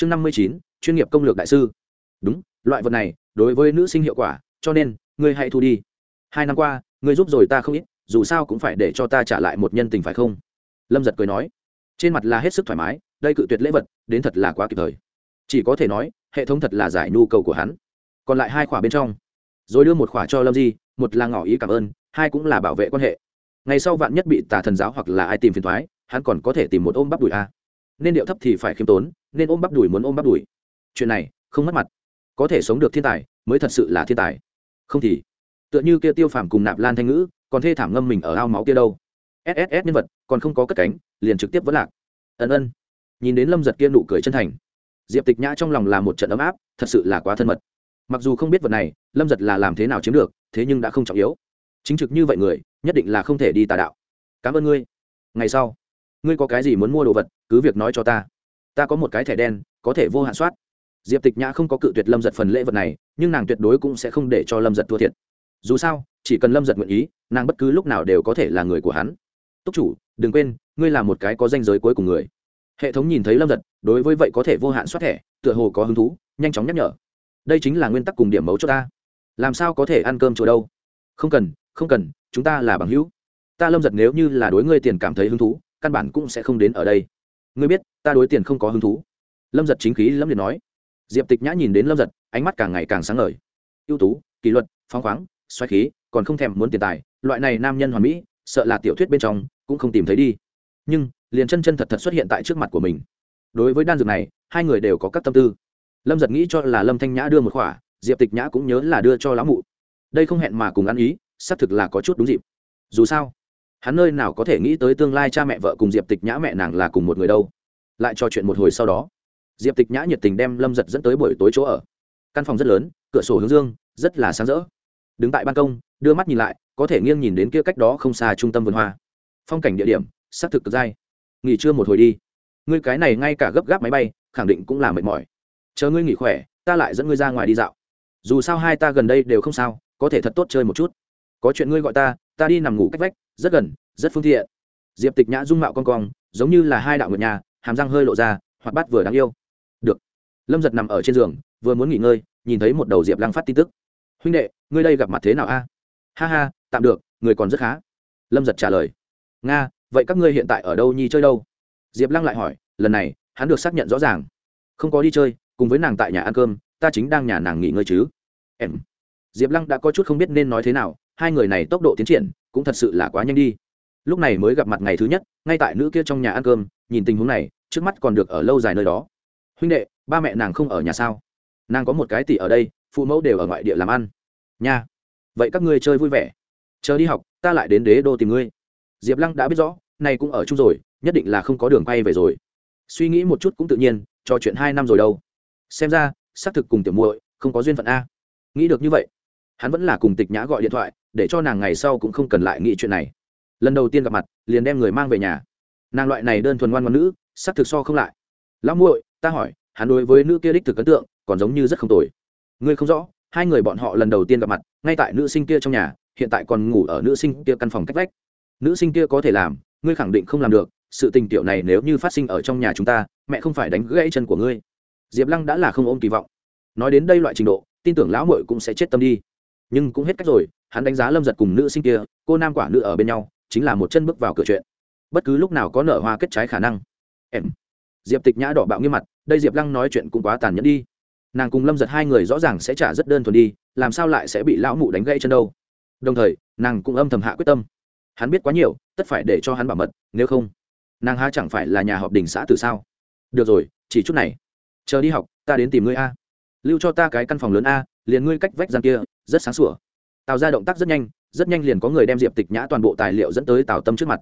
chương năm mươi chín, chuyên nghiệp công lược đại sư. Đúng, loại vật này, đối với nữ sinh hiệu quả, cho nên, ngươi hãy thu đi. Hai năm qua, ngươi giúp rồi ta không ít, dù sao cũng phải để cho ta trả lại một nhân tình phải không? Lâm giật cười nói. Trên mặt là hết sức thoải mái, đây cự tuyệt lễ vật, đến thật là quá kịp thời. Chỉ có thể nói, hệ thống thật là giải nhu cầu của hắn. Còn lại hai khỏa bên trong. Rồi đưa một khỏa cho lâm di, một là ngỏ ý cảm ơn, hai cũng là bảo vệ quan hệ. Ngày sau vạn nhất bị tà thần giáo hoặc là ai tìm phiền thoái, hắn còn có thể tìm một ôm bắp đùi a à nên điệu thấp thì phải khiêm tốn, nên ôm bắp đùi muốn ôm bắp đùi. Chuyện này, không mất mặt. Có thể sống được thiên tài, mới thật sự là thiên tài. Không thì, tựa như kia tiêu phàm cùng nạp lan thanh ngữ, còn thê thảm ngâm mình ở ao máu kia đâu. Sss nhân vật, còn không có cất cánh, liền trực tiếp vẫn lạc. Ân ân. Nhìn đến lâm giật kia nụ cười chân thành. Diệp tịch nhã trong lòng là một trận ấm áp, thật sự là quá thân mật. Mặc dù không biết vật này, lâm giật là làm thế nào chiếm được, thế nhưng đã không trọng yếu. Chính trực như vậy người, nhất định là không thể đi tà đạo. Cảm ơn ngươi. Ngày sau ngươi có cái gì muốn mua đồ vật, cứ việc nói cho ta. Ta có một cái thẻ đen, có thể vô hạn soát. Diệp tịch nhã không có cự tuyệt lâm giật phần lễ vật này, nhưng nàng tuyệt đối cũng sẽ không để cho lâm giật thua thiệt. Dù sao, chỉ cần lâm giật nguyện ý, nàng bất cứ lúc nào đều có thể là người của hắn. Túc chủ, đừng quên, ngươi là một cái có danh giới cuối cùng người. Hệ thống nhìn thấy lâm giật, đối với vậy có thể vô hạn soát thẻ, tựa hồ có hứng thú, nhanh chóng nhắc nhở. Đây chính là nguyên tắc cùng điểm mấu cho ta. Làm sao có thể ăn cơm chỗ đâu? Không cần không cần, chúng ta là bằng hữu. Ta lâm giật nếu như là đối ngươi tiền cảm thấy hứng thú căn bản cũng sẽ không đến ở đây. Ngươi biết, ta đối tiền không có hứng thú. Lâm giật chính khí lâm liệt nói. Diệp tịch nhã nhìn đến lâm giật, ánh mắt càng ngày càng sáng ngời. Ưu tú, kỷ luật, phóng khoáng, xoáy khí, còn không thèm muốn tiền tài, loại này nam nhân hoàn mỹ, sợ là tiểu thuyết bên trong cũng không tìm thấy đi. Nhưng, liền chân chân thật thật xuất hiện tại trước mặt của mình. Đối với đan dược này, hai người đều có các tâm tư. Lâm giật nghĩ cho là lâm thanh nhã đưa một khỏa, diệp tịch nhã cũng nhớ là đưa cho lão mụ. Đây không hẹn mà cùng ăn ý, xác thực là có chút đúng dịp. Dù sao hắn nơi nào có thể nghĩ tới tương lai cha mẹ vợ cùng diệp tịch nhã mẹ nàng là cùng một người đâu. Lại trò chuyện một hồi sau đó, diệp tịch nhã nhiệt tình đem lâm giật dẫn tới buổi tối chỗ ở. Căn phòng rất lớn, cửa sổ hướng dương, rất là sáng rỡ. Đứng tại ban công, đưa mắt nhìn lại, có thể nghiêng nhìn đến kia cách đó không xa trung tâm vườn hoa. Phong cảnh địa điểm, xác thực cực dai. Nghỉ trưa một hồi đi. Ngươi cái này ngay cả gấp gáp máy bay, khẳng định cũng là mệt mỏi. Chờ ngươi nghỉ khỏe, ta lại dẫn ngươi ra ngoài đi dạo. Dù sao hai ta gần đây đều không sao, có thể thật tốt chơi một chút. Có chuyện ngươi gọi ta ta đi nằm ngủ cách vách rất gần, rất phương tiện. Diệp tịch nhã dung mạo con cong, giống như là hai đạo nguyệt nhà, hàm răng hơi lộ ra hoặc bát vừa đáng yêu. Được. Lâm giật nằm ở trên giường, vừa muốn nghỉ ngơi, nhìn thấy một đầu diệp lăng phát tin tức. Huynh đệ, ngươi đây gặp mặt thế nào a? Ha ha, tạm được, người còn rất khá. Lâm giật trả lời. Nga, vậy các ngươi hiện tại ở đâu nhi chơi đâu? Diệp lăng lại hỏi, lần này, hắn được xác nhận rõ ràng. Không có đi chơi, cùng với nàng tại nhà ăn cơm, ta chính đang nhà nàng nghỉ ngơi chứ. Em. Diệp lăng đã có chút không biết nên nói thế nào, hai người này tốc độ tiến triển cũng thật sự là quá nhanh đi. Lúc này mới gặp mặt ngày thứ nhất, ngay tại nữ kia trong nhà ăn cơm, nhìn tình huống này, trước mắt còn được ở lâu dài nơi đó. Huynh đệ, ba mẹ nàng không ở nhà sao? Nàng có một cái tỷ ở đây, phụ mẫu đều ở ngoại địa làm ăn. Nha, vậy các ngươi chơi vui vẻ. Chờ đi học, ta lại đến đế đô tìm ngươi. Diệp lăng đã biết rõ, này cũng ở chung rồi, nhất định là không có đường quay về rồi. Suy nghĩ một chút cũng tự nhiên, trò chuyện hai năm rồi đâu. Xem ra, xác thực cùng tiểu muội không có duyên phận a. Nghĩ được như vậy hắn vẫn là cùng tịch nhã gọi điện thoại, để cho nàng ngày sau cũng không cần lại nghĩ chuyện này. Lần đầu tiên gặp mặt, liền đem người mang về nhà. Nàng loại này đơn thuần ngoan ngoan nữ, sắc thực so không lại. Lão muội, ta hỏi, hắn đối với nữ kia đích thực ấn tượng, còn giống như rất không tồi. Ngươi không rõ, hai người bọn họ lần đầu tiên gặp mặt, ngay tại nữ sinh kia trong nhà, hiện tại còn ngủ ở nữ sinh kia căn phòng cách vách. Nữ sinh kia có thể làm, ngươi khẳng định không làm được, sự tình tiểu này nếu như phát sinh ở trong nhà chúng ta, mẹ không phải đánh gãy chân của ngươi. Diệp lăng đã là không ôm kỳ vọng. Nói đến đây loại trình độ, tin tưởng lão mội cũng sẽ chết tâm đi nhưng cũng hết cách rồi, hắn đánh giá lâm giật cùng nữ sinh kia, cô nam quả nữ ở bên nhau, chính là một chân bước vào cửa chuyện. Bất cứ lúc nào có nở hoa kết trái khả năng. Em. Diệp tịch nhã đỏ bạo nghiêm mặt, đây diệp lăng nói chuyện cũng quá tàn nhẫn đi. Nàng cùng lâm giật hai người rõ ràng sẽ trả rất đơn thuần đi, làm sao lại sẽ bị lão mụ đánh gãy chân đâu? Đồng thời, nàng cũng âm thầm hạ quyết tâm. Hắn biết quá nhiều, tất phải để cho hắn bảo mật, nếu không, nàng há chẳng phải là nhà họp đình xã từ sao? Được rồi, chỉ chút này. Chờ đi học, ta đến tìm ngươi a. Lưu cho ta cái căn phòng lớn a, liền ngươi cách vách gian kia rất sáng sủa. Tạo ra động tác rất nhanh rất nhanh liền có người đem diệp tịch nhã toàn bộ tài liệu dẫn tới tào tâm trước mặt.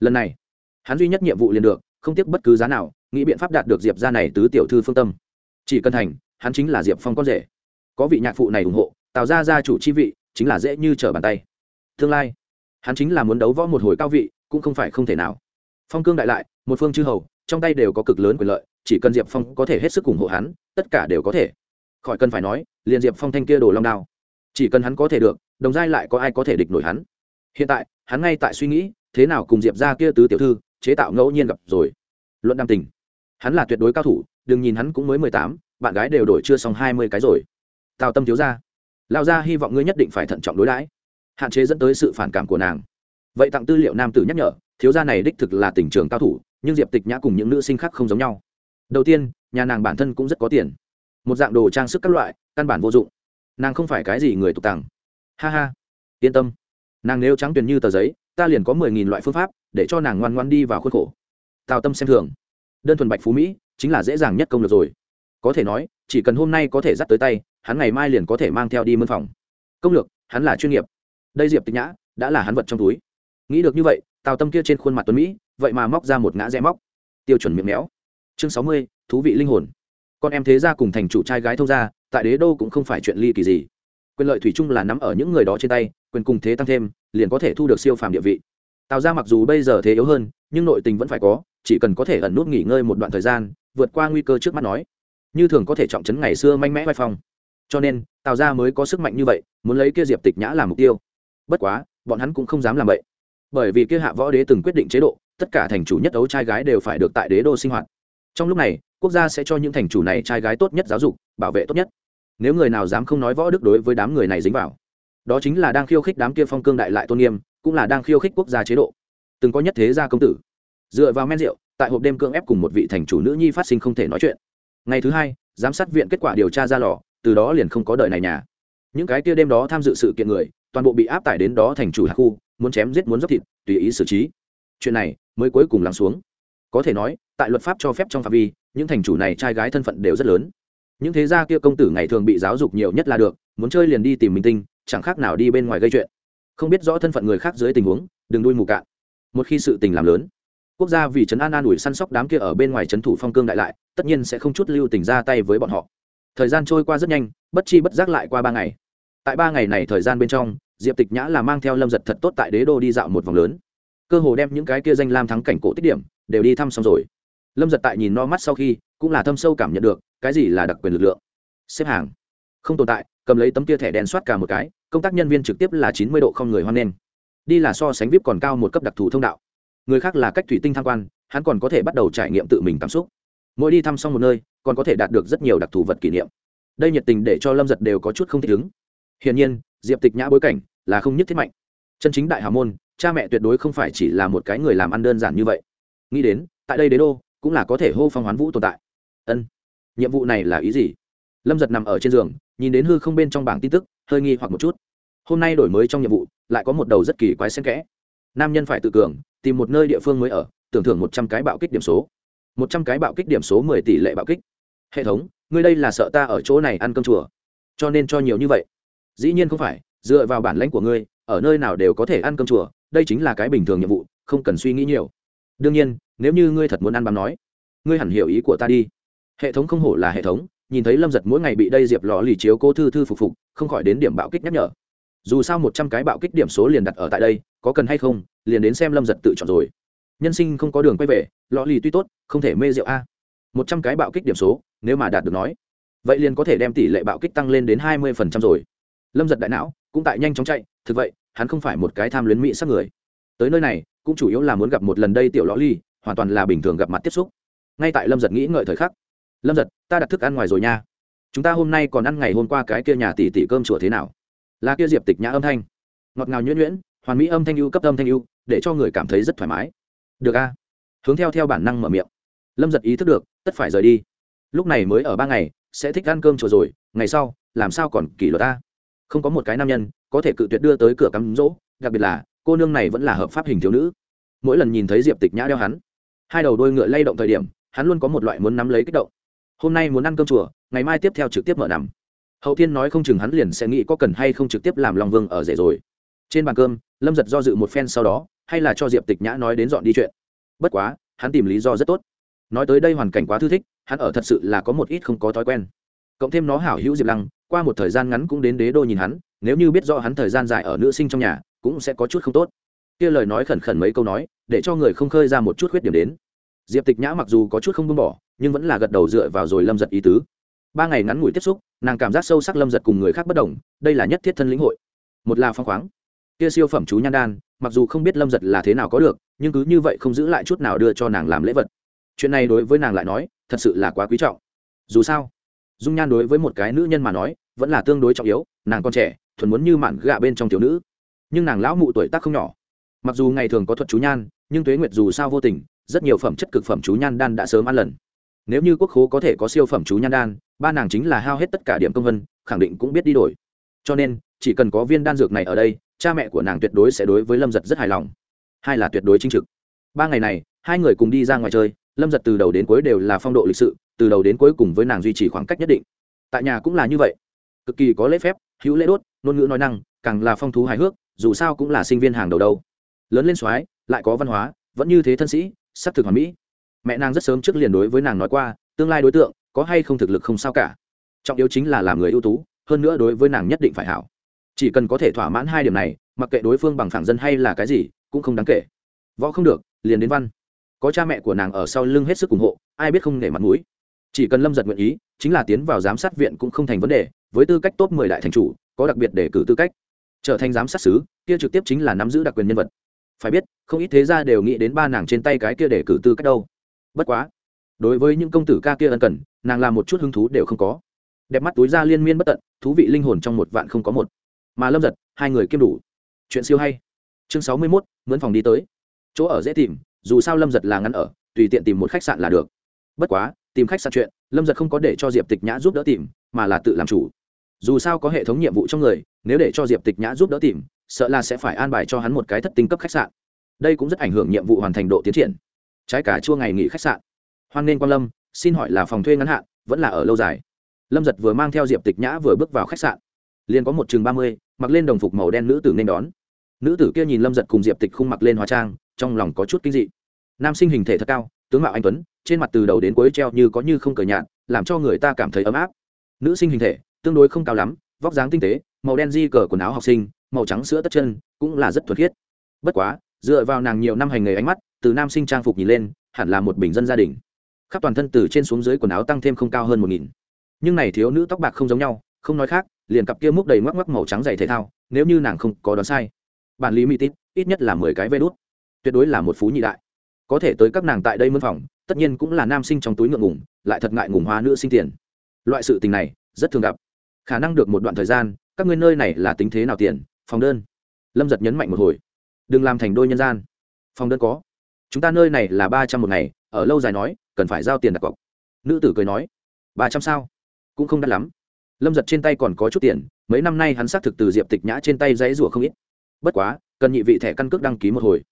Lần này, hắn duy nhất nhiệm vụ liền được, không tiếc bất cứ giá nào, nghĩ biện pháp đạt được diệp ra này tứ tiểu thư phương tâm. Chỉ cần thành, hắn chính là diệp phong con rể. Có vị nhạc phụ này ủng hộ tạo ra gia chủ chi vị, chính là dễ như trở bàn tay. Tương lai, hắn chính là muốn đấu võ một hồi cao vị, cũng không phải không thể nào. Phong cương đại lại, một phương chư hầu, trong tay đều có cực lớn quyền lợi, chỉ cần diệp phong có thể hết sức ủng hộ hắn, tất cả đều có thể. Khỏi cần phải nói, liền diệp phong thanh kia đồ long đao chỉ cần hắn có thể được, đồng giai lại có ai có thể địch nổi hắn. Hiện tại, hắn ngay tại suy nghĩ, thế nào cùng diệp ra kia tứ tiểu thư, chế tạo ngẫu nhiên gặp rồi. Luận đam tình. Hắn là tuyệt đối cao thủ, đừng nhìn hắn cũng mới mười tám, bạn gái đều đổi chưa xong hai mươi cái rồi. Tào tâm thiếu ra lao ra hy vọng ngươi nhất định phải thận trọng đối đãi, hạn chế dẫn tới sự phản cảm của nàng. Vậy tặng tư liệu nam tử nhắc nhở, thiếu gia này đích thực là tỉnh trường cao thủ, nhưng diệp tịch nhã cùng những nữ sinh khác không giống nhau. Đầu tiên, nhà nàng bản thân cũng rất có tiền. Một dạng đồ trang sức các loại, căn bản vô dụng nàng không phải cái gì người tục tàng. Ha ha, yên tâm. Nàng nếu trắng tuyền như tờ giấy, ta liền có mười nghìn loại phương pháp để cho nàng ngoan ngoan đi vào khuôn khổ. Tào tâm xem thường. Đơn thuần bạch phú mỹ chính là dễ dàng nhất công được rồi. Có thể nói, chỉ cần hôm nay có thể dắt tới tay, hắn ngày mai liền có thể mang theo đi mân phòng. Công lược, hắn là chuyên nghiệp. Đây diệp tịch nhã đã là hắn vật trong túi. Nghĩ được như vậy, tào tâm kia trên khuôn mặt tuấn mỹ, vậy mà móc ra một ngã rẽ móc. Tiêu chuẩn miệng méo. Chương sáu mươi, thú vị linh hồn. Con em thế ra cùng thành chủ trai gái thông gia tại đế đô cũng không phải chuyện ly kỳ gì. Quyền lợi thủy chung là nắm ở những người đó trên tay, quyền cùng thế tăng thêm, liền có thể thu được siêu phàm địa vị. Tào ra mặc dù bây giờ thế yếu hơn, nhưng nội tình vẫn phải có, chỉ cần có thể ẩn nút nghỉ ngơi một đoạn thời gian, vượt qua nguy cơ trước mắt nói. Như thường có thể trọng trấn ngày xưa mạnh mẽ vai phong. Cho nên, tào ra mới có sức mạnh như vậy, muốn lấy kia diệp tịch nhã làm mục tiêu. Bất quá, bọn hắn cũng không dám làm vậy. Bởi vì kia hạ võ đế từng quyết định chế độ, tất cả thành chủ nhất ấu trai gái đều phải được tại đế đô sinh hoạt trong lúc này, quốc gia sẽ cho những thành chủ này trai gái tốt nhất giáo dục, bảo vệ tốt nhất. Nếu người nào dám không nói võ đức đối với đám người này dính vào, đó chính là đang khiêu khích đám kia phong cương đại lại tôn nghiêm, cũng là đang khiêu khích quốc gia chế độ. Từng có nhất thế gia công tử. Dựa vào men rượu, tại hộp đêm cưỡng ép cùng một vị thành chủ nữ nhi phát sinh không thể nói chuyện. Ngày thứ hai, giám sát viện kết quả điều tra ra lò, từ đó liền không có đời này nhà. Những cái kia đêm đó tham dự sự kiện người, toàn bộ bị áp tải đến đó thành chủ hạ khu, muốn chém giết muốn dốc thịt, tùy ý xử trí. Chuyện này mới cuối cùng lắng xuống có thể nói, tại luật pháp cho phép trong phạm vi, những thành chủ này trai gái thân phận đều rất lớn. Những thế gia kia công tử ngày thường bị giáo dục nhiều nhất là được, muốn chơi liền đi tìm minh tinh, chẳng khác nào đi bên ngoài gây chuyện. Không biết rõ thân phận người khác dưới tình huống, đừng đuôi mù cạn. Một khi sự tình làm lớn, quốc gia vì trấn an an ủi săn sóc đám kia ở bên ngoài trấn thủ phong cương đại lại, tất nhiên sẽ không chút lưu tình ra tay với bọn họ. Thời gian trôi qua rất nhanh, bất chi bất giác lại qua ba ngày. Tại ba ngày này thời gian bên trong, diệp tịch nhã là mang theo lâm giật thật tốt tại đế đô đi dạo một vòng lớn. Cơ hồ đem những cái kia danh lam thắng cảnh cổ tích điểm đều đi thăm xong rồi. Lâm giật tại nhìn no mắt sau khi, cũng là thâm sâu cảm nhận được, cái gì là đặc quyền lực lượng. Xếp hàng. Không tồn tại, cầm lấy tấm kia thẻ đèn soát cả một cái, công tác nhân viên trực tiếp là chín mươi độ không người hoan nghênh. Đi là so sánh vip còn cao một cấp đặc thù thông đạo. Người khác là cách thủy tinh tham quan, hắn còn có thể bắt đầu trải nghiệm tự mình cảm xúc. Mỗi đi thăm xong một nơi, còn có thể đạt được rất nhiều đặc thù vật kỷ niệm. Đây nhiệt tình để cho lâm giật đều có chút không thích ứng. Hiển nhiên, diệp tịch nhã bối cảnh là không nhất thiết mạnh. Chân chính đại hào môn, cha mẹ tuyệt đối không phải chỉ là một cái người làm ăn đơn giản như vậy nghĩ đến, tại đây đế đô, cũng là có thể hô phong hoán vũ tồn tại. Ân, nhiệm vụ này là ý gì? Lâm giật nằm ở trên giường, nhìn đến hư không bên trong bảng tin tức, hơi nghi hoặc một chút. Hôm nay đổi mới trong nhiệm vụ, lại có một đầu rất kỳ quái xen kẽ. Nam nhân phải tự cường, tìm một nơi địa phương mới ở, tưởng thưởng một trăm cái bạo kích điểm số. Một trăm cái bạo kích điểm số mười tỷ lệ bạo kích. Hệ thống, ngươi đây là sợ ta ở chỗ này ăn cơm chùa. Cho nên cho nhiều như vậy. Dĩ nhiên không phải, dựa vào bản lãnh của ngươi, ở nơi nào đều có thể ăn cơm chùa, đây chính là cái bình thường nhiệm vụ, không cần suy nghĩ nhiều đương nhiên, nếu như ngươi thật muốn ăn bám nói, ngươi hẳn hiểu ý của ta đi. Hệ thống không hổ là hệ thống, nhìn thấy lâm giật mỗi ngày bị đây diệp lò lì chiếu cô thư thư phục phục, không khỏi đến điểm bạo kích nhắc nhở. Dù sao một trăm cái bạo kích điểm số liền đặt ở tại đây, có cần hay không, liền đến xem lâm giật tự chọn rồi. Nhân sinh không có đường quay về, lò lì tuy tốt, không thể mê rượu a. Một trăm cái bạo kích điểm số, nếu mà đạt được nói, vậy liền có thể đem tỷ lệ bạo kích tăng lên đến hai mươi phần trăm rồi. Lâm giật đại não cũng tại nhanh chóng chạy, thực vậy, hắn không phải một cái tham luyến mỹ sắc người. Tới nơi này cũng chủ yếu là muốn gặp một lần đây tiểu lõ ly, hoàn toàn là bình thường gặp mặt tiếp xúc. Ngay tại lâm giật nghĩ ngợi thời khắc, lâm giật, ta đặt thức ăn ngoài rồi nha. Chúng ta hôm nay còn ăn ngày hôm qua cái kia nhà tỷ tỷ cơm chùa thế nào? Là kia diệp tịch nhã âm thanh. Ngọt ngào nhuyễn nhuyễn, hoàn mỹ âm thanh ưu cấp âm thanh ưu, để cho người cảm thấy rất thoải mái. Được a. Hướng theo theo bản năng mở miệng. Lâm giật ý thức được, tất phải rời đi. Lúc này mới ở ba ngày, sẽ thích ăn cơm chùa rồi, ngày sau, làm sao còn kỷ luật ta? Không có một cái nam nhân có thể cự tuyệt đưa tới cửa cắm rỗ, đặc biệt là cô nương này vẫn là hợp pháp hình thiếu nữ. Mỗi lần nhìn thấy diệp tịch nhã đeo hắn, hai đầu đôi ngựa lay động thời điểm, hắn luôn có một loại muốn nắm lấy kích động. Hôm nay muốn ăn cơm chùa, ngày mai tiếp theo trực tiếp mở nằm. Hậu thiên nói không chừng hắn liền sẽ nghĩ có cần hay không trực tiếp làm lòng vương ở rể rồi. Trên bàn cơm, lâm giật do dự một phen sau đó, hay là cho diệp tịch nhã nói đến dọn đi chuyện. Bất quá, hắn tìm lý do rất tốt. Nói tới đây hoàn cảnh quá thư thích, hắn ở thật sự là có một ít không có thói quen. Cộng thêm nó hảo hữu diệp lăng, qua một thời gian ngắn cũng đến đế đô nhìn hắn, nếu như biết rõ hắn thời gian dài ở nữ sinh trong nhà cũng sẽ có chút không tốt. Kia lời nói khẩn khẩn mấy câu nói, để cho người không khơi ra một chút khuyết điểm đến. Diệp tịch nhã mặc dù có chút không buông bỏ, nhưng vẫn là gật đầu dựa vào rồi lâm giật ý tứ. Ba ngày ngắn ngủi tiếp xúc, nàng cảm giác sâu sắc lâm giật cùng người khác bất đồng, đây là nhất thiết thân lĩnh hội. Một là phong khoáng. Kia siêu phẩm chú nhan đan, mặc dù không biết lâm giật là thế nào có được, nhưng cứ như vậy không giữ lại chút nào đưa cho nàng làm lễ vật. Chuyện này đối với nàng lại nói, thật sự là quá quý trọng. Dù sao, dung nhan đối với một cái nữ nhân mà nói, vẫn là tương đối trọng yếu, nàng còn trẻ, thuần muốn như mạn gạ bên trong tiểu nữ nhưng nàng lão mụ tuổi tác không nhỏ. Mặc dù ngày thường có thuật chú nhan, nhưng tuế nguyệt dù sao vô tình, rất nhiều phẩm chất cực phẩm chú nhan đan đã sớm ăn lần. Nếu như quốc khố có thể có siêu phẩm chú nhan đan, ba nàng chính là hao hết tất cả điểm công vân, khẳng định cũng biết đi đổi. Cho nên, chỉ cần có viên đan dược này ở đây, cha mẹ của nàng tuyệt đối sẽ đối với lâm giật rất hài lòng. Hai là tuyệt đối chính trực. Ba ngày này, hai người cùng đi ra ngoài chơi, lâm giật từ đầu đến cuối đều là phong độ lịch sự, từ đầu đến cuối cùng với nàng duy trì khoảng cách nhất định. Tại nhà cũng là như vậy. Cực kỳ có lễ phép, hữu lễ đốt, ngôn ngữ nói năng, càng là phong thú hài hước dù sao cũng là sinh viên hàng đầu đâu. Lớn lên soái, lại có văn hóa, vẫn như thế thân sĩ sắc thực hoàn mỹ. Mẹ nàng rất sớm trước liền đối với nàng nói qua, tương lai đối tượng, có hay không thực lực không sao cả. Trọng yếu chính là làm người ưu tú, hơn nữa đối với nàng nhất định phải hảo. Chỉ cần có thể thỏa mãn hai điểm này, mặc kệ đối phương bằng phẳng dân hay là cái gì, cũng không đáng kể. Võ không được, liền đến văn. Có cha mẹ của nàng ở sau lưng hết sức ủng hộ, ai biết không nể mặt mũi. Chỉ cần lâm giật nguyện ý, chính là tiến vào giám sát viện cũng không thành vấn đề, với tư cách top mười đại thành chủ, có đặc biệt để cử tư cách trở thành giám sát sứ kia trực tiếp chính là nắm giữ đặc quyền nhân vật. Phải biết, không ít thế gia đều nghĩ đến ba nàng trên tay cái kia để cử tư cách đâu. Bất quá, đối với những công tử ca kia ân cần, nàng làm một chút hứng thú đều không có. Đẹp mắt túi ra liên miên bất tận, thú vị linh hồn trong một vạn không có một. Mà lâm giật, hai người kiêm đủ. Chuyện siêu hay. Chương sáu mươi mốt, mướn phòng đi tới. Chỗ ở dễ tìm, dù sao lâm giật là ngăn ở, tùy tiện tìm một khách sạn là được. Bất quá, tìm khách sạn chuyện, lâm giật không có để cho diệp tịch nhã giúp đỡ tìm, mà là tự làm chủ dù sao có hệ thống nhiệm vụ trong người, nếu để cho diệp tịch nhã giúp đỡ tìm, sợ là sẽ phải an bài cho hắn một cái thất tinh cấp khách sạn. Đây cũng rất ảnh hưởng nhiệm vụ hoàn thành độ tiến triển. Trái cả chua ngày nghỉ khách sạn. Hoan nghênh quan lâm, xin hỏi là phòng thuê ngắn hạn, vẫn là ở lâu dài? Lâm giật vừa mang theo diệp tịch nhã vừa bước vào khách sạn. Liền có một chừng ba mươi, mặc lên đồng phục màu đen nữ tử nên đón. Nữ tử kia nhìn lâm giật cùng diệp tịch không mặc lên hóa trang, trong lòng có chút kinh dị. Nam sinh hình thể thật cao, tướng mạo anh tuấn, trên mặt từ đầu đến cuối treo như có như không cờ nhạt, làm cho người ta cảm thấy ấm áp. Nữ sinh hình thể tương đối không cao lắm, vóc dáng tinh tế, màu đen di cờ quần áo học sinh, màu trắng sữa tất chân, cũng là rất thuật khiết. Bất quá, dựa vào nàng nhiều năm hành nghề ánh mắt, từ nam sinh trang phục nhìn lên, hẳn là một bình dân gia đình. Khắp toàn thân từ trên xuống dưới quần áo tăng thêm không cao hơn một nghìn. Nhưng này thiếu nữ tóc bạc không giống nhau, không nói khác, liền cặp kia múc đầy ngoắc ngoắc màu trắng dày thể thao, nếu như nàng không có đoán sai. Bản lý mỹ tít ít nhất là mười cái vê đốt tuyệt đối là một phú nhị đại. Có thể tới các nàng tại đây mân phòng, tất nhiên cũng là nam sinh trong túi ngượng ngùng, lại thật ngại ngùng hoa nữ sinh tiền. Loại sự tình này, rất thường gặp khả năng được một đoạn thời gian, các ngươi nơi này là tính thế nào tiền? Phòng đơn. Lâm giật nhấn mạnh một hồi. Đừng làm thành đôi nhân gian. Phòng đơn có. Chúng ta nơi này là ba trăm một ngày, ở lâu dài nói, cần phải giao tiền đặt cọc. Nữ tử cười nói, ba trăm sao? Cũng không đắt lắm. Lâm giật trên tay còn có chút tiền, mấy năm nay hắn xác thực từ diệp tịch nhã trên tay dãy rủa không ít. Bất quá, cần nhị vị thẻ căn cước đăng ký một hồi.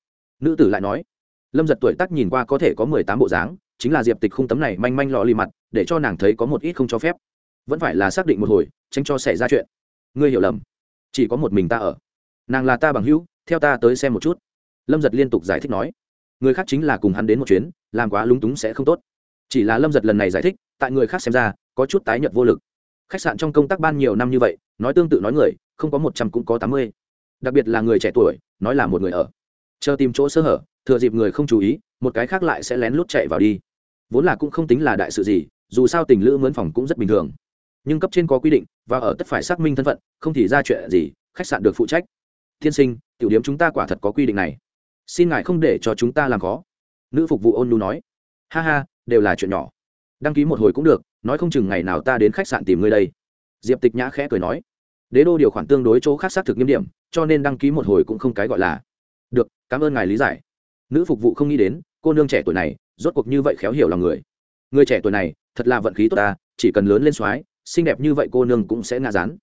Nữ tử lại nói, lâm giật tuổi tác nhìn qua có thể có mười tám bộ dáng, chính là diệp tịch khung tấm này manh manh lò lì mặt, để cho nàng thấy có một ít không cho phép vẫn phải là xác định một hồi, tránh cho xảy ra chuyện. Ngươi hiểu lầm. Chỉ có một mình ta ở. Nàng là ta bằng hữu, theo ta tới xem một chút. Lâm giật liên tục giải thích nói. Người khác chính là cùng hắn đến một chuyến, làm quá lúng túng sẽ không tốt. Chỉ là lâm giật lần này giải thích, tại người khác xem ra, có chút tái nhợt vô lực. Khách sạn trong công tác ban nhiều năm như vậy, nói tương tự nói người, không có một trăm cũng có tám mươi. Đặc biệt là người trẻ tuổi, nói là một người ở. Chờ tìm chỗ sơ hở, thừa dịp người không chú ý, một cái khác lại sẽ lén lút chạy vào đi. Vốn là cũng không tính là đại sự gì, dù sao tình lữ mướn phòng cũng rất bình thường nhưng cấp trên có quy định, và ở tất phải xác minh thân phận, không thì ra chuyện gì, khách sạn được phụ trách. Tiên sinh, tiểu điểm chúng ta quả thật có quy định này. Xin ngài không để cho chúng ta làm khó. Nữ phục vụ ôn lu nói. Ha ha, đều là chuyện nhỏ. Đăng ký một hồi cũng được, nói không chừng ngày nào ta đến khách sạn tìm ngươi đây. Diệp tịch nhã khẽ cười nói. Đế đô điều khoản tương đối chỗ khác xác thực nghiêm điểm, cho nên đăng ký một hồi cũng không cái gọi là. Được, cảm ơn ngài lý giải. Nữ phục vụ không nghĩ đến, cô nương trẻ tuổi này, rốt cuộc như vậy khéo hiểu lòng người. Người trẻ tuổi này, thật là vận khí tốt ta, chỉ cần lớn lên soái xinh đẹp như vậy cô nương cũng sẽ ngã rán.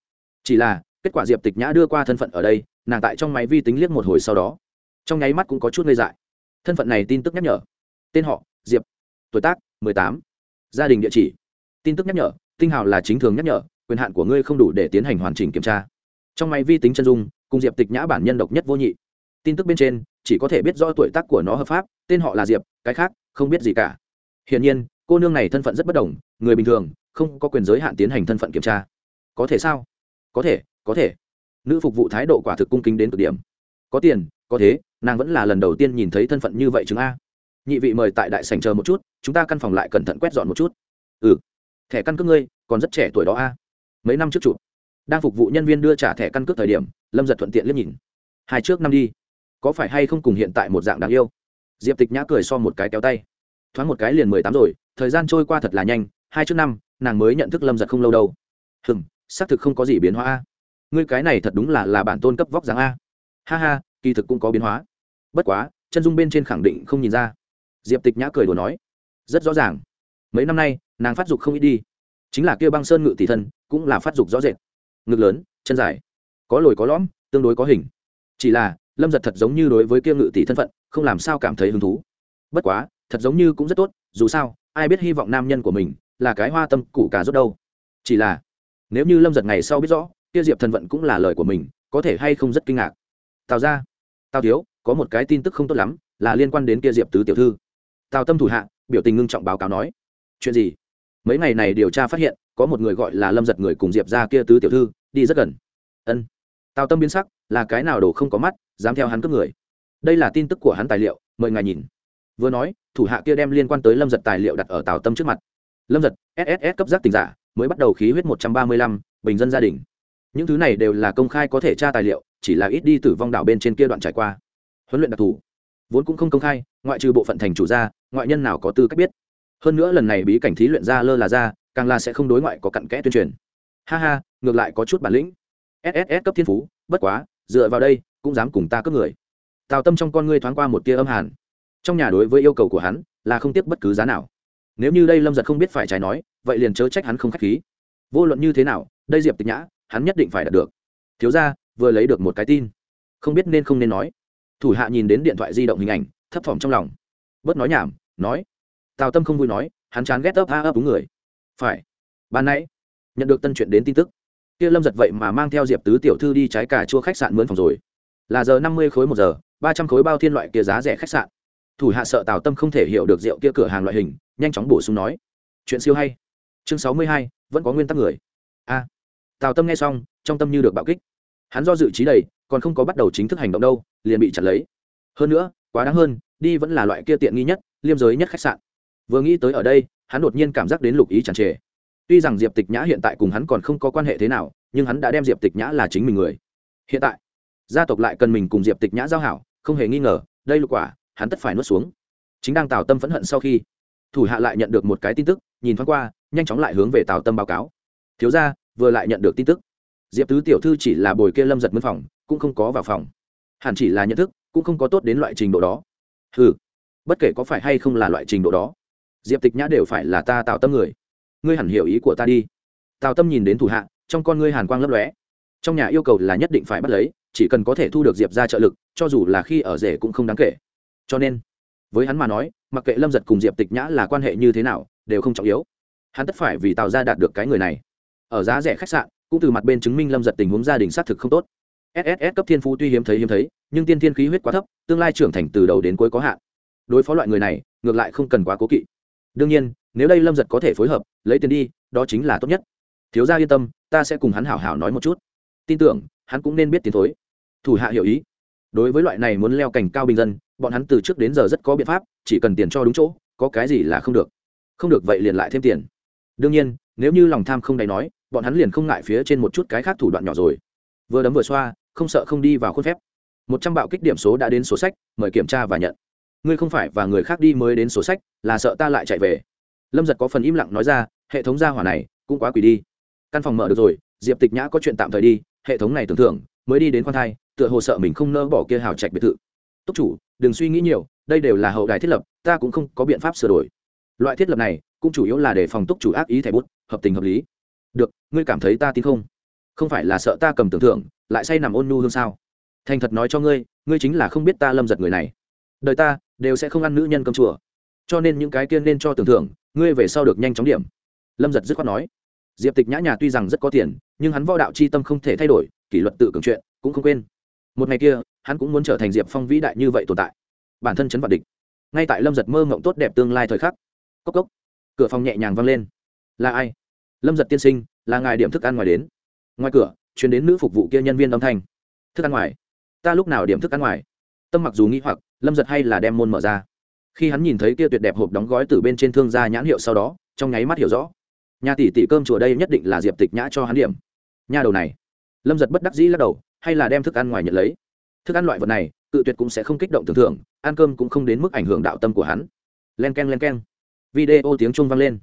Chỉ là, kết quả diệp tịch nhã đưa qua thân phận ở đây, nàng tại trong máy vi tính liếc một hồi sau đó. Trong nháy mắt cũng có chút ngây dại. Thân phận này tin tức nhắc nhở. Tên họ, diệp. Tuổi tác, mười tám. Gia đình địa chỉ. Tin tức nhắc nhở, tinh hào là chính thường nhắc nhở, quyền hạn của ngươi không đủ để tiến hành hoàn chỉnh kiểm tra. Trong máy vi tính chân dung, cùng diệp tịch nhã bản nhân độc nhất vô nhị. Tin tức bên trên, chỉ có thể biết rõ tuổi tác của nó hợp pháp, tên họ là diệp, cái khác, không biết gì cả. Hiển nhiên, cô nương này thân phận rất bất đồng, người bình thường không có quyền giới hạn tiến hành thân phận kiểm tra. Có thể sao? Có thể có thể. Nữ phục vụ thái độ quả thực cung kính đến cực điểm. Có tiền, có thế, nàng vẫn là lần đầu tiên nhìn thấy thân phận như vậy chứng a. Nhị vị mời tại đại sành chờ một chút, chúng ta căn phòng lại cẩn thận quét dọn một chút. Ừ. Thẻ căn cước ngươi, còn rất trẻ tuổi đó a. Mấy năm trước chụp. Đang phục vụ nhân viên đưa trả thẻ căn cước thời điểm, lâm giật thuận tiện liếc nhìn. Hai trước năm đi. Có phải hay không cùng hiện tại một dạng đáng yêu? Diệp tịch nhã cười so một cái kéo tay. Thoáng một cái liền mười tám rồi, thời gian trôi qua thật là nhanh, hai trước năm nàng mới nhận thức lâm giật không lâu đâu. Hừm, xác thực không có gì biến hóa a. Ngươi cái này thật đúng là là bản tôn cấp vóc dáng a. Ha ha, kỳ thực cũng có biến hóa. Bất quá, chân dung bên trên khẳng định không nhìn ra. Diệp tịch nhã cười đùa nói, rất rõ ràng. Mấy năm nay, nàng phát dục không ít đi. Chính là kia băng sơn ngự tỷ thân, cũng là phát dục rõ rệt. Ngực lớn, chân dài, có lồi có lõm, tương đối có hình. Chỉ là, lâm giật thật giống như đối với kia ngự tỷ thân phận, không làm sao cảm thấy hứng thú. Bất quá, thật giống như cũng rất tốt, dù sao, ai biết hy vọng nam nhân của mình là cái hoa tâm củ cà rốt đâu. Chỉ là, nếu như lâm giật ngày sau biết rõ, kia diệp thần vận cũng là lời của mình, có thể hay không rất kinh ngạc. Tào ra tào thiếu, có một cái tin tức không tốt lắm, là liên quan đến kia diệp tứ tiểu thư. Tào tâm thủ hạ, biểu tình ngưng trọng báo cáo nói, chuyện gì? Mấy ngày này điều tra phát hiện, có một người gọi là lâm giật người cùng diệp ra kia tứ tiểu thư, đi rất gần. Ân. Tào tâm biến sắc, là cái nào đồ không có mắt, dám theo hắn cướp người. Đây là tin tức của hắn tài liệu, mời ngài nhìn. Vừa nói, thủ hạ kia đem liên quan tới lâm giật tài liệu đặt ở tào tâm trước mặt lâm giật sss cấp giác tình giả, mới bắt đầu khí huyết một trăm ba mươi lăm, bình dân gia đình. Những thứ này đều là công khai có thể tra tài liệu, chỉ là ít đi tử vong đảo bên trên kia đoạn trải qua. Huấn luyện đặc thù. Vốn cũng không công khai, ngoại trừ bộ phận thành chủ gia, ngoại nhân nào có tư cách biết. Hơn nữa lần này bí cảnh thí luyện ra lơ là ra, càng là sẽ không đối ngoại có cặn kẽ tuyên truyền. Ha ha, ngược lại có chút bản lĩnh. Sss cấp thiên phú, bất quá, dựa vào đây, cũng dám cùng ta cướp người. Tào tâm trong con ngươi thoáng qua một tia âm hàn. Trong nhà đối với yêu cầu của hắn, là không tiếp bất cứ giá nào nếu như đây lâm giật không biết phải trái nói, vậy liền chớ trách hắn không k h á c h khí. Vô luận như thế nào, đây diệp tịch nhã, hắn nhất định phải đạt được. Thiếu ra vừa lấy được một cái tin. Không biết nên không nên nói. Thủ hạ nhìn đến điện thoại di động hình ảnh, thấp thỏm trong lòng. Bớt nói nhảm, nói. Tào tâm không vui nói, hắn chán ghét ấp a ấp đúng người. Phải. Ban nãy, nhận được tân chuyện đến tin tức. Kia lâm giật vậy mà mang theo diệp tứ tiểu thư đi trái cà chua khách sạn mướn phòng rồi. Là giờ năm mươi khối một giờ, ba trăm khối bao thiên loại kia giá rẻ khách sạn. Thủ hạ sợ tào tâm không thể hiểu được rượu kia cửa hàng loại hình nhanh chóng bổ sung nói, chuyện siêu hay. Chương sáu mươi hai, vẫn có nguyên tắc người. A. Tào tâm nghe xong, trong tâm như được bạo kích. Hắn do dự trí đầy, còn không có bắt đầu chính thức hành động đâu, liền bị chặt lấy. Hơn nữa, quá đáng hơn, đi vẫn là loại kia tiện nghi nhất, liêm giới nhất khách sạn. Vừa nghĩ tới ở đây, hắn đột nhiên cảm giác đến lục ý chẳng trề. Tuy rằng diệp tịch nhã hiện tại cùng hắn còn không có quan hệ thế nào, nhưng hắn đã đem diệp tịch nhã là chính mình người. Hiện tại, gia tộc lại cần mình cùng diệp tịch nhã giao hảo, không hề nghi ngờ, đây lục quả, hắn tất phải nuốt xuống. Chính đang tào tâm phẫn hận sau khi thủ hạ lại nhận được một cái tin tức, nhìn thoáng qua, nhanh chóng lại hướng về tào tâm báo cáo. Thiếu ra vừa lại nhận được tin tức. Diệp tứ tiểu thư chỉ là bồi kia lâm giật mân phòng, cũng không có vào phòng. Hẳn chỉ là nhận thức, cũng không có tốt đến loại trình độ đó. Ừ bất kể có phải hay không là loại trình độ đó, diệp tịch nhã đều phải là ta tào tâm người. Ngươi hẳn hiểu ý của ta đi. Tào tâm nhìn đến thủ hạ, trong con ngươi hàn quang lấp lóe. Trong nhà yêu cầu là nhất định phải bắt lấy, chỉ cần có thể thu được diệp ra trợ lực, cho dù là khi ở rể cũng không đáng kể. Cho nên, với hắn mà nói mặc kệ lâm giật cùng diệp tịch nhã là quan hệ như thế nào, đều không trọng yếu. Hắn tất phải vì tạo ra đạt được cái người này. Ở giá rẻ khách sạn, cũng từ mặt bên chứng minh lâm giật tình huống gia đình xác thực không tốt. Sss cấp thiên phú tuy hiếm thấy hiếm thấy, nhưng tiên thiên khí huyết quá thấp, tương lai trưởng thành từ đầu đến cuối có hạn. Đối phó loại người này, ngược lại không cần quá cố kỵ. Đương nhiên, nếu đây lâm giật có thể phối hợp, lấy tiền đi, đó chính là tốt nhất. Thiếu gia yên tâm, ta sẽ cùng hắn hảo hảo nói một chút. Tin tưởng, hắn cũng nên biết tiến thối. Thủ hạ hiểu ý. Đối với loại này muốn leo cành cao bình dân, bọn hắn từ trước đến giờ rất có biện pháp chỉ cần tiền cho đúng chỗ, có cái gì là không được. Không được vậy liền lại thêm tiền. Đương nhiên, nếu như lòng tham không đáy nói, bọn hắn liền không ngại phía trên một chút cái khác thủ đoạn nhỏ rồi. Vừa đấm vừa xoa, không sợ không đi vào khuôn phép. Một trăm bạo kích điểm số đã đến sổ sách, mời kiểm tra và nhận. Ngươi không phải và người khác đi mới đến sổ sách, là sợ ta lại chạy về. Lâm giật có phần im lặng nói ra, hệ thống gia hỏa này cũng quá quỷ đi. Căn phòng mở được rồi, diệp tịch nhã có chuyện tạm thời đi, hệ thống này tưởng thưởng, mới đi đến khoan thai, tựa hồ sợ mình không nỡ bỏ kia hào trạch biệt thự. Túc chủ, đừng suy nghĩ nhiều đây đều là hậu đài thiết lập, ta cũng không có biện pháp sửa đổi. Loại thiết lập này cũng chủ yếu là để phòng túc chủ ác ý thẻ bút, hợp tình hợp lý. Được, ngươi cảm thấy ta tin không? Không phải là sợ ta cầm tưởng thưởng, lại say nằm ôn nu hương sao? Thành thật nói cho ngươi ngươi chính là không biết ta lâm giật người này. Đời ta đều sẽ không ăn nữ nhân cầm chùa. Cho nên những cái kia nên cho tưởng thưởng, ngươi về sau được nhanh chóng điểm. Lâm giật dứt khoát nói. Diệp tịch nhã nhà tuy rằng rất có tiền, nhưng hắn võ đạo c h i tâm không thể thay đổi, kỷ luật tự cường chuyện, cũng không quên. Một ngày kia, hắn cũng muốn trở thành diệp phong vĩ đại như vậy tồn tại bản thân chấn vạn địch. Ngay tại lâm giật mơ ngộng tốt đẹp tương lai thời khắc, cốc cốc, cửa phòng nhẹ nhàng vang lên. Là ai? Lâm giật tiên sinh, là ngài điểm thức ăn ngoài đến. Ngoài cửa chuyển đến nữ phục vụ kia nhân viên âm thanh. Thức ăn ngoài? Ta lúc nào điểm thức ăn ngoài? Tâm mặc dù nghĩ hoặc, lâm giật hay là đem môn mở ra. Khi hắn nhìn thấy kia tuyệt đẹp hộp đóng gói từ bên trên thương gia nhãn hiệu sau đó, trong nháy mắt hiểu rõ. Nhà tỷ tỷ cơm chùa đây nhất định là diệp tịch nhã cho hắn điểm. Nhà đầu này. Lâm giật bất đắc dĩ lắc đầu, hay là đem thức ăn ngoài nhận lấy thức ăn loại vật này, cự tuyệt cũng sẽ không kích động tưởng thưởng ăn cơm cũng không đến mức ảnh hưởng đạo tâm của hắn. Len k e n len k e n video tiếng trung vang lên.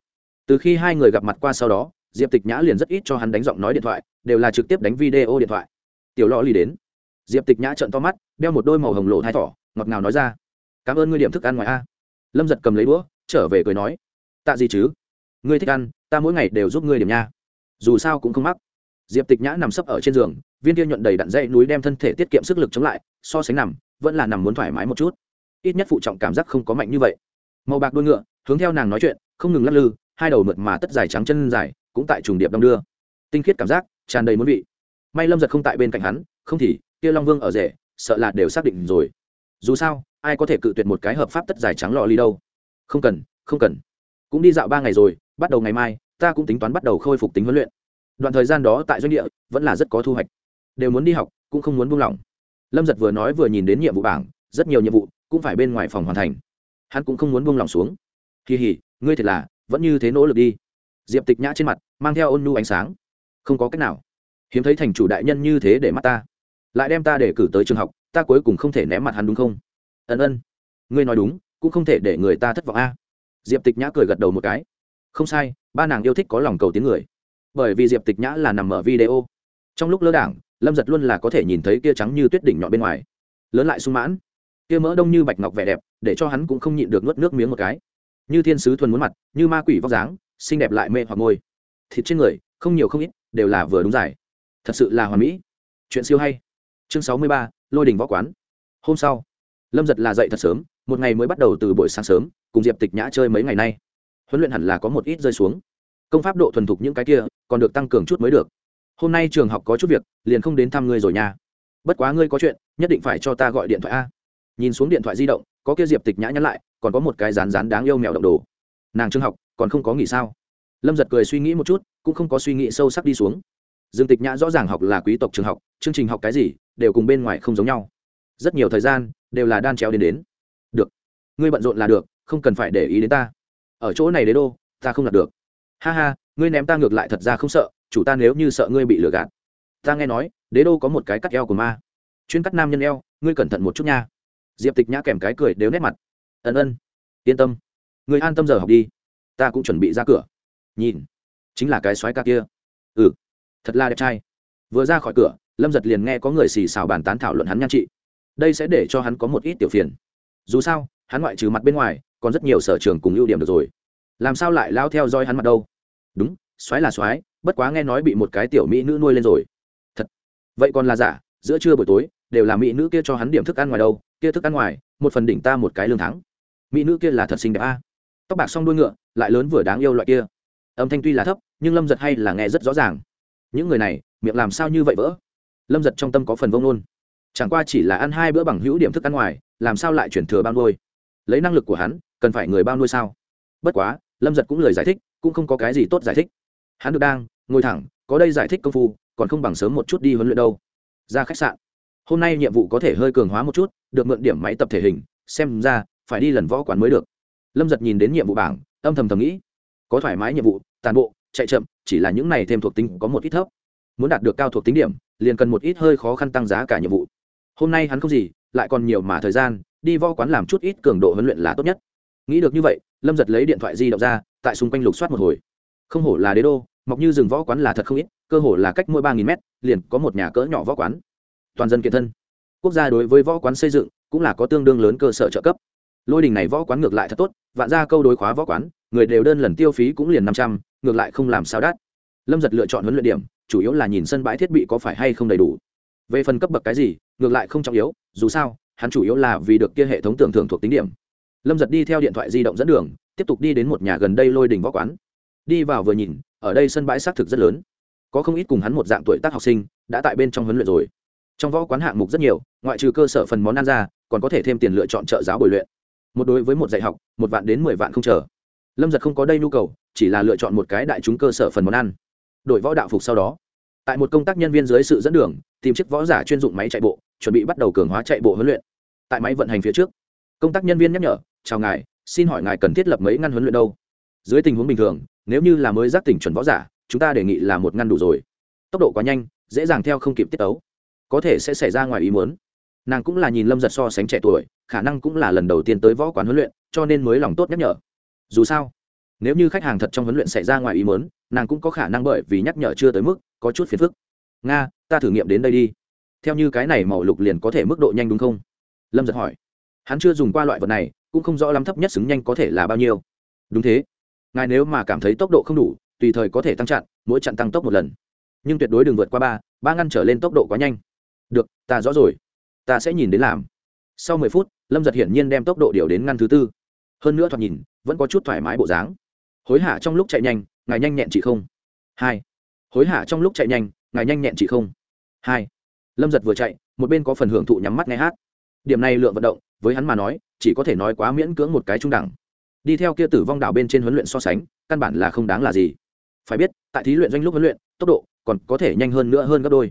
Từ khi hai người gặp mặt qua sau đó, diệp tịch nhã liền rất ít cho hắn đánh giọng nói điện thoại, đều là trực tiếp đánh video điện thoại. Tiểu lò lì đến. Diệp tịch nhã trợn to mắt, đeo một đôi màu hồng lộ thai thỏ, ngọt ngào nói ra. Cảm ơn ngươi điểm thức ăn ngoài a. Lâm giật cầm lấy đũa, trở về cười nói. Tạ gì chứ? Ngươi thích ăn, ta mỗi ngày đều giúp ngươi điểm nha. Dù sao cũng không mắc. Diệp tịch nhã nằm sấp ở trên giường viên tiêu nhuận đầy đặn dây núi đem thân thể tiết kiệm sức lực chống lại, so sánh nằm, vẫn là nằm muốn thoải mái một chút. Ít nhất phụ trọng cảm giác không có mạnh như vậy. Màu bạc đuôi ngựa, hướng theo nàng nói chuyện, không ngừng lắc lư, hai đầu mượt mà tất dài trắng chân dài, cũng tại trùng điệp đong đưa. Tinh khiết cảm giác, tràn đầy muốn vị. May lâm giật không tại bên cạnh hắn, không thì, kia long vương ở rể, sợ là đều xác định rồi. Dù sao, ai có thể cự tuyệt một cái hợp pháp tất dài trắng lò ly đâu. Không cần không cần. Cũng đi dạo ba ngày rồi, bắt đầu ngày mai, ta cũng tính toán bắt đầu khôi phục tính huấn luyện. Đoạn thời gian đó tại doanh địa, vẫn là rất có thu hoạch đều muốn đi học, cũng không muốn buông lỏng. Lâm giật vừa nói vừa nhìn đến nhiệm vụ bảng, rất nhiều nhiệm vụ cũng phải bên ngoài phòng hoàn thành. Hắn cũng không muốn buông lỏng xuống. Kỳ hỉ, ngươi thật là, vẫn như thế nỗ lực đi. Diệp tịch nhã trên mặt mang theo ôn nhu ánh sáng. Không có cách nào. Hiếm thấy thành chủ đại nhân như thế để mắt ta. Lại đem ta để cử tới trường học, ta cuối cùng không thể ném mặt hắn đúng không? Ân ân. Ngươi nói đúng, cũng không thể để người ta thất vọng a. Diệp tịch nhã cười gật đầu một cái. Không sai, ba nàng yêu thích có lòng cầu tiếng người. Bởi vì diệp tịch nhã là nằm ở video. Trong lúc lơ đảng lâm giật luôn là có thể nhìn thấy kia trắng như tuyết đỉnh nhọn bên ngoài. Lớn lại sung mãn. Kia mỡ đông như bạch ngọc vẻ đẹp, để cho hắn cũng không nhịn được nuốt nước miếng một cái. Như thiên sứ thuần muốn mặt, như ma quỷ vóc dáng, xinh đẹp lại mê hoặc môi. Thịt trên người, không nhiều không ít, đều là vừa đúng giải. Thật sự là hoàn mỹ. Chuyện siêu hay. Chương sáu mươi ba, lôi đình võ quán. Hôm sau, lâm giật là dậy thật sớm, một ngày mới bắt đầu từ buổi sáng sớm, cùng diệp tịch nhã chơi mấy ngày nay. Huấn luyện hẳn là có một ít rơi xuống. Công pháp độ thuần thục những cái kia, còn được tăng cường chút mới được hôm nay trường học có chút việc, liền không đến thăm ngươi rồi nha. Bất quá ngươi có chuyện, nhất định phải cho ta gọi điện thoại a. Nhìn xuống điện thoại di động, có kia diệp tịch nhã nhắn lại, còn có một cái rán rán đáng yêu mèo động đồ. Nàng trường học, còn không có nghỉ sao? Lâm giật cười suy nghĩ một chút, cũng không có suy nghĩ sâu sắc đi xuống. Dương tịch nhã rõ ràng học là quý tộc trường học, chương trình học cái gì, đều cùng bên ngoài không giống nhau. Rất nhiều thời gian, đều là đan chéo đến đến. Được. Ngươi bận rộn là được, không cần phải để ý đến ta. Ở chỗ này đế đô, ta không đạt được. Ha ha, ngươi ném ta ngược lại thật ra không sợ chủ ta nếu như sợ ngươi bị lừa gạt. Ta nghe nói, đế đô có một cái cắt eo của ma. Chuyên cắt nam nhân eo, ngươi cẩn thận một chút nha. Diệp tịch nhã kèm cái cười đều nét mặt. Ân ân, yên tâm. Người an tâm giờ học đi. Ta cũng chuẩn bị ra cửa. Nhìn, chính là cái soái ca kia. Ừ thật là đẹp trai. Vừa ra khỏi cửa, lâm giật liền nghe có người xì xào bàn tán thảo luận hắn nhan trị. Đây sẽ để cho hắn có một ít tiểu phiền. Dù sao, hắn ngoại trừ mặt bên ngoài, còn rất nhiều sở trường cùng ưu điểm được rồi. Làm sao lại lao theo dõi hắn mặt đâu? Đúng soái là soái bất quá nghe nói bị một cái tiểu mỹ nữ nuôi lên rồi. Thật? Vậy còn là giả, giữa trưa buổi tối, đều là mỹ nữ kia cho hắn điểm thức ăn ngoài đâu, kia thức ăn ngoài, một phần đỉnh ta một cái lương thắng. Mỹ nữ kia là thật xinh đẹp a. Tóc bạc song đuôi ngựa, lại lớn vừa đáng yêu loại kia. Âm thanh tuy là thấp, nhưng lâm giật hay là nghe rất rõ ràng. Những người này, miệng làm sao như vậy vỡ? Lâm giật trong tâm có phần vông nôn chẳng qua chỉ là ăn hai bữa bằng hữu điểm thức ăn ngoài, làm sao lại chuyển thừa bao nuôi? Lấy năng lực của hắn, cần phải người bao nuôi sao? Bất quá, lâm giật cũng lời giải thích, cũng không có cái gì tốt giải thích hắn được đang, ngồi thẳng, có đây giải thích công phu, còn không bằng sớm một chút đi huấn luyện đâu. Ra khách sạn. Hôm nay nhiệm vụ có thể hơi cường hóa một chút, được mượn điểm máy tập thể hình, xem ra, phải đi lần võ quán mới được. Lâm giật nhìn đến nhiệm vụ bảng, âm thầm thầm nghĩ. Có thoải mái nhiệm vụ, tàn bộ, chạy chậm, chỉ là những này thêm thuộc tính có một ít thấp. Muốn đạt được cao thuộc tính điểm, liền cần một ít hơi khó khăn tăng giá cả nhiệm vụ. Hôm nay hắn không gì, lại còn nhiều mà thời gian, đi võ quán làm chút ít cường độ huấn luyện là tốt nhất. Nghĩ được như vậy, lâm giật lấy điện thoại di động ra, tại xung quanh lục soát một hồi không hổ là đế đô, mọc như rừng võ quán là thật không ít, cơ hồ là cách mỗi ba nghìn mét, liền có một nhà cỡ nhỏ võ quán. Toàn dân kiện thân. Quốc gia đối với võ quán xây dựng cũng là có tương đương lớn cơ sở trợ cấp. Lôi đình này võ quán ngược lại thật tốt, vạn ra câu đối khóa võ quán, người đều đơn lần tiêu phí cũng liền năm trăm, ngược lại không làm sao đắt. Lâm giật lựa chọn huấn luyện điểm, chủ yếu là nhìn sân bãi thiết bị có phải hay không đầy đủ. Về phần cấp bậc cái gì, ngược lại không trọng yếu, dù sao, hắn chủ yếu là vì được kia hệ thống tưởng thưởng thuộc tính điểm. Lâm giật đi theo điện thoại di động dẫn đường, tiếp tục đi đến một nhà gần đây lôi đình võ quán đi vào vừa nhìn, ở đây sân bãi xác thực rất lớn. Có không ít cùng hắn một dạng tuổi tác học sinh, đã tại bên trong huấn luyện rồi. Trong võ quán hạng mục rất nhiều, ngoại trừ cơ sở phần món ăn ra, còn có thể thêm tiền lựa chọn trợ giáo bồi luyện. Một đối với một dạy học, một vạn đến mười vạn không chờ. Lâm giật không có đây nhu cầu, chỉ là lựa chọn một cái đại chúng cơ sở phần món ăn. Đổi võ đạo phục sau đó, tại một công tác nhân viên dưới sự dẫn đường, tìm chiếc võ giả chuyên dụng máy chạy bộ, chuẩn bị bắt đầu cường hóa chạy bộ huấn luyện. Tại máy vận hành phía trước, công tác nhân viên nhắc nhở, chào ngài, xin hỏi ngài cần thiết lập mấy ngăn huấn luyện đâu? Dưới tình huống bình thường nếu như là mới giác tỉnh chuẩn võ giả chúng ta đề nghị là một ngăn đủ rồi. Tốc độ quá nhanh dễ dàng theo không kịp tiết ấu có thể sẽ xảy ra ngoài ý muốn. Nàng cũng là nhìn lâm giật so sánh trẻ tuổi khả năng cũng là lần đầu tiên tới võ quán huấn luyện cho nên mới lòng tốt nhắc nhở. Dù sao nếu như khách hàng thật trong huấn luyện xảy ra ngoài ý muốn, nàng cũng có khả năng bởi vì nhắc nhở chưa tới mức có chút phiền phức. Nga ta thử nghiệm đến đây đi. Theo như cái này màu lục liền có thể mức độ nhanh đúng không? Lâm giật hỏi. Hắn chưa dùng qua loại vật này cũng không rõ lắm thấp nhất xứng nhanh có thể là bao nhiêu. Đúng thế ngài nếu mà cảm thấy tốc độ không đủ, tùy thời có thể tăng chặn, mỗi chặn tăng tốc một lần. Nhưng tuyệt đối đừng vượt qua ba ba ngăn trở lên tốc độ quá nhanh. Được, ta rõ rồi. Ta sẽ nhìn đến làm. Sau mười phút, lâm giật hiển nhiên đem tốc độ điều đến ngăn thứ tư. Hơn nữa thoạt nhìn, vẫn có chút thoải mái bộ dáng. Hối hả trong lúc chạy nhanh, ngài nhanh nhẹn chị không? Hai. Hối hả trong lúc chạy nhanh, ngài nhanh nhẹn chị không? Hai. Lâm giật vừa chạy, một bên có phần hưởng thụ nhắm mắt nghe hát. Điểm này lượng vận động, với hắn mà nói, chỉ có thể nói quá miễn cưỡng một cái trung đẳng đi theo kia tử vong đảo bên trên huấn luyện so sánh, căn bản là không đáng là gì. Phải biết, tại thí luyện doanh lúc huấn luyện, tốc độ còn có thể nhanh hơn nữa hơn gấp đôi.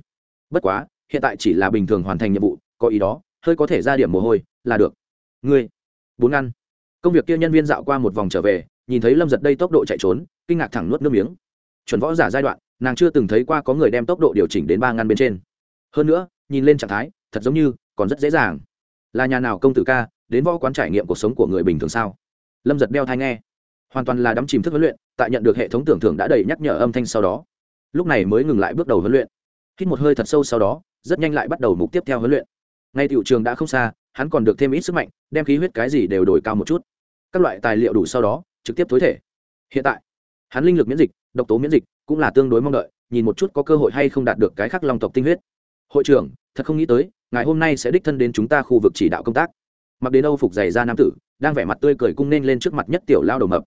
Bất quá, hiện tại chỉ là bình thường hoàn thành nhiệm vụ, có ý đó, hơi có thể ra điểm mồ hôi, là được. Ngươi, bốn ngăn. Công việc kia nhân viên dạo qua một vòng trở về, nhìn thấy lâm giật đây tốc độ chạy trốn, kinh ngạc thẳng nuốt nước miếng. Chuẩn võ giả giai đoạn, nàng chưa từng thấy qua có người đem tốc độ điều chỉnh đến ba ngăn bên trên. Hơn nữa, nhìn lên trạng thái, thật giống như còn rất dễ dàng. Là nhà nào công tử ca, đến võ quán trải nghiệm cuộc sống của người bình thường sao? Lâm giật đeo thai nghe. Hoàn toàn là đắm chìm thức huấn luyện, tại nhận được hệ thống tưởng thưởng đã đầy nhắc nhở âm thanh sau đó. Lúc này mới ngừng lại bước đầu huấn luyện. Hít một hơi thật sâu sau đó, rất nhanh lại bắt đầu mục tiếp theo huấn luyện. Ngay tiểu trường đã không xa, hắn còn được thêm ít sức mạnh, đem khí huyết cái gì đều đổi cao một chút. Các loại tài liệu đủ sau đó, trực tiếp tối thể. Hiện tại, hắn linh lực miễn dịch, độc tố miễn dịch, cũng là tương đối mong đợi, nhìn một chút có cơ hội hay không đạt được cái khắc long tộc tinh huyết. Hội trưởng, thật không nghĩ tới, ngày hôm nay sẽ đích thân đến chúng ta khu vực chỉ đạo công tác. Mặc đến âu phục dày ra nam tử đang vẻ mặt tươi cười cung nên lên trước mặt nhất tiểu lao đầu mập.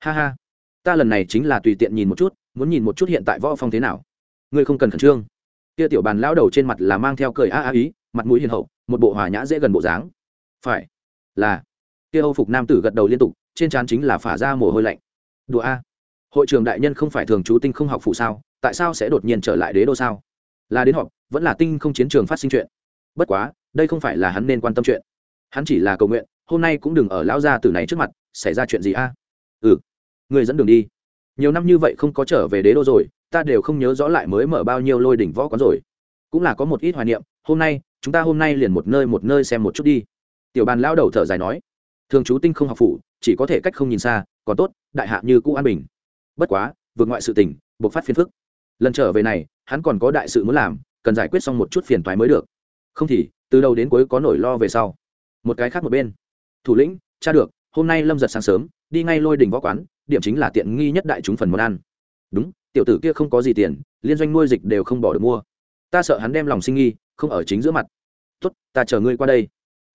Ha ha, ta lần này chính là tùy tiện nhìn một chút, muốn nhìn một chút hiện tại võ phong thế nào. Ngươi không cần khẩn trương. Kia tiểu bàn lao đầu trên mặt là mang theo cười a a ý, mặt mũi hiền hậu, một bộ hòa nhã dễ gần bộ dáng. Phải, là. Kia âu phục nam tử gật đầu liên tục, trên trán chính là phả ra mồ hôi lạnh. Đùa a. Hội trường đại nhân không phải thường trú tinh không học phụ sao, tại sao sẽ đột nhiên trở lại đế đô sao? Là đến họp, vẫn là tinh không chiến trường phát sinh chuyện. Bất quá, đây không phải là hắn nên quan tâm chuyện. Hắn chỉ là cầu nguyện hôm nay cũng đừng ở lão gia tử này trước mặt, xảy ra chuyện gì a? Ừ người dẫn đường đi. Nhiều năm như vậy không có trở về đế đô rồi, ta đều không nhớ rõ lại mới mở bao nhiêu lôi đỉnh võ quán rồi. Cũng là có một ít hoài niệm, hôm nay, chúng ta hôm nay liền một nơi một nơi xem một chút đi. Tiểu bàn lao đầu thở dài nói, thường chú tinh không học phủ, chỉ có thể cách không nhìn xa, còn tốt, đại hạ như cũ an bình. Bất quá, vượt ngoại sự tình buộc phát phiền phức. Lần trở về này, hắn còn có đại sự muốn làm, cần giải quyết xong một chút phiền toái mới được. Không thì, từ đầu đến cuối có nỗi lo về sau. Một cái khác một bên thủ lĩnh cha được hôm nay lâm giật sáng sớm đi ngay lôi đỉnh võ quán điểm chính là tiện nghi nhất đại chúng phần món ăn. Đúng tiểu tử kia không có gì tiền liên doanh nuôi dịch đều không bỏ được mua. Ta sợ hắn đem lòng sinh nghi không ở chính giữa mặt. Tuất ta chờ ngươi qua đây.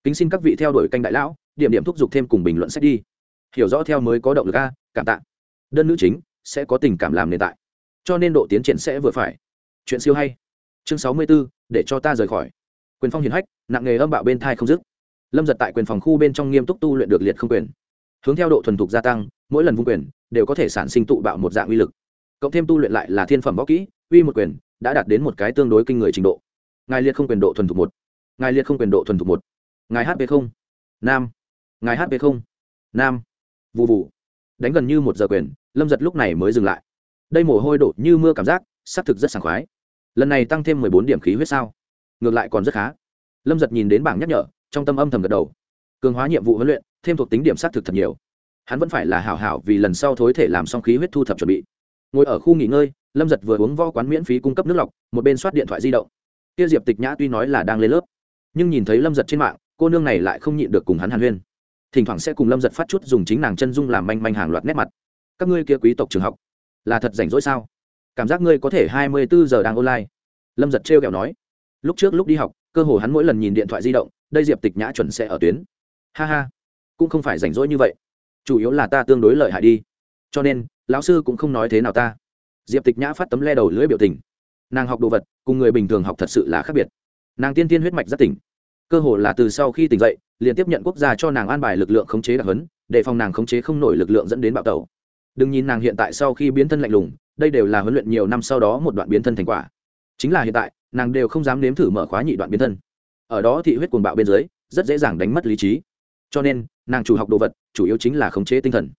Kính xin các vị theo đuổi canh đại lão điểm điểm thúc giục thêm cùng bình luận sách đi. Hiểu rõ theo mới có động lực a cảm tạ. Đơn nữ chính sẽ có tình cảm làm nền tại. Cho nên độ tiến triển sẽ vừa phải. Chuyện siêu hay. Chương sáu mươi 64, để cho ta rời khỏi. Quyền phong hiền hách nặng nghề âm bạo bên thai không dứt lâm giật tại quyền phòng khu bên trong nghiêm túc tu luyện được liệt không quyền. Hướng theo độ thuần thục gia tăng, mỗi lần vung quyền, đều có thể sản sinh tụ bạo một dạng uy lực. Cộng thêm tu luyện lại là thiên phẩm võ kỹ, uy một quyền đã đạt đến một cái tương đối kinh người trình độ. Ngài liệt không quyền độ thuần thục một. Ngài liệt không quyền độ thuần thục một. Ngài hp không. Nam. Ngài hp không. Nam. Vụ vụ đánh gần như một giờ quyền, lâm giật lúc này mới dừng lại. Đây mồ hôi đổ như mưa cảm giác, xác thực rất sảng khoái. Lần này tăng thêm mười bốn điểm khí huyết sao. Ngược lại còn rất khá. Lâm giật nhìn đến bảng nhắc nhở trong tâm âm thầm gật đầu. Cường hóa nhiệm vụ huấn luyện, thêm thuộc tính điểm xác thực thật nhiều. Hắn vẫn phải là hảo hảo vì lần sau thối thể làm xong khí huyết thu thập chuẩn bị. Ngồi ở khu nghỉ ngơi, lâm giật vừa uống vo quán miễn phí cung cấp nước lọc, một bên soát điện thoại di động. Kia diệp tịch nhã tuy nói là đang lên lớp, nhưng nhìn thấy lâm giật trên mạng, cô nương này lại không nhịn được cùng hắn hàn huyên. Thỉnh thoảng sẽ cùng lâm giật phát chút dùng chính nàng chân dung làm manh manh hàng loạt nét mặt. Các ngươi kia quý tộc trường học, là thật rảnh rỗi sao? Cảm giác ngươi có thể hai mươi bốn giờ đang online. Lâm giật trêu kẹo nói. Lúc trước lúc đi học, cơ hồ hắn mỗi lần nhìn điện thoại di động đây diệp tịch nhã chuẩn sẽ ở tuyến. Ha ha, cũng không phải rảnh rỗi như vậy. Chủ yếu là ta tương đối lợi hại đi. Cho nên, lão sư cũng không nói thế nào ta. Diệp tịch nhã phát tấm le đầu lưỡi biểu tình. Nàng học đồ vật, cùng người bình thường học thật sự là khác biệt. Nàng tiên tiên huyết mạch rất tỉnh. Cơ hồ là từ sau khi tỉnh dậy, liền tiếp nhận quốc gia cho nàng an bài lực lượng khống chế đặc hấn để phòng nàng khống chế không nổi lực lượng dẫn đến bạo tẩu. Đừng nhìn nàng hiện tại sau khi biến thân lạnh lùng, đây đều là huấn luyện nhiều năm sau đó một đoạn biến thân thành quả. Chính là hiện tại, nàng đều không dám nếm thử mở khóa nhị đoạn biến thân ở đó thị huyết cuồng bạo bên dưới, rất dễ dàng đánh mất lý trí. Cho nên, nàng chủ học đồ vật, chủ yếu chính là khống chế tinh thần.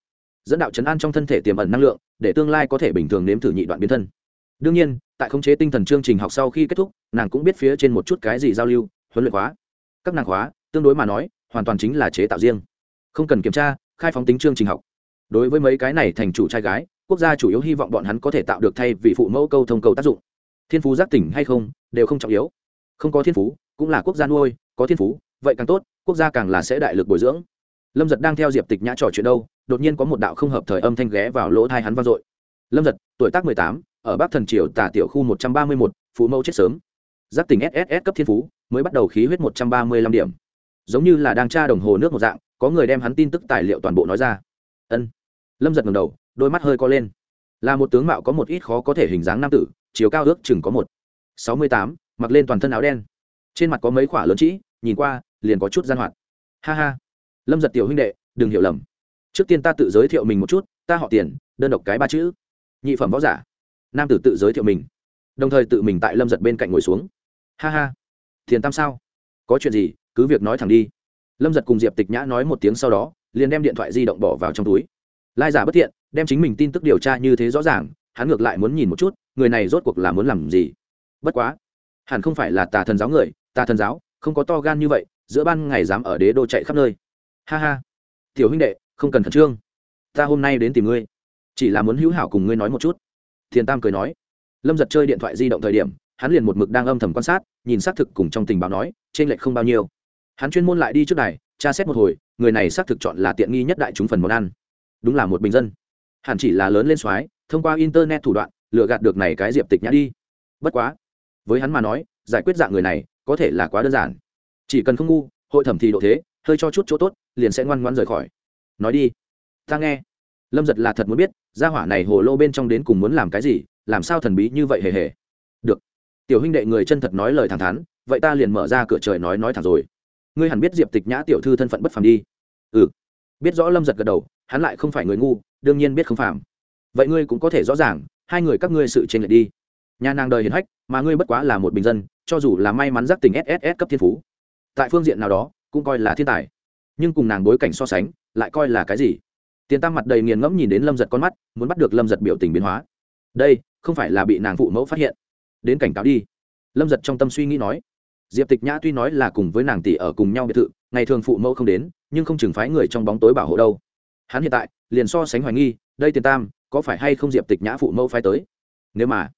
Dẫn đạo chấn an trong thân thể tiềm ẩn năng lượng, để tương lai có thể bình thường nếm thử nhị đoạn biến thân. Đương nhiên, tại khống chế tinh thần chương trình học sau khi kết thúc, nàng cũng biết phía trên một chút cái gì giao lưu, huấn luyện khóa. Các nàng khóa, tương đối mà nói, hoàn toàn chính là chế tạo riêng. Không cần kiểm tra, khai phóng tính chương trình học. Đối với mấy cái này thành chủ trai gái, quốc gia chủ yếu hy vọng bọn hắn có thể tạo được thay vì phụ mẫu câu thông cầu tác dụng. Thiên phú giác tỉnh hay không, đều không trọng yếu. Không có thiên phú cũng là quốc gia nuôi, có thiên phú, vậy càng tốt, quốc gia càng là sẽ đại lực bồi dưỡng. Lâm giật đang theo diệp tịch nhã trò chuyện đâu, đột nhiên có một đạo không hợp thời âm thanh ghé vào lỗ thai hắn vang dội. Lâm giật, tuổi tác mười tám, ở bắc thần triều tả tiểu khu một trăm ba mươi một phụ mẫu chết sớm. Giáp tỉnh sss cấp thiên phú, mới bắt đầu khí huyết một trăm ba mươi lăm điểm. Giống như là đang tra đồng hồ nước một dạng, có người đem hắn tin tức tài liệu toàn bộ nói ra. Ân. Lâm giật ngầm đầu, đôi mắt hơi co lên. Là một tướng mạo có một ít khó có thể hình dáng nam tử, chiều cao ước chừng có một sáu mươi tám, mặc lên toàn thân áo đen trên mặt có mấy khoả lớn trĩ nhìn qua, liền có chút gian hoạt. Ha ha. Lâm giật tiểu huynh đệ, đừng hiểu lầm. Trước tiên ta tự giới thiệu mình một chút, ta họ tiền, đơn độc cái ba chữ. Nhị phẩm võ giả. Nam tử tự giới thiệu mình. Đồng thời tự mình tại lâm giật bên cạnh ngồi xuống. Ha ha. Thiền tam sao? Có chuyện gì, cứ việc nói thẳng đi. Lâm giật cùng diệp tịch nhã nói một tiếng sau đó, liền đem điện thoại di động bỏ vào trong túi. Lai giả bất thiện, đem chính mình tin tức điều tra như thế rõ ràng, hắn ngược lại muốn nhìn một chút, người này rốt cuộc là muốn làm gì. Bất quá, hẳn không phải là tà thần giáo người Ta thần giáo, không có to gan như vậy, giữa ban ngày dám ở đế đô chạy khắp nơi. Ha ha. Tiểu huynh đệ, không cần khẩn trương. Ta hôm nay đến tìm ngươi. Chỉ là muốn hữu hảo cùng ngươi nói một chút. Thiền tam cười nói. Lâm giật chơi điện thoại di động thời điểm, hắn liền một mực đang âm thầm quan sát, nhìn xác thực cùng trong tình báo nói, trên lệch không bao nhiêu. Hắn chuyên môn lại đi trước này tra xét một hồi, người này xác thực chọn là tiện nghi nhất đại chúng phần món ăn. Đúng là một bình dân. Hẳn chỉ là lớn lên soái, thông qua internet thủ đoạn, lừa gạt được này cái diệp tịch nhã đi. Bất quá, với hắn mà nói giải quyết dạng người này có thể là quá đơn giản. Chỉ cần không ngu, hội thẩm thì độ thế, hơi cho chút chỗ tốt, liền sẽ ngoan ngoan rời khỏi. Nói đi. Ta nghe. Lâm giật là thật muốn biết, gia hỏa này hồ lô bên trong đến cùng muốn làm cái gì, làm sao thần bí như vậy hề hề. Được. Tiểu huynh đệ người chân thật nói lời thẳng thắn, vậy ta liền mở ra cửa trời nói nói thẳng rồi. Ngươi hẳn biết diệp tịch nhã tiểu thư thân phận bất phàm đi. Ừ. Biết rõ lâm giật gật đầu, hắn lại không phải người ngu, đương nhiên biết không phàm. Vậy ngươi cũng có thể rõ ràng, hai người các ngươi sự tranh lệch đi nhà nàng đời hiền hách, mà ngươi bất quá là một bình dân, cho dù là may mắn giác tình sss cấp thiên phú. Tại phương diện nào đó, cũng coi là thiên tài. Nhưng cùng nàng bối cảnh so sánh, lại coi là cái gì? Tiền tam mặt đầy nghiền ngẫm nhìn đến lâm giật con mắt, muốn bắt được lâm giật biểu tình biến hóa. Đây, không phải là bị nàng phụ mẫu phát hiện. Đến cảnh cáo đi. Lâm giật trong tâm suy nghĩ nói. Diệp tịch nhã tuy nói là cùng với nàng tỷ ở cùng nhau biệt thự, ngày thường phụ mẫu không đến, nhưng không chừng phái người trong bóng tối bảo hộ đâu. Hắn hiện tại, liền so sánh hoài nghi, đây tiền tam, có phải hay không diệp tịch nhã phụ mẫu phái tới? Nếu mà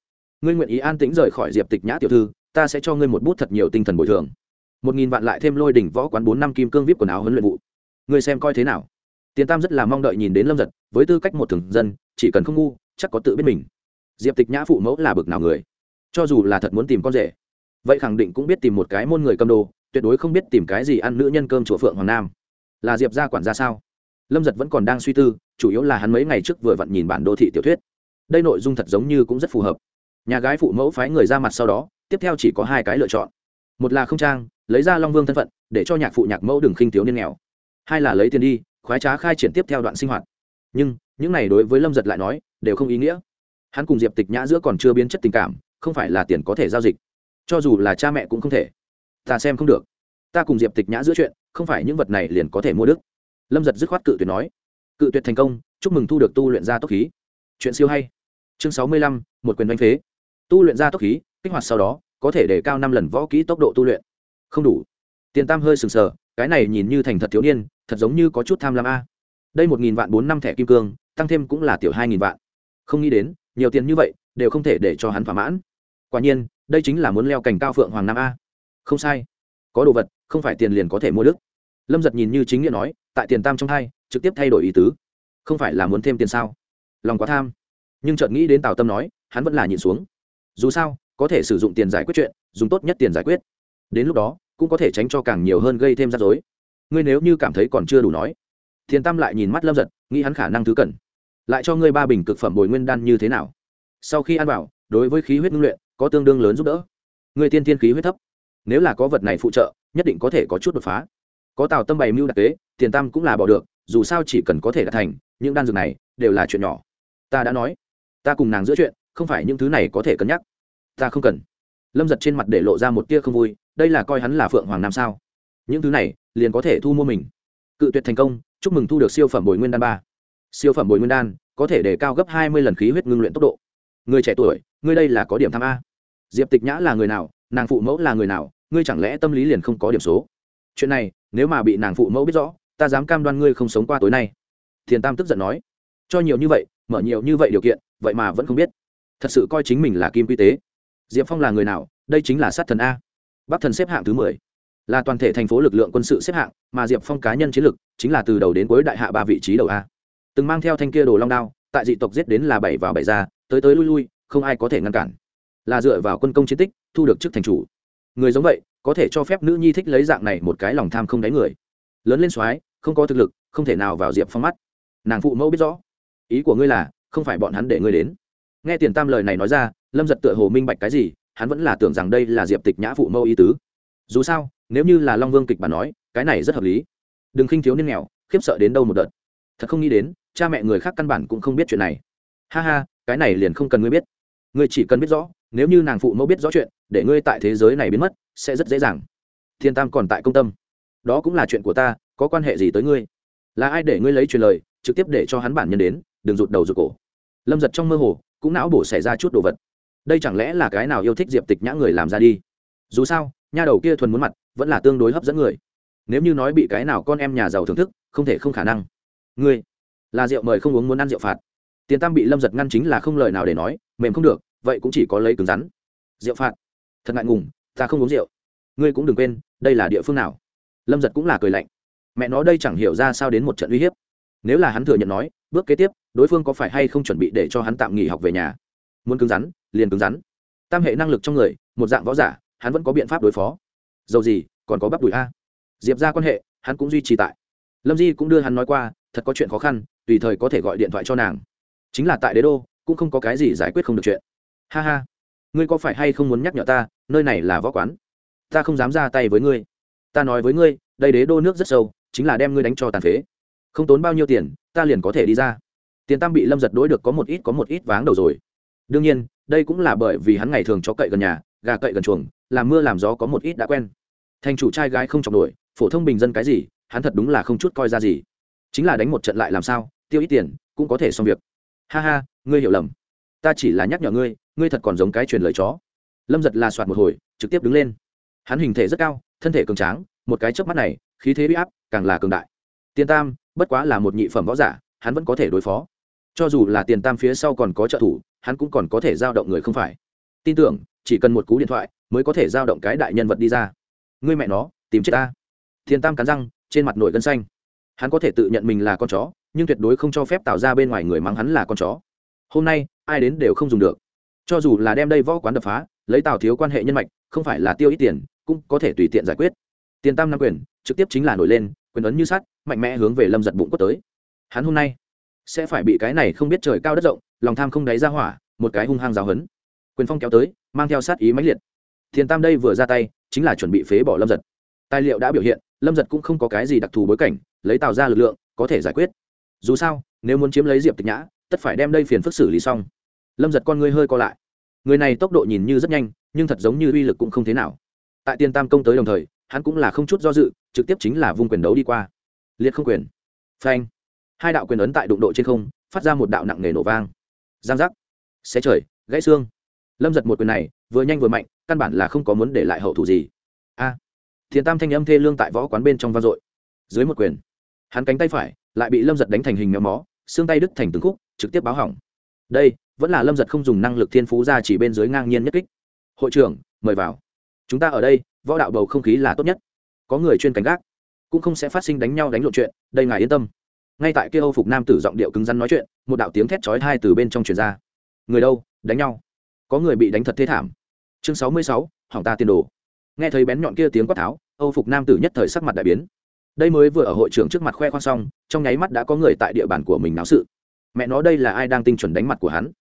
ngươi nguyện ý an tĩnh rời khỏi diệp tịch nhã tiểu thư, ta sẽ cho ngươi một bút thật nhiều tinh thần bồi thường. Một nghìn vạn lại thêm lôi đỉnh võ quán bốn năm kim cương vip quần áo huấn luyện vụ. Ngươi xem coi thế nào. Tiền tam rất là mong đợi nhìn đến lâm giật, với tư cách một thường dân, chỉ cần không ngu, chắc có tự biết mình. Diệp tịch nhã phụ mẫu là bực nào người. Cho dù là thật muốn tìm con rể, vậy khẳng định cũng biết tìm một cái môn người cầm đồ, tuyệt đối không biết tìm cái gì ăn nữ nhân cơm chùa phượng hoàng nam. Là diệp gia quản ra sao? Lâm giật vẫn còn đang suy tư, chủ yếu là hắn mấy ngày trước vừa vặn nhìn bản đô thị tiểu thuyết. Đây nội dung thật giống như cũng rất phù hợp nhà gái phụ mẫu phái người ra mặt sau đó, tiếp theo chỉ có hai cái lựa chọn. Một là không trang, lấy ra long vương thân phận, để cho nhạc phụ nhạc mẫu đừng khinh thiếu niên nghèo. Hai là lấy tiền đi, khoái trá khai triển tiếp theo đoạn sinh hoạt. Nhưng, những này đối với lâm giật lại nói, đều không ý nghĩa. Hắn cùng diệp tịch nhã giữa còn chưa biến chất tình cảm, không phải là tiền có thể giao dịch. Cho dù là cha mẹ cũng không thể. Ta xem không được. Ta cùng diệp tịch nhã giữa chuyện, không phải những vật này liền có thể mua đức. Lâm giật dứt khoát cự tuyệt nói. Cự tuyệt thành công, chúc mừng thu được tu luyện ra tốc khí. Chuyện siêu hay. Chương sáu mươi lăm, một quyền đánh phế tu luyện ra tốc khí, kích hoạt sau đó, có thể để cao năm lần võ kỹ tốc độ tu luyện. Không đủ. Tiền tam hơi sừng sờ, cái này nhìn như thành thật thiếu niên, thật giống như có chút tham lam a. Đây một nghìn vạn bốn năm thẻ kim cương, tăng thêm cũng là tiểu hai nghìn vạn. Không nghĩ đến, nhiều tiền như vậy, đều không thể để cho hắn thỏa mãn. Quả nhiên, đây chính là muốn leo cành cao phượng hoàng nam a. Không sai. Có đồ vật, không phải tiền liền có thể mua đức. Lâm giật nhìn như chính nghĩa nói, tại tiền tam trong hai, trực tiếp thay đổi ý tứ. Không phải là muốn thêm tiền sao? Lòng quá tham. Nhưng chợt nghĩ đến tào tâm nói, hắn vẫn là nhìn xuống dù sao, có thể sử dụng tiền giải quyết chuyện, dùng tốt nhất tiền giải quyết. Đến lúc đó, cũng có thể tránh cho càng nhiều hơn gây thêm rắc rối. Ngươi nếu như cảm thấy còn chưa đủ nói thiền tam lại nhìn mắt lâm giật nghĩ hắn khả năng thứ cần. Lại cho ngươi ba bình cực phẩm bồi nguyên đan như thế nào? Sau khi ăn vào đối với khí huyết ngưng luyện, có tương đương lớn giúp đỡ. Người tiên thiên khí huyết thấp. Nếu là có vật này phụ trợ, nhất định có thể có chút đột phá. Có tào tâm bày mưu đặc kế tiền tam cũng là bỏ được, dù sao chỉ cần có thể đạt thành, những đan dược này đều là chuyện nhỏ. Ta đã nói, ta cùng nàng giữa chuyện không phải những thứ này có thể cân nhắc. Ta không cần. Lâm giật trên mặt để lộ ra một tia không vui, đây là coi hắn là phượng hoàng nam sao? Những thứ này, liền có thể thu mua mình. Cự tuyệt thành công, chúc mừng thu được siêu phẩm bồi nguyên đan ba. Siêu phẩm bồi nguyên đan, có thể để cao gấp hai mươi lần khí huyết ngưng luyện tốc độ. Người trẻ tuổi, ngươi đây là có điểm tham a. Diệp tịch nhã là người nào, nàng phụ mẫu là người nào, ngươi chẳng lẽ tâm lý liền không có điểm số? Chuyện này, nếu mà bị nàng phụ mẫu biết rõ, ta dám cam đoan ngươi không sống qua tối nay. Thiền tam tức giận nói. Cho nhiều như vậy, mở nhiều như vậy điều kiện, vậy mà vẫn không biết thật sự coi chính mình là kim quy tế. Diệp phong là người nào? Đây chính là sát thần a. Bắc thần xếp hạng thứ mười. Là toàn thể thành phố lực lượng quân sự xếp hạng, mà diệp phong cá nhân chiến lực chính là từ đầu đến cuối đại hạ ba vị trí đầu a. Từng mang theo thanh kia đồ long đao, tại dị tộc giết đến là bảy vào bảy ra, tới tới lui lui, không ai có thể ngăn cản. Là dựa vào quân công chiến tích, thu được chức thành chủ. Người giống vậy, có thể cho phép nữ nhi thích lấy dạng này một cái lòng tham không đáy người. Lớn lên soái, không có thực lực, không thể nào vào diệp phong mắt. Nàng phụ mẫu biết rõ. Ý của ngươi là, không phải bọn hắn để ngươi đến nghe tiền tam lời này nói ra, lâm giật tựa hồ minh bạch cái gì, hắn vẫn là tưởng rằng đây là diệp tịch nhã phụ mâu ý tứ. Dù sao, nếu như là long vương kịch bản nói, cái này rất hợp lý. Đừng khinh thiếu niên nghèo, khiếp sợ đến đâu một đợt. Thật không nghĩ đến, cha mẹ người khác căn bản cũng không biết chuyện này. Ha ha, cái này liền không cần ngươi biết. Ngươi chỉ cần biết rõ, nếu như nàng phụ mẫu biết rõ chuyện, để ngươi tại thế giới này biến mất, sẽ rất dễ dàng. Thiên tam còn tại công tâm. Đó cũng là chuyện của ta, có quan hệ gì tới ngươi? Là ai để ngươi lấy truyền lời, trực tiếp để cho hắn bản nhân đến, đừng rụt đầu rụt cổ. Lâm giật trong mơ hồ cũng não bổ xảy ra chút đồ vật. Đây chẳng lẽ là cái nào yêu thích diệp tịch nhã người làm ra đi? Dù sao, nha đầu kia thuần muốn mặt, vẫn là tương đối hấp dẫn người. Nếu như nói bị cái nào con em nhà giàu thưởng thức, không thể không khả năng. Ngươi, là rượu mời không uống muốn ăn rượu phạt. Tiền tam bị lâm giật ngăn chính là không lời nào để nói, mềm không được, vậy cũng chỉ có lấy cứng rắn. Rượu phạt. Thật ngại ngùng, ta không uống rượu. Ngươi cũng đừng quên, đây là địa phương nào? Lâm giật cũng là cười lạnh. Mẹ nó đây chẳng hiểu ra sao đến một trận uy hiếp. Nếu là hắn thừa nhận nói, bước kế tiếp đối phương có phải hay không chuẩn bị để cho hắn tạm nghỉ học về nhà? Muốn cứng rắn, liền cứng rắn. Tam hệ năng lực trong người, một dạng võ giả, hắn vẫn có biện pháp đối phó. Dầu gì, còn có bắp đùi a. Diệp ra quan hệ, hắn cũng duy trì tại. Lâm di cũng đưa hắn nói qua, thật có chuyện khó khăn, tùy thời có thể gọi điện thoại cho nàng. Chính là tại đế đô, cũng không có cái gì giải quyết không được chuyện. Ha ha. Ngươi có phải hay không muốn nhắc nhở ta, nơi này là võ quán? Ta không dám ra tay với ngươi. Ta nói với ngươi, đây đế đô nước rất sâu, chính là đem ngươi đánh cho tàn phế. Không tốn bao nhiêu tiền, ta liền có thể đi ra tiền tam bị lâm giật đối được có một ít có một ít váng đầu rồi. Đương nhiên, đây cũng là bởi vì hắn ngày thường cho cậy gần nhà, gà cậy gần chuồng, làm mưa làm gió có một ít đã quen. Thành chủ trai gái không chọc nổi, phổ thông bình dân cái gì, hắn thật đúng là không chút coi ra gì. Chính là đánh một trận lại làm sao, tiêu ít tiền, cũng có thể xong việc. Ha ha, ngươi hiểu lầm. Ta chỉ là nhắc nhở ngươi ngươi thật còn giống cái truyền lời chó. Lâm giật là soạt một hồi, trực tiếp đứng lên. Hắn hình thể rất cao, thân thể cường tráng, một cái chớp mắt này, khí thế bị áp càng là cường đại. Tiền tam, bất quá là một nhị phẩm võ giả, hắn vẫn có thể đối phó cho dù là tiền tam phía sau còn có trợ thủ, hắn cũng còn có thể giao động người không phải. Tin tưởng, chỉ cần một cú điện thoại mới có thể giao động cái đại nhân vật đi ra. Ngươi mẹ nó, tìm chết ta. Tiền tam cắn răng, trên mặt nổi gân xanh. Hắn có thể tự nhận mình là con chó, nhưng tuyệt đối không cho phép tạo ra bên ngoài người mắng hắn là con chó. Hôm nay, ai đến đều không dùng được. Cho dù là đem đây võ quán đập phá, lấy tào thiếu quan hệ nhân mạch, không phải là tiêu ít tiền, cũng có thể tùy tiện giải quyết. Tiền tam nam quyền, trực tiếp chính là nổi lên, quyền ấn như sắt, mạnh mẽ hướng về lâm giật bụng quất tới. Hắn hôm nay sẽ phải bị cái này không biết trời cao đất rộng, lòng tham không đáy ra hỏa, một cái hung hăng giáo hấn quyền phong kéo tới, mang theo sát ý mãnh liệt. Thiền tam đây vừa ra tay, chính là chuẩn bị phế bỏ lâm giật. Tài liệu đã biểu hiện, lâm giật cũng không có cái gì đặc thù bối cảnh, lấy tạo ra lực lượng, có thể giải quyết. Dù sao, nếu muốn chiếm lấy diệp tịch nhã, tất phải đem đây phiền phức xử lý xong. Lâm giật con ngươi hơi co lại. Người này tốc độ nhìn như rất nhanh, nhưng thật giống như uy lực cũng không thế nào. Tại tiền tam công tới đồng thời, hắn cũng là không chút do dự, trực tiếp chính là vung quyền đấu đi qua. Liệt không quyền. Phanh hai đạo quyền ấn tại đụng độ trên không phát ra một đạo nặng nề nổ vang. Giang giác. Xé trời gãy xương. Lâm giật một quyền này vừa nhanh vừa mạnh căn bản là không có muốn để lại hậu thủ gì. A. À, thiền tam thanh âm thê lương tại võ quán bên trong vang dội. Dưới một quyền hắn cánh tay phải lại bị lâm giật đánh thành hình méo mó xương tay đứt thành từng khúc trực tiếp báo hỏng. Đây vẫn là lâm giật không dùng năng lực thiên phú ra chỉ bên dưới ngang nhiên nhất kích. Hội trưởng mời vào. Chúng ta ở đây võ đạo bầu không khí là tốt nhất. Có người chuyên cảnh gác cũng không sẽ phát sinh đánh nhau đánh lộn chuyện đây ngài yên tâm ngay tại kia âu phục nam tử giọng điệu cứng rắn nói chuyện, một đạo tiếng thét chói tai từ bên trong truyền ra. Người đâu, đánh nhau? Có người bị đánh thật thế thảm. Chương sáu mươi sáu, hỏng ta tiền đồ. Nghe thấy bén nhọn kia tiếng quát tháo, âu phục nam tử nhất thời sắc mặt đại biến. Đây mới vừa ở hội trưởng trước mặt khoe khoang xong, trong nháy mắt đã có người tại địa bàn của mình náo sự. Mẹ nó đây là ai đang tinh chuẩn đánh mặt của hắn?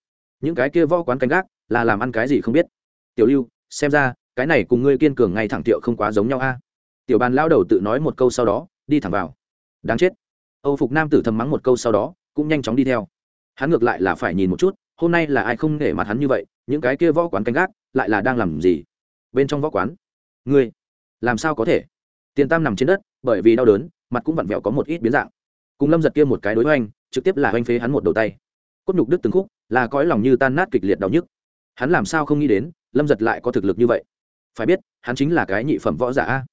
Những cái kia vo quán canh gác, là làm ăn cái gì không biết? Tiểu lưu, xem ra, cái này cùng ngươi kiên cường ngay thẳng tiệu không quá giống nhau a. Tiểu bàn lao đầu tự nói một câu sau đó, đi thẳng vào. Đáng chết âu phục nam tử thầm mắng một câu sau đó, cũng nhanh chóng đi theo. Hắn ngược lại là phải nhìn một chút, hôm nay là ai không để mặt hắn như vậy, những cái kia võ quán canh gác, lại là đang làm gì? Bên trong võ quán? Ngươi, làm sao có thể? Tiền tam nằm trên đất, bởi vì đau đớn, mặt cũng vặn vẹo có một ít biến dạng. Cùng lâm giật kia một cái đối hoành, trực tiếp là hoành phế hắn một đầu tay. Cốt nhục đứt từng khúc, là cõi lòng như tan nát kịch liệt đau nhức. Hắn làm sao không nghĩ đến, lâm giật lại có thực lực như vậy? Phải biết, hắn chính là cái nhị phẩm võ giả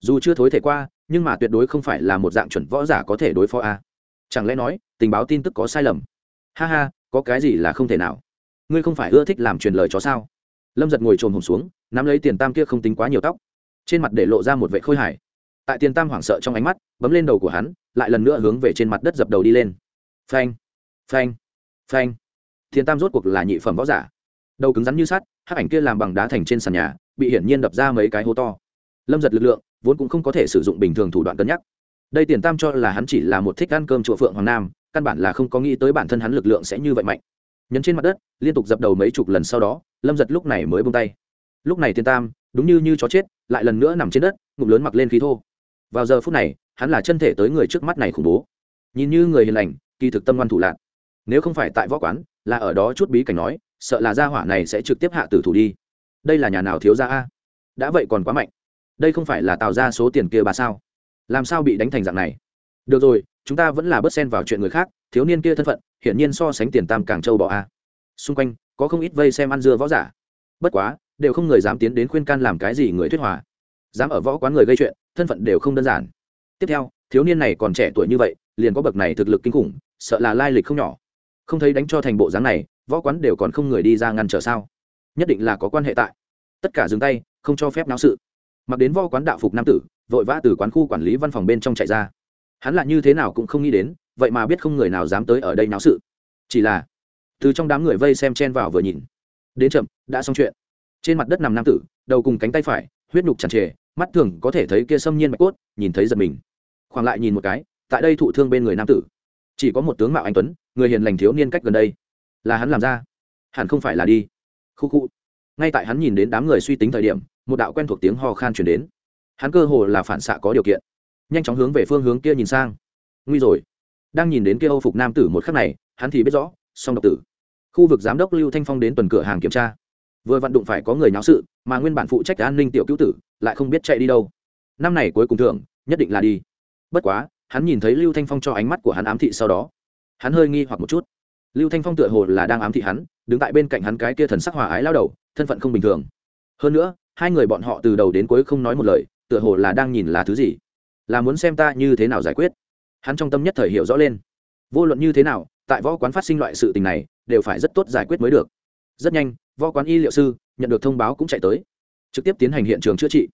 dù chưa thối thể qua nhưng mà tuyệt đối không phải là một dạng chuẩn võ giả có thể đối phó a. Chẳng lẽ nói, tình báo tin tức có sai lầm? Ha ha, có cái gì là không thể nào? Ngươi không phải ưa thích làm truyền lời chó sao? Lâm giật ngồi trồm hồng xuống, nắm lấy tiền tam kia không tính quá nhiều tóc. Trên mặt để lộ ra một vệ khôi hải tại tiền tam hoảng sợ trong ánh mắt, bấm lên đầu của hắn, lại lần nữa hướng về trên mặt đất dập đầu đi lên. Phanh phanh phanh. Tiền tam rốt cuộc là nhị phẩm võ giả. Đầu cứng rắn như sắt, hắc ảnh kia làm bằng đá thành trên sàn nhà, bị hiển nhiên đập ra mấy cái hố to. Lâm giật lực lượng vốn cũng không có thể sử dụng bình thường thủ đoạn cân nhắc. Đây tiền tam cho là hắn chỉ là một thích ăn cơm chùa phượng hoàng nam, căn bản là không có nghĩ tới bản thân hắn lực lượng sẽ như vậy mạnh. Nhấn trên mặt đất, liên tục dập đầu mấy chục lần sau đó, lâm giật lúc này mới bông tay. Lúc này tiền tam, đúng như như chó chết, lại lần nữa nằm trên đất, ngụm lớn mặc lên khí thô. Vào giờ phút này, hắn là chân thể tới người trước mắt này khủng bố. Nhìn như người hiền lành, kỳ thực tâm ngoan thủ lạc nếu không phải tại võ quán, là ở đó chút bí cảnh nói, sợ là gia hỏa này sẽ trực tiếp hạ tử thủ đi. Đây là nhà nào thiếu gia a? Đã vậy còn quá mạnh đây không phải là tạo ra số tiền kia bà sao? Làm sao bị đánh thành dạng này? Được rồi, chúng ta vẫn là bớt xen vào chuyện người khác, thiếu niên kia thân phận, hiển nhiên so sánh tiền tam càng châu bò a. Xung quanh, có không ít vây xem ăn dưa võ giả. Bất quá, đều không người dám tiến đến khuyên can làm cái gì người thuyết hòa. Dám ở võ quán người gây chuyện, thân phận đều không đơn giản. Tiếp theo, thiếu niên này còn trẻ tuổi như vậy, liền có bậc này thực lực kinh khủng, sợ là lai lịch không nhỏ. Không thấy đánh cho thành bộ dáng này, võ quán đều còn không người đi ra ngăn trở sao? Nhất định là có quan hệ tại. Tất cả dừng tay, không cho phép náo sự mặc đến võ quán đạo phục nam tử, vội vã từ quán khu quản lý văn phòng bên trong chạy ra. Hắn là như thế nào cũng không nghĩ đến, vậy mà biết không người nào dám tới ở đây náo sự. Chỉ là, từ trong đám người vây xem chen vào vừa nhìn. Đến chậm, đã xong chuyện. Trên mặt đất nằm nam tử, đầu cùng cánh tay phải, huyết nhục tràn trề, mắt thường có thể thấy kia xâm nhiên mạch cốt, nhìn thấy giật mình. Khoảng lại nhìn một cái, tại đây thụ thương bên người nam tử. Chỉ có một tướng mạo anh tuấn, người hiền lành thiếu niên cách gần đây. Là hắn làm ra. Hẳn không phải là đi. Khu khu. Ngay tại hắn nhìn đến đám người suy tính thời điểm một đạo quen thuộc tiếng ho khan chuyển đến. Hắn cơ hồ là phản xạ có điều kiện. Nhanh chóng hướng về phương hướng kia nhìn sang. Nguy rồi. Đang nhìn đến kia âu phục nam tử một khắc này, hắn thì biết rõ, song độc tử. Khu vực giám đốc lưu thanh phong đến tuần cửa hàng kiểm tra. Vừa vặn đụng phải có người nháo sự, mà nguyên bản phụ trách an ninh tiểu cứu tử, lại không biết chạy đi đâu. Năm này cuối cùng thưởng, nhất định là đi. Bất quá, hắn nhìn thấy lưu thanh phong cho ánh mắt của hắn ám thị sau đó. Hắn hơi nghi hoặc một chút. Lưu thanh phong tựa hồ là đang ám thị hắn, đứng tại bên cạnh hắn cái kia thần sắc hòa ái lao đầu, thân phận không bình thường. Hơn nữa hai người bọn họ từ đầu đến cuối không nói một lời, tựa hồ là đang nhìn là thứ gì. Là muốn xem ta như thế nào giải quyết. Hắn trong tâm nhất thời hiểu rõ lên. Vô luận như thế nào, tại võ quán phát sinh loại sự tình này, đều phải rất tốt giải quyết mới được. Rất nhanh, võ quán y liệu sư nhận được thông báo cũng chạy tới. Trực tiếp tiến hành hiện trường chữa trị.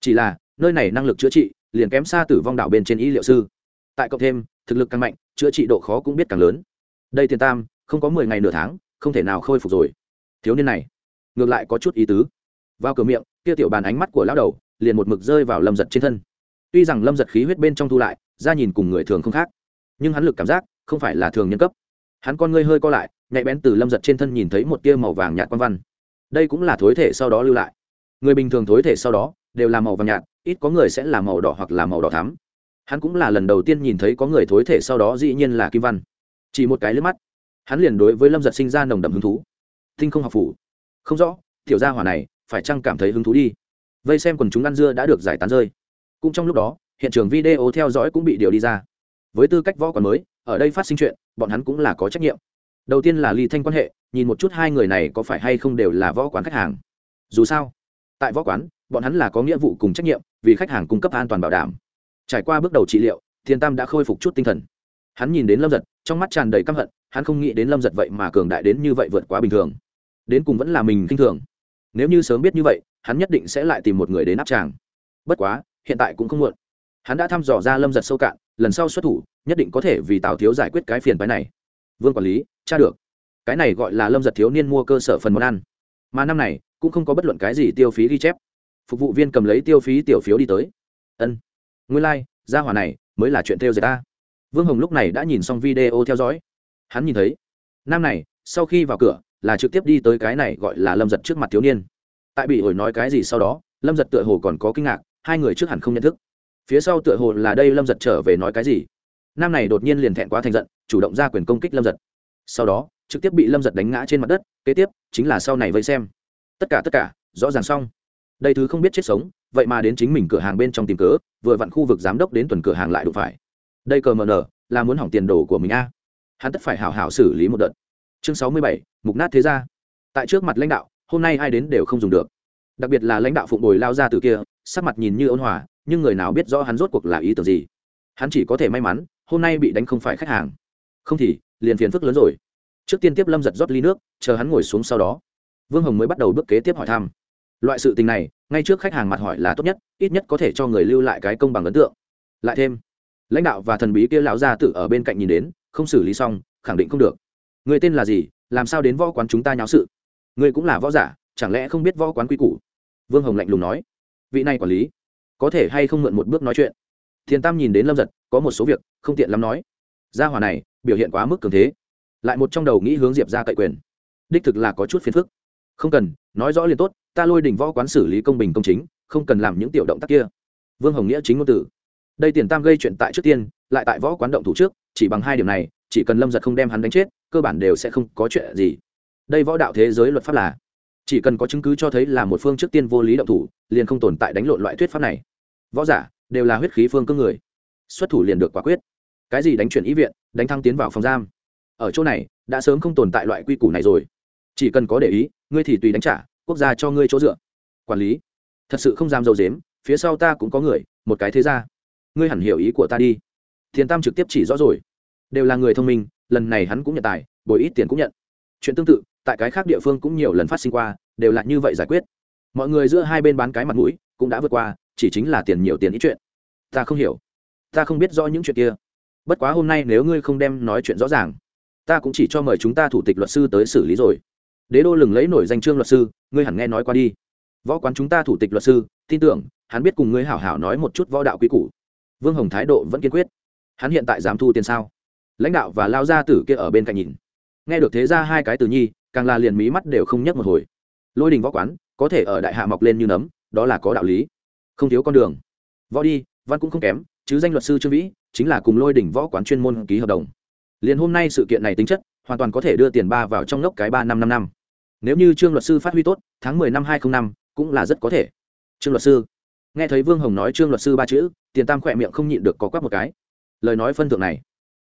Chỉ là, nơi này năng lực chữa trị liền kém xa tử vong đảo bên trên y liệu sư. Tại cộng thêm, thực lực càng mạnh, chữa trị độ khó cũng biết càng lớn. Đây tiền tam, không có mười ngày nửa tháng, không thể nào khôi phục rồi. Thiếu niên này, ngược lại có chút ý tứ. Vào cửa miệng kia tiểu bàn ánh mắt của lão đầu liền một mực rơi vào lâm giật trên thân. Tuy rằng lâm giật khí huyết bên trong thu lại ra nhìn cùng người thường không khác, nhưng hắn lực cảm giác không phải là thường nhân cấp. Hắn con ngươi hơi co lại, nhạy bén từ lâm giật trên thân nhìn thấy một tia màu vàng nhạt quan văn. Đây cũng là thối thể sau đó lưu lại. Người bình thường thối thể sau đó đều là màu vàng nhạt, ít có người sẽ là màu đỏ hoặc là màu đỏ thắm. Hắn cũng là lần đầu tiên nhìn thấy có người thối thể sau đó dĩ nhiên là kim văn. Chỉ một cái lướt mắt, hắn liền đối với lâm giật sinh ra nồng đậm hứng thú. Tinh không học phủ. Không rõ, tiểu gia hỏa này phải chăng cảm thấy hứng thú đi? Vây xem quần chúng ăn dưa đã được giải tán rơi. Cũng trong lúc đó, hiện trường video theo dõi cũng bị điều đi ra. Với tư cách võ còn mới, ở đây phát sinh chuyện, bọn hắn cũng là có trách nhiệm. Đầu tiên là ly thanh quan hệ, nhìn một chút hai người này có phải hay không đều là võ quán khách hàng. Dù sao, tại võ quán, bọn hắn là có nghĩa vụ cùng trách nhiệm, vì khách hàng cung cấp an toàn bảo đảm. Trải qua bước đầu trị liệu, thiên tam đã khôi phục chút tinh thần. Hắn nhìn đến lâm giật, trong mắt tràn đầy căm hận, hắn không nghĩ đến lâm giật vậy mà cường đại đến như vậy vượt quá bình thường. Đến cùng vẫn là mình k i n h thường nếu như sớm biết như vậy hắn nhất định sẽ lại tìm một người đến áp tràng. Bất quá hiện tại cũng không muộn. Hắn đã thăm dò ra lâm giật sâu cạn lần sau xuất thủ nhất định có thể vì tào thiếu giải quyết cái phiền phái này. Vương quản lý tra được. Cái này gọi là lâm giật thiếu niên mua cơ sở phần món ăn. Mà năm này cũng không có bất luận cái gì tiêu phí ghi chép. Phục vụ viên cầm lấy tiêu phí tiểu phiếu đi tới. Ân. Nguyên lai、like, gia hỏa này mới là chuyện theo dệt ta. Vương hồng lúc này đã nhìn xong video theo dõi. Hắn nhìn thấy nam này sau khi vào cửa là trực tiếp đi tới cái này gọi là lâm giật trước mặt thiếu niên. Tại bị ổi nói cái gì sau đó, lâm giật tựa hồ còn có kinh ngạc, hai người trước hẳn không nhận thức. Phía sau tựa hồ là đây lâm giật trở về nói cái gì. Nam này đột nhiên liền thẹn quá thành giận, chủ động ra quyền công kích lâm giật. Sau đó, trực tiếp bị lâm giật đánh ngã trên mặt đất, kế tiếp chính là sau này vây xem. Tất cả tất cả, rõ ràng xong. Đây thứ không biết chết sống, vậy mà đến chính mình cửa hàng bên trong tìm cớ, vừa vặn khu vực giám đốc đến tuần cửa hàng lại đụng phải. Đây cờ mờ nở là muốn hỏng tiền đồ của mình a. Hắn tất phải hảo hảo xử lý một đợt chương sáu mươi bảy, mục nát thế gia. Tại trước mặt lãnh đạo, hôm nay ai đến đều không dùng được. Đặc biệt là lãnh đạo phụng bồi lao ra từ kia, sắc mặt nhìn như ôn hòa, nhưng người nào biết rõ hắn rốt cuộc là ý tưởng gì. Hắn chỉ có thể may mắn, hôm nay bị đánh không phải khách hàng. Không thì, liền phiền phức lớn rồi. Trước tiên tiếp lâm giật rót ly nước, chờ hắn ngồi xuống sau đó. Vương hồng mới bắt đầu bước kế tiếp hỏi thăm. Loại sự tình này, ngay trước khách hàng mặt hỏi là tốt nhất, ít nhất có thể cho người lưu lại cái công bằng ấn tượng. Lại thêm, lãnh đạo và thần bí kia lão gia tự ở bên cạnh nhìn đến, không xử lý xong, khẳng định không được người tên là gì? Làm sao đến võ quán chúng ta nháo sự? Người cũng là võ giả, chẳng lẽ không biết võ quán quy củ? Vương hồng lạnh lùng nói. Vị này quản lý, có thể hay không mượn một bước nói chuyện? Thiền tam nhìn đến lâm giật, có một số việc, không tiện lắm nói. Gia hòa này, biểu hiện quá mức cường thế. Lại một trong đầu nghĩ hướng diệp ra cậy quyền. Đích thực là có chút phiền phức. Không cần, nói rõ liền tốt, ta lôi đỉnh võ quán xử lý công bình công chính, không cần làm những tiểu động tác kia. Vương hồng nghĩa chính ngôn tử. Đây tiền tam gây chuyện tại trước tiên, lại tại võ quán động thủ trước, chỉ bằng hai điểm này, chỉ cần lâm giật không đem hắn đánh chết cơ bản đều sẽ không có chuyện gì. Đây võ đạo thế giới luật pháp là, chỉ cần có chứng cứ cho thấy là một phương trước tiên vô lý động thủ, liền không tồn tại đánh lộn loại thuyết pháp này. Võ giả đều là huyết khí phương cương người. Xuất thủ liền được quả quyết. Cái gì đánh chuyển ý viện, đánh thăng tiến vào phòng giam. Ở chỗ này, đã sớm không tồn tại loại quy củ này rồi. Chỉ cần có để ý, ngươi thì tùy đánh trả, quốc gia cho ngươi chỗ dựa. Quản lý, thật sự không dám dầu dếm, phía sau ta cũng có người, một cái thế ra ngươi hẳn hiểu ý của ta đi. Thiền tam trực tiếp chỉ rõ rồi. Đều là người thông minh lần này hắn cũng nhận tài, bồi ít tiền cũng nhận. Chuyện tương tự, tại cái khác địa phương cũng nhiều lần phát sinh qua, đều là như vậy giải quyết. Mọi người giữa hai bên bán cái mặt mũi, cũng đã vượt qua, chỉ chính là tiền nhiều tiền ít chuyện. Ta không hiểu. Ta không biết rõ những chuyện kia. Bất quá hôm nay nếu ngươi không đem nói chuyện rõ ràng, ta cũng chỉ cho mời chúng ta thủ tịch luật sư tới xử lý rồi. Đế đô lừng lấy nổi danh trương luật sư, ngươi hẳn nghe nói qua đi. Võ quán chúng ta thủ tịch luật sư, tin tưởng, hắn biết cùng ngươi hảo hảo nói một chút võ đạo quy củ. Vương hồng thái độ vẫn kiên quyết. Hắn hiện tại dám thu tiền sao? Lãnh đạo và lao gia tử kia ở bên cạnh nhìn. Nghe được thế ra hai cái từ nhi, càng là liền mí mắt đều không nhấc một hồi. Lôi đình võ quán, có thể ở đại hạ mọc lên như nấm, đó là có đạo lý. Không thiếu con đường. Võ đi, văn cũng không kém, chứ danh luật sư trương vĩ, chính là cùng lôi đỉnh võ quán chuyên môn ký hợp đồng. Liền hôm nay sự kiện này tính chất, hoàn toàn có thể đưa tiền ba vào trong lốc cái ba năm năm năm. Nếu như trương luật sư phát huy tốt, tháng mười năm hai không năm, cũng là rất có thể. Trương luật sư. Nghe thấy vương hồng nói trương luật sư ba chữ, tiền tam khỏe miệng không nhịn được có quắc một cái. Lời nói phân thượng này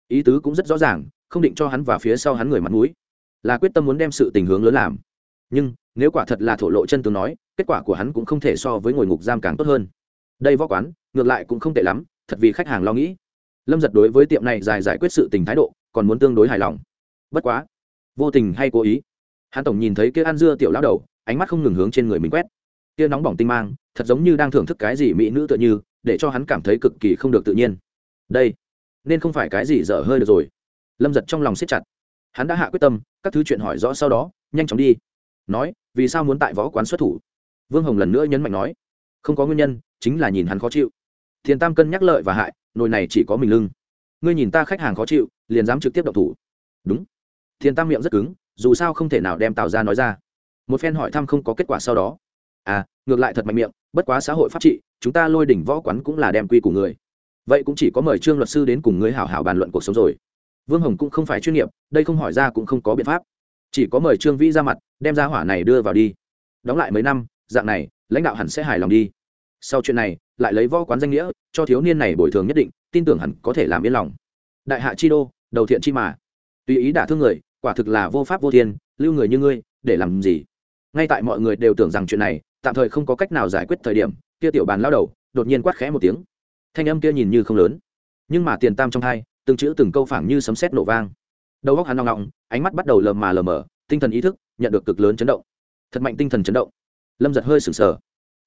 ý tứ cũng rất rõ ràng, không định cho hắn và phía sau hắn người mặt mũi. Là quyết tâm muốn đem sự tình hướng lớn làm. Nhưng, nếu quả thật là thổ lộ chân tướng nói, kết quả của hắn cũng không thể so với ngồi ngục giam càng tốt hơn. Đây võ quán, ngược lại cũng không tệ lắm, thật vì khách hàng lo nghĩ. Lâm giật đối với tiệm này dài giải quyết sự tình thái độ, còn muốn tương đối hài lòng. Bất quá, vô tình hay cố ý. Hắn tổng nhìn thấy kia ăn dưa tiểu lão đầu, ánh mắt không ngừng hướng trên người mình quét. Kia nóng bỏng tinh mang, thật giống như đang thưởng thức cái gì mỹ nữ tựa như, để cho hắn cảm thấy cực kỳ không được tự nhiên. Đây nên không phải cái gì dở hơi được rồi. Lâm giật trong lòng siết chặt. Hắn đã hạ quyết tâm, các thứ chuyện hỏi rõ sau đó, nhanh chóng đi. Nói, vì sao muốn tại võ quán xuất thủ? Vương hồng lần nữa nhấn mạnh nói. Không có nguyên nhân, chính là nhìn hắn khó chịu. Thiền tam cân nhắc lợi và hại, nồi này chỉ có mình lưng. Ngươi nhìn ta khách hàng khó chịu, liền dám trực tiếp độc thủ. Đúng. Thiền tam miệng rất cứng, dù sao không thể nào đem tào ra nói ra. Một phen hỏi thăm không có kết quả sau đó. À ngược lại thật mạnh miệng, bất quá xã hội pháp trị, chúng ta lôi đỉnh võ quán cũng là đem quy của người vậy cũng chỉ có mời trương luật sư đến cùng ngươi hảo hảo bàn luận cuộc sống rồi. Vương hồng cũng không phải chuyên nghiệp, đây không hỏi ra cũng không có biện pháp. Chỉ có mời trương vĩ ra mặt, đem ra hỏa này đưa vào đi. Đóng lại mấy năm, dạng này, lãnh đạo hẳn sẽ hài lòng đi. Sau chuyện này, lại lấy võ quán danh nghĩa, cho thiếu niên này bồi thường nhất định, tin tưởng hẳn có thể làm yên lòng. Đại hạ chi đô, đầu thiện chi mà. Tùy ý đả thương người, quả thực là vô pháp vô thiên, lưu người như ngươi, để làm gì? Ngay tại mọi người đều tưởng rằng chuyện này, tạm thời không có cách nào giải quyết thời điểm, kia tiểu bàn lao đầu, đột nhiên quát khẽ một tiếng thanh âm kia nhìn như không lớn, nhưng mà tiền tam trong hai, từng chữ từng câu phảng như sấm sét nổ vang. Đầu góc hắn nong nọng ánh mắt bắt đầu lờ mà lờ mờ, tinh thần ý thức nhận được cực lớn chấn động. Thật mạnh tinh thần chấn động. Lâm giật hơi sừng sờ.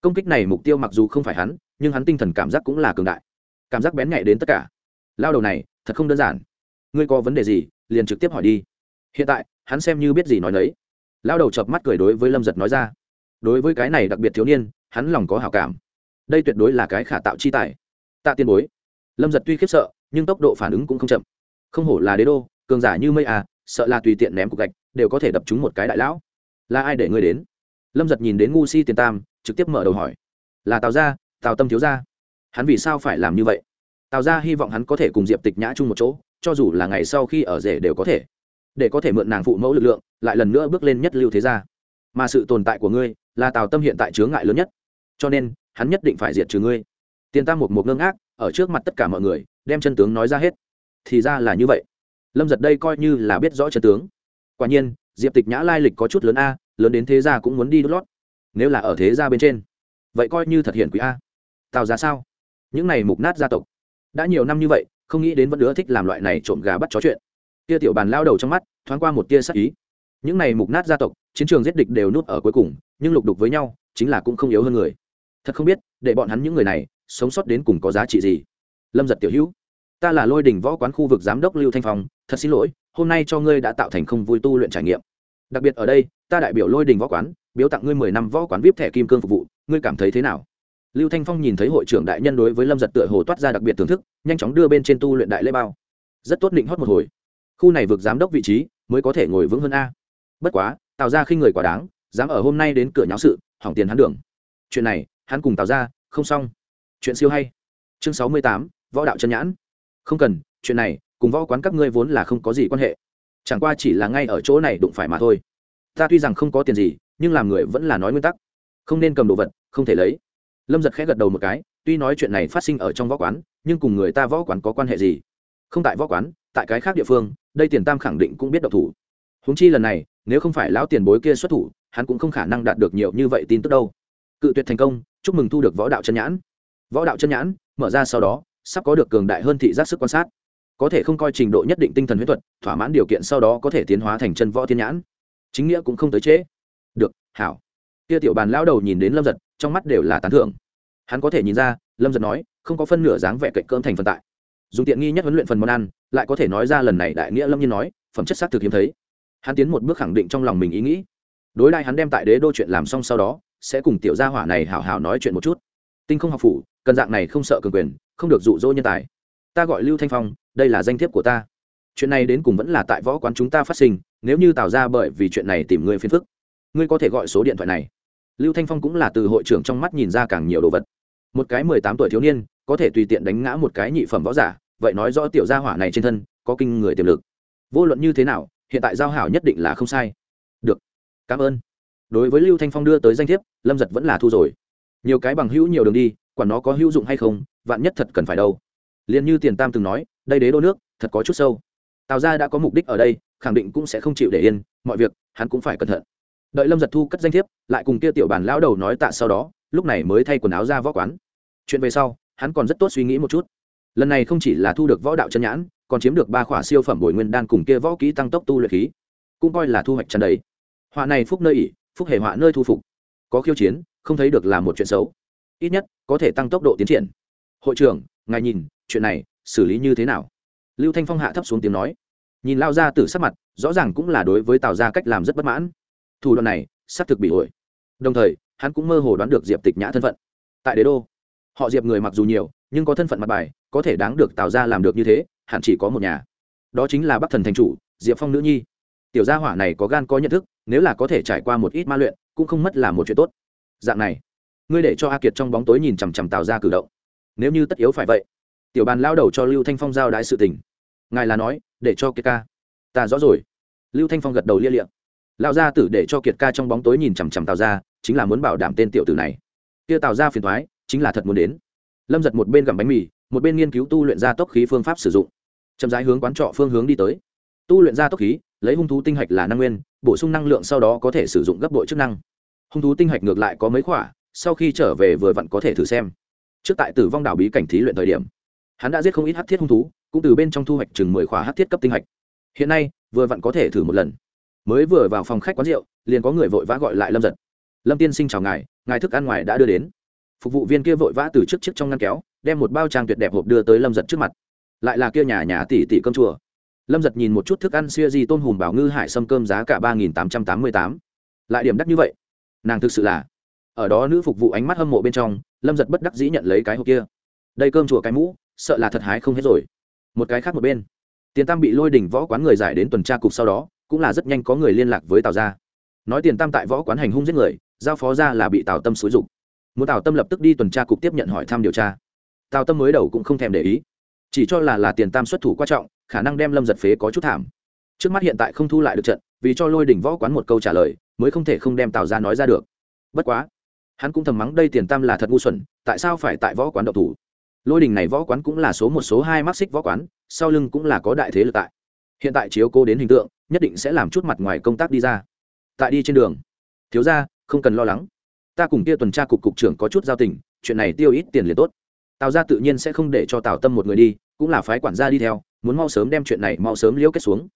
Công kích này mục tiêu mặc dù không phải hắn, nhưng hắn tinh thần cảm giác cũng là cường đại. Cảm giác bén nhạy đến tất cả. Lao đầu này, thật không đơn giản. Ngươi có vấn đề gì, liền trực tiếp hỏi đi. Hiện tại, hắn xem như biết gì nói đấy. lao đầu chợp mắt cười đối với lâm giật nói ra. Đối với cái này đặc biệt thiếu niên, hắn lòng có hảo cảm. Đây tuyệt đối là cái khả tạo chi tài tạ tiên bối. Lâm giật tuy khiếp sợ, nhưng tốc độ phản ứng cũng không chậm. Không hổ là đế đô, cường giả như mây à sợ là tùy tiện ném cục gạch, đều có thể đập trúng một cái đại lão. Là ai để ngươi đến? Lâm giật nhìn đến ngu si tiền tam, trực tiếp mở đầu hỏi. Là tào gia, tào tâm thiếu gia. Hắn vì sao phải làm như vậy? Tào gia hy vọng hắn có thể cùng diệp tịch nhã chung một chỗ, cho dù là ngày sau khi ở rể đều có thể. Để có thể mượn nàng phụ mẫu lực lượng, lại lần nữa bước lên nhất lưu thế gia. Mà sự tồn tại của ngươi, là tào tâm hiện tại chướng ngại lớn nhất. Cho nên, hắn nhất định phải diệt trừ ngươi tiền tam một một ngưng ác ở trước mặt tất cả mọi người, đem chân tướng nói ra hết. Thì ra là như vậy. Lâm giật đây coi như là biết rõ chân tướng. Quả nhiên, diệp tịch nhã lai lịch có chút lớn a, lớn đến thế gia cũng muốn đi đốt lót. Nếu là ở thế gia bên trên, vậy coi như thật hiển quý a. Tào ra sao? Những này mục nát gia tộc. Đã nhiều năm như vậy, không nghĩ đến vẫn đứa thích làm loại này trộm gà bắt chó chuyện. Tia tiểu bàn lao đầu trong mắt, thoáng qua một tia sắc ý. Những này mục nát gia tộc, chiến trường giết địch đều núp ở cuối cùng, nhưng lục đục với nhau, chính là cũng không yếu hơn người. Thật không biết, để bọn hắn những người này sống sót đến cùng có giá trị gì? Lâm giật tiểu hữu, ta là lôi đình võ quán khu vực giám đốc lưu thanh phong, thật xin lỗi, hôm nay cho ngươi đã tạo thành không vui tu luyện trải nghiệm. Đặc biệt ở đây, ta đại biểu lôi đình võ quán, biếu tặng ngươi mười năm võ quán vip thẻ kim cương phục vụ, ngươi cảm thấy thế nào? Lưu thanh phong nhìn thấy hội trưởng đại nhân đối với lâm giật tựa hồ toát ra đặc biệt thưởng thức, nhanh chóng đưa bên trên tu luyện đại lễ bao. Rất tốt định hót một hồi. Khu này vượt giám đốc vị trí, mới có thể ngồi vững hơn a. Bất quá tạo ra khi người quả đáng, dám ở hôm nay đến cửa nháo sự, hỏng tiền hắn đường. Chuyện này, hắn cùng tạo ra không xong chuyện siêu hay. Chương sáu mươi tám, võ đạo chân nhãn. Không cần, chuyện này, cùng võ quán các ngươi vốn là không có gì quan hệ. Chẳng qua chỉ là ngay ở chỗ này đụng phải mà thôi. Ta tuy rằng không có tiền gì, nhưng làm người vẫn là nói nguyên tắc. Không nên cầm đồ vật, không thể lấy. Lâm giật khẽ gật đầu một cái, tuy nói chuyện này phát sinh ở trong võ quán, nhưng cùng người ta võ quán có quan hệ gì? Không tại võ quán, tại cái khác địa phương, đây tiền tam khẳng định cũng biết độc thủ. Húng chi lần này, nếu không phải lão tiền bối kia xuất thủ, hắn cũng không khả năng đạt được nhiều như vậy tin tức đâu. Cự tuyệt thành công, chúc mừng thu được võ đạo chân nhãn võ đạo chân nhãn, mở ra sau đó, sắp có được cường đại hơn thị giác sức quan sát. Có thể không coi trình độ nhất định tinh thần huyết thuật, thỏa mãn điều kiện sau đó có thể tiến hóa thành chân võ thiên nhãn. Chính nghĩa cũng không tới chế. được, hảo. Kia tiểu bàn lão đầu nhìn đến lâm giật, trong mắt đều là tán thưởng. Hắn có thể nhìn ra, lâm giật nói, không có phân nửa dáng vẻ cạnh cơm thành phần tại. Dùng tiện nghi nhất huấn luyện phần món ăn, lại có thể nói ra lần này đại nghĩa lâm nhiên nói, phẩm chất xác thực hiếm thấy. Hắn tiến một bước khẳng định trong lòng mình ý nghĩ. Đối đại hắn đem tại đế đô chuyện làm xong sau đó, sẽ cùng tiểu gia hỏa này hảo hảo nói chuyện một chút tinh không học phủ, cần dạng này không sợ cường quyền, không được rụ rỗ nhân tài. Ta gọi lưu thanh phong, đây là danh thiếp của ta. Chuyện này đến cùng vẫn là tại võ quán chúng ta phát sinh, nếu như tạo ra bởi vì chuyện này tìm ngươi phiền phức, ngươi có thể gọi số điện thoại này. Lưu thanh phong cũng là từ hội trưởng trong mắt nhìn ra càng nhiều đồ vật. Một cái mười tám tuổi thiếu niên, có thể tùy tiện đánh ngã một cái nhị phẩm võ giả, vậy nói rõ tiểu gia hỏa này trên thân, có kinh người tiềm lực. Vô luận như thế nào, hiện tại giao hảo nhất định là không sai. Được, cảm ơn. Đối với lưu thanh phong đưa tới danh thiếp, lâm giật vẫn là thu rồi nhiều cái bằng hữu nhiều đường đi, quản nó có hữu dụng hay không, vạn nhất thật cần phải đâu. Liền như tiền tam từng nói, đây đế đô nước, thật có chút sâu. Tào ra đã có mục đích ở đây, khẳng định cũng sẽ không chịu để yên, mọi việc, hắn cũng phải cẩn thận. Đợi lâm giật thu cất danh thiếp, lại cùng kia tiểu bản lão đầu nói tạ sau đó, lúc này mới thay quần áo ra võ quán. Chuyện về sau, hắn còn rất tốt suy nghĩ một chút. Lần này không chỉ là thu được võ đạo chân nhãn, còn chiếm được ba khỏa siêu phẩm bồi nguyên đan cùng kia võ kỹ tăng tốc tu luyện khí. Cũng coi là thu hoạch chân đấy họa này phúc nơi ỉ phúc hề họa nơi thu phục. Có khiêu chiến không thấy được là một chuyện xấu. Ít nhất, có thể tăng tốc độ tiến triển. Hội trưởng, ngài nhìn, chuyện này, xử lý như thế nào? Lưu thanh phong hạ thấp xuống tiếng nói. Nhìn lao ra từ sắc mặt, rõ ràng cũng là đối với tào ra cách làm rất bất mãn. Thủ đoạn này, xác thực bị ổi đồng thời, hắn cũng mơ hồ đoán được diệp tịch nhã thân phận. Tại đế đô, họ diệp người mặc dù nhiều, nhưng có thân phận mặt bài, có thể đáng được tào ra làm được như thế, hẳn chỉ có một nhà. Đó chính là bắc thần thành chủ, diệp phong nữ nhi. Tiểu gia hỏa này có gan có nhận thức, nếu là có thể trải qua một ít ma luyện, cũng không mất là một chuyện tốt dạng này, ngươi để cho a kiệt trong bóng tối nhìn chằm chằm tào ra cử động. Nếu như tất yếu phải vậy, tiểu bàn lao đầu cho lưu thanh phong giao đái sự tình. Ngài là nói, để cho kiệt ca. Ta rõ rồi. Lưu thanh phong gật đầu lia liệm lao ra tử để cho kiệt ca trong bóng tối nhìn chằm chằm tào ra chính là muốn bảo đảm tên tiểu tử này. Kia tào ra phiền thoái chính là thật muốn đến. Lâm giật một bên gặm bánh mì, một bên nghiên cứu tu luyện ra tốc khí phương pháp sử dụng. Chậm rãi hướng quán trọ phương hướng đi tới. Tu luyện ra tốc khí, lấy hung thú tinh hạch là năng nguyên, bổ sung năng lượng sau đó có thể sử dụng gấp đội chức năng hung thú tinh hạch ngược lại có mấy khỏa, sau khi trở về vừa vặn có thể thử xem. Trước tại tử vong đảo bí cảnh thí luyện thời điểm, hắn đã giết không ít hát thiết hung thú, cũng từ bên trong thu hoạch chừng mười khóa hát thiết cấp tinh hạch. Hiện nay, vừa vặn có thể thử một lần. Mới vừa vào phòng khách quán rượu, liền có người vội vã gọi lại lâm giật. Lâm tiên sinh chào ngài ngài thức ăn ngoài đã đưa đến. Phục vụ viên kia vội vã từ trước chiếc trong ngăn kéo, đem một bao trang tuyệt đẹp hộp đưa tới lâm giật trước mặt. Lại là kia nhà nhà tỷ tỷ cơm chùa. Lâm giật nhìn một chút thức ăn xuya di tôm hùm bảo ngư hải sâm cơm giá cả ba nghìn tám trăm tám mươi tám. Lại điểm đắt như vậy nàng thực sự là, ở đó nữ phục vụ ánh mắt hâm mộ bên trong, lâm giật bất đắc dĩ nhận lấy cái hộp kia. Đây cơm chùa cái mũ, sợ là thật hái không hết rồi. Một cái khác một bên. Tiền tam bị lôi đỉnh võ quán người giải đến tuần tra cục sau đó, cũng là rất nhanh có người liên lạc với tào gia. Nói tiền tam tại võ quán hành hung giết người, giao phó ra là bị tào tâm xúi dục. Muốn tào tâm lập tức đi tuần tra cục tiếp nhận hỏi thăm điều tra. Tào tâm mới đầu cũng không thèm để ý. Chỉ cho là là tiền tam xuất thủ quan trọng, khả năng đem lâm giật phế có chút thảm. Trước mắt hiện tại không thu lại được trận vì cho lôi đỉnh võ quán một câu trả lời, mới không thể không đem tào ra nói ra được. Bất quá, hắn cũng thầm mắng đây tiền tam là thật ngu xuẩn, tại sao phải tại võ quán độc thủ? Lôi đình này võ quán cũng là số một số hai mắc xích võ quán, sau lưng cũng là có đại thế lực tại. Hiện tại chiếu cô đến hình tượng, nhất định sẽ làm chút mặt ngoài công tác đi ra. Tại đi trên đường. Thiếu ra không cần lo lắng. Ta cùng kia tuần tra cục cục trưởng có chút giao tình, chuyện này tiêu ít tiền liền tốt. Tào ra tự nhiên sẽ không để cho tào tâm một người đi, cũng là phái quản gia đi theo, muốn mau sớm đem chuyện này mau sớm liễu kết xuống.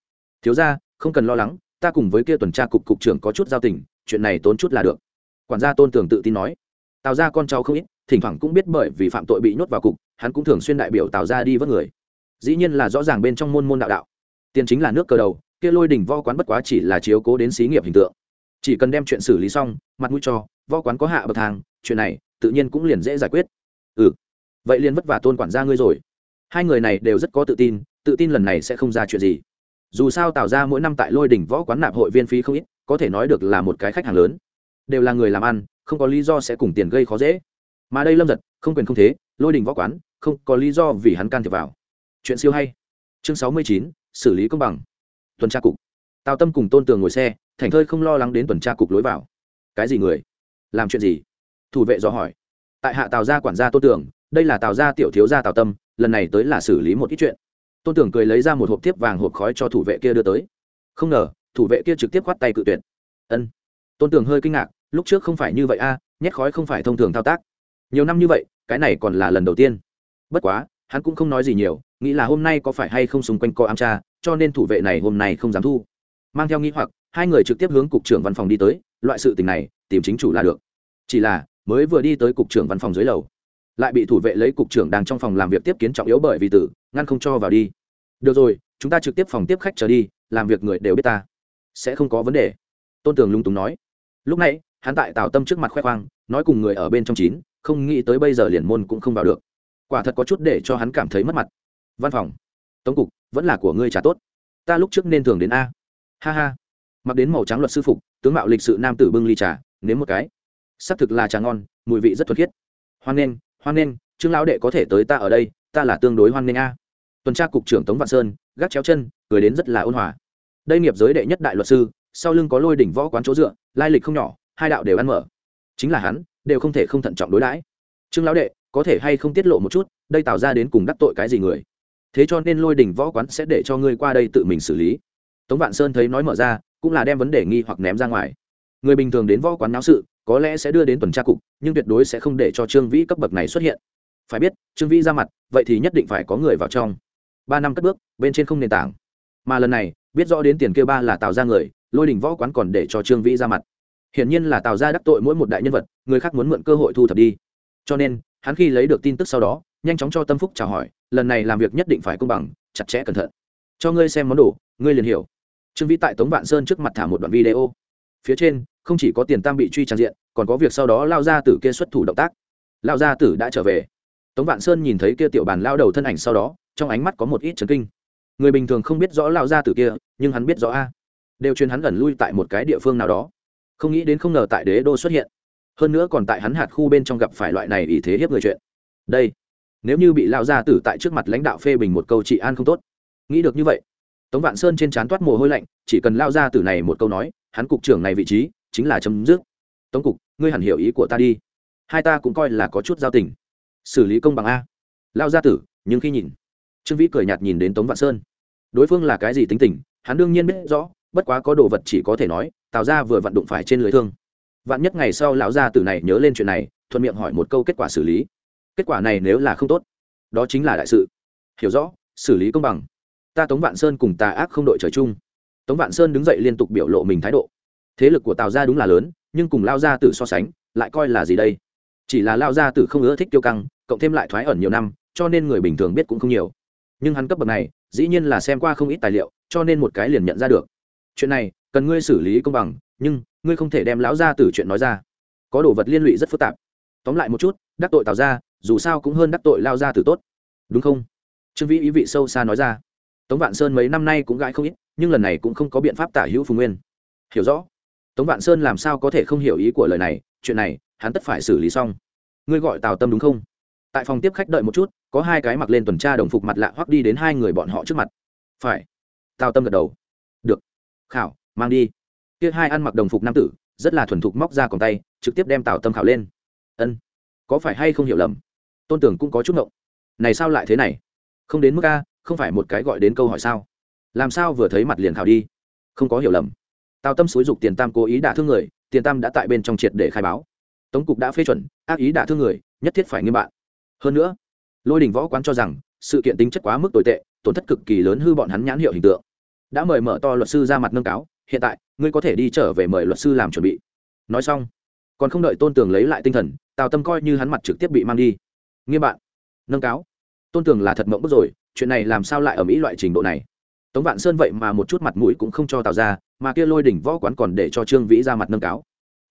Thiếu ra không cần lo lắng ta cùng với kia tuần tra cục cục trưởng có chút giao tình, chuyện này tốn chút là được. Quản gia tôn tường tự tin nói. Tào ra con cháu không ít, thỉnh thoảng cũng biết bởi vì phạm tội bị nhốt vào cục, hắn cũng thường xuyên đại biểu tào ra đi vớt người. Dĩ nhiên là rõ ràng bên trong môn môn đạo đạo. Tiền chính là nước cờ đầu, kia lôi đỉnh vo quán bất quá chỉ là chiếu cố đến xí nghiệp hình tượng. Chỉ cần đem chuyện xử lý xong, mặt mũi cho vo quán có hạ bậc thang, chuyện này tự nhiên cũng liền dễ giải quyết. Ừ. Vậy liền vất vả tôn quản gia ngươi rồi. Hai người này đều rất có tự tin tự tin lần này sẽ không ra chuyện gì dù sao tạo ra mỗi năm tại lôi đỉnh võ quán nạp hội viên phí không ít, có thể nói được là một cái khách hàng lớn. Đều là người làm ăn, không có lý do sẽ cùng tiền gây khó dễ. Mà đây lâm giật, không quyền không thế, lôi đình võ quán, không có lý do vì hắn can thiệp vào. Chuyện siêu hay. Chương sáu mươi chín, xử lý công bằng. Tuần tra cục. Tào tâm cùng tôn tường ngồi xe, thành thơi không lo lắng đến tuần tra cục lối vào. Cái gì người? Làm chuyện gì? Thủ vệ dò hỏi. Tại hạ tào gia quản gia tôn tường, đây là tào gia tiểu thiếu gia tào tâm, lần này tới là xử lý một ít chuyện tôn tưởng cười lấy ra một hộp tiếp vàng hộp khói cho thủ vệ kia đưa tới. Không ngờ, thủ vệ kia trực tiếp khoát tay cự tuyệt. Ân. Tôn tưởng hơi kinh ngạc, lúc trước không phải như vậy a, nhét khói không phải thông thường thao tác. Nhiều năm như vậy, cái này còn là lần đầu tiên. Bất quá, hắn cũng không nói gì nhiều, nghĩ là hôm nay có phải hay không xung quanh co ám tra, cho nên thủ vệ này hôm nay không dám thu. Mang theo nghĩ hoặc, hai người trực tiếp hướng cục trưởng văn phòng đi tới, loại sự tình này, tìm chính chủ là được. Chỉ là, mới vừa đi tới cục trưởng văn phòng dưới lầu lại bị thủ vệ lấy cục trưởng đang trong phòng làm việc tiếp kiến trọng yếu bởi vì tử, ngăn không cho vào đi. Được rồi, chúng ta trực tiếp phòng tiếp khách trở đi, làm việc người đều biết ta. Sẽ không có vấn đề. Tôn tường lung túng nói. Lúc này, hắn tại tào tâm trước mặt khoe khoang, nói cùng người ở bên trong chín, không nghĩ tới bây giờ liền môn cũng không vào được. Quả thật có chút để cho hắn cảm thấy mất mặt. Văn phòng. Tống cục, vẫn là của ngươi trả tốt. Ta lúc trước nên thường đến a. Ha ha. Mặc đến màu trắng luật sư phục, tướng mạo lịch sự nam tử bưng ly trà, nếm một cái. Xác thực là trà ngon, mùi vị rất thuật khiết. Hoan nghênh hoan nghênh, trương lão đệ có thể tới ta ở đây, ta là tương đối hoan nghênh a. Tuần tra cục trưởng tống vạn sơn, gác chéo chân, cười đến rất là ôn hòa. Đây nghiệp giới đệ nhất đại luật sư, sau lưng có lôi đỉnh võ quán chỗ dựa, lai lịch không nhỏ, hai đạo đều ăn mở. Chính là hắn, đều không thể không thận trọng đối đãi. Trương lão đệ, có thể hay không tiết lộ một chút, đây tạo ra đến cùng đắc tội cái gì người? Thế cho nên lôi đỉnh võ quán sẽ để cho ngươi qua đây tự mình xử lý. Tống vạn sơn thấy nói mở ra, cũng là đem vấn đề nghi hoặc ném ra ngoài. Người bình thường đến võ quán náo sự có lẽ sẽ đưa đến tuần tra cục, nhưng tuyệt đối sẽ không để cho trương vĩ cấp bậc này xuất hiện. Phải biết, trương vĩ ra mặt, vậy thì nhất định phải có người vào trong. Ba năm cất bước, bên trên không nền tảng. Mà lần này, biết rõ đến tiền kêu ba là tạo ra người, lôi đình võ quán còn để cho trương vĩ ra mặt. Hiển nhiên là tạo ra đắc tội mỗi một đại nhân vật, người khác muốn mượn cơ hội thu thập đi. Cho nên, hắn khi lấy được tin tức sau đó, nhanh chóng cho tâm phúc chào hỏi, lần này làm việc nhất định phải công bằng, chặt chẽ cẩn thận. Cho ngươi xem món đồ, ngươi liền hiểu. Trương vĩ tại tống vạn sơn trước mặt thả một đoạn video phía trên, không chỉ có tiền tam bị truy tràn diện, còn có việc sau đó lao ra tử kia xuất thủ động tác. Lao gia tử đã trở về. Tống vạn sơn nhìn thấy kia tiểu bàn lao đầu thân ảnh sau đó, trong ánh mắt có một ít chấn kinh. Người bình thường không biết rõ lao gia tử kia, nhưng hắn biết rõ a. Đều truyền hắn gần lui tại một cái địa phương nào đó. Không nghĩ đến không ngờ tại đế đô xuất hiện. Hơn nữa còn tại hắn hạt khu bên trong gặp phải loại này ý thế hiếp người chuyện. Đây, nếu như bị lao gia tử tại trước mặt lãnh đạo phê bình một câu trị an không tốt. Nghĩ được như vậy tống vạn sơn trên trán toát mồ hôi lạnh, chỉ cần lao ra từ này một câu nói, hắn cục trưởng này vị trí chính là chấm dứt. Tống cục, ngươi hẳn hiểu ý của ta đi. Hai ta cũng coi là có chút giao tình. Xử lý công bằng a. Lao gia tử, nhưng khi nhìn, trương vĩ cười nhạt nhìn đến tống vạn sơn. Đối phương là cái gì tính tình, hắn đương nhiên biết rõ, bất quá có đồ vật chỉ có thể nói, tào ra vừa vặn đụng phải trên lưới thương. Vạn nhất ngày sau lão gia tử này nhớ lên chuyện này, thuận miệng hỏi một câu kết quả xử lý. Kết quả này nếu là không tốt, đó chính là đại sự. Hiểu rõ, xử lý công bằng ta tống vạn sơn cùng tà ác không đội trời chung. Tống vạn sơn đứng dậy liên tục biểu lộ mình thái độ. Thế lực của tào gia đúng là lớn, nhưng cùng lao gia tử so sánh, lại coi là gì đây? Chỉ là lao gia tử không ưa thích tiêu căng, cộng thêm lại thoái ẩn nhiều năm, cho nên người bình thường biết cũng không nhiều. Nhưng hắn cấp bậc này, dĩ nhiên là xem qua không ít tài liệu, cho nên một cái liền nhận ra được. Chuyện này, cần ngươi xử lý công bằng, nhưng, ngươi không thể đem lão gia tử chuyện nói ra. Có đồ vật liên lụy rất phức tạp. Tóm lại một chút, đắc tội tào ra dù sao cũng hơn đắc tội lao gia tử tốt. Đúng không? Trương vĩ ý vị sâu xa nói ra tống vạn sơn mấy năm nay cũng gãi không ít, nhưng lần này cũng không có biện pháp tả hữu phùng nguyên. Hiểu rõ. Tống vạn sơn làm sao có thể không hiểu ý của lời này, chuyện này, hắn tất phải xử lý xong. Ngươi gọi tào tâm đúng không? Tại phòng tiếp khách đợi một chút, có hai cái mặc lên tuần tra đồng phục mặt lạ hoắc đi đến hai người bọn họ trước mặt. Phải. Tào tâm gật đầu. Được. Khảo, mang đi. Kia hai ăn mặc đồng phục nam tử, rất là thuần thục móc ra còn tay, trực tiếp đem tào tâm khảo lên. Ân. Có phải hay không hiểu lầm? Tôn tưởng cũng có chút ngộng. Này sao lại thế này? Không đến mức a không phải một cái gọi đến câu hỏi sao? Làm sao vừa thấy mặt liền thảo đi? Không có hiểu lầm. Tào tâm xúi dục tiền tam cố ý đả thương người, tiền tam đã tại bên trong triệt để khai báo. Tống cục đã phê chuẩn, ác ý đả thương người, nhất thiết phải nghiêm bạn hơn nữa, lôi đình võ quán cho rằng, sự kiện tính chất quá mức tồi tệ, tổn thất cực kỳ lớn hư bọn hắn nhãn hiệu hình tượng. Đã mời mở to luật sư ra mặt nâng cáo, hiện tại, ngươi có thể đi trở về mời luật sư làm chuẩn bị. Nói xong, còn không đợi tôn tường lấy lại tinh thần, tào tâm coi như hắn mặt trực tiếp bị mang đi. Nghiêm bạn nâng cáo. Tôn tường là thật mộng bức rồi chuyện này làm sao lại ở mỹ loại trình độ này? Tống vạn sơn vậy mà một chút mặt mũi cũng không cho tào ra, mà kia lôi đỉnh võ quán còn để cho trương vĩ ra mặt nâng cáo.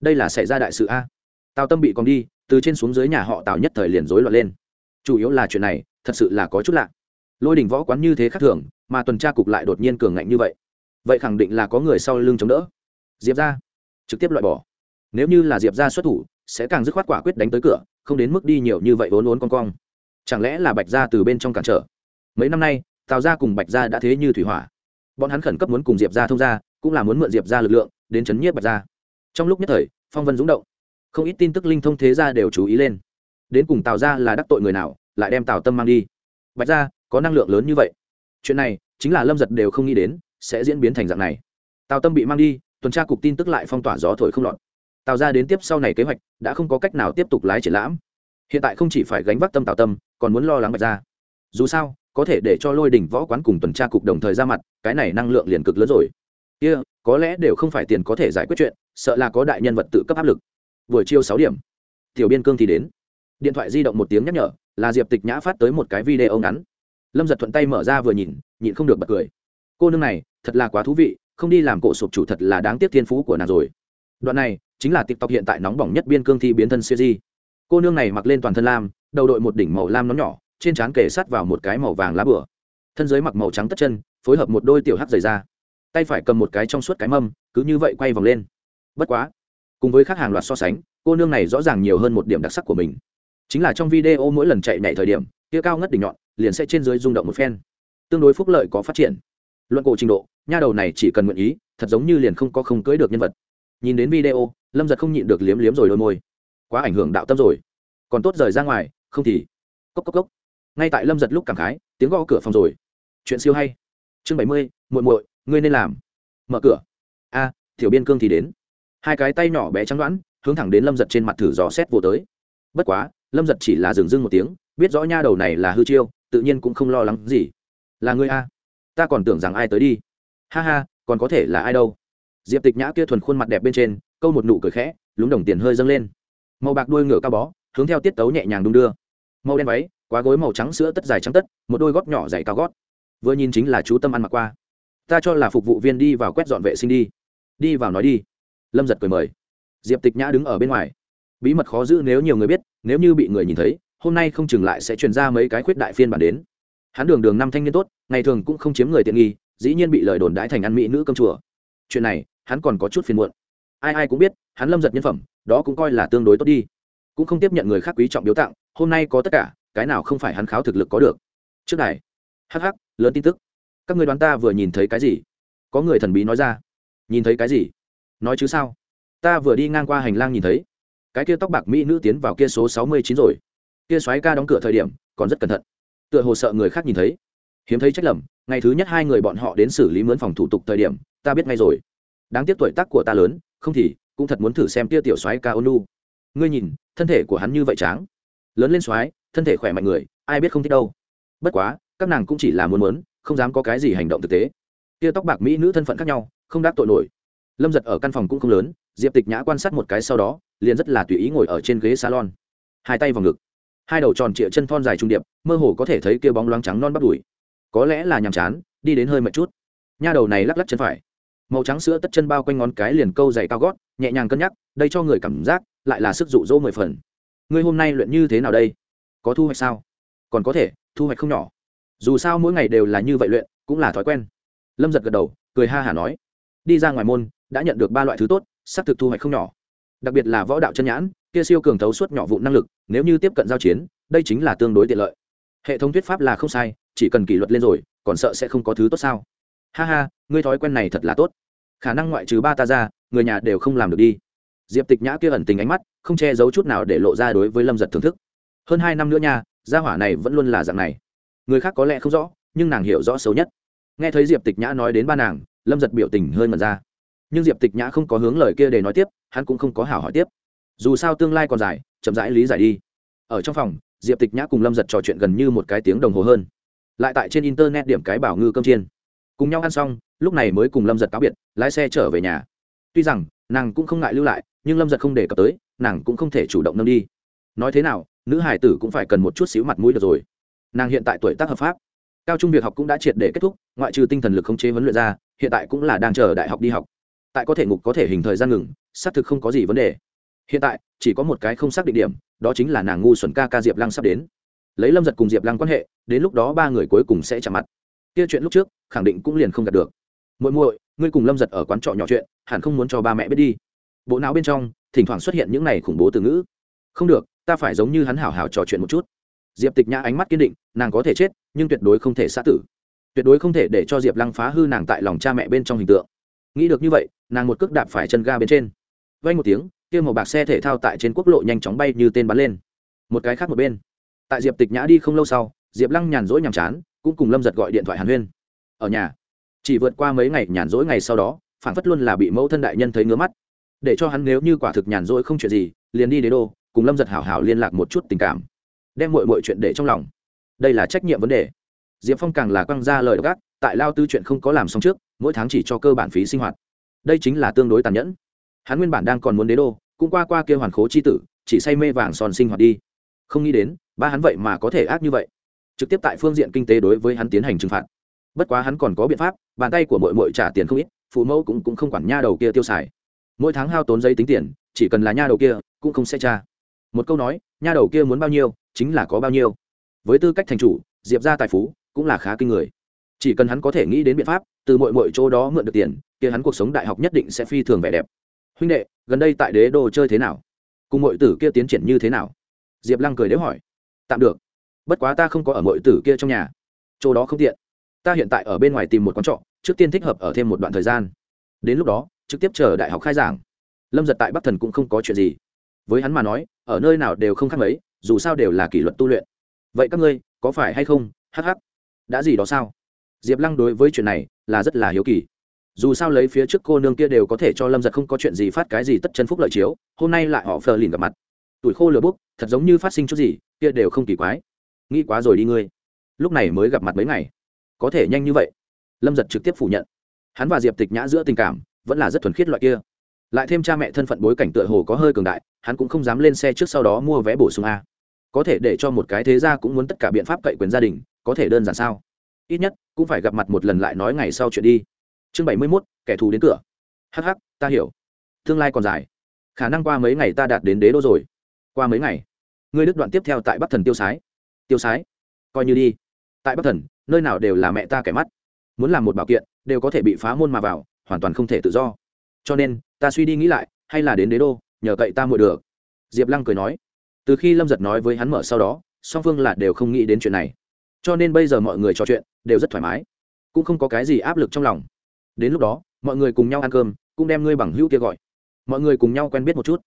Đây là xảy ra đại sự a. Tào tâm bị còn đi, từ trên xuống dưới nhà họ tào nhất thời liền rối loạn lên. Chủ yếu là chuyện này, thật sự là có chút lạ. Lôi đỉnh võ quán như thế khác thường, mà tuần tra cục lại đột nhiên cường ngạnh như vậy. Vậy khẳng định là có người sau lưng chống đỡ. Diệp ra trực tiếp loại bỏ. Nếu như là diệp ra xuất thủ, sẽ càng dứt khoát quả quyết đánh tới cửa, không đến mức đi nhiều như vậy vốn vốn con cong. Chẳng lẽ là bạch gia từ bên trong cản trở? Mấy năm nay, tào gia cùng bạch gia đã thế như thủy hỏa. Bọn hắn khẩn cấp muốn cùng diệp gia thông gia, cũng là muốn mượn diệp gia lực lượng, đến chấn nhiếp bạch gia. Trong lúc nhất thời, phong vân rúng động. Không ít tin tức linh thông thế gia đều chú ý lên. Đến cùng tào gia là đắc tội người nào, lại đem tào tâm mang đi. Bạch gia, có năng lượng lớn như vậy. Chuyện này, chính là lâm giật đều không nghĩ đến, sẽ diễn biến thành dạng này. Tào tâm bị mang đi, tuần tra cục tin tức lại phong tỏa gió thổi không lọt. Tào ra đến tiếp sau này kế hoạch, đã không có cách nào tiếp tục lái triển lãm. Hiện tại không chỉ phải gánh vác tâm tào tâm, còn muốn lo lắng bạch ra dù sao có thể để cho lôi đỉnh võ quán cùng tuần tra cục đồng thời ra mặt cái này năng lượng liền cực lớn rồi. Kia、yeah, có lẽ đều không phải tiền có thể giải quyết chuyện sợ là có đại nhân vật tự cấp áp lực. Buổi chiều sáu điểm tiểu biên cương thì đến. Điện thoại di động một tiếng nhắc nhở là diệp tịch nhã phát tới một cái video ngắn. Lâm giật thuận tay mở ra vừa nhìn nhịn không được bật cười. Cô nương này thật là quá thú vị không đi làm cổ sụp chủ thật là đáng tiếc thiên phú của nàng rồi. Đoạn này chính là tiktok hiện tại nóng bỏng nhất biên cương thi biến thân siêu di cô nương này mặc lên toàn thân lam đầu đội một đỉnh màu lam nó nhỏ trên trán kề sát vào một cái màu vàng lá bửa. Thân dưới mặc màu trắng tất chân, phối hợp một đôi tiểu hắc dày ra tay phải cầm một cái trong suốt cái mâm, cứ như vậy quay vòng lên. Bất quá, cùng với các hàng loạt so sánh, cô nương này rõ ràng nhiều hơn một điểm đặc sắc của mình. Chính là trong video mỗi lần chạy nhảy thời điểm, kia cao ngất đỉnh nhọn, liền sẽ trên dưới rung động một phen. Tương đối phúc lợi có phát triển. Luận cổ trình độ, nha đầu này chỉ cần nguyện ý, thật giống như liền không có không cưới được nhân vật. Nhìn đến video, lâm giật không nhịn được liếm liếm rồi đôi môi. Quá ảnh hưởng đạo tâm rồi. Còn tốt rời ra ngoài, không thì cốc cốc cốc ngay tại lâm giật lúc cảm khái tiếng gõ cửa phòng rồi. Chuyện siêu hay. Chương bảy mươi muội muội ngươi nên làm. Mở cửa. A à, tiểu biên cương thì đến. Hai cái tay nhỏ bé trắng đoãn hướng thẳng đến lâm giật trên mặt thử dò xét vô tới. Bất quá lâm giật chỉ là dừng dưng một tiếng biết rõ nha đầu này là hư chiêu tự nhiên cũng không lo lắng gì. Là ngươi a? Ta còn tưởng rằng ai tới đi. Ha ha còn có thể là ai đâu. Diệp tịch nhã kia thuần khuôn mặt đẹp bên trên câu một nụ cười khẽ lúng đồng tiền hơi dâng lên. Màu bạc đuôi ngựa cao bó hướng theo tiết tấu nhẹ nhàng đung đưa. Màu đen váy quá gối màu trắng sữa tất dài trắng tất, một đôi gót nhỏ dày cao gót. Vừa nhìn chính là chú tâm ăn mặc qua. Ta cho là phục vụ viên đi vào quét dọn vệ sinh đi. Đi vào nói đi. Lâm giật cười mời. Diệp tịch nhã đứng ở bên ngoài. Bí mật khó giữ nếu nhiều người biết, nếu như bị người nhìn thấy, hôm nay không chừng lại sẽ truyền ra mấy cái khuyết đại phiên bản đến. Hắn đường đường năm thanh niên tốt, ngày thường cũng không chiếm người tiện nghi, dĩ nhiên bị lời đồn đãi thành ăn mỹ nữ cơm chùa. Chuyện này, hắn còn có chút phiền muộn. Ai ai cũng biết, hắn lâm giật nhân phẩm, đó cũng coi là tương đối tốt đi. Cũng không tiếp nhận người khác quý trọng biếu tặng, hôm nay có tất cả cái nào không phải hắn kháo thực lực có được. Trước này hắc hắc, lớn tin tức. Các người đoán ta vừa nhìn thấy cái gì? Có người thần bí nói ra. Nhìn thấy cái gì? Nói chứ sao? Ta vừa đi ngang qua hành lang nhìn thấy. Cái kia tóc bạc mỹ nữ tiến vào kia số sáu mươi chín rồi. Kia xoáy ca đóng cửa thời điểm, còn rất cẩn thận. Tựa hồ sợ người khác nhìn thấy. Hiếm thấy trách lầm, ngày thứ nhất hai người bọn họ đến xử lý mướn phòng thủ tục thời điểm, ta biết ngay rồi. Đáng tiếc tuổi tác của ta lớn, không thì, cũng thật muốn thử xem tia tiểu soái ca ônu ngươi nhìn, thân thể của hắn như vậy tráng. Lớn lên soái thân thể khỏe mạnh người, ai biết không thích đâu. Bất quá, các nàng cũng chỉ là muốn muốn, không dám có cái gì hành động thực tế. Tia tóc bạc mỹ nữ thân phận khác nhau, không đáp tội nổi. Lâm giật ở căn phòng cũng không lớn, diệp tịch nhã quan sát một cái sau đó, liền rất là tùy ý ngồi ở trên ghế salon. Hai tay vào ngực. Hai đầu tròn trịa chân thon dài trung điệp, mơ hồ có thể thấy kia bóng loáng trắng non bắt đùi. Có lẽ là nhàm chán, đi đến hơi mệt chút. Nha đầu này lắc lắc chân phải. Màu trắng sữa tất chân bao quanh ngón cái liền câu dày cao gót, nhẹ nhàng cân nhắc, đây cho người cảm giác, lại là sức dụ dỗ mười phần. Ngươi hôm nay luyện như thế nào đây? Có thu hoạch sao? Còn có thể, thu hoạch không nhỏ. Dù sao mỗi ngày đều là như vậy luyện, cũng là thói quen. Lâm giật gật đầu, cười ha hả nói. Đi ra ngoài môn, đã nhận được ba loại thứ tốt, xác thực thu hoạch không nhỏ. Đặc biệt là võ đạo chân nhãn, kia siêu cường thấu suốt nhỏ vụ năng lực, nếu như tiếp cận giao chiến, đây chính là tương đối tiện lợi. Hệ thống thuyết pháp là không sai, chỉ cần kỷ luật lên rồi, còn sợ sẽ không có thứ tốt sao? Ha ha, ngươi thói quen này thật là tốt. Khả năng ngoại trừ ba ta ra, người nhà đều không làm được đi. Diệp tịch nhã kia ẩn tình ánh mắt, không che giấu chút nào để lộ ra đối với lâm giật thưởng thức hơn hai năm nữa nha, gia hỏa này vẫn luôn là dạng này. Người khác có lẽ không rõ, nhưng nàng hiểu rõ xấu nhất. Nghe thấy diệp tịch nhã nói đến ba nàng, lâm giật biểu tình hơi mật ra. Nhưng diệp tịch nhã không có hướng lời kia để nói tiếp, hắn cũng không có hảo hỏi tiếp. Dù sao tương lai còn dài, chậm rãi lý giải đi. Ở trong phòng, diệp tịch nhã cùng lâm giật trò chuyện gần như một cái tiếng đồng hồ hơn. Lại tại trên internet điểm cái bảo ngư cơm chiên. Cùng nhau ăn xong, lúc này mới cùng lâm giật cáo biệt, lái xe trở về nhà. Tuy rằng, nàng cũng không ngại lưu lại, nhưng lâm giật không đề cập tới, nàng cũng không thể chủ động nâng đi. Nói thế nào nữ hải tử cũng phải cần một chút xíu mặt mũi được rồi. Nàng hiện tại tuổi tác hợp pháp. Cao trung việc học cũng đã triệt để kết thúc, ngoại trừ tinh thần lực không chế huấn luyện ra, hiện tại cũng là đang chờ đại học đi học. Tại có thể ngục có thể hình thời gian ngừng, xác thực không có gì vấn đề. Hiện tại, chỉ có một cái không xác định điểm, đó chính là nàng ngu xuẩn ca ca diệp lăng sắp đến. Lấy lâm giật cùng diệp lăng quan hệ, đến lúc đó ba người cuối cùng sẽ chạm mặt. Kia chuyện lúc trước, khẳng định cũng liền không đạt được. Muội muội, ngươi cùng lâm giật ở quán trọ nhỏ chuyện, hẳn không muốn cho ba mẹ biết đi. Bộ não bên trong, thỉnh thoảng xuất hiện những này khủng bố từ ngữ. Không được ta phải giống như hắn hảo hảo trò chuyện một chút. Diệp tịch nhã ánh mắt kiên định, nàng có thể chết, nhưng tuyệt đối không thể xã tử. Tuyệt đối không thể để cho diệp lăng phá hư nàng tại lòng cha mẹ bên trong hình tượng. Nghĩ được như vậy, nàng một cước đạp phải chân ga bên trên. Vay một tiếng, kia một bạc xe thể thao tại trên quốc lộ nhanh chóng bay như tên bắn lên. Một cái khác một bên. Tại diệp tịch nhã đi không lâu sau, diệp lăng nhàn rỗi nhàm chán, cũng cùng lâm giật gọi điện thoại hàn huyên. Ở nhà, chỉ vượt qua mấy ngày nhàn rỗi ngày sau đó phản phất luôn là bị mẫu thân đại nhân thấy ngứa mắt. Để cho hắn nếu như quả thực nhàn rỗi không chuyện gì, liền đi đế đô cùng lâm giật hảo hảo liên lạc một chút tình cảm đem mọi mọi chuyện để trong lòng. Đây là trách nhiệm vấn đề. Diệp phong càng là quăng ra lời gác tại lao tư chuyện không có làm xong trước mỗi tháng chỉ cho cơ bản phí sinh hoạt. Đây chính là tương đối tàn nhẫn. Hắn nguyên bản đang còn muốn đế đô cũng qua qua kia hoàn khố chi tử chỉ say mê vàng son sinh hoạt đi. Không nghĩ đến ba hắn vậy mà có thể ác như vậy. Trực tiếp tại phương diện kinh tế đối với hắn tiến hành trừng phạt. Bất quá hắn còn có biện pháp bàn tay của mội mội trả tiền không ít phụ mẫu cũng, cũng không quản nha đầu kia tiêu xài. Mỗi tháng hao tốn giấy tính tiền chỉ cần là nha đầu kia cũng không sẽ tra một câu nói, nha đầu kia muốn bao nhiêu, chính là có bao nhiêu. Với tư cách thành chủ, diệp ra tài phú cũng là khá kinh người. Chỉ cần hắn có thể nghĩ đến biện pháp, từ mọi mọi chỗ đó mượn được tiền, kia hắn cuộc sống đại học nhất định sẽ phi thường vẻ đẹp. Huynh đệ, gần đây tại đế đô chơi thế nào? Cùng mọi tử kia tiến triển như thế nào? Diệp lăng cười đếu hỏi. Tạm được. Bất quá ta không có ở mọi tử kia trong nhà. Chỗ đó không tiện. Ta hiện tại ở bên ngoài tìm một quán trọ, trước tiên thích hợp ở thêm một đoạn thời gian. Đến lúc đó, trực tiếp chờ đại học khai giảng. Lâm giật tại bắc thần cũng không có chuyện gì với hắn mà nói, ở nơi nào đều không khác mấy, dù sao đều là kỷ luật tu luyện. Vậy các ngươi, có phải hay không? Hh đã gì đó sao? Diệp lăng đối với chuyện này là rất là hiếu kỳ. Dù sao lấy phía trước cô nương kia đều có thể cho lâm giật không có chuyện gì phát cái gì tất chân phúc lợi chiếu, hôm nay lại họ phờ lìn gặp mặt. Tuổi khô lửa bốc, thật giống như phát sinh chút gì, kia đều không kỳ quái. Nghĩ quá rồi đi ngươi. Lúc này mới gặp mặt mấy ngày. Có thể nhanh như vậy. Lâm giật trực tiếp phủ nhận. Hắn và diệp tịch nhã giữa tình cảm vẫn là rất thuần khiết loại kia lại thêm cha mẹ thân phận bối cảnh tựa hồ có hơi cường đại, hắn cũng không dám lên xe trước sau đó mua vé bổ sung a. Có thể để cho một cái thế gia cũng muốn tất cả biện pháp cậy quyền gia đình, có thể đơn giản sao? Ít nhất, cũng phải gặp mặt một lần lại nói ngày sau chuyện đi. Chương bảy mươi mốt, kẻ thù đến cửa. Hh ta hiểu. Tương lai còn dài. Khả năng qua mấy ngày ta đạt đến đế đô rồi. Qua mấy ngày. Ngươi đức đoạn tiếp theo tại bắc thần tiêu sái. Tiêu sái? Coi như đi. Tại bắc thần, nơi nào đều là mẹ ta kẻ mắt. Muốn làm một bảo kiện, đều có thể bị phá môn mà vào, hoàn toàn không thể tự do. Cho nên ta suy đi nghĩ lại, hay là đến đế đô, nhờ cậy ta muội được. Diệp lăng cười nói. Từ khi lâm giật nói với hắn mở sau đó, song phương là đều không nghĩ đến chuyện này. Cho nên bây giờ mọi người trò chuyện đều rất thoải mái, cũng không có cái gì áp lực trong lòng. Đến lúc đó, mọi người cùng nhau ăn cơm, cũng đem ngươi bằng hữu kia gọi. Mọi người cùng nhau quen biết một chút.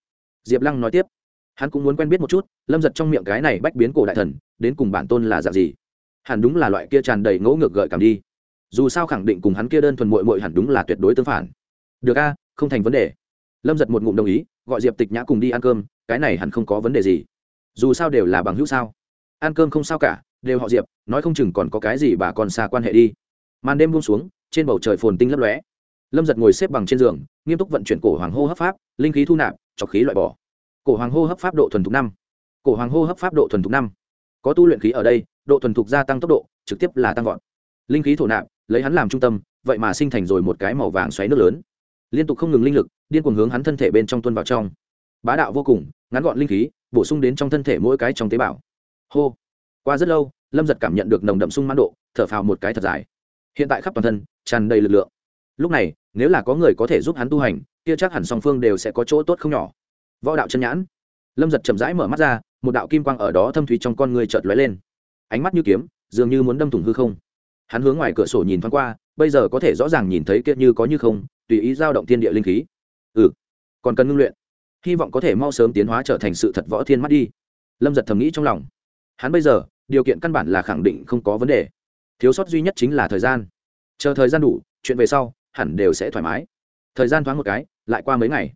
Diệp lăng nói tiếp. Hắn cũng muốn quen biết một chút, lâm giật trong miệng cái này bách biến cổ đại thần, đến cùng bản tôn là dạng gì? Hẳn đúng là loại kia tràn đầy ngỗ ngược gợi cảm đi. Dù sao khẳng định cùng hắn kia đơn thuần mội mội hẳn đúng là tuyệt đối tương phản. Được a không thành vấn đề. Lâm giật một ngụm đồng ý, gọi diệp tịch nhã cùng đi ăn cơm, cái này hẳn không có vấn đề gì. Dù sao đều là bằng hữu sao. Ăn cơm không sao cả, đều họ diệp, nói không chừng còn có cái gì bà còn xa quan hệ đi. Màn đêm buông xuống, trên bầu trời phồn tinh lấp lóe. Lâm giật ngồi xếp bằng trên giường, nghiêm túc vận chuyển cổ hoàng hô hấp pháp, linh khí thu nạp trọc khí loại bỏ. Cổ hoàng hô hấp pháp độ thuần thục năm. Cổ hoàng hô hấp pháp độ thuần thục năm. Có tu luyện khí ở đây, độ thuần thục gia tăng tốc độ, trực tiếp là tăng vọt. Linh khí thổ nạp, lấy hắn làm trung tâm, vậy mà sinh thành rồi một cái màu vàng xoáy nước lớn liên tục không ngừng linh lực, điên cuồng hướng hắn thân thể bên trong tuân vào trong. Bá đạo vô cùng, ngắn gọn linh khí, bổ sung đến trong thân thể mỗi cái trong tế bào. Hô. Qua rất lâu, lâm giật cảm nhận được nồng đậm sung mãn độ, thở phào một cái thật dài. Hiện tại khắp toàn thân, tràn đầy lực lượng. Lúc này, nếu là có người có thể giúp hắn tu hành, kia chắc hẳn song phương đều sẽ có chỗ tốt không nhỏ. Võ đạo chân nhãn. Lâm giật chậm rãi mở mắt ra, một đạo kim quang ở đó thâm thúy trong con người chợt lóe lên. Ánh mắt như kiếm, dường như muốn đâm thủng hư không. Hắn hướng ngoài cửa sổ nhìn thoáng qua, bây giờ có thể rõ ràng nhìn thấy kia như có như không tùy ý giao động thiên địa linh khí. Ừ còn cần ngưng luyện. Hy vọng có thể mau sớm tiến hóa trở thành sự thật võ thiên mắt đi. Lâm giật thầm nghĩ trong lòng. Hắn bây giờ, điều kiện căn bản là khẳng định không có vấn đề. Thiếu sót duy nhất chính là thời gian. Chờ thời gian đủ, chuyện về sau, hẳn đều sẽ thoải mái. Thời gian thoáng một cái, lại qua mấy ngày.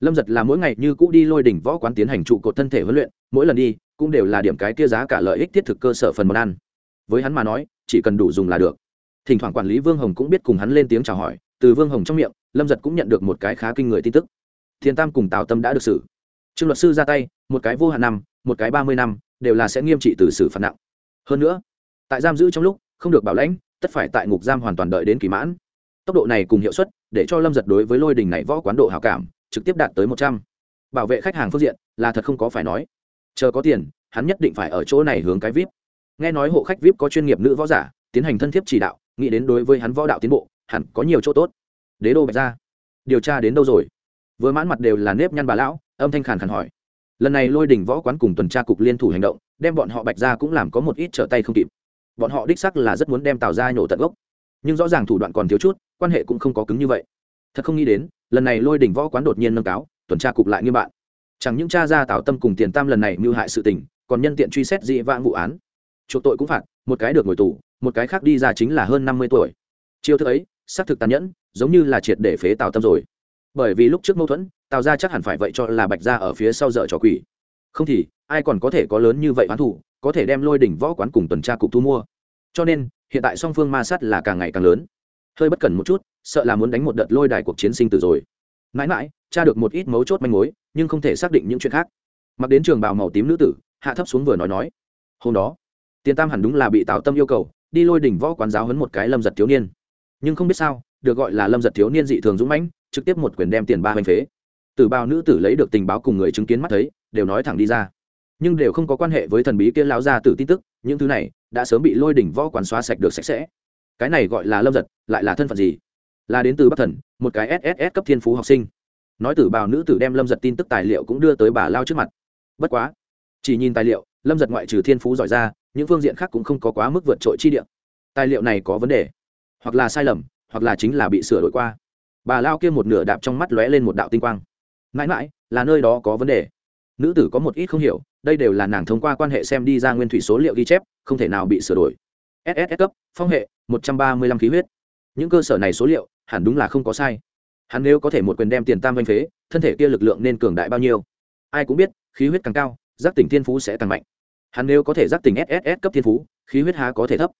Lâm giật là mỗi ngày như cũ đi lôi đỉnh võ quán tiến hành trụ cột thân thể huấn luyện, mỗi lần đi, cũng đều là điểm cái kia giá cả lợi ích thiết thực cơ sở phần món ăn. Với hắn mà nói, chỉ cần đủ dùng là được. Thỉnh thoảng quản lý vương hồng cũng biết cùng hắn lên tiếng chào hỏi từ vương hồng trong miệng lâm giật cũng nhận được một cái khá kinh người tin tức thiên tam cùng tào tâm đã được xử trương luật sư ra tay một cái vô hạn năm một cái ba mươi năm đều là sẽ nghiêm trị từ xử phạt nặng hơn nữa tại giam giữ trong lúc không được bảo lãnh tất phải tại ngục giam hoàn toàn đợi đến kỳ mãn tốc độ này cùng hiệu suất để cho lâm giật đối với lôi đình này võ quán độ hảo cảm trực tiếp đạt tới một trăm bảo vệ khách hàng phương diện là thật không có phải nói chờ có tiền hắn nhất định phải ở chỗ này hướng cái vip nghe nói hộ khách vip có chuyên nghiệp nữ võ giả tiến hành thân thiết chỉ đạo nghĩ đến đối với hắn võ đạo tiến bộ hẳn có nhiều chỗ tốt. Đế đô bạch ra. Điều tra đến đâu rồi? Vừa mãn mặt đều là nếp nhăn bà lão, âm thanh khàn khàn hỏi. Lần này lôi đỉnh võ quán cùng tuần tra cục liên thủ hành động, đem bọn họ bạch ra cũng làm có một ít trở tay không kịp. Bọn họ đích sắc là rất muốn đem tào ra nhổ tận gốc. Nhưng rõ ràng thủ đoạn còn thiếu chút, quan hệ cũng không có cứng như vậy. Thật không nghĩ đến, lần này lôi đỉnh võ quán đột nhiên nâng cáo tuần tra cục lại nghiêm bạn chẳng những cha ra tào tâm cùng tiền tam lần này mưu hại sự tình, còn nhân tiện truy xét dị vãng vụ án. Chuộc tội cũng phạt, một cái được ngồi tù, một cái khác đi ra chính là hơn năm mươi tuổi. Chiêu thức ấy xác thực tàn nhẫn, giống như là triệt để phế tào tâm rồi. Bởi vì lúc trước mâu thuẫn, tào ra chắc hẳn phải vậy cho là bạch ra ở phía sau dở trò quỷ. Không thì, ai còn có thể có lớn như vậy oán thủ có thể đem lôi đỉnh võ quán cùng tuần tra cục thu mua. Cho nên, hiện tại song phương ma sát là càng ngày càng lớn. Hơi bất cẩn một chút, sợ là muốn đánh một đợt lôi đài cuộc chiến sinh tử rồi. Mãi mãi cha được một ít mấu chốt manh mối, nhưng không thể xác định những chuyện khác. Mặc đến trường bào màu tím nữ tử, hạ thấp xuống vừa nói nói. Hôm đó, tiền tam hẳn đúng là bị tào tâm yêu cầu, đi lôi đỉnh võ quán giáo hấn một cái lâm giật thiếu niên nhưng không biết sao, được gọi là lâm giật thiếu niên dị thường dũng mãnh, trực tiếp một quyền đem tiền ba hoành phế. Từ bao nữ tử lấy được tình báo cùng người chứng kiến mắt thấy, đều nói thẳng đi ra. Nhưng đều không có quan hệ với thần bí kia lão gia tử tin tức, những thứ này đã sớm bị lôi đỉnh võ quán xóa sạch được sạch sẽ. Cái này gọi là lâm giật, lại là thân phận gì? Là đến từ bắc thần, một cái sss cấp thiên phú học sinh. Nói từ bào nữ tử đem lâm giật tin tức tài liệu cũng đưa tới bà lao trước mặt. Bất quá, chỉ nhìn tài liệu, lâm giật ngoại trừ thiên phú giỏi ra, những phương diện khác cũng không có quá mức vượt trội chi điện tài liệu này có vấn đề hoặc là sai lầm, hoặc là chính là bị sửa đổi qua. Bà lao kia một nửa đạp trong mắt lóe lên một đạo tinh quang. Mãi mãi, là nơi đó có vấn đề. Nữ tử có một ít không hiểu, đây đều là nàng thông qua quan hệ xem đi ra nguyên thủy số liệu ghi chép, không thể nào bị sửa đổi. Ss cấp, phong hệ, một trăm ba mươi lăm khí huyết. Những cơ sở này số liệu, hẳn đúng là không có sai. Hắn nếu có thể một quyền đem tiền tam vanh phế, thân thể kia lực lượng nên cường đại bao nhiêu? Ai cũng biết, khí huyết càng cao, giác tỉnh thiên phú sẽ càng mạnh. Hắn nếu có thể giác tỉnh Ss cấp thiên phú, khí huyết há có thể thấp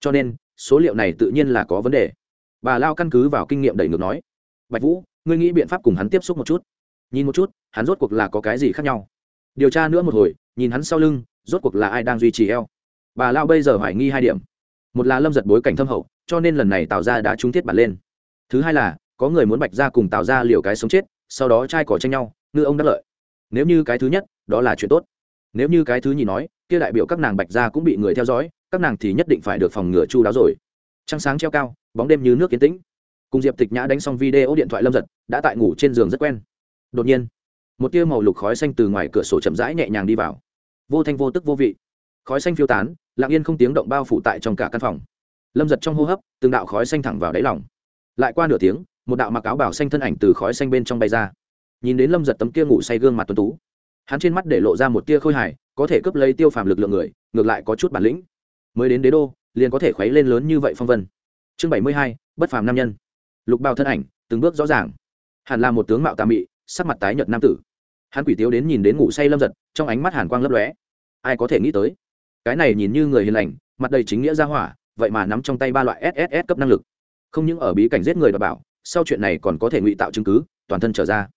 cho nên, số liệu này tự nhiên là có vấn đề. Bà lao căn cứ vào kinh nghiệm đẩy ngược nói, bạch vũ, ngươi nghĩ biện pháp cùng hắn tiếp xúc một chút. Nhìn một chút, hắn rốt cuộc là có cái gì khác nhau? Điều tra nữa một hồi, nhìn hắn sau lưng, rốt cuộc là ai đang duy trì eo? Bà lao bây giờ hoài nghi hai điểm. Một là lâm giật bối cảnh thâm hậu, cho nên lần này tạo ra đã trúng thiết bản lên. Thứ hai là, có người muốn bạch ra cùng tạo ra liều cái sống chết, sau đó trai cỏ tranh nhau, ngư ông đắc lợi. Nếu như cái thứ nhất, đó là chuyện tốt. Nếu như cái thứ nhì nói, kia đại biểu các nàng bạch ra cũng bị người theo dõi các nàng thì nhất định phải được phòng ngừa chu đáo rồi. Trăng sáng treo cao, bóng đêm như nước kiến tĩnh. Cùng diệp tịch nhã đánh xong video điện thoại lâm giật, đã tại ngủ trên giường rất quen. Đột nhiên, một tia màu lục khói xanh từ ngoài cửa sổ chậm rãi nhẹ nhàng đi vào. Vô thanh vô tức vô vị. Khói xanh phiêu tán, lặng yên không tiếng động bao phủ tại trong cả căn phòng. Lâm giật trong hô hấp, từng đạo khói xanh thẳng vào đáy lòng. Lại qua nửa tiếng, một đạo mặc áo bảo xanh thân ảnh từ khói xanh bên trong bay ra. Nhìn đến lâm giật tấm kia ngủ say gương mặt tuấn tú, hắn trên mắt để lộ ra một tia khôi hài, có thể cướp lấy tiêu phàm lực lượng người, ngược lại có chút bản lĩnh mới đến đế đô, liền có thể khuấy lên lớn như vậy phong vân. Chương bảy mươi hai, bất phàm nam nhân. Lục bao thân ảnh, từng bước rõ ràng. Hẳn là một tướng mạo tà mị, sắc mặt tái nhợt nam tử. Hắn quỷ tiếu đến nhìn đến ngủ say lâm giật, trong ánh mắt hàn quang lấp lóe. Ai có thể nghĩ tới? Cái này nhìn như người hiền lành, mặt đầy chính nghĩa ra hỏa, vậy mà nắm trong tay ba loại sss cấp năng lực. Không những ở bí cảnh giết người đ bảo, sau chuyện này còn có thể ngụy tạo chứng cứ, toàn thân trở ra.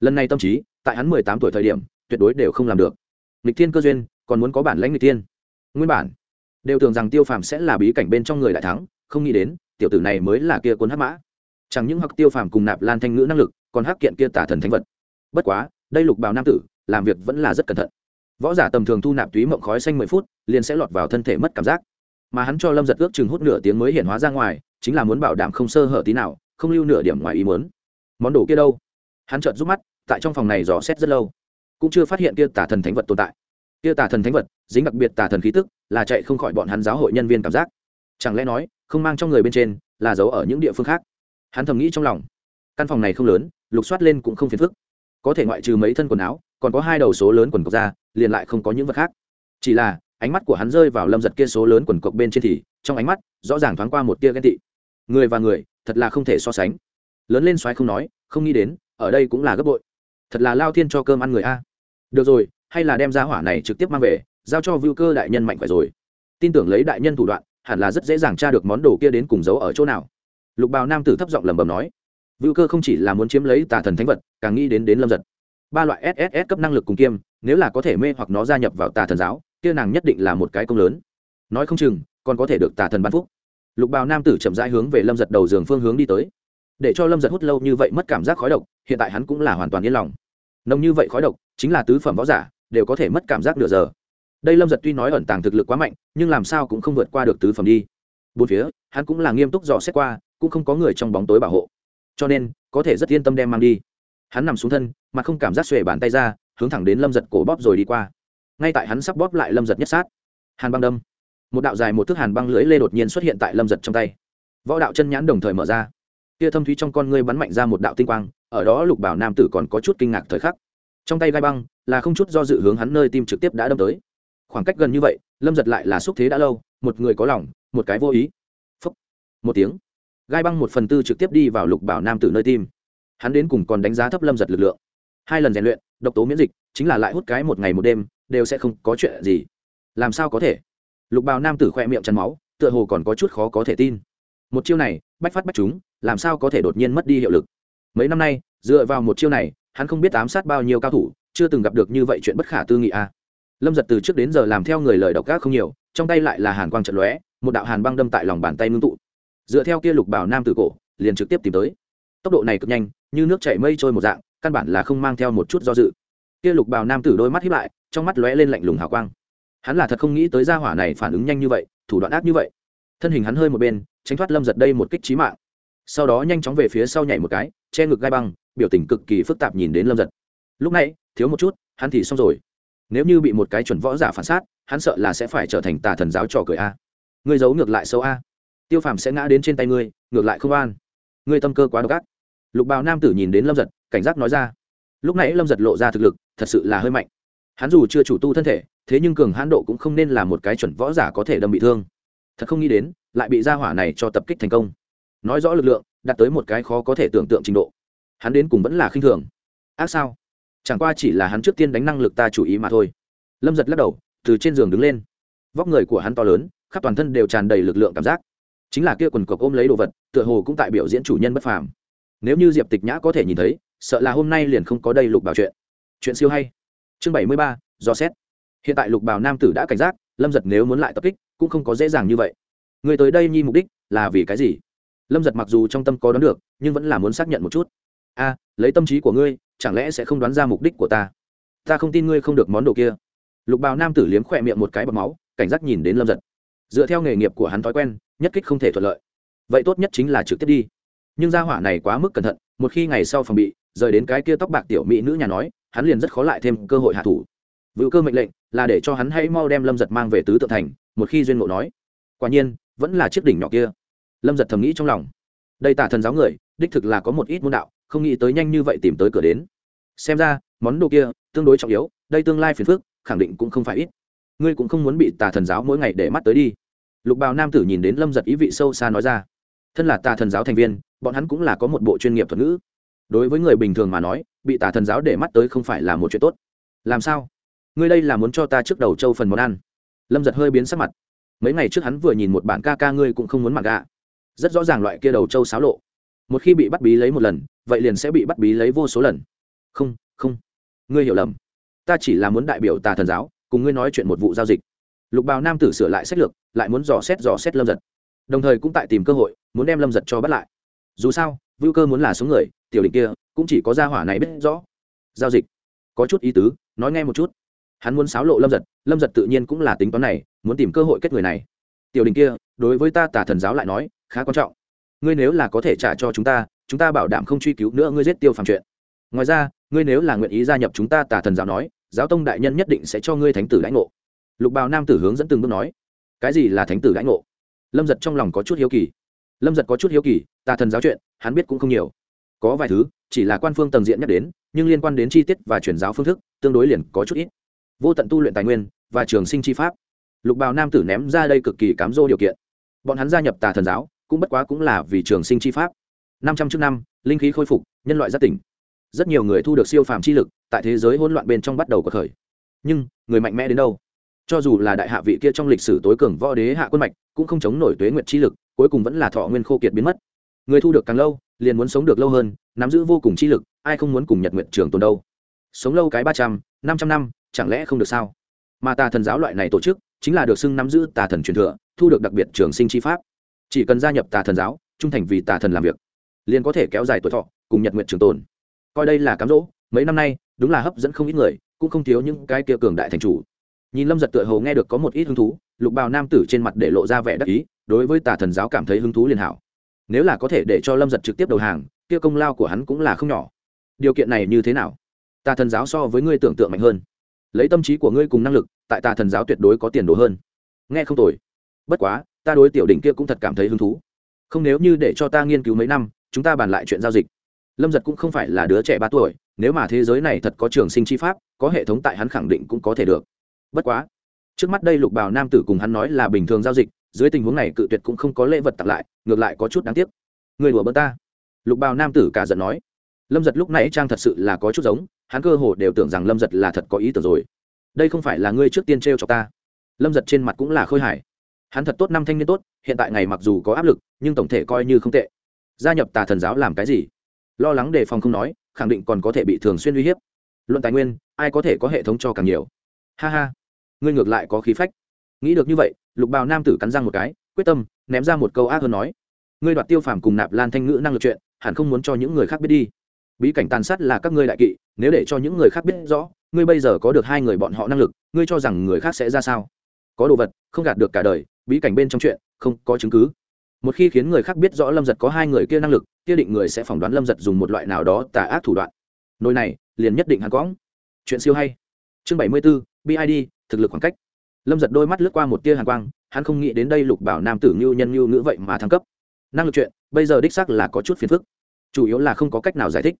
Lần này tâm trí, tại hắn mười tám tuổi thời điểm, tuyệt đối đều không làm được. Lịch thiên cơ duyên, còn muốn có bản lãnh lịch thiên. Nguyên bản đều tưởng rằng tiêu phàm sẽ là bí cảnh bên trong người đại thắng, không nghĩ đến, tiểu tử này mới là kia cuốn hắc mã. Chẳng những hắc tiêu phàm cùng nạp lan thanh ngữ năng lực, còn hắc kiện kia tả thần thánh vật. Bất quá, đây lục bào nam tử, làm việc vẫn là rất cẩn thận. Võ giả tầm thường thu nạp túy mộng khói xanh mười phút, liền sẽ lọt vào thân thể mất cảm giác. Mà hắn cho lâm giật ước chừng hút nửa tiếng mới hiện hóa ra ngoài, chính là muốn bảo đảm không sơ hở tí nào, không lưu nửa điểm ngoài ý muốn. Món đồ kia đâu? Hắn chợt rút mắt, tại trong phòng này dò xét rất lâu, cũng chưa phát hiện kia tả thần thánh vật tồn tại. Kia tả thần thánh vật dính đặc biệt tà thần khí tức, là chạy không khỏi bọn hắn giáo hội nhân viên cảm giác. Chẳng lẽ nói, không mang trong người bên trên, là giấu ở những địa phương khác? Hắn thầm nghĩ trong lòng. Căn phòng này không lớn, lục soát lên cũng không phiền phức. Có thể ngoại trừ mấy thân quần áo, còn có hai đầu số lớn quần cộc ra, liền lại không có những vật khác. Chỉ là, ánh mắt của hắn rơi vào lâm giật kia số lớn quần cộc bên trên thì, trong ánh mắt, rõ ràng thoáng qua một tia ghen tị. Người và người, thật là không thể so sánh. Lớn lên xoáy không nói, không nghĩ đến, ở đây cũng là gấp bội. Thật là lao thiên cho cơm ăn người a. Được rồi, hay là đem ra hỏa này trực tiếp mang về giao cho vưu cơ đại nhân mạnh khỏe rồi. Tin tưởng lấy đại nhân thủ đoạn, hẳn là rất dễ dàng tra được món đồ kia đến cùng giấu ở chỗ nào. Lục bào nam tử thấp giọng lẩm bẩm nói. Vưu cơ không chỉ là muốn chiếm lấy tà thần thánh vật, càng nghĩ đến đến lâm giật. Ba loại sss cấp năng lực cùng kiêm, nếu là có thể mê hoặc nó gia nhập vào tà thần giáo, kia nàng nhất định là một cái công lớn. Nói không chừng, còn có thể được tà thần ban phúc. Lục bào nam tử chậm rãi hướng về lâm giật đầu giường phương hướng đi tới. Để cho lâm giật hút lâu như vậy mất cảm giác khói độc, hiện tại hắn cũng là hoàn toàn yên lòng. Nồng như vậy khói độc, chính là tứ phẩm võ giả, đều có thể mất cảm giác nửa giờ đây lâm giật tuy nói ẩn tàng thực lực quá mạnh, nhưng làm sao cũng không vượt qua được tứ phẩm đi. Bốn phía, hắn cũng là nghiêm túc dò xét qua, cũng không có người trong bóng tối bảo hộ. Cho nên, có thể rất yên tâm đem mang đi. Hắn nằm xuống thân, mà không cảm giác xuề bàn tay ra, hướng thẳng đến lâm giật cổ bóp rồi đi qua. Ngay tại hắn sắp bóp lại lâm giật nhất sát, hàn băng đâm. Một đạo dài một thước hàn băng lưỡi lê đột nhiên xuất hiện tại lâm giật trong tay. Võ đạo chân nhãn đồng thời mở ra. Kia thâm thúy trong con ngươi bắn mạnh ra một đạo tinh quang, ở đó lục bảo nam tử còn có chút kinh ngạc thời khắc. Trong tay gai băng, là không chút do dự hướng hắn nơi tim trực tiếp đã đâm tới khoảng cách gần như vậy, lâm giật lại là xúc thế đã lâu, một người có lòng, một cái vô ý. Phấp một tiếng. Gai băng một phần tư trực tiếp đi vào lục bảo nam tử nơi tim. Hắn đến cùng còn đánh giá thấp lâm giật lực lượng. Hai lần rèn luyện, độc tố miễn dịch, chính là lại hút cái một ngày một đêm, đều sẽ không có chuyện gì. Làm sao có thể? Lục bào nam tử khoe miệng chăn máu, tựa hồ còn có chút khó có thể tin. Một chiêu này, bách phát bách chúng, làm sao có thể đột nhiên mất đi hiệu lực? Mấy năm nay, dựa vào một chiêu này, hắn không biết ám sát bao nhiêu cao thủ, chưa từng gặp được như vậy chuyện bất khả tư nghị a. à lâm giật từ trước đến giờ làm theo người lời độc ác không nhiều, trong tay lại là hàn quang trận lóe, một đạo hàn băng đâm tại lòng bàn tay ngưng tụ. Dựa theo kia lục bảo nam tử cổ, liền trực tiếp tìm tới. Tốc độ này cực nhanh, như nước chảy mây trôi một dạng, căn bản là không mang theo một chút do dự. Kia lục bảo nam tử đôi mắt hiếp lại, trong mắt lóe lên lạnh lùng hào quang. Hắn là thật không nghĩ tới gia hỏa này phản ứng nhanh như vậy, thủ đoạn ác như vậy. Thân hình hắn hơi một bên, tránh thoát lâm giật đây một kích trí mạng. Sau đó nhanh chóng về phía sau nhảy một cái, che ngực gai băng, biểu tình cực kỳ phức tạp nhìn đến lâm giật. Lúc này, thiếu một chút, hắn thì xong rồi nếu như bị một cái chuẩn võ giả phản sát, hắn sợ là sẽ phải trở thành tà thần giáo trò cười a. Ngươi giấu ngược lại sâu a. Tiêu phàm sẽ ngã đến trên tay ngươi, ngược lại không an. Ngươi tâm cơ quá độc ác. Lục bào nam tử nhìn đến lâm giật, cảnh giác nói ra. Lúc nãy lâm giật lộ ra thực lực, thật sự là hơi mạnh. Hắn dù chưa chủ tu thân thể, thế nhưng cường hãn độ cũng không nên là một cái chuẩn võ giả có thể đâm bị thương. Thật không nghĩ đến, lại bị gia hỏa này cho tập kích thành công. Nói rõ lực lượng, đạt tới một cái khó có thể tưởng tượng trình độ. Hắn đến cùng vẫn là khinh thường. Ác sao? Chẳng qua chỉ là hắn trước tiên đánh năng lực ta chủ ý mà thôi. Lâm giật lắc đầu, từ trên giường đứng lên. Vóc người của hắn to lớn, khắp toàn thân đều tràn đầy lực lượng cảm giác. Chính là kia quần cộc ôm lấy đồ vật, tựa hồ cũng tại biểu diễn chủ nhân bất phàm. Nếu như diệp tịch nhã có thể nhìn thấy, sợ là hôm nay liền không có đây lục bảo chuyện. Chuyện siêu hay. Chương bảy mươi ba, do xét. Hiện tại lục bảo nam tử đã cảnh giác, lâm giật nếu muốn lại tập kích, cũng không có dễ dàng như vậy. Người tới đây nhi mục đích là vì cái gì? Lâm giật mặc dù trong tâm có đoán được, nhưng vẫn là muốn xác nhận một chút. A, lấy tâm trí của ngươi chẳng lẽ sẽ không đoán ra mục đích của ta? Ta không tin ngươi không được món đồ kia. Lục bào nam tử liếm khỏe miệng một cái bọc máu, cảnh giác nhìn đến lâm giật dựa theo nghề nghiệp của hắn thói quen, nhất kích không thể thuận lợi. Vậy tốt nhất chính là trực tiếp đi. Nhưng gia hỏa này quá mức cẩn thận, một khi ngày sau phòng bị, rời đến cái kia tóc bạc tiểu mỹ nữ nhà nói, hắn liền rất khó lại thêm cơ hội hạ thủ. Vự cơ mệnh lệnh là để cho hắn hãy mau đem lâm giật mang về tứ tự thành, một khi duyên ngộ nói. Quả nhiên, vẫn là chiếc đỉnh nhỏ kia. Lâm giật thầm nghĩ trong lòng. Đây tả thần giáo người, đích thực là có một ít môn đạo không nghĩ tới nhanh như vậy tìm tới cửa đến. Xem ra, món đồ kia tương đối trọng yếu, đây tương lai phiền phức, khẳng định cũng không phải ít. Ngươi cũng không muốn bị tà thần giáo mỗi ngày để mắt tới đi. Lục bào nam tử nhìn đến lâm giật ý vị sâu xa nói ra. Thân là tà thần giáo thành viên, bọn hắn cũng là có một bộ chuyên nghiệp thuật ngữ. Đối với người bình thường mà nói, bị tà thần giáo để mắt tới không phải là một chuyện tốt. Làm sao? Ngươi đây là muốn cho ta trước đầu châu phần món ăn. Lâm giật hơi biến sắc mặt. Mấy ngày trước hắn vừa nhìn một bản ca ca ngươi cũng không muốn mặc gạ rất rõ ràng loại kia đầu châu xáo lộ một khi bị bắt bí lấy một lần, vậy liền sẽ bị bắt bí lấy vô số lần. Không không. Ngươi hiểu lầm. Ta chỉ là muốn đại biểu tà thần giáo, cùng ngươi nói chuyện một vụ giao dịch. Lục bào nam tử sửa lại sách lược, lại muốn dò xét dò xét lâm giật. Đồng thời cũng tại tìm cơ hội, muốn đem lâm giật cho bắt lại. Dù sao, vưu cơ muốn là số người, tiểu định kia cũng chỉ có gia hỏa này biết rõ. Giao dịch. Có chút ý tứ, nói nghe một chút. Hắn muốn xáo lộ lâm giật lâm giật tự nhiên cũng là tính toán này, muốn tìm cơ hội kết người này. Tiểu đình kia, đối với ta tả thần giáo lại nói, khá quan trọng ngươi nếu là có thể trả cho chúng ta chúng ta bảo đảm không truy cứu nữa ngươi giết tiêu phàm chuyện. Ngoài ra, ngươi nếu là nguyện ý gia nhập chúng ta tà thần giáo nói, giáo tông đại nhân nhất định sẽ cho ngươi thánh tử lãnh ngộ. Lục bào nam tử hướng dẫn từng bước nói. Cái gì là thánh tử lãnh ngộ? Lâm giật trong lòng có chút hiếu kỳ. Lâm giật có chút hiếu kỳ, tà thần giáo chuyện, hắn biết cũng không nhiều. Có vài thứ, chỉ là quan phương tầng diện nhắc đến, nhưng liên quan đến chi tiết và truyền giáo phương thức, tương đối liền có chút ít. Vô tận tu luyện tài nguyên và trường sinh chi pháp. Lục bào nam tử ném ra đây cực kỳ cám dỗ điều kiện. Bọn hắn gia nhập tà thần giáo cũng bất quá cũng là vì trường sinh chi pháp. Năm trăm trước năm, linh khí khôi phục, nhân loại giác tỉnh. Rất nhiều người thu được siêu phàm chi lực, tại thế giới hỗn loạn bên trong bắt đầu có khởi. Nhưng, người mạnh mẽ đến đâu? Cho dù là đại hạ vị kia trong lịch sử tối cường võ đế hạ quân mạch, cũng không chống nổi tuế nguyệt chi lực, cuối cùng vẫn là thọ nguyên khô kiệt biến mất. Người thu được càng lâu, liền muốn sống được lâu hơn, nắm giữ vô cùng chi lực, ai không muốn cùng nhật nguyện trường tồn đâu? Sống lâu cái ba trăm, năm trăm năm, chẳng lẽ không được sao? Mà tà thần giáo loại này tổ chức, chính là được xưng nắm giữ tà thần truyền thừa, thu được đặc biệt trường sinh chi pháp chỉ cần gia nhập tà thần giáo, trung thành vì tà thần làm việc, liền có thể kéo dài tuổi thọ, cùng nhật nguyện trường tồn. Coi đây là cám dỗ, mấy năm nay, đúng là hấp dẫn không ít người, cũng không thiếu những cái kia cường đại thành chủ. Nhìn lâm giật tựa hồ nghe được có một ít hứng thú, lục bào nam tử trên mặt để lộ ra vẻ đắc ý, đối với tà thần giáo cảm thấy hứng thú liền hảo. Nếu là có thể để cho lâm giật trực tiếp đầu hàng, kia công lao của hắn cũng là không nhỏ. Điều kiện này như thế nào? Tà thần giáo so với ngươi tưởng tượng mạnh hơn. Lấy tâm trí của ngươi cùng năng lực, tại tà thần giáo tuyệt đối có tiền đồ hơn. Nghe không tồi. Bất quá ta đối tiểu đỉnh kia cũng thật cảm thấy hứng thú. Không nếu như để cho ta nghiên cứu mấy năm, chúng ta bàn lại chuyện giao dịch. Lâm giật cũng không phải là đứa trẻ ba tuổi, nếu mà thế giới này thật có trường sinh chi pháp, có hệ thống tại hắn khẳng định cũng có thể được. Bất quá, trước mắt đây lục bào nam tử cùng hắn nói là bình thường giao dịch, dưới tình huống này cự tuyệt cũng không có lễ vật tặng lại, ngược lại có chút đáng tiếc. Người đùa bỡ ta. Lục bào nam tử cả giận nói. Lâm giật lúc này trang thật sự là có chút giống, hắn cơ hồ đều tưởng rằng lâm giật là thật có ý tưởng rồi. Đây không phải là ngươi trước tiên t r e o cho ta. Lâm giật trên mặt cũng là khôi hài hắn thật tốt năm thanh niên tốt, hiện tại ngày mặc dù có áp lực, nhưng tổng thể coi như không tệ. Gia nhập tà thần giáo làm cái gì? Lo lắng đề phòng không nói, khẳng định còn có thể bị thường xuyên uy hiếp. Luận tài nguyên, ai có thể có hệ thống cho càng nhiều? Ha ha. Ngươi ngược lại có khí phách. Nghĩ được như vậy, lục bào nam tử cắn răng một cái, quyết tâm, ném ra một câu ác hơn nói. Ngươi đoạt tiêu phàm cùng nạp lan thanh ngữ năng lực chuyện, hẳn không muốn cho những người khác biết đi. Bí cảnh tàn sát là các ngươi đại kỵ, nếu để cho những người khác biết rõ, ngươi bây giờ có được hai người bọn họ năng lực, ngươi cho rằng người khác sẽ ra sao? Có đồ vật, không gạt được cả đời bí cảnh bên trong chuyện, không có chứng cứ. Một khi khiến người khác biết rõ lâm giật có hai người kia năng lực, kia định người sẽ phỏng đoán lâm giật dùng một loại nào đó tà ác thủ đoạn. Nồi này, liền nhất định hắn cóng chuyện siêu hay. Chương bảy mươi b ố bid thực lực khoảng cách. Lâm giật đôi mắt lướt qua một tia hàn quang, hắn không nghĩ đến đây lục bảo nam tử ngưu nhân ngưu ngữ vậy mà thăng cấp. Năng lực chuyện, bây giờ đích xác là có chút phiền phức. Chủ yếu là không có cách nào giải thích.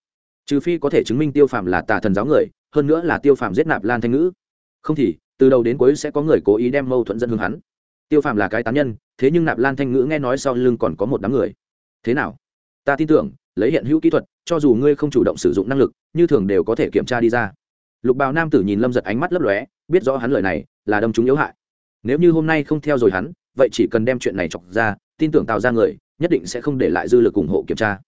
Trừ phi có thể chứng minh tiêu phàm là tà thần giáo người, hơn nữa là tiêu phàm giết nạp lan thanh ngữ. Không thì, từ đầu đến cuối sẽ có người cố ý đem mâu thuẫn dẫn hướng hắn tiêu phàm là cái tán nhân, thế nhưng nạp lan thanh ngữ nghe nói sau lưng còn có một đám người. Thế nào? Ta tin tưởng, lấy hiện hữu kỹ thuật, cho dù ngươi không chủ động sử dụng năng lực, như thường đều có thể kiểm tra đi ra. Lục bào nam tử nhìn lâm giật ánh mắt lấp lóe, biết rõ hắn lời này, là đâm chúng yếu hại. Nếu như hôm nay không theo rồi hắn, vậy chỉ cần đem chuyện này chọc ra, tin tưởng tạo ra người, nhất định sẽ không để lại dư lực ủng hộ kiểm tra.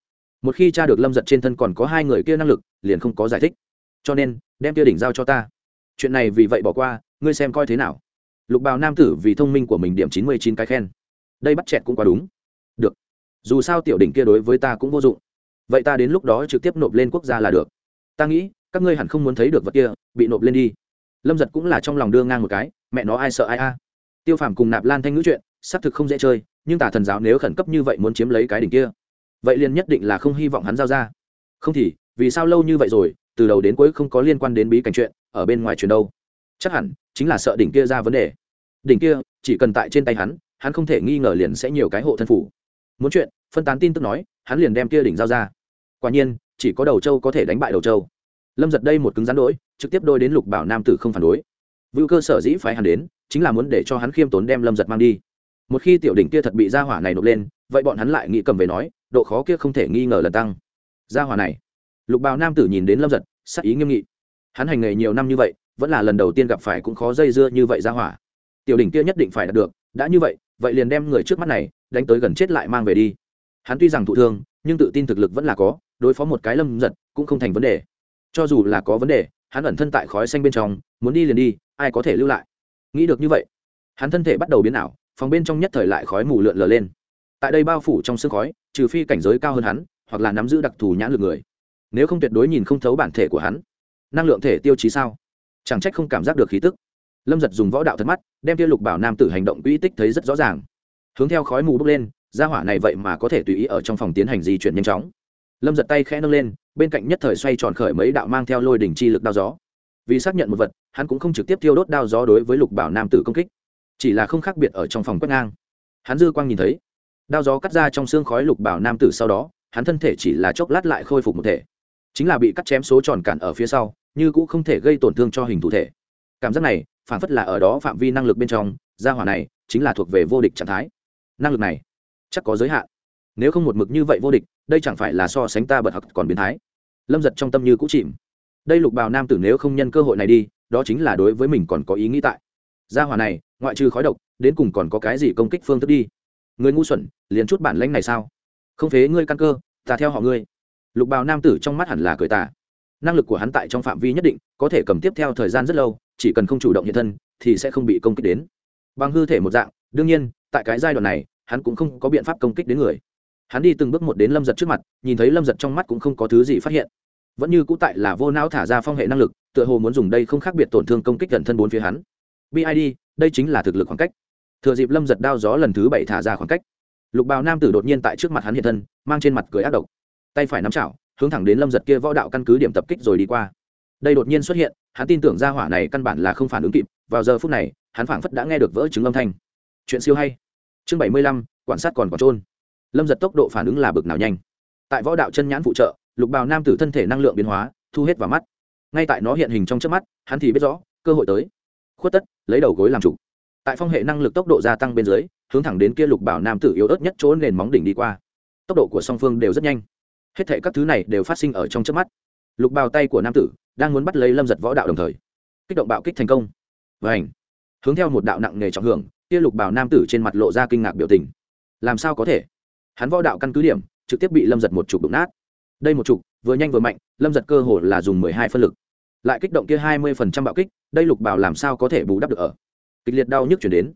Một khi cha được lâm giật trên thân còn có hai người kia năng lực, liền không có giải thích. Cho nên, đem kia đỉnh giao cho ta. Chuyện này vì vậy bỏ qua, ngươi xem coi thế nào lục bào nam tử vì thông minh của mình điểm chín mươi chín cái khen. Đây bắt chẹt cũng quá đúng. Được. Dù sao tiểu đỉnh kia đối với ta cũng vô dụng. Vậy ta đến lúc đó trực tiếp nộp lên quốc gia là được. Ta nghĩ, các ngươi hẳn không muốn thấy được vật kia, bị nộp lên đi. Lâm giật cũng là trong lòng đưa ngang một cái, mẹ nó ai sợ ai a. Tiêu phàm cùng nạp lan thanh ngữ chuyện, xác thực không dễ chơi, nhưng tả thần giáo nếu khẩn cấp như vậy muốn chiếm lấy cái đỉnh kia, vậy liền nhất định là không hy vọng hắn giao ra. Không thì, vì sao lâu như vậy rồi, từ đầu đến cuối không có liên quan đến bí cảnh chuyện, ở bên ngoài truyền đâu? Chắc hẳn, chính là sợ đỉnh kia ra vấn đề. Đỉnh kia, chỉ cần tại trên tay hắn hắn không thể nghi ngờ liền sẽ nhiều cái hộ thân phủ. Muốn chuyện, phân tán tin tức nói, hắn liền đem kia đỉnh giao ra. Quả nhiên, chỉ có đầu châu có thể đánh bại đầu châu lâm giật đây một cứng rắn đỗi trực tiếp đôi đến lục bảo nam tử không phản đối. Vưu cơ sở dĩ phái hắn đến, chính là muốn để cho hắn khiêm tốn đem lâm giật mang đi. Một khi tiểu đỉnh kia thật bị gia hỏa này nộp lên, vậy bọn hắn lại nghĩ cầm về nói, độ khó kia không thể nghi ngờ lần tăng. Gia hỏa này. Lục bào nam tử nhìn đến lâm giật, sắc ý nghiêm nghị. Hắn hành nghề nhiều năm như vậy vẫn là lần đầu tiên gặp phải cũng khó dây dưa như vậy ra hỏa. Tiểu đỉnh kia nhất định phải đạt được, đã như vậy vậy liền đem người trước mắt này đánh tới gần chết lại mang về đi. Hắn tuy rằng thụ thương, nhưng tự tin thực lực vẫn là có, đối phó một cái lâm giật cũng không thành vấn đề. Cho dù là có vấn đề, hắn ẩn thân tại khói xanh bên trong, muốn đi liền đi, ai có thể lưu lại? Nghĩ được như vậy, hắn thân thể bắt đầu biến ảo, phòng bên trong nhất thời lại khói mù lượn lờ lên. Tại đây bao phủ trong sương khói, trừ phi cảnh giới cao hơn hắn, hoặc là nắm giữ đặc thù nhãn lực người. Nếu không tuyệt đối nhìn không thấu bản thể của hắn. Năng lượng thể tiêu chí sao? Chẳng trách không cảm giác được khí tức. Lâm giật dùng võ đạo thật mắt, đem tiêu lục bảo nam tử hành động quỹ tích thấy rất rõ ràng. Hướng theo khói mù bốc lên ra hỏa này vậy mà có thể tùy ý ở trong phòng tiến hành di chuyển nhanh chóng. Lâm giật tay khẽ nâng lên, bên cạnh nhất thời xoay tròn khởi mấy đạo mang theo lôi đỉnh chi lực đao gió. Vì xác nhận một vật, hắn cũng không trực tiếp tiêu đốt đao gió đối với lục bảo nam tử công kích, chỉ là không khác biệt ở trong phòng quét ngang. Hắn dư quang nhìn thấy, đao gió cắt ra trong xương khói lục bảo nam tử sau đó, hắn thân thể chỉ là chốc lát lại khôi phục một thể. Chính là bị cắt chém số tròn cản ở phía sau như cũng không thể gây tổn thương cho hình thủ thể. Cảm giác này phản phất là ở đó phạm vi năng lực bên trong, gia hỏa này chính là thuộc về vô địch trạng thái. Năng lực này, chắc có giới hạn. Nếu không một mực như vậy vô địch, đây chẳng phải là so sánh ta bật hặc còn biến thái. Lâm giật trong tâm như cũ chìm. Đây lục bào nam tử nếu không nhân cơ hội này đi, đó chính là đối với mình còn có ý nghĩ tại. Gia hỏa này, ngoại trừ khói độc, đến cùng còn có cái gì công kích phương thức đi? Người ngu xuẩn, liền chút bản lãnh này sao? Không phế ngươi căn cơ, ta theo họ ngươi. Lục bào nam tử trong mắt hẳn là cười ta năng lực của hắn tại trong phạm vi nhất định, có thể cầm tiếp theo thời gian rất lâu, chỉ cần không chủ động hiện thân, thì sẽ không bị công kích đến. Bằng hư thể một dạng, đương nhiên, tại cái giai đoạn này, hắn cũng không có biện pháp công kích đến người. Hắn đi từng bước một đến lâm giật trước mặt, nhìn thấy lâm giật trong mắt cũng không có thứ gì phát hiện. Vẫn như cũ tại là vô não thả ra phong hệ năng lực, tựa hồ muốn dùng đây không khác biệt tổn thương công kích gần thân bốn phía hắn. Bid đây chính là thực lực khoảng cách. Thừa dịp lâm giật đao gió lần thứ bảy thả ra khoảng cách. Lục bào nam tử đột nhiên tại trước mặt hắn hiện thân, mang trên mặt cười ác độc. Tay phải nắm chảo hướng thẳng đến lâm giật kia võ đạo căn cứ điểm tập kích rồi đi qua. Đây đột nhiên xuất hiện, hắn tin tưởng ra hỏa này căn bản là không phản ứng kịp, vào giờ phút này, hắn phảng phất đã nghe được vỡ chứng âm thanh. Chuyện siêu hay. Chương bảy mươi lăm, quan sát còn còn trôn lâm giật tốc độ phản ứng là bực nào nhanh. Tại võ đạo chân nhãn phụ trợ, lục bào nam tử thân thể năng lượng biến hóa, thu hết vào mắt. Ngay tại nó hiện hình trong trước mắt, hắn thì biết rõ, cơ hội tới. Khuất tất, lấy đầu gối làm chủ. Tại phong hệ năng lực tốc độ gia tăng bên dưới, hướng thẳng đến kia lục bảo nam tử yếu ớt nhất chỗ nền móng đỉnh đi qua. Tốc độ của song phương đều rất nhanh hết thệ các thứ này đều phát sinh ở trong trước mắt. Lục bào tay của nam tử đang muốn bắt lấy lâm giật võ đạo đồng thời, kích động bạo kích thành công. Và ảnh hướng theo một đạo nặng nghề trọng hưởng, kia lục bào nam tử trên mặt lộ ra kinh ngạc biểu tình. Làm sao có thể? Hắn võ đạo căn cứ điểm trực tiếp bị lâm giật một chục đụng nát. Đây một chục, vừa nhanh vừa mạnh, lâm giật cơ hồ là dùng mười hai phân lực. Lại kích động kia hai mươi phần trăm bạo kích, đây lục bào làm sao có thể bù đắp được ở? Kịch liệt đau nhức chuyển đến.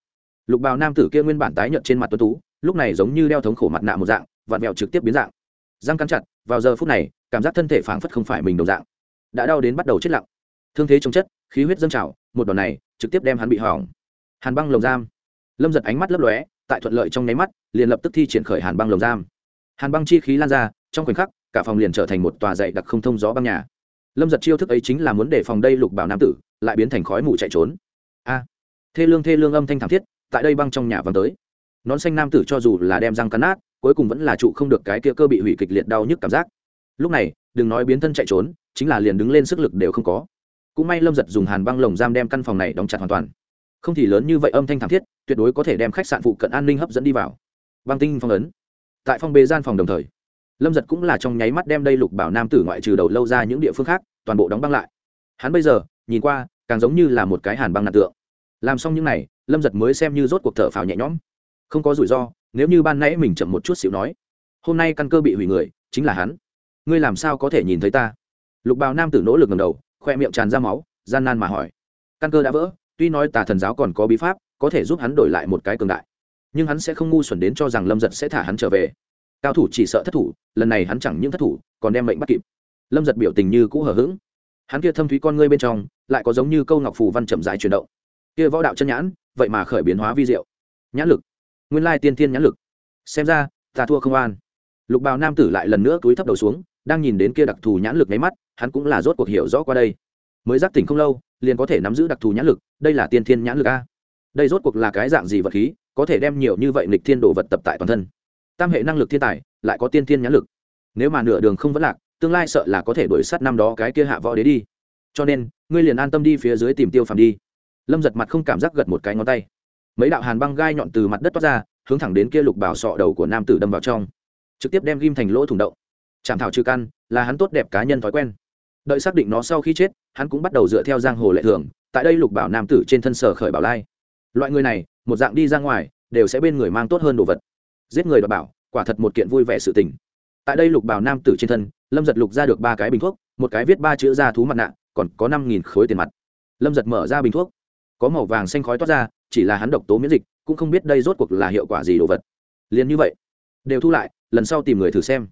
Lục bào nam tử kia nguyên bản tái nhợt trên mặt tuấn tú, lúc này giống như đeo thống khổ mặt nạ một dạng, vặn vẹo trực tiếp biến dạng răng cắn chặt, vào giờ phút này, cảm giác thân thể phảng phất không phải mình đồng dạng. Đã đau đến bắt đầu chết lặng. Thương thế trong chất, khí huyết dâng trào, một đòn này trực tiếp đem hắn bị hỏng. Hàn băng lồng giam. Lâm giật ánh mắt lấp lóe, tại thuận lợi trong nháy mắt, liền lập tức thi triển khởi hàn băng lồng giam. Hàn băng chi khí lan ra, trong khoảnh khắc, cả phòng liền trở thành một tòa dậy đặc không thông gió băng nhà. Lâm giật chiêu thức ấy chính là muốn để phòng đây lục bảo nam tử, lại biến thành khói mù chạy trốn. A! Thê lương thê lương âm thanh thảm thiết, tại đây băng trong nhà vắng tới. Nón xanh nam tử cho dù là đem răng cắn nát cuối cùng vẫn là trụ không được cái kia cơ bị hủy kịch liệt đau nhức cảm giác. Lúc này, đừng nói biến thân chạy trốn, chính là liền đứng lên sức lực đều không có. Cũng may lâm giật dùng hàn băng lồng giam đem căn phòng này đóng chặt hoàn toàn. Không thì lớn như vậy âm thanh thảm thiết, tuyệt đối có thể đem khách sạn phụ cận an ninh hấp dẫn đi vào. Băng tinh phong ấn. Tại phong bê gian phòng đồng thời, lâm giật cũng là trong nháy mắt đem đây lục bảo nam tử ngoại trừ đầu lâu ra những địa phương khác, toàn bộ đóng băng lại. Hắn bây giờ, nhìn qua, càng giống như là một cái hàn băng nạn tượng. Làm xong những n à y lâm giật mới xem như rốt cuộc thở phào nhẹ nhõm. Không có rủi ro nếu như ban nãy mình chậm một chút xịu nói, hôm nay căn cơ bị hủy người, chính là hắn. Ngươi làm sao có thể nhìn thấy ta? Lục bào nam tử nỗ lực ngầm đầu, khoe miệng tràn ra máu, gian nan mà hỏi. Căn cơ đã vỡ, tuy nói tà thần giáo còn có bí pháp, có thể giúp hắn đổi lại một cái cường đại, nhưng hắn sẽ không ngu xuẩn đến cho rằng lâm giật sẽ thả hắn trở về. Cao thủ chỉ sợ thất thủ, lần này hắn chẳng những thất thủ, còn đem mệnh bắt kịp. Lâm giật biểu tình như cũ hở h ữ g hắn kia thâm thúy con ngươi bên trong, lại có giống như câu ngọc phù văn chậm dài chuyển động. Kia võ đạo chân nhãn, vậy mà khởi biến hóa vi diệu. Nhãn lực nguyên lai tiên tiên nhãn lực. Xem ra, ta thua không an. Lục bào nam tử lại lần nữa túi thấp đầu xuống, đang nhìn đến kia đặc thù nhãn lực nháy mắt, hắn cũng là rốt cuộc hiểu rõ qua đây. Mới giác tỉnh không lâu, liền có thể nắm giữ đặc thù nhãn lực, đây là tiên thiên nhãn lực a. Đây rốt cuộc là cái dạng gì vật khí, có thể đem nhiều như vậy lịch thiên đồ vật tập tại toàn thân. Tam hệ năng lực thiên tài, lại có tiên thiên nhãn lực. Nếu mà nửa đường không vẫn lạc, tương lai sợ là có thể đuổi sát năm đó cái kia hạ võ đế đi. Cho nên, ngươi liền an tâm đi phía dưới tìm tiêu phàm đi. Lâm giật mặt không cảm giác gật một cái ngón tay mấy đạo hàn băng gai nhọn từ mặt đất toát ra, hướng thẳng đến kia lục bảo sọ đầu của nam tử đâm vào trong. Trực tiếp đem ghim thành lỗ thủng động. Chạm thảo trừ căn, là hắn tốt đẹp cá nhân thói quen. Đợi xác định nó sau khi chết, hắn cũng bắt đầu dựa theo giang hồ lệ thường, tại đây lục bảo nam tử trên thân sở khởi bảo lai. Loại người này, một dạng đi ra ngoài, đều sẽ bên người mang tốt hơn đồ vật. Giết người đ bảo, quả thật một kiện vui vẻ sự tình. Tại đây lục bảo nam tử trên thân, lâm giật lục ra được ba cái bình thuốc, một cái viết ba chữ ra thú mặt nạ, còn có năm nghìn khối tiền mặt. Lâm giật mở ra bình thuốc. Có màu vàng xanh khói toát ra chỉ là hắn độc tố miễn dịch, cũng không biết đây rốt cuộc là hiệu quả gì đồ vật. Liền như vậy, đều thu lại, lần sau tìm người thử xem.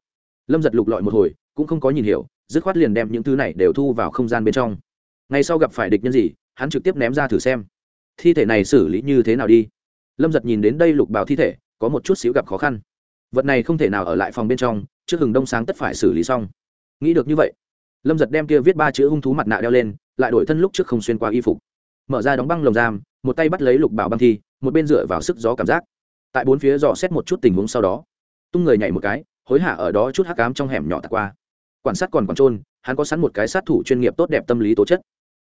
Lâm giật lục lọi một hồi, cũng không có nhìn hiểu, dứt khoát liền đem những thứ này đều thu vào không gian bên trong. Ngay sau gặp phải địch nhân gì, hắn trực tiếp ném ra thử xem. Thi thể này xử lý như thế nào đi? Lâm giật nhìn đến đây lục bào thi thể, có một chút xíu gặp khó khăn. Vật này không thể nào ở lại phòng bên trong, trước hừng đông sáng tất phải xử lý xong. Nghĩ được như vậy, lâm giật đem kia viết ba chữ hung thú mặt nạ đeo lên, lại đổi thân lúc trước không xuyên qua y phục mở ra đóng băng lồng giam, một tay bắt lấy lục bảo băng thi, một bên dựa vào sức gió cảm giác. Tại bốn phía dò xét một chút tình huống sau đó, tung người nhảy một cái, hối hả ở đó chút hắc cám trong hẻm nhỏ tạt qua. Quan sát còn còn trôn hắn có sẵn một cái sát thủ chuyên nghiệp tốt đẹp tâm lý tố chất.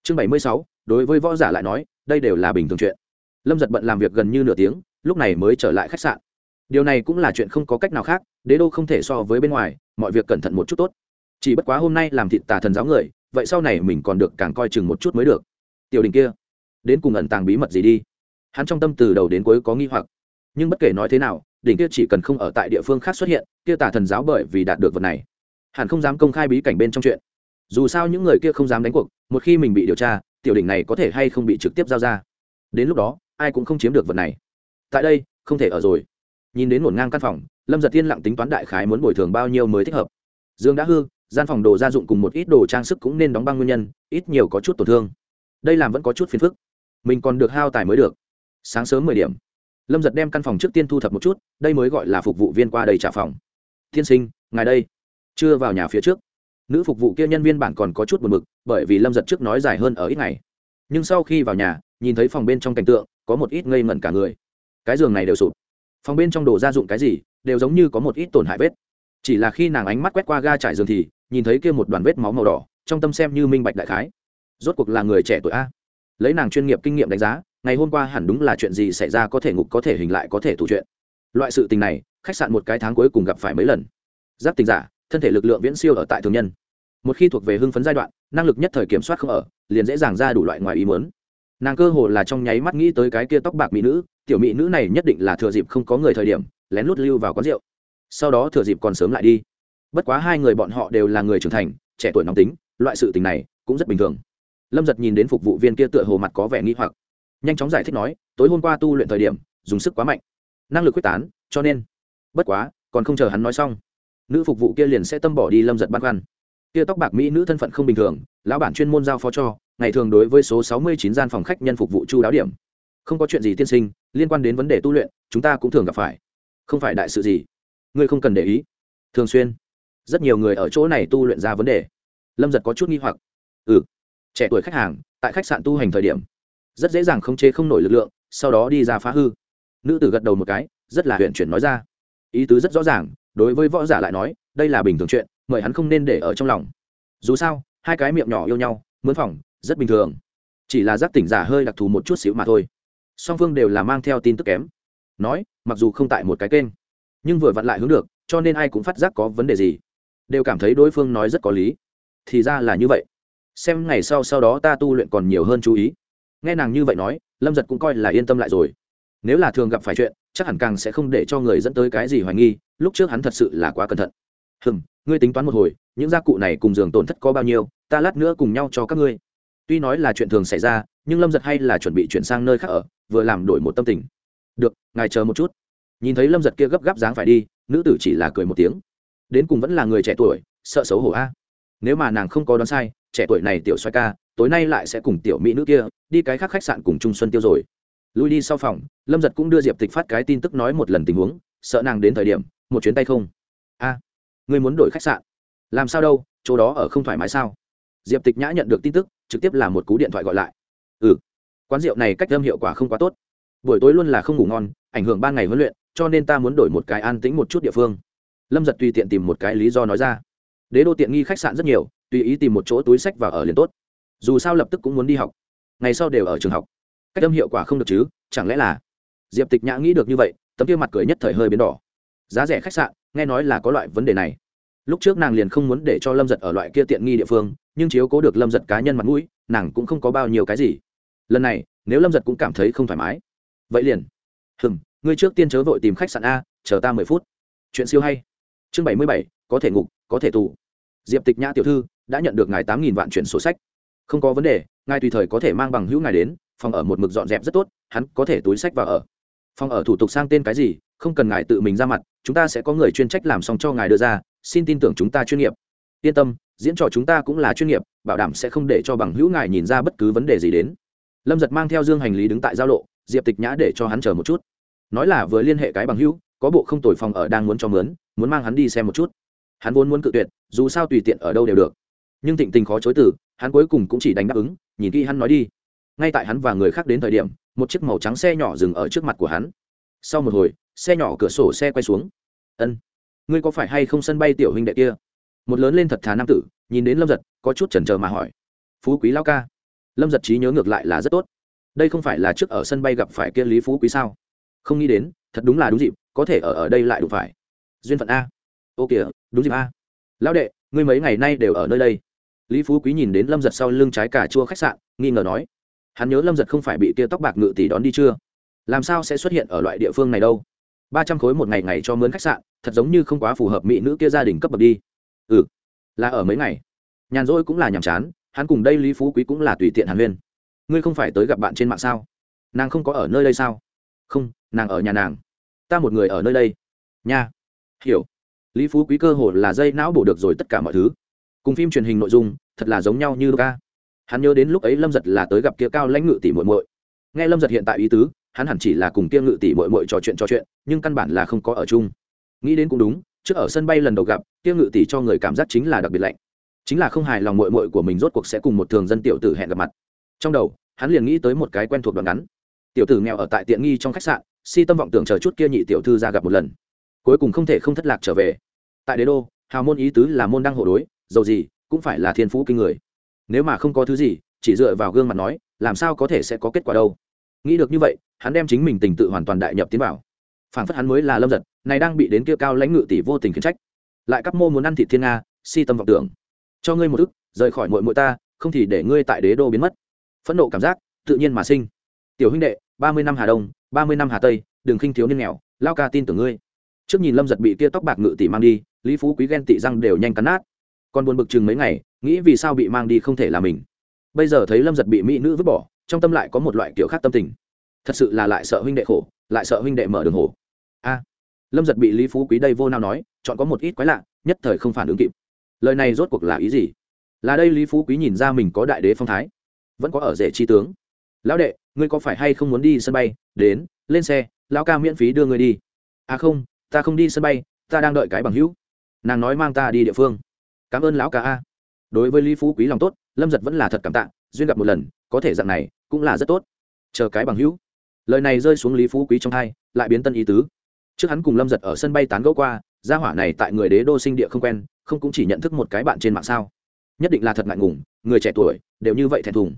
Chương bảy mươi sáu, đối với võ giả lại nói, đây đều là bình thường chuyện. Lâm giật bận làm việc gần như nửa tiếng, lúc này mới trở lại khách sạn. Điều này cũng là chuyện không có cách nào khác, đế đô không thể so với bên ngoài, mọi việc cẩn thận một chút tốt. Chỉ bất quá hôm nay làm thịt tà thần giáo người, vậy sau này mình còn được càng coi chừng một chút mới được. Tiểu đình kia đến cùng ẩn tàng bí mật gì đi. Hắn trong tâm từ đầu đến cuối có nghi hoặc. Nhưng bất kể nói thế nào, đỉnh kia chỉ cần không ở tại địa phương khác xuất hiện, kia tả thần giáo bởi vì đạt được vật này, hẳn không dám công khai bí cảnh bên trong chuyện. Dù sao những người kia không dám đánh cuộc, một khi mình bị điều tra, tiểu đỉnh này có thể hay không bị trực tiếp giao ra. Đến lúc đó, ai cũng không chiếm được vật này. Tại đây, không thể ở rồi. Nhìn đến ngổn ngang căn phòng, lâm giật tiên lặng tính toán đại khái muốn bồi thường bao nhiêu mới thích hợp. Dương đã hư, gian phòng đồ gia dụng cùng một ít đồ trang sức cũng nên đóng băng nguyên nhân, ít nhiều có chút tổn thương. Đây làm vẫn có chút phiền phức mình còn được hao tài mới được. Sáng sớm mười điểm. Lâm giật đem căn phòng trước tiên thu thập một chút, đây mới gọi là phục vụ viên qua đây trả phòng. Tiên sinh, ngài đây. Chưa vào nhà phía trước. Nữ phục vụ kia nhân viên bản còn có chút buồn mực bởi vì lâm giật trước nói dài hơn ở ít ngày. Nhưng sau khi vào nhà, nhìn thấy phòng bên trong cảnh tượng, có một ít ngây ngẩn cả người. Cái giường này đều sụp. Phòng bên trong đồ gia dụng cái gì, đều giống như có một ít tổn hại vết. Chỉ là khi nàng ánh mắt quét qua ga trải giường thì, nhìn thấy kia một đoàn vết máu màu đỏ, trong tâm xem như minh bạch đại khái. Rốt cuộc là người trẻ tuổi a lấy nàng chuyên nghiệp kinh nghiệm đánh giá, ngày hôm qua hẳn đúng là chuyện gì xảy ra có thể ngục có thể hình lại có thể thủ chuyện. Loại sự tình này, khách sạn một cái tháng cuối cùng gặp phải mấy lần. Giáp tình giả, thân thể lực lượng viễn siêu ở tại thường nhân. Một khi thuộc về hưng phấn giai đoạn, năng lực nhất thời kiểm soát không ở, liền dễ dàng ra đủ loại ngoài ý muốn. Nàng cơ hồ là trong nháy mắt nghĩ tới cái kia tóc bạc mỹ nữ, tiểu mỹ nữ này nhất định là thừa dịp không có người thời điểm, lén lút lưu vào quán rượu. Sau đó thừa dịp còn sớm lại đi. Bất quá hai người bọn họ đều là người trưởng thành, trẻ tuổi nóng tính, loại sự tình này cũng rất bình thường lâm giật nhìn đến phục vụ viên kia tựa hồ mặt có vẻ nghi hoặc. Nhanh chóng giải thích nói, tối hôm qua tu luyện thời điểm, dùng sức quá mạnh, năng lực quyết tán, cho nên bất quá, còn không chờ hắn nói xong, nữ phục vụ kia liền sẽ tâm bỏ đi lâm giật băn khoăn. Kia tóc bạc mỹ nữ thân phận không bình thường, lão bản chuyên môn giao phó cho, ngày thường đối với số sáu mươi chín gian phòng khách nhân phục vụ chu đáo điểm. Không có chuyện gì tiên sinh, liên quan đến vấn đề tu luyện, chúng ta cũng thường gặp phải. Không phải đại sự gì. Ngươi không cần để ý. Thường xuyên, rất nhiều người ở chỗ này tu luyện ra vấn đề. Lâm giật có chút nghi hoặc. Ừ trẻ tuổi khách hàng, tại khách sạn tu hành thời điểm, rất dễ dàng khống chế không nổi lực lượng, sau đó đi ra phá hư. Nữ tử gật đầu một cái, rất là huyện chuyển nói ra. Ý tứ rất rõ ràng, đối với võ giả lại nói, đây là bình thường chuyện, mời hắn không nên để ở trong lòng. Dù sao, hai cái miệng nhỏ yêu nhau, mướn phòng, rất bình thường. Chỉ là giác tỉnh giả hơi đặc thù một chút xíu mà thôi. Song phương đều là mang theo tin tức kém. Nói, mặc dù không tại một cái kênh, nhưng vừa vặn lại hướng được, cho nên ai cũng phát giác có vấn đề gì. Đều cảm thấy đối phương nói rất có lý. Thì ra là như vậy xem ngày sau sau đó ta tu luyện còn nhiều hơn chú ý. Nghe nàng như vậy nói, lâm giật cũng coi là yên tâm lại rồi. Nếu là thường gặp phải chuyện, chắc hẳn càng sẽ không để cho người dẫn tới cái gì hoài nghi, lúc trước hắn thật sự là quá cẩn thận. Hừm, ngươi tính toán một hồi, những gia cụ này cùng giường tổn thất có bao nhiêu, ta lát nữa cùng nhau cho các ngươi. Tuy nói là chuyện thường xảy ra, nhưng lâm giật hay là chuẩn bị chuyển sang nơi khác ở, vừa làm đổi một tâm tình. Được, ngài chờ một chút. Nhìn thấy lâm giật kia gấp gáp dáng phải đi, nữ tử chỉ là cười một tiếng. Đến cùng vẫn là người trẻ tuổi, sợ xấu hổ a nếu mà nàng không có đoán sai trẻ tuổi này tiểu xoay ca tối nay lại sẽ cùng tiểu mỹ nữ kia đi cái khác khách sạn cùng trung xuân tiêu rồi. Lui đi sau phòng lâm giật cũng đưa diệp tịch phát cái tin tức nói một lần tình huống sợ nàng đến thời điểm một chuyến tay không. A à, ngươi muốn đổi khách sạn? Làm sao đâu chỗ đó ở không thoải mái sao? Diệp tịch nhã nhận được tin tức trực tiếp là một cú điện thoại gọi lại. Ừ quán rượu này cách âm hiệu quả không quá tốt. Buổi tối luôn là không ngủ ngon ảnh hưởng ban ngày huấn luyện cho nên ta muốn đổi một cái an tĩnh một chút địa phương. Lâm giật tùy tiện tìm một cái lý do nói ra đế đô tiện nghi khách sạn rất nhiều, tùy ý tìm một chỗ túi sách và ở liền tốt. Dù sao lập tức cũng muốn đi học. Ngày sau đều ở trường học. Cách âm hiệu quả không được chứ, chẳng lẽ là? Diệp tịch nhã nghĩ được như vậy, tấm kia mặt cười nhất thời hơi biến đỏ. Giá rẻ khách sạn, nghe nói là có loại vấn đề này. Lúc trước nàng liền không muốn để cho lâm giật ở loại kia tiện nghi địa phương, nhưng chiếu cố được lâm giật cá nhân mặt mũi, nàng cũng không có bao nhiêu cái gì. Lần này, nếu lâm giật cũng cảm thấy không thoải mái, vậy liền. Hừng ngươi trước tiên chớ vội tìm khách sạn a, chờ ta mười phút. Chuyện siêu hay. Chương bảy mươi bảy, có thể ngục có thể tù. Diệp tịch nhã tiểu thư, đã nhận được ngài tám nghìn vạn chuyển sổ sách. Không có vấn đề, ngài tùy thời có thể mang bằng hữu ngài đến, phòng ở một mực dọn dẹp rất tốt, hắn có thể túi sách vào ở. Phòng ở thủ tục sang tên cái gì, không cần ngài tự mình ra mặt, chúng ta sẽ có người chuyên trách làm xong cho ngài đưa ra, xin tin tưởng chúng ta chuyên nghiệp. Yên tâm, diễn trò chúng ta cũng là chuyên nghiệp, bảo đảm sẽ không để cho bằng hữu ngài nhìn ra bất cứ vấn đề gì đến. Lâm giật mang theo dương hành lý đứng tại giao lộ, diệp tịch nhã để cho hắn chờ một chút. Nói là vừa liên hệ cái bằng hữu, có bộ không tồi phòng ở đang muốn cho mướn, muốn mang hắn đi xem một chút hắn vốn muốn cự tuyệt, dù sao tùy tiện ở đâu đều được. Nhưng thịnh tình khó chối từ, hắn cuối cùng cũng chỉ đánh đáp ứng, nhìn kỹ hắn nói đi. Ngay tại hắn và người khác đến thời điểm, một chiếc màu trắng xe nhỏ dừng ở trước mặt của hắn. Sau một hồi, xe nhỏ cửa sổ xe quay xuống. Ân, ngươi có phải hay không sân bay tiểu huynh đệ kia? Một lớn lên thật thà nam tử, nhìn đến lâm giật, có chút chần chờ mà hỏi. Phú quý lao ca. Lâm giật trí nhớ ngược lại là rất tốt. Đây không phải là trước ở sân bay gặp phải kia lý phú quý sao? Không nghĩ đến, thật đúng là đúng dịp, có thể ở ở đây lại đủ phải. Duyên phận a. Ô kìa đúng dịp a. Lão đệ, ngươi mấy ngày nay đều ở nơi đây. Lý phú quý nhìn đến lâm giật sau lưng trái cà chua khách sạn, nghi ngờ nói, hắn nhớ lâm giật không phải bị kia tóc bạc ngự tỷ đón đi chưa? Làm sao sẽ xuất hiện ở loại địa phương này đâu? Ba trăm khối một ngày ngày cho mướn khách sạn, thật giống như không quá phù hợp mỹ nữ kia gia đình cấp bậc đi. Ừ là ở mấy ngày. Nhàn rỗi cũng là nhàm chán, hắn cùng đây lý phú quý cũng là tùy tiện hàn huyên. Ngươi không phải tới gặp bạn trên mạng sao? Nàng không có ở nơi đây sao? Không, nàng ở nhà nàng. Ta một người ở nơi đây. Nha. Hiểu lý phú quý cơ hồ là dây não bổ được rồi tất cả mọi thứ. Cùng phim truyền hình nội dung, thật là giống nhau như ca. Hắn nhớ đến lúc ấy lâm giật là tới gặp kia cao lãnh ngự tỷ muội muội. Nghe lâm giật hiện tại ý tứ, hắn hẳn chỉ là cùng kia ngự tỷ muội muội trò chuyện trò chuyện, nhưng căn bản là không có ở chung. Nghĩ đến cũng đúng, trước ở sân bay lần đầu gặp, kia ngự tỷ cho người cảm giác chính là đặc biệt lạnh. Chính là không hài lòng muội muội của mình rốt cuộc sẽ cùng một thường dân tiểu tử hẹn gặp mặt. Trong đầu, hắn liền nghĩ tới một cái quen thuộc đoạn ngắn. Tiểu tử nghèo ở tại tiện nghi trong khách sạn, si tâm vọng tưởng chờ chút kia nhị tiểu thư ra gặp một lần. Cuối cùng không thể không thất lạc trở về tại đế đô, hào môn ý tứ là môn đăng hộ đối, dầu gì, cũng phải là thiên phú kinh người. Nếu mà không có thứ gì, chỉ dựa vào gương mặt nói, làm sao có thể sẽ có kết quả đâu? Nghĩ được như vậy, hắn đem chính mình tình tự hoàn toàn đại nhập tiến vào. Phản phất hắn mới là lâm giật, này đang bị đến kia cao lãnh ngự tỷ vô tình khiến trách. Lại các mô muốn ăn thịt thiên nga, si tâm vọng tưởng. Cho ngươi một ức, rời khỏi mội mội ta, không thì để ngươi tại đế đô biến mất. Phẫn nộ cảm giác, tự nhiên mà sinh. Tiểu huynh đệ, ba mươi năm hà đông, ba mươi năm hà tây, đừng khinh thiếu niên nghèo, lao ca tin tưởng ngươi. Trước nhìn lâm giật bị kia tóc bạc ngự tỷ mang đi lý phú quý ghen tị răng đều nhanh cắn nát. Còn buồn bực chừng mấy ngày, nghĩ vì sao bị mang đi không thể là mình. Bây giờ thấy lâm giật bị mỹ nữ vứt bỏ, trong tâm lại có một loại kiểu khác tâm tình. Thật sự là lại sợ huynh đệ khổ, lại sợ huynh đệ mở đường hồ a. Lâm giật bị lý phú quý đây vô nào nói, chọn có một ít quái lạ, nhất thời không phản ứng kịp. Lời này rốt cuộc là ý gì? Là đây lý phú quý nhìn ra mình có đại đế phong thái. Vẫn có ở rể chi tướng. Lão đệ, ngươi có phải hay không muốn đi sân bay? Đến, lên xe, lão ca miễn phí đưa ngươi đi. À không, ta không đi sân bay, ta đang đợi cái bằng hữu nàng nói mang ta đi địa phương. Cảm ơn lão ca a. Đối với lý phú quý lòng tốt, lâm giật vẫn là thật cảm tạ, duyên gặp một lần, có thể dạng này cũng là rất tốt. Chờ cái bằng hữu. Lời này rơi xuống lý phú quý trong hai lại biến tân ý tứ. Trước hắn cùng lâm giật ở sân bay tán gẫu qua, gia hỏa này tại người đế đô sinh địa không quen, không cũng chỉ nhận thức một cái bạn trên mạng sao. Nhất định là thật ngại ngùng, người trẻ tuổi, đều như vậy thẹn thùng.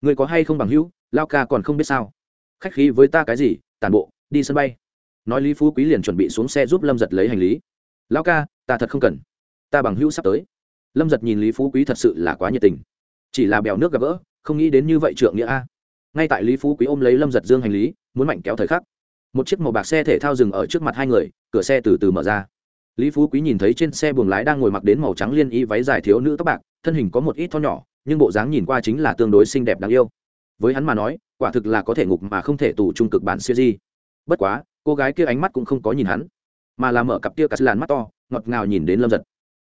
Người có hay không bằng hữu lao ca còn không biết sao. Khách khí với ta cái gì tàn bộ, đi sân bay. Nói lý phú quý liền chuẩn bị xuống xe giúp lâm giật lấy hành lý. Lao ca ta thật không cần. Ta bằng hữu sắp tới. Lâm giật nhìn lý phú quý thật sự là quá nhiệt tình. Chỉ là bèo nước gặp gỡ, không nghĩ đến như vậy trượng nghĩa a. Ngay tại lý phú quý ôm lấy lâm giật dương hành lý, muốn mạnh kéo thời khắc. Một chiếc màu bạc xe thể thao dừng ở trước mặt hai người, cửa xe từ từ mở ra. Lý phú quý nhìn thấy trên xe buồng lái đang ngồi mặc đến màu trắng liên y váy dài thiếu nữ tóc bạc, thân hình có một ít tho nhỏ, nhưng bộ dáng nhìn qua chính là tương đối xinh đẹp đáng yêu. Với hắn mà nói, quả thực là có thể ngục mà không thể tù trung cực bản siêu di. Bất quá, cô gái kia ánh mắt cũng không có nhìn hắn mà là mở cặp tia cả làn mắt to, ngọt ngào nhìn đến lâm giật.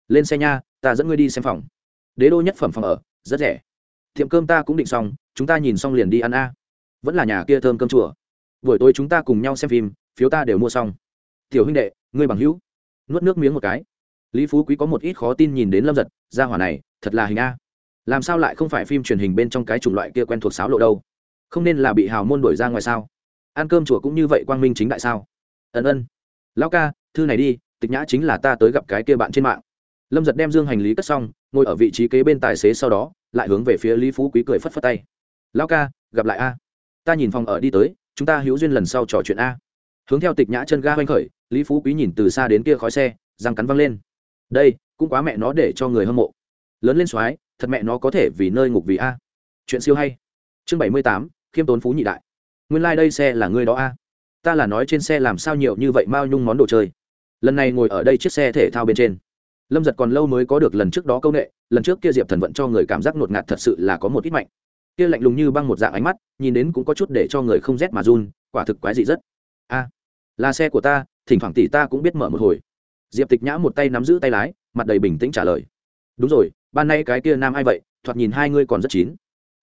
Lên xe nha, ta dẫn ngươi đi xem phòng. Đế đô nhất phẩm phòng ở, rất rẻ. Tiệm cơm ta cũng định xong, chúng ta nhìn xong liền đi ăn a. Vẫn là nhà kia thơm cơm chùa. Buổi tối chúng ta cùng nhau xem phim, phiếu ta đều mua xong. Tiểu huynh đệ, ngươi bằng hữu. Nuốt nước miếng một cái. Lý phú quý có một ít khó tin nhìn đến lâm giật ra hỏa này, thật là hình a. Làm sao lại không phải phim truyền hình bên trong cái chủng loại kia quen thuộc sáo lộ đâu? Không nên là bị hào môn đổi ra ngoài sao? Ăn cơm chùa cũng như vậy quang minh chính đại sao? Ân ân lão ca, thư này đi, tịch nhã chính là ta tới gặp cái kia bạn trên mạng. Lâm giật đem dương hành lý cất xong, ngồi ở vị trí kế bên tài xế sau đó, lại hướng về phía lý phú quý cười phất phất tay. Lão ca, gặp lại a. Ta nhìn phòng ở đi tới, chúng ta hữu duyên lần sau trò chuyện a. Hướng theo tịch nhã chân ga oanh khởi, lý phú quý nhìn từ xa đến kia khói xe, răng cắn văng lên. Đây, cũng quá mẹ nó để cho người hâm mộ. Lớn lên soái thật mẹ nó có thể vì nơi ngục vì a. Chuyện siêu hay. Chương bảy mươi tám, khiêm tốn phú nhị đại. Nguyên lai、like、đây xe là ngươi đó a ta là nói trên xe làm sao nhiều như vậy mao nhung món đồ chơi. Lần này ngồi ở đây chiếc xe thể thao bên trên. Lâm giật còn lâu mới có được lần trước đó c â u n ệ lần trước kia diệp thần vận cho người cảm giác ngột ngạt thật sự là có một ít mạnh. Kia lạnh lùng như băng một dạng ánh mắt, nhìn đến cũng có chút để cho người không rét mà run, quả thực quái dị rất. A, là xe của ta, thỉnh thoảng tỷ ta cũng biết mở một hồi. Diệp tịch nhã một tay nắm giữ tay lái, mặt đầy bình tĩnh trả lời. Đúng rồi, ban nay cái kia nam ai vậy? Thoạt nhìn hai ngươi còn rất chín.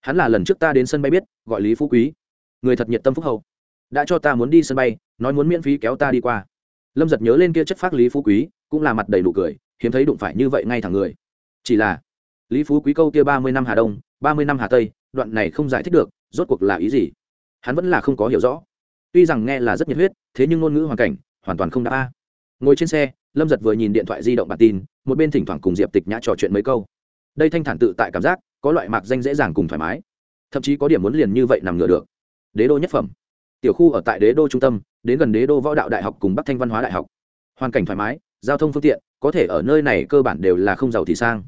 Hắn là lần trước ta đến sân bay biết, gọi lý phú quý. Người thật nhiệt tâm phúc hậu đã cho ta muốn đi sân bay, nói muốn miễn phí kéo ta đi qua. Lâm giật nhớ lên kia chất phác lý phú quý, cũng là mặt đầy đủ cười, hiếm thấy đụng phải như vậy ngay thẳng người. Chỉ là, lý phú quý câu kia ba mươi năm hà đông, ba mươi năm hà tây, đoạn này không giải thích được, rốt cuộc là ý gì? Hắn vẫn là không có hiểu rõ. Tuy rằng nghe là rất nhiệt huyết, thế nhưng ngôn ngữ hoàn cảnh, hoàn toàn không đáp a ngồi trên xe, lâm giật vừa nhìn điện thoại di động bản tin, một bên thỉnh thoảng cùng diệp tịch nhã trò chuyện mấy câu. Đây thanh thản tự tại cảm giác, có loại mạc danh dễ dàng cùng thoải mái. Thậm chí có điểm muốn liền như vậy nằm ngửa được. Đế đô nhất phẩm tiểu khu ở tại đế đô trung tâm, đến gần đế đô võ đạo đại học cùng bắc thanh văn hóa đại học. Hoàn cảnh thoải mái, giao thông phương tiện, có thể ở nơi này cơ bản đều là không giàu thì sang.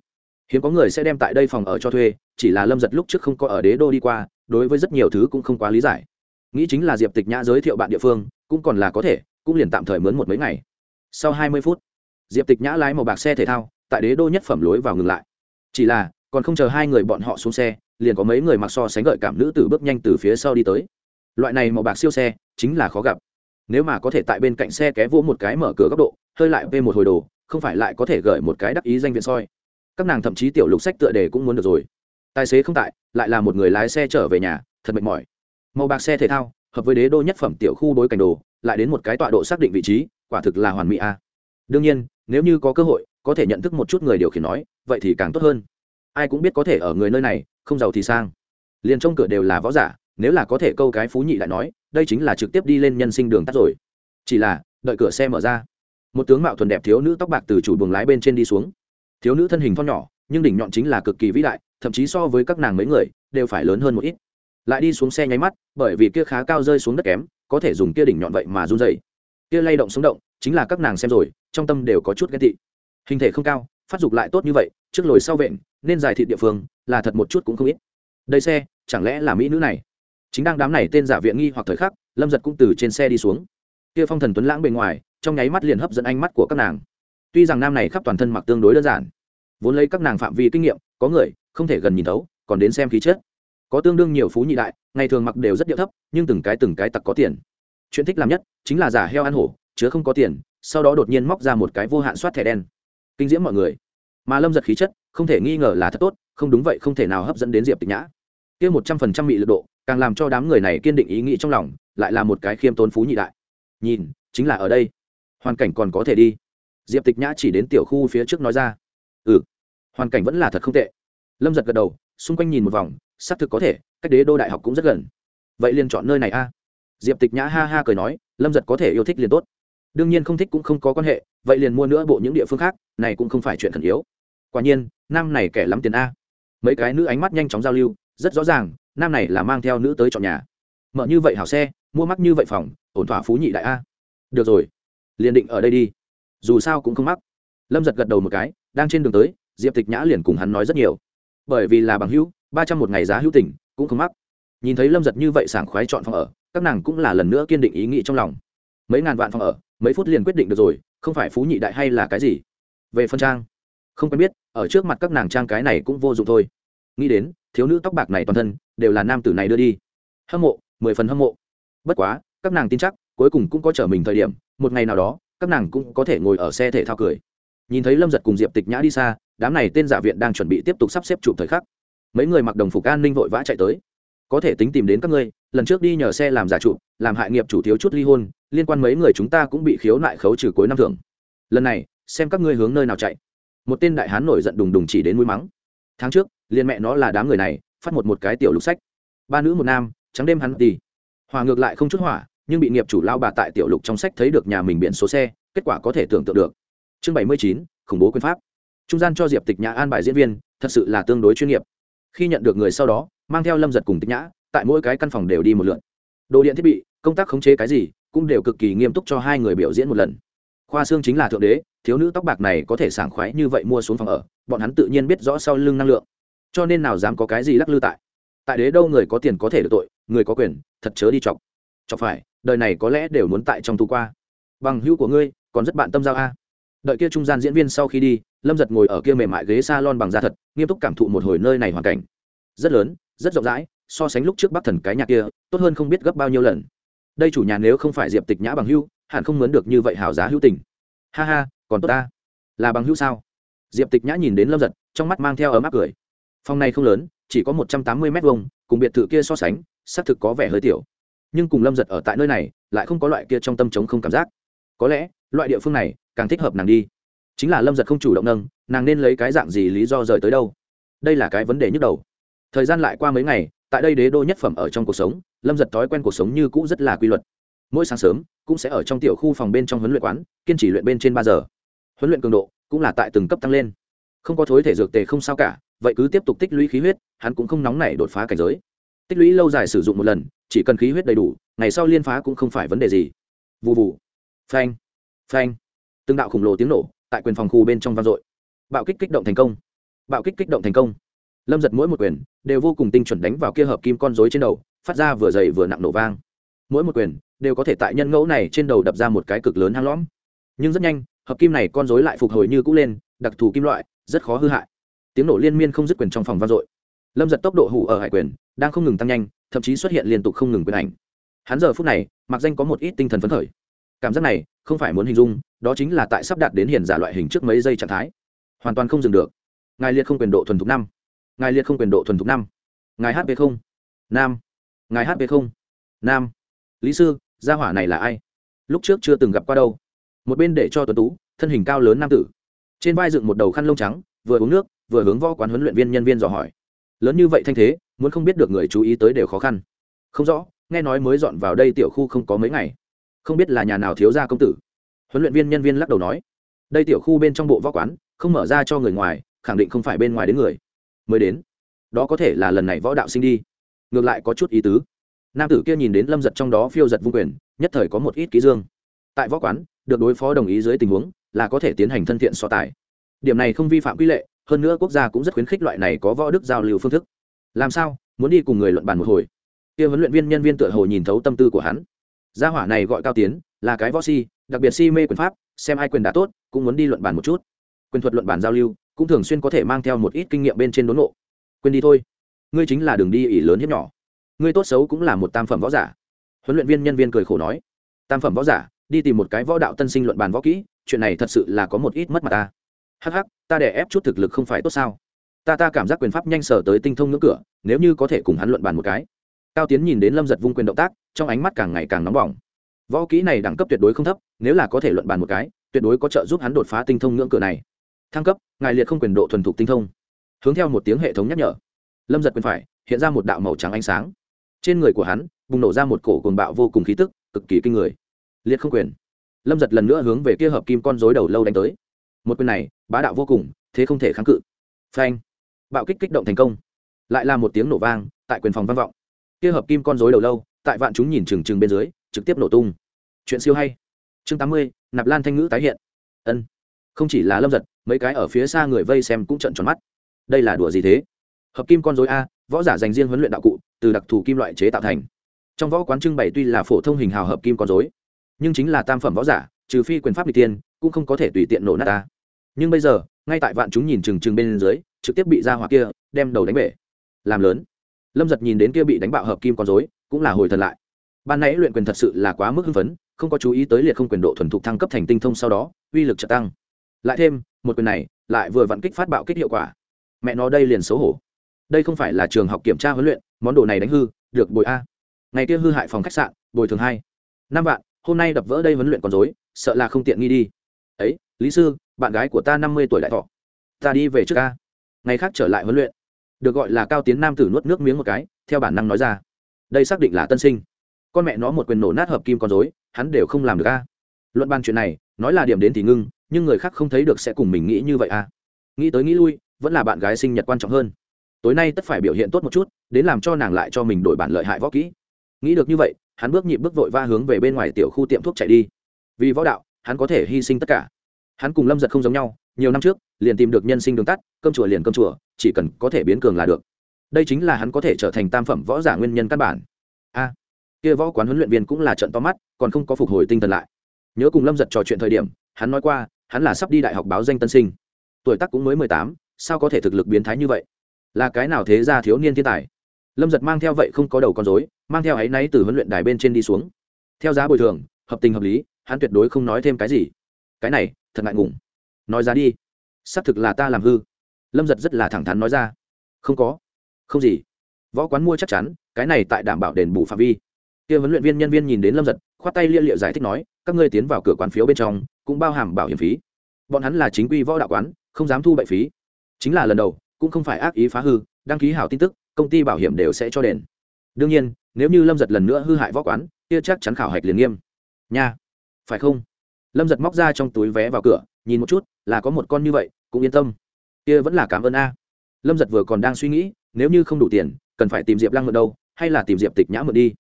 Hiếm có người sẽ đem tại đây phòng ở cho thuê, chỉ là lâm giật lúc trước không có ở đế đô đi qua, đối với rất nhiều thứ cũng không quá lý giải. Nghĩ chính là diệp tịch nhã giới thiệu bạn địa phương, cũng còn là có thể, cũng liền tạm thời mướn một mấy ngày. Sau hai mươi phút, diệp tịch nhã lái một bạc xe thể thao, tại đế đô nhất phẩm lối vào ngừng lại. Chỉ là, còn không chờ hai người bọn họ xuống xe, liền có mấy người mặc so sánh gợi cảm nữ tử bước nhanh từ phía sau đi tới loại này màu bạc siêu xe chính là khó gặp. Nếu mà có thể tại bên cạnh xe ké vô một cái mở cửa góc độ, hơi lại về một hồi đồ, không phải lại có thể gửi một cái đắc ý danh viện soi. Các nàng thậm chí tiểu lục sách tựa đề cũng muốn được rồi. Tài xế không tại, lại là một người lái xe trở về nhà, thật mệt mỏi. Màu bạc xe thể thao, hợp với đế đô nhất phẩm tiểu khu bối cảnh đồ, lại đến một cái tọa độ xác định vị trí, quả thực là hoàn mỹ a. Đương nhiên, nếu như có cơ hội, có thể nhận thức một chút người điều khiển nói, vậy thì càng tốt hơn. Ai cũng biết có thể ở người nơi này, không giàu thì sang. Liền trong cửa đều là võ giả nếu là có thể câu cái phú nhị lại nói, đây chính là trực tiếp đi lên nhân sinh đường tắt rồi. Chỉ là, đợi cửa xe mở ra, một tướng mạo thuần đẹp thiếu nữ tóc bạc từ chủ buồng lái bên trên đi xuống. Thiếu nữ thân hình thon nhỏ, nhưng đỉnh nhọn chính là cực kỳ vĩ đại, thậm chí so với các nàng mấy người, đều phải lớn hơn một ít. Lại đi xuống xe nháy mắt, bởi vì kia khá cao rơi xuống đất kém, có thể dùng kia đỉnh nhọn vậy mà run dày kia lay động sống động, chính là các nàng xem rồi, trong tâm đều có chút ghen tị. Hình thể không cao, phát dục lại tốt như vậy, trước lồi sau vện, nên dài thị địa phương, là thật một chút cũng không ít. Đây xe, chẳng lẽ là mỹ nữ này? Chính đang đám này tên giả viện nghi hoặc thời khắc, lâm giật cũng từ trên xe đi xuống. Kia phong thần tuấn lãng bề ngoài, trong nháy mắt liền hấp dẫn ánh mắt của các nàng. Tuy rằng nam này khắp toàn thân mặc tương đối đơn giản, vốn lấy các nàng phạm vi kinh nghiệm, có người, không thể gần nhìn thấu, còn đến xem khí chết có tương đương nhiều phú nhị đại, ngày thường mặc đều rất điệu thấp, nhưng từng cái từng cái tặc có tiền. Chuyện thích làm nhất, chính là giả heo ăn hổ, chứa không có tiền, sau đó đột nhiên móc ra một cái vô hạn soát thẻ đen. Kinh diễm mọi người. Mà lâm giật khí chất, không thể nghi ngờ là thật tốt, không đúng vậy không thể nào hấp dẫn đến diệp tịch nhã. Kia một trăm phần trăm bị lực độ càng làm cho đám người này kiên định ý nghĩ trong lòng, lại là một cái khiêm tốn phú nhị đại. Nhìn, chính là ở đây. Hoàn cảnh còn có thể đi. Diệp tịch nhã chỉ đến tiểu khu phía trước nói ra. Ừ. Hoàn cảnh vẫn là thật không tệ. Lâm giật gật đầu, xung quanh nhìn một vòng, xác thực có thể, cách đế đô đại học cũng rất gần. Vậy liền chọn nơi này a. Diệp tịch nhã ha ha cười nói, lâm giật có thể yêu thích liền tốt. Đương nhiên không thích cũng không có quan hệ, vậy liền mua nữa bộ những địa phương khác, này cũng không phải chuyện khẩn yếu. Quả nhiên, nam này kẻ lắm tiền a. Mấy cái nữ ánh mắt nhanh chóng giao lưu rất rõ ràng, nam này là mang theo nữ tới chọn nhà. Mở như vậy hảo xe, mua mắc như vậy phòng, ổn thỏa phú nhị đại a. Được rồi, liền định ở đây đi. Dù sao cũng không mắc. Lâm giật gật đầu một cái, đang trên đường tới, diệp tịch nhã liền cùng hắn nói rất nhiều. Bởi vì là bằng hữu, ba trăm một ngày giá hữu tỉnh cũng không mắc. Nhìn thấy lâm giật như vậy sảng khoái chọn phòng ở, các nàng cũng là lần nữa kiên định ý nghĩ trong lòng. Mấy ngàn vạn phòng ở, mấy phút liền quyết định được rồi, không phải phú nhị đại hay là cái gì. Về phân trang, không quen biết, ở trước mặt các nàng trang cái này cũng vô dụng thôi nghĩ đến, thiếu nữ tóc bạc này toàn thân đều là nam tử này đưa đi. Hâm mộ, mười phần hâm mộ. Bất quá, các nàng tin chắc, cuối cùng cũng có trở mình thời điểm, một ngày nào đó, các nàng cũng có thể ngồi ở xe thể thao cười. Nhìn thấy lâm giật cùng diệp tịch nhã đi xa, đám này tên giả viện đang chuẩn bị tiếp tục sắp xếp chụp thời khắc. Mấy người mặc đồng phục an ninh vội vã chạy tới. Có thể tính tìm đến các ngươi, lần trước đi nhờ xe làm giả trụ làm hại nghiệp chủ thiếu chút ly hôn, liên quan mấy người chúng ta cũng bị khiếu nại khấu trừ cuối năm thưởng. Lần này, xem các ngươi hướng nơi nào chạy. Một tên đại hán nổi giận đùng đùng chỉ đến mũi mắng. Tháng trước liên mẹ nó là đám người này, phát một một cái tiểu lục sách. Ba nữ một nam, trắng đêm hắn đi hòa ngược lại không chút hỏa, nhưng bị nghiệp chủ lao bà tại tiểu lục trong sách thấy được nhà mình biển số xe, kết quả có thể tưởng tượng được. Chương bảy mươi chín, khủng bố quyền pháp. Trung gian cho diệp tịch nhã an bài diễn viên, thật sự là tương đối chuyên nghiệp. Khi nhận được người sau đó, mang theo lâm giật cùng tịch nhã, tại mỗi cái căn phòng đều đi một lượn. Đồ điện thiết bị, công tác khống chế cái gì, cũng đều cực kỳ nghiêm túc cho hai người biểu diễn một lần. Khoa xương chính là thượng đế, thiếu nữ tóc bạc này có thể sảng khoái như vậy mua xuống phòng ở, bọn hắn tự nhiên biết rõ sau lưng năng lượng cho nên nào dám có cái gì lắc lư tại. Tại đế đâu người có tiền có thể được tội, người có quyền, thật chớ đi chọc. Chọc phải, đời này có lẽ đều muốn tại trong tu qua. Bằng hữu của ngươi, còn rất bạn tâm giao a. Đợi kia trung gian diễn viên sau khi đi, lâm giật ngồi ở kia mềm mại ghế s a lon bằng da thật, nghiêm túc cảm thụ một hồi nơi này hoàn cảnh. Rất lớn, rất rộng rãi, so sánh lúc trước bắc thần cái nhà kia, tốt hơn không biết gấp bao nhiêu lần. Đây chủ nhà nếu không phải diệp tịch nhã bằng hưu hẳn không mướn được như vậy hảo giá hữu tình. Ha ha, còn tốt ta. Là bằng hữu sao? Diệp tịch nhã nhìn đến lâm giật, trong mắt mang theo ấm áp cười phòng này không lớn, chỉ có một trăm tám mươi m hai cùng biệt thự kia so sánh, xác thực có vẻ hơi tiểu. Nhưng cùng lâm giật ở tại nơi này, lại không có loại kia trong tâm trống không cảm giác. Có lẽ, loại địa phương này, càng thích hợp nàng đi. Chính là lâm giật không chủ động nâng, nàng nên lấy cái dạng gì lý do rời tới đâu? Đây là cái vấn đề nhức đầu. Thời gian lại qua mấy ngày, tại đây đế đô nhất phẩm ở trong cuộc sống, lâm giật thói quen cuộc sống như cũ rất là quy luật. Mỗi sáng sớm, cũng sẽ ở trong tiểu khu phòng bên trong huấn luyện quán, kiên trì luyện bên trên ba giờ. Huấn luyện cường độ cũng là tại từng cấp tăng lên. Không có thối thể dược tề không sao cả vậy cứ tiếp tục tích lũy khí huyết, hắn cũng không nóng nảy đột phá cảnh giới. Tích lũy lâu dài sử dụng một lần, chỉ cần khí huyết đầy đủ, ngày sau liên phá cũng không phải vấn đề gì. Vụ vụ phanh. Phanh. Từng đạo khổng lồ tiếng nổ tại quyền phòng khu bên trong vang dội. Bạo kích kích động thành công. Bạo kích kích động thành công. Lâm giật mỗi một quyền đều vô cùng tinh chuẩn đánh vào kia hợp kim con dối trên đầu, phát ra vừa dày vừa nặng nổ vang. Mỗi một quyền đều có thể tại nhân ngẫu này trên đầu đập ra một cái cực lớn hang lõm. Nhưng rất nhanh, hợp kim này con dối lại phục hồi như cũ lên, đặc thù kim loại, rất khó hư hại tiếng nổ liên miên không dứt quyền trong phòng vang dội. Lâm giật tốc độ hủ ở hải quyền, đang không ngừng tăng nhanh, thậm chí xuất hiện liên tục không ngừng quyền ảnh. Hắn giờ phút này, mặc danh có một ít tinh thần phấn khởi. Cảm giác này, không phải muốn hình dung, đó chính là tại sắp đạt đến hiền giả loại hình trước mấy giây trạng thái. Hoàn toàn không dừng được. Ngài liệt không quyền độ thuần thục năm. Ngài liệt không quyền độ thuần thục năm. Ngài hp không. Nam. Ngài hp không. Nam. Lý sư, gia hỏa này là ai? Lúc trước chưa từng gặp qua đâu. Một bên để cho tuấn tú, thân hình cao lớn nam tử. Trên vai dựng một đầu khăn lông trắng, vừa uống nước vừa hướng võ quán huấn luyện viên nhân viên dò hỏi. Lớn như vậy thanh thế, muốn không biết được người chú ý tới đều khó khăn. Không rõ, nghe nói mới dọn vào đây tiểu khu không có mấy ngày. Không biết là nhà nào thiếu gia công tử. Huấn luyện viên nhân viên lắc đầu nói. Đây tiểu khu bên trong bộ võ quán, không mở ra cho người ngoài, khẳng định không phải bên ngoài đến người. Mới đến. Đó có thể là lần này võ đạo sinh đi. Ngược lại có chút ý tứ. Nam tử kia nhìn đến lâm giật trong đó phiêu giật vung quyền, nhất thời có một ít ký dương. Tại võ quán, được đối phó đồng ý dưới tình huống, là có thể tiến hành thân thiện so tài. Điểm này không vi phạm quy lệ hơn nữa quốc gia cũng rất khuyến khích loại này có võ đức giao lưu phương thức. Làm sao? Muốn đi cùng người luận bàn một hồi. Kia huấn luyện viên nhân viên tựa hồ nhìn thấu tâm tư của hắn. Gia hỏa này gọi cao tiến, là cái võ si, đặc biệt si mê quyền pháp, xem ai quyền đã tốt, cũng muốn đi luận bàn một chút. Quyền thuật luận bàn giao lưu, cũng thường xuyên có thể mang theo một ít kinh nghiệm bên trên đốn nộ quên đi thôi. Ngươi chính là đường đi ỉ lớn hiếp nhỏ. Ngươi tốt xấu cũng là một tam phẩm võ giả. Huấn luyện viên nhân viên cười khổ nói. Tam phẩm võ giả, đi tìm một cái võ đạo tân sinh luận bàn võ kỹ, chuyện này thật sự là có một ít mất mặt ta hắc hắc, ta để ép chút thực lực không phải tốt sao? Ta ta cảm giác quyền pháp nhanh sở tới tinh thông ngưỡng cửa, nếu như có thể cùng hắn luận bàn một cái. Cao tiến nhìn đến lâm giật vung quyền động tác, trong ánh mắt càng ngày càng nóng bỏng. Võ kỹ này đẳng cấp tuyệt đối không thấp, nếu là có thể luận bàn một cái, tuyệt đối có trợ giúp hắn đột phá tinh thông ngưỡng cửa này. Thăng cấp, ngài liệt không quyền độ thuần thục tinh thông. Hướng theo một tiếng hệ thống nhắc nhở. Lâm giật quyền phải, hiện ra một đạo màu trắng ánh sáng. Trên người của hắn, bùng nổ ra một cổ cồn bạo vô cùng khí tức, cực kỳ kinh người. Liệt không quyền. Lâm giật lần nữa hướng về kia hợp kim con dối đầu lâu đánh tới. Một quyền này bá đạo vô cùng, thế không thể kháng cự. Phanh. Bạo kích kích động thành công. Lại là một tiếng nổ vang, tại quyền phòng vang vọng. Kia hợp kim con rối đầu lâu, tại vạn chúng nhìn trừng trừng bên dưới, trực tiếp nổ tung. Chuyện siêu hay. Chương tám mươi, nạp lan thanh ngữ tái hiện. Ân. Không chỉ là lâm giật, mấy cái ở phía xa người vây xem cũng trận tròn mắt. Đây là đùa gì thế? Hợp kim con dối a, võ giả dành riêng huấn luyện đạo cụ, từ đặc thù kim loại chế tạo thành. Trong võ quán trưng bày tuy là phổ thông hình hào hợp kim con dối nhưng chính là tam phẩm võ giả, trừ phi quyền pháp n tiên cũng không có thể tùy tiện nổ nát ta nhưng bây giờ, ngay tại vạn chúng nhìn trừng trừng bên dưới, trực tiếp bị ra hỏa kia đem đầu đánh bể. Làm lớn. Lâm giật nhìn đến kia bị đánh bạo hợp kim con dối cũng là hồi thần lại. Ban nãy luyện quyền thật sự là quá mức hưng phấn, không có chú ý tới liệt không quyền độ thuần thục thăng cấp thành tinh thông sau đó, uy lực trợ tăng. Lại thêm, một quyền này lại vừa vặn kích phát bạo kích hiệu quả. Mẹ nó đây liền xấu hổ. Đây không phải là trường học kiểm tra huấn luyện, món đồ này đánh hư, được bồi a. Ngày kia hư hại phòng khách sạn, bồi thường hai. Năm vạn, hôm nay đập vỡ đây huấn luyện còn dối sợ là không tiện nghi đi. Ấy lý sư, bạn gái của ta năm mươi tuổi đại thọ. Ta đi về trước ca. Ngày khác trở lại huấn luyện. Được gọi là cao tiến nam tử nuốt nước miếng một cái, theo bản năng nói ra. Đây xác định là tân sinh. Con mẹ nó một quyền nổ nát hợp kim con dối hắn đều không làm được a. Luận ban chuyện này, nói là điểm đến thì ngưng, nhưng người khác không thấy được sẽ cùng mình nghĩ như vậy a. Nghĩ tới nghĩ lui, vẫn là bạn gái sinh nhật quan trọng hơn. Tối nay tất phải biểu hiện tốt một chút, đến làm cho nàng lại cho mình đổi bản lợi hại võ kỹ. Nghĩ được như vậy, hắn bước nhịp bước vội va hướng về bên ngoài tiểu khu tiệm thuốc chạy đi. Vì võ đạo, hắn có thể hy sinh tất cả hắn cùng lâm giật không giống nhau, nhiều năm trước, liền tìm được nhân sinh đường tắt, cơm chùa liền cơm chùa, chỉ cần có thể biến cường là được. Đây chính là hắn có thể trở thành tam phẩm võ giả nguyên nhân căn bản. A, kia võ quán huấn luyện viên cũng là trận to mắt, còn không có phục hồi tinh thần lại. Nhớ cùng lâm giật trò chuyện thời điểm, hắn nói qua, hắn là sắp đi đại học báo danh tân sinh. Tuổi tác cũng mới mười tám, sao có thể thực lực biến thái như vậy? Là cái nào thế ra thiếu niên thiên tài? Lâm giật mang theo vậy không có đầu con dối mang theo áy náy từ huấn luyện đài bên trên đi xuống. Theo giá bồi thường, hợp tình hợp lý, hắn tuyệt đối không nói thêm cái gì. Cái này thật ngại ngùng. Nói ra đi. Xác thực là ta làm hư. Lâm giật rất là thẳng thắn nói ra. Không có. Không gì. Võ quán mua chắc chắn, cái này tại đảm bảo đền bù phạm vi. Kia huấn luyện viên nhân viên nhìn đến lâm giật, khoát tay lia liệu giải thích nói, các ngươi tiến vào cửa quán phiếu bên trong, cũng bao hàm bảo hiểm phí. Bọn hắn là chính quy võ đạo quán, không dám thu bậy phí. Chính là lần đầu, cũng không phải ác ý phá hư, đăng ký hảo tin tức, công ty bảo hiểm đều sẽ cho đền. Đương nhiên, nếu như lâm giật lần nữa hư hại võ quán, kia chắc chắn khảo hạch liền nghiêm. Nha. Phải không? Lâm giật móc ra trong túi vé vào cửa, nhìn một chút, là có một con như vậy, cũng yên tâm. Kia vẫn là cảm ơn a. Lâm giật vừa còn đang suy nghĩ, nếu như không đủ tiền, cần phải tìm diệp lăng mượn đâu, hay là tìm diệp tịch nhã mượn đi?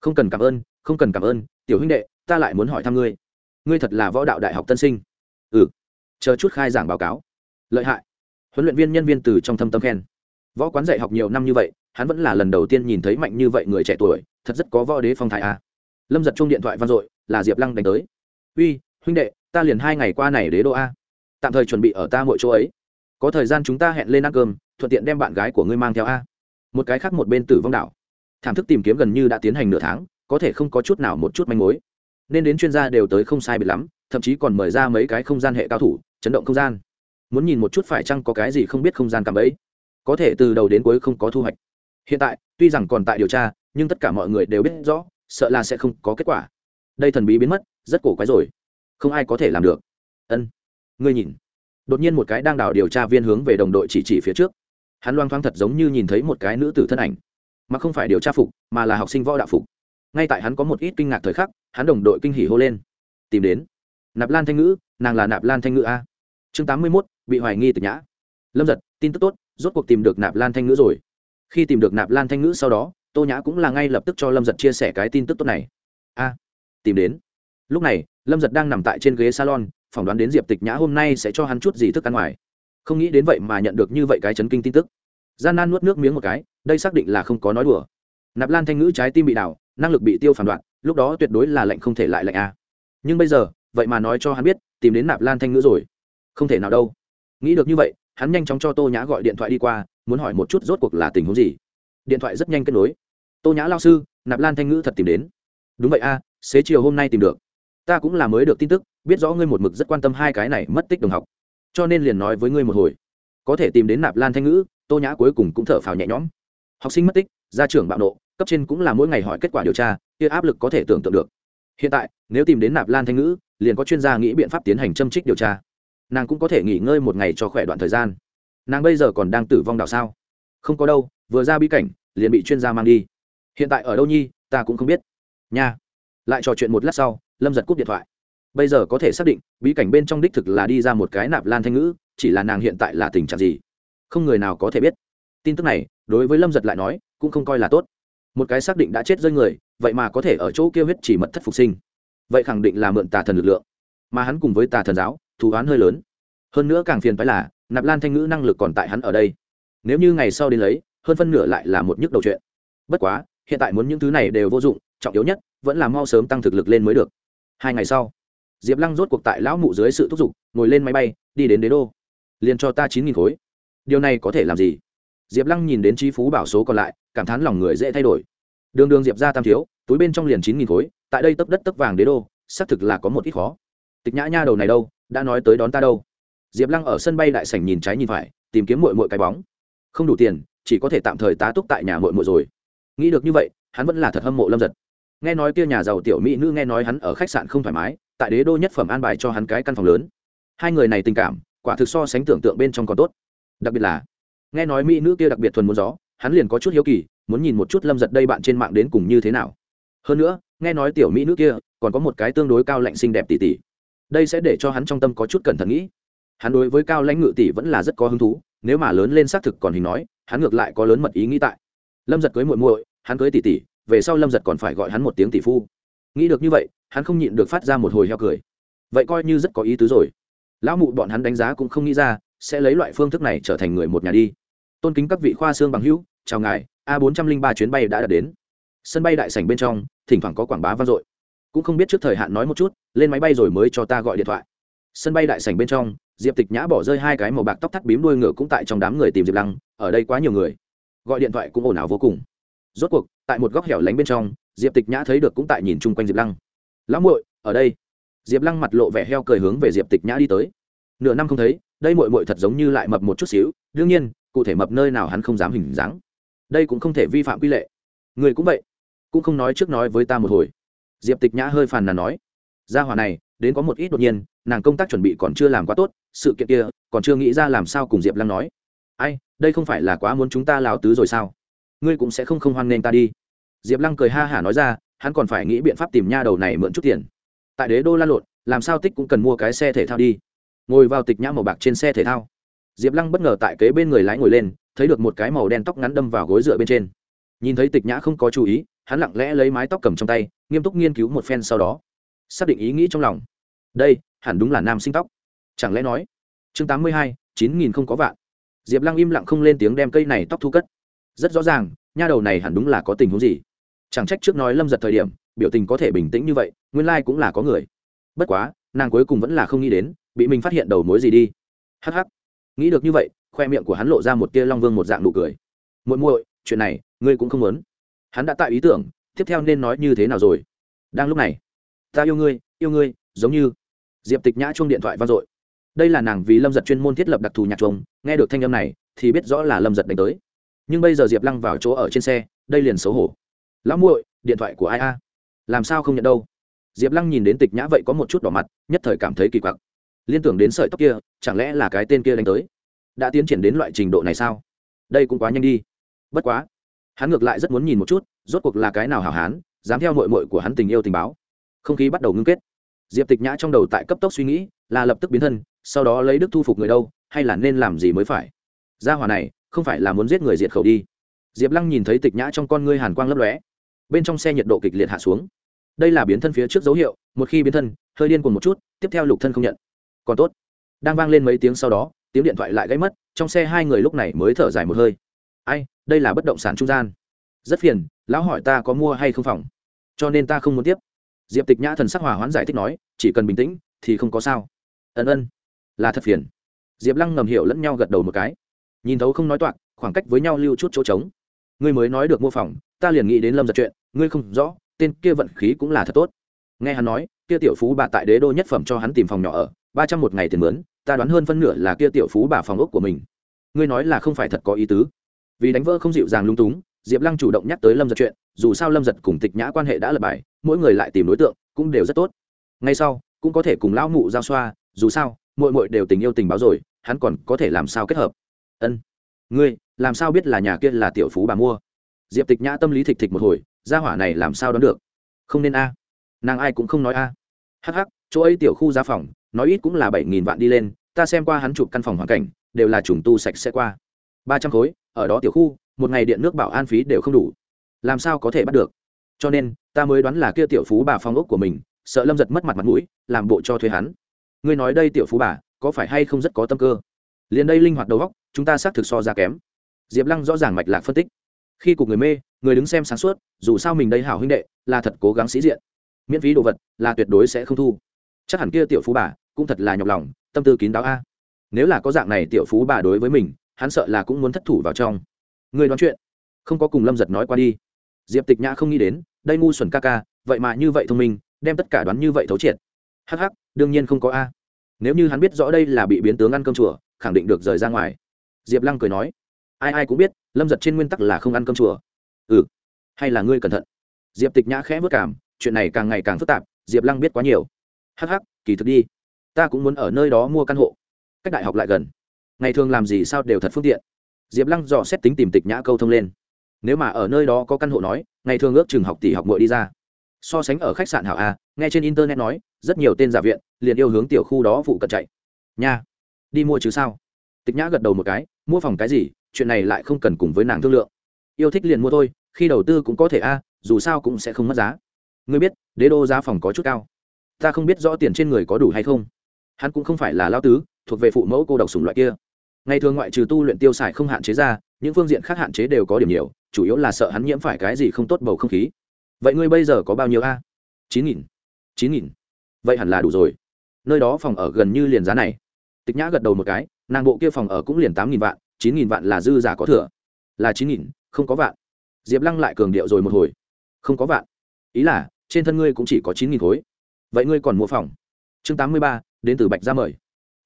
Không cần cảm ơn, không cần cảm ơn, tiểu huynh đệ, ta lại muốn hỏi thăm ngươi. Ngươi thật là võ đạo đại học tân sinh. Ừ. Chờ chút khai giảng báo cáo. Lợi hại. Huấn luyện viên nhân viên từ trong thâm tâm khen. Võ quán dạy học nhiều năm như vậy, hắn vẫn là lần đầu tiên nhìn thấy mạnh như vậy người trẻ tuổi, thật rất có võ đế phong thái a. À. lâm giật chung điện thoại vang dội, là diệp lăng đánh tới. Uy huynh đệ, ta liền hai ngày qua này đế đô a. Tạm thời chuẩn bị ở ta mỗi chỗ ấy. Có thời gian chúng ta hẹn lên ăn cơm, thuận tiện đem bạn gái của ngươi mang theo a. Một cái khác một bên tử vong đảo. Thảm thức tìm kiếm gần như đã tiến hành nửa tháng, có thể không có chút nào một chút manh mối. Nên đến chuyên gia đều tới không sai biệt lắm, thậm chí còn mời ra mấy cái không gian hệ cao thủ, chấn động không gian. Muốn nhìn một chút phải chăng có cái gì không biết không gian cảm ấy. Có thể từ đầu đến cuối không có thu hoạch. Hiện tại, tuy rằng còn tại điều tra, nhưng tất cả mọi người đều biết rõ, sợ là sẽ không có kết quả. Đây thần bí biến mất, rất cổ quái rồi không ai có thể làm được. Ân, ngươi nhìn. Đột nhiên một cái đang đảo điều tra viên hướng về đồng đội chỉ chỉ phía trước. Hắn loang thoáng thật giống như nhìn thấy một cái nữ tử thân ảnh, mà không phải điều tra phục, mà là học sinh võ đạo phục. Ngay tại hắn có một ít kinh ngạc thời khắc, hắn đồng đội kinh hỉ hô lên. Tìm đến. Nạp lan thanh ngữ, nàng là nạp lan thanh ngữ a. Chương tám mươi mốt, bị hoài nghi từ nhã. Lâm giật, tin tức tốt, rốt cuộc tìm được nạp lan thanh ngữ rồi. Khi tìm được nạp lan thanh ngữ sau đó, tô nhã cũng là ngay lập tức cho lâm giật chia sẻ cái tin tức tốt này. A, tìm đến. Lúc này lâm giật đang nằm tại trên ghế salon, phỏng đoán đến diệp tịch nhã hôm nay sẽ cho hắn chút gì thức ăn ngoài. Không nghĩ đến vậy mà nhận được như vậy cái chấn kinh tin tức. Gian nan nuốt nước miếng một cái, đây xác định là không có nói đùa. Nạp lan thanh ngữ trái tim bị đảo, năng lực bị tiêu phản đoạn, lúc đó tuyệt đối là lệnh không thể lại lệnh a à. nhưng bây giờ, vậy mà nói cho hắn biết, tìm đến nạp lan thanh ngữ rồi. Không thể nào đâu. Nghĩ được như vậy, hắn nhanh chóng cho tô nhã gọi điện thoại đi qua, muốn hỏi một chút rốt cuộc là tình huống gì. Điện thoại rất nhanh kết nối. Tô nhã lao sư, nạp lan thanh ngữ thật tìm đến. Đúng vậy a, xế chiều hôm nay tìm được ta cũng là mới được tin tức, biết rõ ngươi một mực rất quan tâm hai cái này mất tích đồng học. Cho nên liền nói với ngươi một hồi. Có thể tìm đến nạp lan thanh ngữ, tô nhã cuối cùng cũng thở phào nhẹ nhõm. Học sinh mất tích, gia trưởng bạo nộ, cấp trên cũng là mỗi ngày hỏi kết quả điều tra, kia áp lực có thể tưởng tượng được. Hiện tại, nếu tìm đến nạp lan thanh ngữ, liền có chuyên gia nghĩ biện pháp tiến hành châm trích điều tra. Nàng cũng có thể nghỉ ngơi một ngày cho khỏe đoạn thời gian. Nàng bây giờ còn đang tử vong đảo sao? Không có đâu, vừa ra bí cảnh, liền bị chuyên gia mang đi. Hiện tại ở đâu nhi, ta cũng không biết. Nha. Lại trò chuyện một lát sau lâm giật cúp điện thoại. Bây giờ có thể xác định, bí cảnh bên trong đích thực là đi ra một cái nạp lan thanh ngữ, chỉ là nàng hiện tại là tình trạng gì? Không người nào có thể biết. Tin tức này, đối với lâm giật lại nói, cũng không coi là tốt. Một cái xác định đã chết rơi người, vậy mà có thể ở chỗ kêu huyết chỉ mật thất phục sinh. Vậy khẳng định là mượn tà thần lực lượng. Mà hắn cùng với tà thần giáo, thù oán hơi lớn. Hơn nữa càng phiền phái là, nạp lan thanh ngữ năng lực còn tại hắn ở đây. Nếu như ngày sau đến lấy, hơn phân nửa lại là một nhức đầu chuyện. Bất quá, hiện tại muốn những thứ này đều vô dụng, trọng yếu nhất, vẫn là mau sớm tăng thực lực lên mới được hai ngày sau, diệp lăng rốt cuộc tại lão mụ dưới sự thúc giục, ngồi lên máy bay, đi đến đế đô. Liền cho ta chín nghìn khối. Điều này có thể làm gì? Diệp lăng nhìn đến chi phú bảo số còn lại, cảm thán lòng người dễ thay đổi. Đường đường diệp ra tam thiếu, túi bên trong liền chín nghìn khối, tại đây tấp đất tấp vàng đế đô, xác thực là có một ít khó. Tịch nhã nha đầu này đâu, đã nói tới đón ta đâu. Diệp lăng ở sân bay đại sảnh nhìn trái nhìn phải, tìm kiếm mội mội cái bóng. Không đủ tiền, chỉ có thể tạm thời tá túc tại nhà mội mội rồi. Nghĩ được như vậy, hắn vẫn là thật hâm mộ lâm giật nghe nói kia nhà giàu tiểu mỹ nữ nghe nói hắn ở khách sạn không thoải mái, tại đế đô nhất phẩm an bài cho hắn cái căn phòng lớn. Hai người này tình cảm, quả thực so sánh tưởng tượng bên trong còn tốt. Đặc biệt là, nghe nói mỹ nữ kia đặc biệt thuần muốn gió, hắn liền có chút hiếu kỳ, muốn nhìn một chút lâm giật đây bạn trên mạng đến cùng như thế nào. Hơn nữa, nghe nói tiểu mỹ nữ kia còn có một cái tương đối cao lạnh xinh đẹp tỷ tỷ. Đây sẽ để cho hắn trong tâm có chút cẩn thận nghĩ. Hắn đối với cao lãnh ngự tỷ vẫn là rất có hứng thú, nếu mà lớn lên xác thực còn hình nói, hắn ngược lại có lớn mật ý nghĩ tại. Lâm giật cưới muội muội, hắn cưới tỷ tỷ về sau lâm giật còn phải gọi hắn một tiếng tỷ phu. Nghĩ được như vậy, hắn không nhịn được phát ra một hồi heo cười. Vậy coi như rất có ý tứ rồi. Lão mụ bọn hắn đánh giá cũng không nghĩ ra, sẽ lấy loại phương thức này trở thành người một nhà đi. Tôn kính các vị khoa xương bằng hữu, chào ngài, a bốn trăm linh ba chuyến bay đã đạt đến. Sân bay đại sảnh bên trong, thỉnh thoảng có quảng bá vang dội. Cũng không biết trước thời hạn nói một chút, lên máy bay rồi mới cho ta gọi điện thoại. Sân bay đại sảnh bên trong, diệp tịch nhã bỏ rơi hai cái màu bạc tóc thắt bím đuôi ngựa cũng tại trong đám người tìm diệp lăng, ở đây quá nhiều người. Gọi điện thoại cũng ồn ào vô cùng. Rốt cuộc tại một góc hẻo lánh bên trong, diệp tịch nhã thấy được cũng tại nhìn chung quanh diệp lăng. Lão muội, ở đây. Diệp lăng mặt lộ vẻ heo cười hướng về diệp tịch nhã đi tới. Nửa năm không thấy, đây muội muội thật giống như lại mập một chút xíu, đương nhiên, cụ thể mập nơi nào hắn không dám hình dáng. Đây cũng không thể vi phạm quy lệ. Người cũng vậy, cũng không nói trước nói với ta một hồi. Diệp tịch nhã hơi phàn nàn nói. Gia hỏa này, đến có một ít đột nhiên, nàng công tác chuẩn bị còn chưa làm quá tốt, sự kiện kia, còn chưa nghĩ ra làm sao cùng diệp lăng nói. Ai, đây không phải là quá muốn chúng ta lao tứ rồi sao? Ngươi cũng sẽ không không hoan nghênh ta đi diệp lăng cười ha hả nói ra, hắn còn phải nghĩ biện pháp tìm nha đầu này mượn chút tiền. Tại đế đô la lộn, làm sao tích cũng cần mua cái xe thể thao đi. Ngồi vào tịch nhã màu bạc trên xe thể thao. Diệp lăng bất ngờ tại kế bên người lái ngồi lên, thấy được một cái màu đen tóc ngắn đâm vào gối dựa bên trên. Nhìn thấy tịch nhã không có chú ý, hắn lặng lẽ lấy mái tóc cầm trong tay, nghiêm túc nghiên cứu một phen sau đó, xác định ý nghĩ trong lòng. Đây, hẳn đúng là nam sinh tóc. Chẳng lẽ nói, chương tám mươi hai, chín nghìn không có vạn. Diệp lăng im lặng không lên tiếng đem cây này tóc thu cất. Rất rõ ràng, nha đầu này hẳn đúng là có tình huống gì chẳng trách trước nói lâm giật thời điểm, biểu tình có thể bình tĩnh như vậy, nguyên lai、like、cũng là có người. Bất quá, nàng cuối cùng vẫn là không nghĩ đến, bị mình phát hiện đầu mối gì đi. Hh nghĩ được như vậy, khoe miệng của hắn lộ ra một tia long vương một dạng nụ cười. Muội muội, chuyện này, ngươi cũng không muốn. Hắn đã tạo ý tưởng, tiếp theo nên nói như thế nào rồi? Đang lúc này, ta yêu ngươi yêu ngươi, giống như diệp tịch nhã chuông điện thoại vang dội. Đây là nàng vì lâm giật chuyên môn thiết lập đặc thù nhạc chuông, nghe được thanh âm này, thì biết rõ là lâm giật đánh tới. Nhưng bây giờ diệp lăng vào chỗ ở trên xe, đây liền xấu hổ lão muội, điện thoại của ai a? Làm sao không nhận đâu? Diệp lăng nhìn đến tịch nhã vậy có một chút đỏ mặt, nhất thời cảm thấy kỳ quặc. Liên tưởng đến sợi tóc kia, chẳng lẽ là cái tên kia đánh tới? Đã tiến triển đến loại trình độ này sao? Đây cũng quá nhanh đi. Bất quá, hắn ngược lại rất muốn nhìn một chút, rốt cuộc là cái nào hảo hán, dám theo mội mội của hắn tình yêu tình báo. Không khí bắt đầu ngưng kết. Diệp tịch nhã trong đầu tại cấp tốc suy nghĩ, là lập tức biến thân, sau đó lấy đức thu phục người đâu, hay là nên làm gì mới phải? Gia hòa này, không phải là muốn giết người diệt khẩu đi. Diệp lăng nhìn thấy tịch nhã trong con ngươi hàn quang lấp lóe bên trong xe nhiệt độ kịch liệt hạ xuống. Đây là biến thân phía trước dấu hiệu, một khi biến thân, hơi điên cuồng một chút, tiếp theo lục thân không nhận. Còn tốt. Đang vang lên mấy tiếng sau đó, tiếng điện thoại lại gãy mất, trong xe hai người lúc này mới thở dài một hơi. Ai, đây là bất động sản trung gian. Rất phiền, lão hỏi ta có mua hay không phòng? Cho nên ta không muốn tiếp. Diệp tịch nhã thần sắc hòa hoãn giải thích nói, chỉ cần bình tĩnh, thì không có sao. Ân ân. Là thật phiền. Diệp lăng ngầm hiểu lẫn nhau gật đầu một cái. Nhìn thấu không nói toạc, khoảng cách với nhau lưu chút chỗ trống. Ngươi mới nói được mua phòng, ta liền nghĩ đến lâm giật chuyện ngươi không rõ, tên kia vận khí cũng là thật tốt. Nghe hắn nói, kia tiểu phú bà tại đế đô nhất phẩm cho hắn tìm phòng nhỏ ở, ba trăm một ngày tiền mướn, ta đoán hơn phân nửa là kia tiểu phú bà phòng ốc của mình. Ngươi nói là không phải thật có ý tứ. Vì đánh vỡ không dịu dàng lung túng, diệp lăng chủ động nhắc tới lâm giật chuyện, dù sao lâm giật cùng tịch nhã quan hệ đã lập bài, mỗi người lại tìm đối tượng cũng đều rất tốt. Ngay sau, cũng có thể cùng lão mụ giao xoa, dù sao, muội muội đều tình yêu tình báo rồi, hắn còn có thể làm sao kết hợp? Ân. Ngươi, làm sao biết là nhà kia là tiểu phú bà mua? Diệp tịch nhã tâm lý thịch thịch một hồi gia hỏa này làm sao đoán được? Không nên a. Nàng ai cũng không nói a. Hh chỗ ấy tiểu khu giá phòng, nói ít cũng là bảy nghìn vạn đi lên, ta xem qua hắn chụp căn phòng hoàn cảnh, đều là trùng tu sạch sẽ qua. ba trăm khối, ở đó tiểu khu, một ngày điện nước bảo an phí đều không đủ. Làm sao có thể bắt được? Cho nên, ta mới đoán là kia tiểu phú bà phong ốc của mình, sợ lâm giật mất mặt mặt mũi, làm bộ cho thuê hắn. Ngươi nói đây tiểu phú bà, có phải hay không rất có tâm cơ? Liền đây linh hoạt đầu góc chúng ta xác thực so ra kém. Diệp lăng rõ ràng mạch lạc phân tích khi cục người mê, người đứng xem sáng suốt, dù sao mình đây hảo huynh đệ, là thật cố gắng sĩ diện. Miễn phí đồ vật, là tuyệt đối sẽ không thu. Chắc hẳn kia tiểu phú bà, cũng thật là nhọc lòng, tâm tư kín đáo a. Nếu là có dạng này tiểu phú bà đối với mình, hắn sợ là cũng muốn thất thủ vào trong. Người đoán chuyện. Không có cùng lâm giật nói qua đi. Diệp tịch nhã không nghĩ đến, đây ngu xuẩn ca ca, vậy mà như vậy thông minh, đem tất cả đoán như vậy thấu triệt. Hh đương nhiên không có a. Nếu như hắn biết rõ đây là bị biến tướng ăn cơm chùa, khẳng định được rời ra ngoài. Diệp lăng cười nói ai ai cũng biết, lâm giật trên nguyên tắc là không ăn cơm chùa. Ừ. Hay là ngươi cẩn thận. Diệp tịch nhã khẽ vất cảm, chuyện này càng ngày càng phức tạp, diệp lăng biết quá nhiều. Hh kỳ thực đi. Ta cũng muốn ở nơi đó mua căn hộ. Cách đại học lại gần. Ngày thường làm gì sao đều thật phương tiện. Diệp lăng dò xét tính tìm tịch nhã câu thông lên. Nếu mà ở nơi đó có căn hộ nói, ngày thường ước chừng học tỷ học mội đi ra. So sánh ở khách sạn hảo a, nghe trên internet nói, rất nhiều tên giả viện liền yêu hướng tiểu khu đó phụ cận chạy. Nha, đi mua chứ sao? Tịch nhã gật đầu một cái, mua phòng cái gì? Chuyện này lại không cần cùng với nàng thương lượng. Yêu thích liền mua thôi, khi đầu tư cũng có thể a à, dù sao cũng sẽ không mất giá. Ngươi biết, đế đô giá phòng có chút cao. Ta không biết rõ tiền trên người có đủ hay không. Hắn cũng không phải là lao tứ, thuộc về phụ mẫu cô độc sùng loại kia. Ngày thường ngoại trừ tu luyện tiêu xài không hạn chế ra, những phương diện khác hạn chế đều có điểm nhiều, chủ yếu là sợ hắn nhiễm phải cái gì không tốt bầu không khí. Vậy ngươi bây giờ có bao nhiêu a? Chín nghìn. Chín nghìn. Vậy hẳn là đủ rồi. Nơi đó phòng ở gần như liền giá này. Tịch nhã gật đầu một cái, nàng bộ kia phòng ở cũng liền tám nghìn vạn chín nghìn vạn là dư giả có thừa. Là chín nghìn, không có vạn. Diệp lăng lại cường điệu rồi một hồi. Không có vạn. Ý là, trên thân ngươi cũng chỉ có chín nghìn khối. Vậy ngươi còn mua phòng? Chương tám mươi ba, đến từ bạch ra mời.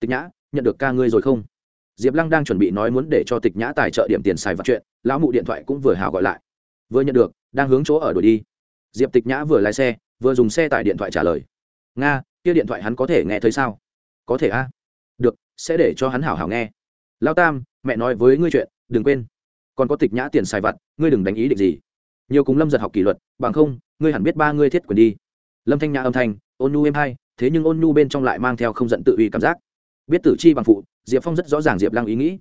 Tịch nhã, nhận được ca ngươi rồi không? Diệp lăng đang chuẩn bị nói muốn để cho tịch nhã tài trợ điểm tiền xài vật chuyện, lão mụ điện thoại cũng vừa hào gọi lại. Vừa nhận được, đang hướng chỗ ở đuổi đi. Diệp tịch nhã vừa lái xe, vừa dùng xe tải điện thoại trả lời. Nga, kia điện thoại hắn có thể nghe thấy sao? Có thể a. Được, sẽ để cho hắn hảo hảo nghe. Lao tam mẹ nói với ngươi chuyện đừng quên. Còn có tịch nhã tiền xài vặt ngươi đừng đánh ý định gì. Nhiều cùng lâm giật học kỷ luật bằng không ngươi hẳn biết ba ngươi thiết quyền đi. Lâm thanh nhã âm thanh ôn nhu êm hay thế nhưng ôn nhu bên trong lại mang theo không giận tự uy cảm giác. Biết tử chi bằng phụ diệp phong rất rõ ràng diệp lăng ý nghĩ.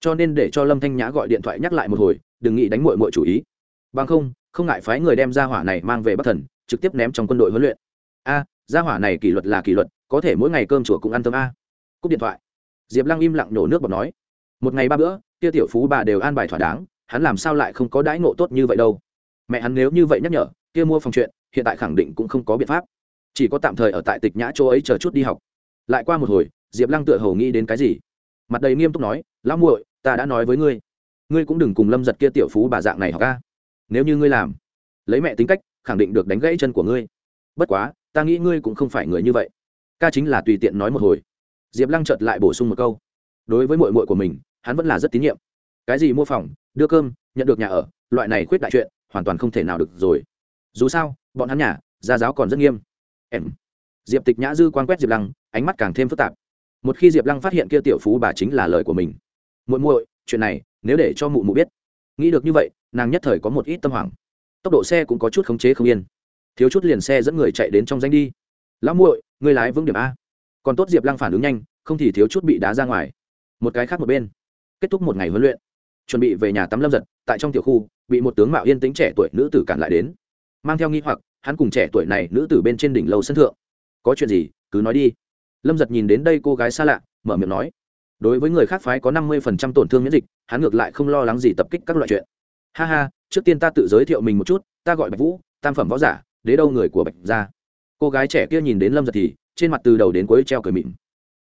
Cho nên để cho lâm thanh nhã gọi điện thoại nhắc lại một hồi đừng nghĩ đánh mội mội chủ ý. Bằng không không ngại phái người đem ra hỏa này mang về bất thần trực tiếp ném trong quân đội huấn luyện. A à, gia hỏa này kỷ luật là kỷ luật có thể mỗi ngày cơm chùa cũng ăn tấm a. Cúp điện thoại. Diệp lăng im lặng nổ nước bọt nói một ngày ba bữa, kia tiểu phú bà đều an bài thỏa đáng, hắn làm sao lại không có đãi ngộ tốt như vậy đâu. Mẹ hắn nếu như vậy nhắc nhở, kia mua phòng chuyện, hiện tại khẳng định cũng không có biện pháp. Chỉ có tạm thời ở tại tịch nhã chỗ ấy chờ chút đi học. Lại qua một hồi, diệp lăng tựa hầu nghĩ đến cái gì. Mặt đầy nghiêm túc nói, lão muội, ta đã nói với ngươi. Ngươi cũng đừng cùng lâm giật kia tiểu phú bà dạng này học ca nếu như ngươi làm, lấy mẹ tính cách, khẳng định được đánh gãy chân của ngươi. Bất quá, ta nghĩ ngươi cũng không phải người như vậy. Ca chính là tùy tiện nói một hồi. Diệp lăng chợt lại bổ sung một câu đối với mội mội của mình, hắn vẫn là rất tín nhiệm. Cái gì mua phòng, đưa cơm, nhận được nhà ở, loại này khuyết đại chuyện, hoàn toàn không thể nào được rồi. Dù sao, bọn hắn nhà, gia giáo còn rất nghiêm. Em. Diệp tịch nhã dư quan quét diệp lăng, ánh mắt càng thêm phức tạp. Một khi diệp lăng phát hiện kia tiểu phú bà chính là lời của mình. Muội muội, chuyện này, nếu để cho mụ mụ biết. Nghĩ được như vậy, nàng nhất thời có một ít tâm hoảng. Tốc độ xe cũng có chút khống chế không yên. Thiếu chút liền xe dẫn người chạy đến trong danh đi. Lão muội người lái vững điểm a. Còn tốt diệp lăng phản ứng nhanh, không thì thiếu chút bị đá ra ngoài một cái khác một bên. Kết thúc một ngày huấn luyện, chuẩn bị về nhà tắm lâm giật, tại trong tiểu khu, bị một tướng mạo yên tính trẻ tuổi nữ tử cản lại đến. Mang theo nghi hoặc, hắn cùng trẻ tuổi này nữ tử bên trên đỉnh lầu sân thượng. Có chuyện gì? Cứ nói đi. Lâm giật nhìn đến đây cô gái xa lạ, mở miệng nói. Đối với người khác phái có năm mươi phần trăm tổn thương miễn dịch, hắn ngược lại không lo lắng gì tập kích các loại chuyện. Ha ha, trước tiên ta tự giới thiệu mình một chút, ta gọi bạch vũ, tam phẩm võ giả, đế đâu người của bạch gia. Cô gái trẻ kia nhìn đến lâm giật thì, trên mặt từ đầu đến cuối treo cười mịn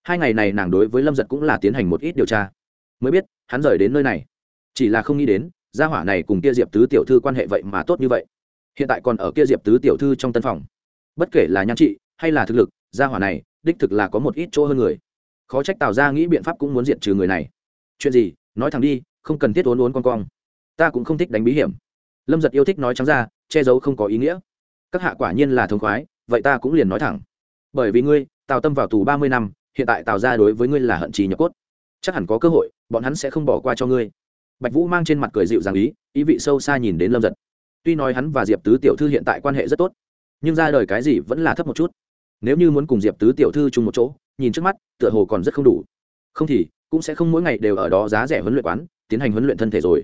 hai ngày này nàng đối với lâm giật cũng là tiến hành một ít điều tra mới biết hắn rời đến nơi này chỉ là không nghĩ đến gia hỏa này cùng kia diệp tứ tiểu thư quan hệ vậy mà tốt như vậy hiện tại còn ở kia diệp tứ tiểu thư trong tân phòng bất kể là nhan trị hay là thực lực gia hỏa này đích thực là có một ít chỗ hơn người khó trách tào ra nghĩ biện pháp cũng muốn diện trừ người này chuyện gì nói thẳng đi không cần thiết uốn uốn con cong ta cũng không thích đánh bí hiểm lâm giật yêu thích nói trắng ra che giấu không có ý nghĩa các hạ quả nhiên là thống khoái vậy ta cũng liền nói thẳng bởi vì ngươi tào tâm vào tù ba mươi năm hiện tại tào ra đối với ngươi là hận trì nhập cốt. Chắc hẳn có cơ hội, bọn hắn sẽ không bỏ qua cho ngươi. Bạch vũ mang trên mặt cười dịu dàng ý ý vị sâu xa nhìn đến lâm giật tuy nói hắn và diệp tứ tiểu thư hiện tại quan hệ rất tốt, nhưng ra đời cái gì vẫn là thấp một chút. Nếu như muốn cùng diệp tứ tiểu thư chung một chỗ, nhìn trước mắt, tựa hồ còn rất không đủ. Không thì, cũng sẽ không mỗi ngày đều ở đó giá rẻ huấn luyện quán, tiến hành huấn luyện thân thể rồi.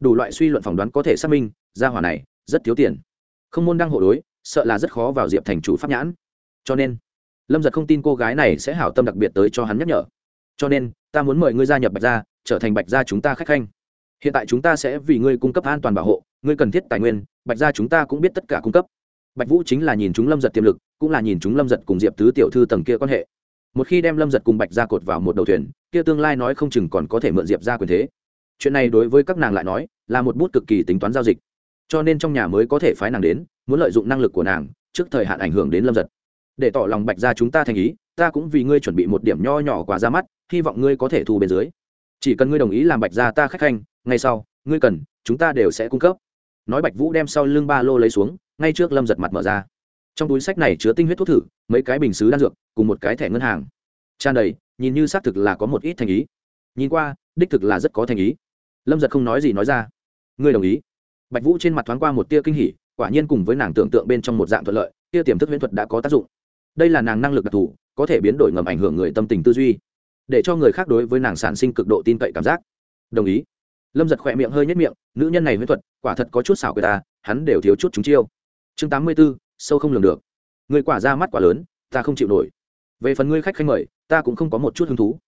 Đủ loại suy luận phỏng đoán có thể xác minh ra hỏa này rất thiếu tiền. Không môn đăng hộ đối, sợ là rất khó vào diệp thành chủ pháp nhãn. Cho nên lâm giật không tin cô gái này sẽ hảo tâm đặc biệt tới cho hắn nhắc nhở. Cho nên, ta muốn mời ngươi gia nhập bạch gia, trở thành bạch gia chúng ta khách khanh. Hiện tại chúng ta sẽ vì ngươi cung cấp an toàn bảo hộ, ngươi cần thiết tài nguyên, bạch gia chúng ta cũng biết tất cả cung cấp. Bạch vũ chính là nhìn chúng lâm giật tiềm lực, cũng là nhìn chúng lâm giật cùng diệp tứ tiểu thư tầng kia quan hệ. Một khi đem lâm giật cùng bạch gia cột vào một đầu thuyền, kia tương lai nói không chừng còn có thể mượn diệp ra quyền thế. Chuyện này đối với các nàng lại nói, là một bút cực kỳ tính toán giao dịch. Cho nên trong nhà mới có thể phái nàng đến, muốn lợi dụng năng lực của nàng, trước thời hạn ảnh hưởng đến lâm giật để tỏ lòng bạch ra chúng ta thành ý, ta cũng vì ngươi chuẩn bị một điểm nho nhỏ quà ra mắt, hy vọng ngươi có thể thu bên dưới. Chỉ cần ngươi đồng ý làm bạch ra ta khách khanh ngay sau, ngươi cần, chúng ta đều sẽ cung cấp. Nói bạch vũ đem sau lưng ba lô lấy xuống, ngay trước lâm giật mặt mở ra. Trong túi sách này chứa tinh huyết thuốc thử, mấy cái bình xứ đan dược, cùng một cái thẻ ngân hàng. Tràn đầy, nhìn như xác thực là có một ít thành ý. Nhìn qua, đích thực là rất có thành ý. Lâm giật không nói gì nói ra. Ngươi đồng ý. Bạch vũ trên mặt thoáng qua một tia kinh hỉ, quả nhiên cùng với nàng tưởng tượng bên trong một dạng thuận lợi tia tiềm thức huyễn thuật đã có tác dụng đây là nàng năng lực đặc thù, có thể biến đổi ngầm ảnh hưởng người tâm tình tư duy, để cho người khác đối với nàng sản sinh cực độ tin cậy cảm giác. Đồng ý. Lâm giật khỏe miệng hơi nhất miệng, nữ nhân này huyễn thuật, quả thật có chút xảo người ta à, hắn đều thiếu chút chúng chiêu. Chương tám mươi b ố sâu không lường được. Người quả ra mắt quả lớn, ta không chịu nổi. Về phần ngươi khách khanh mời, ta cũng không có một chút hứng thú.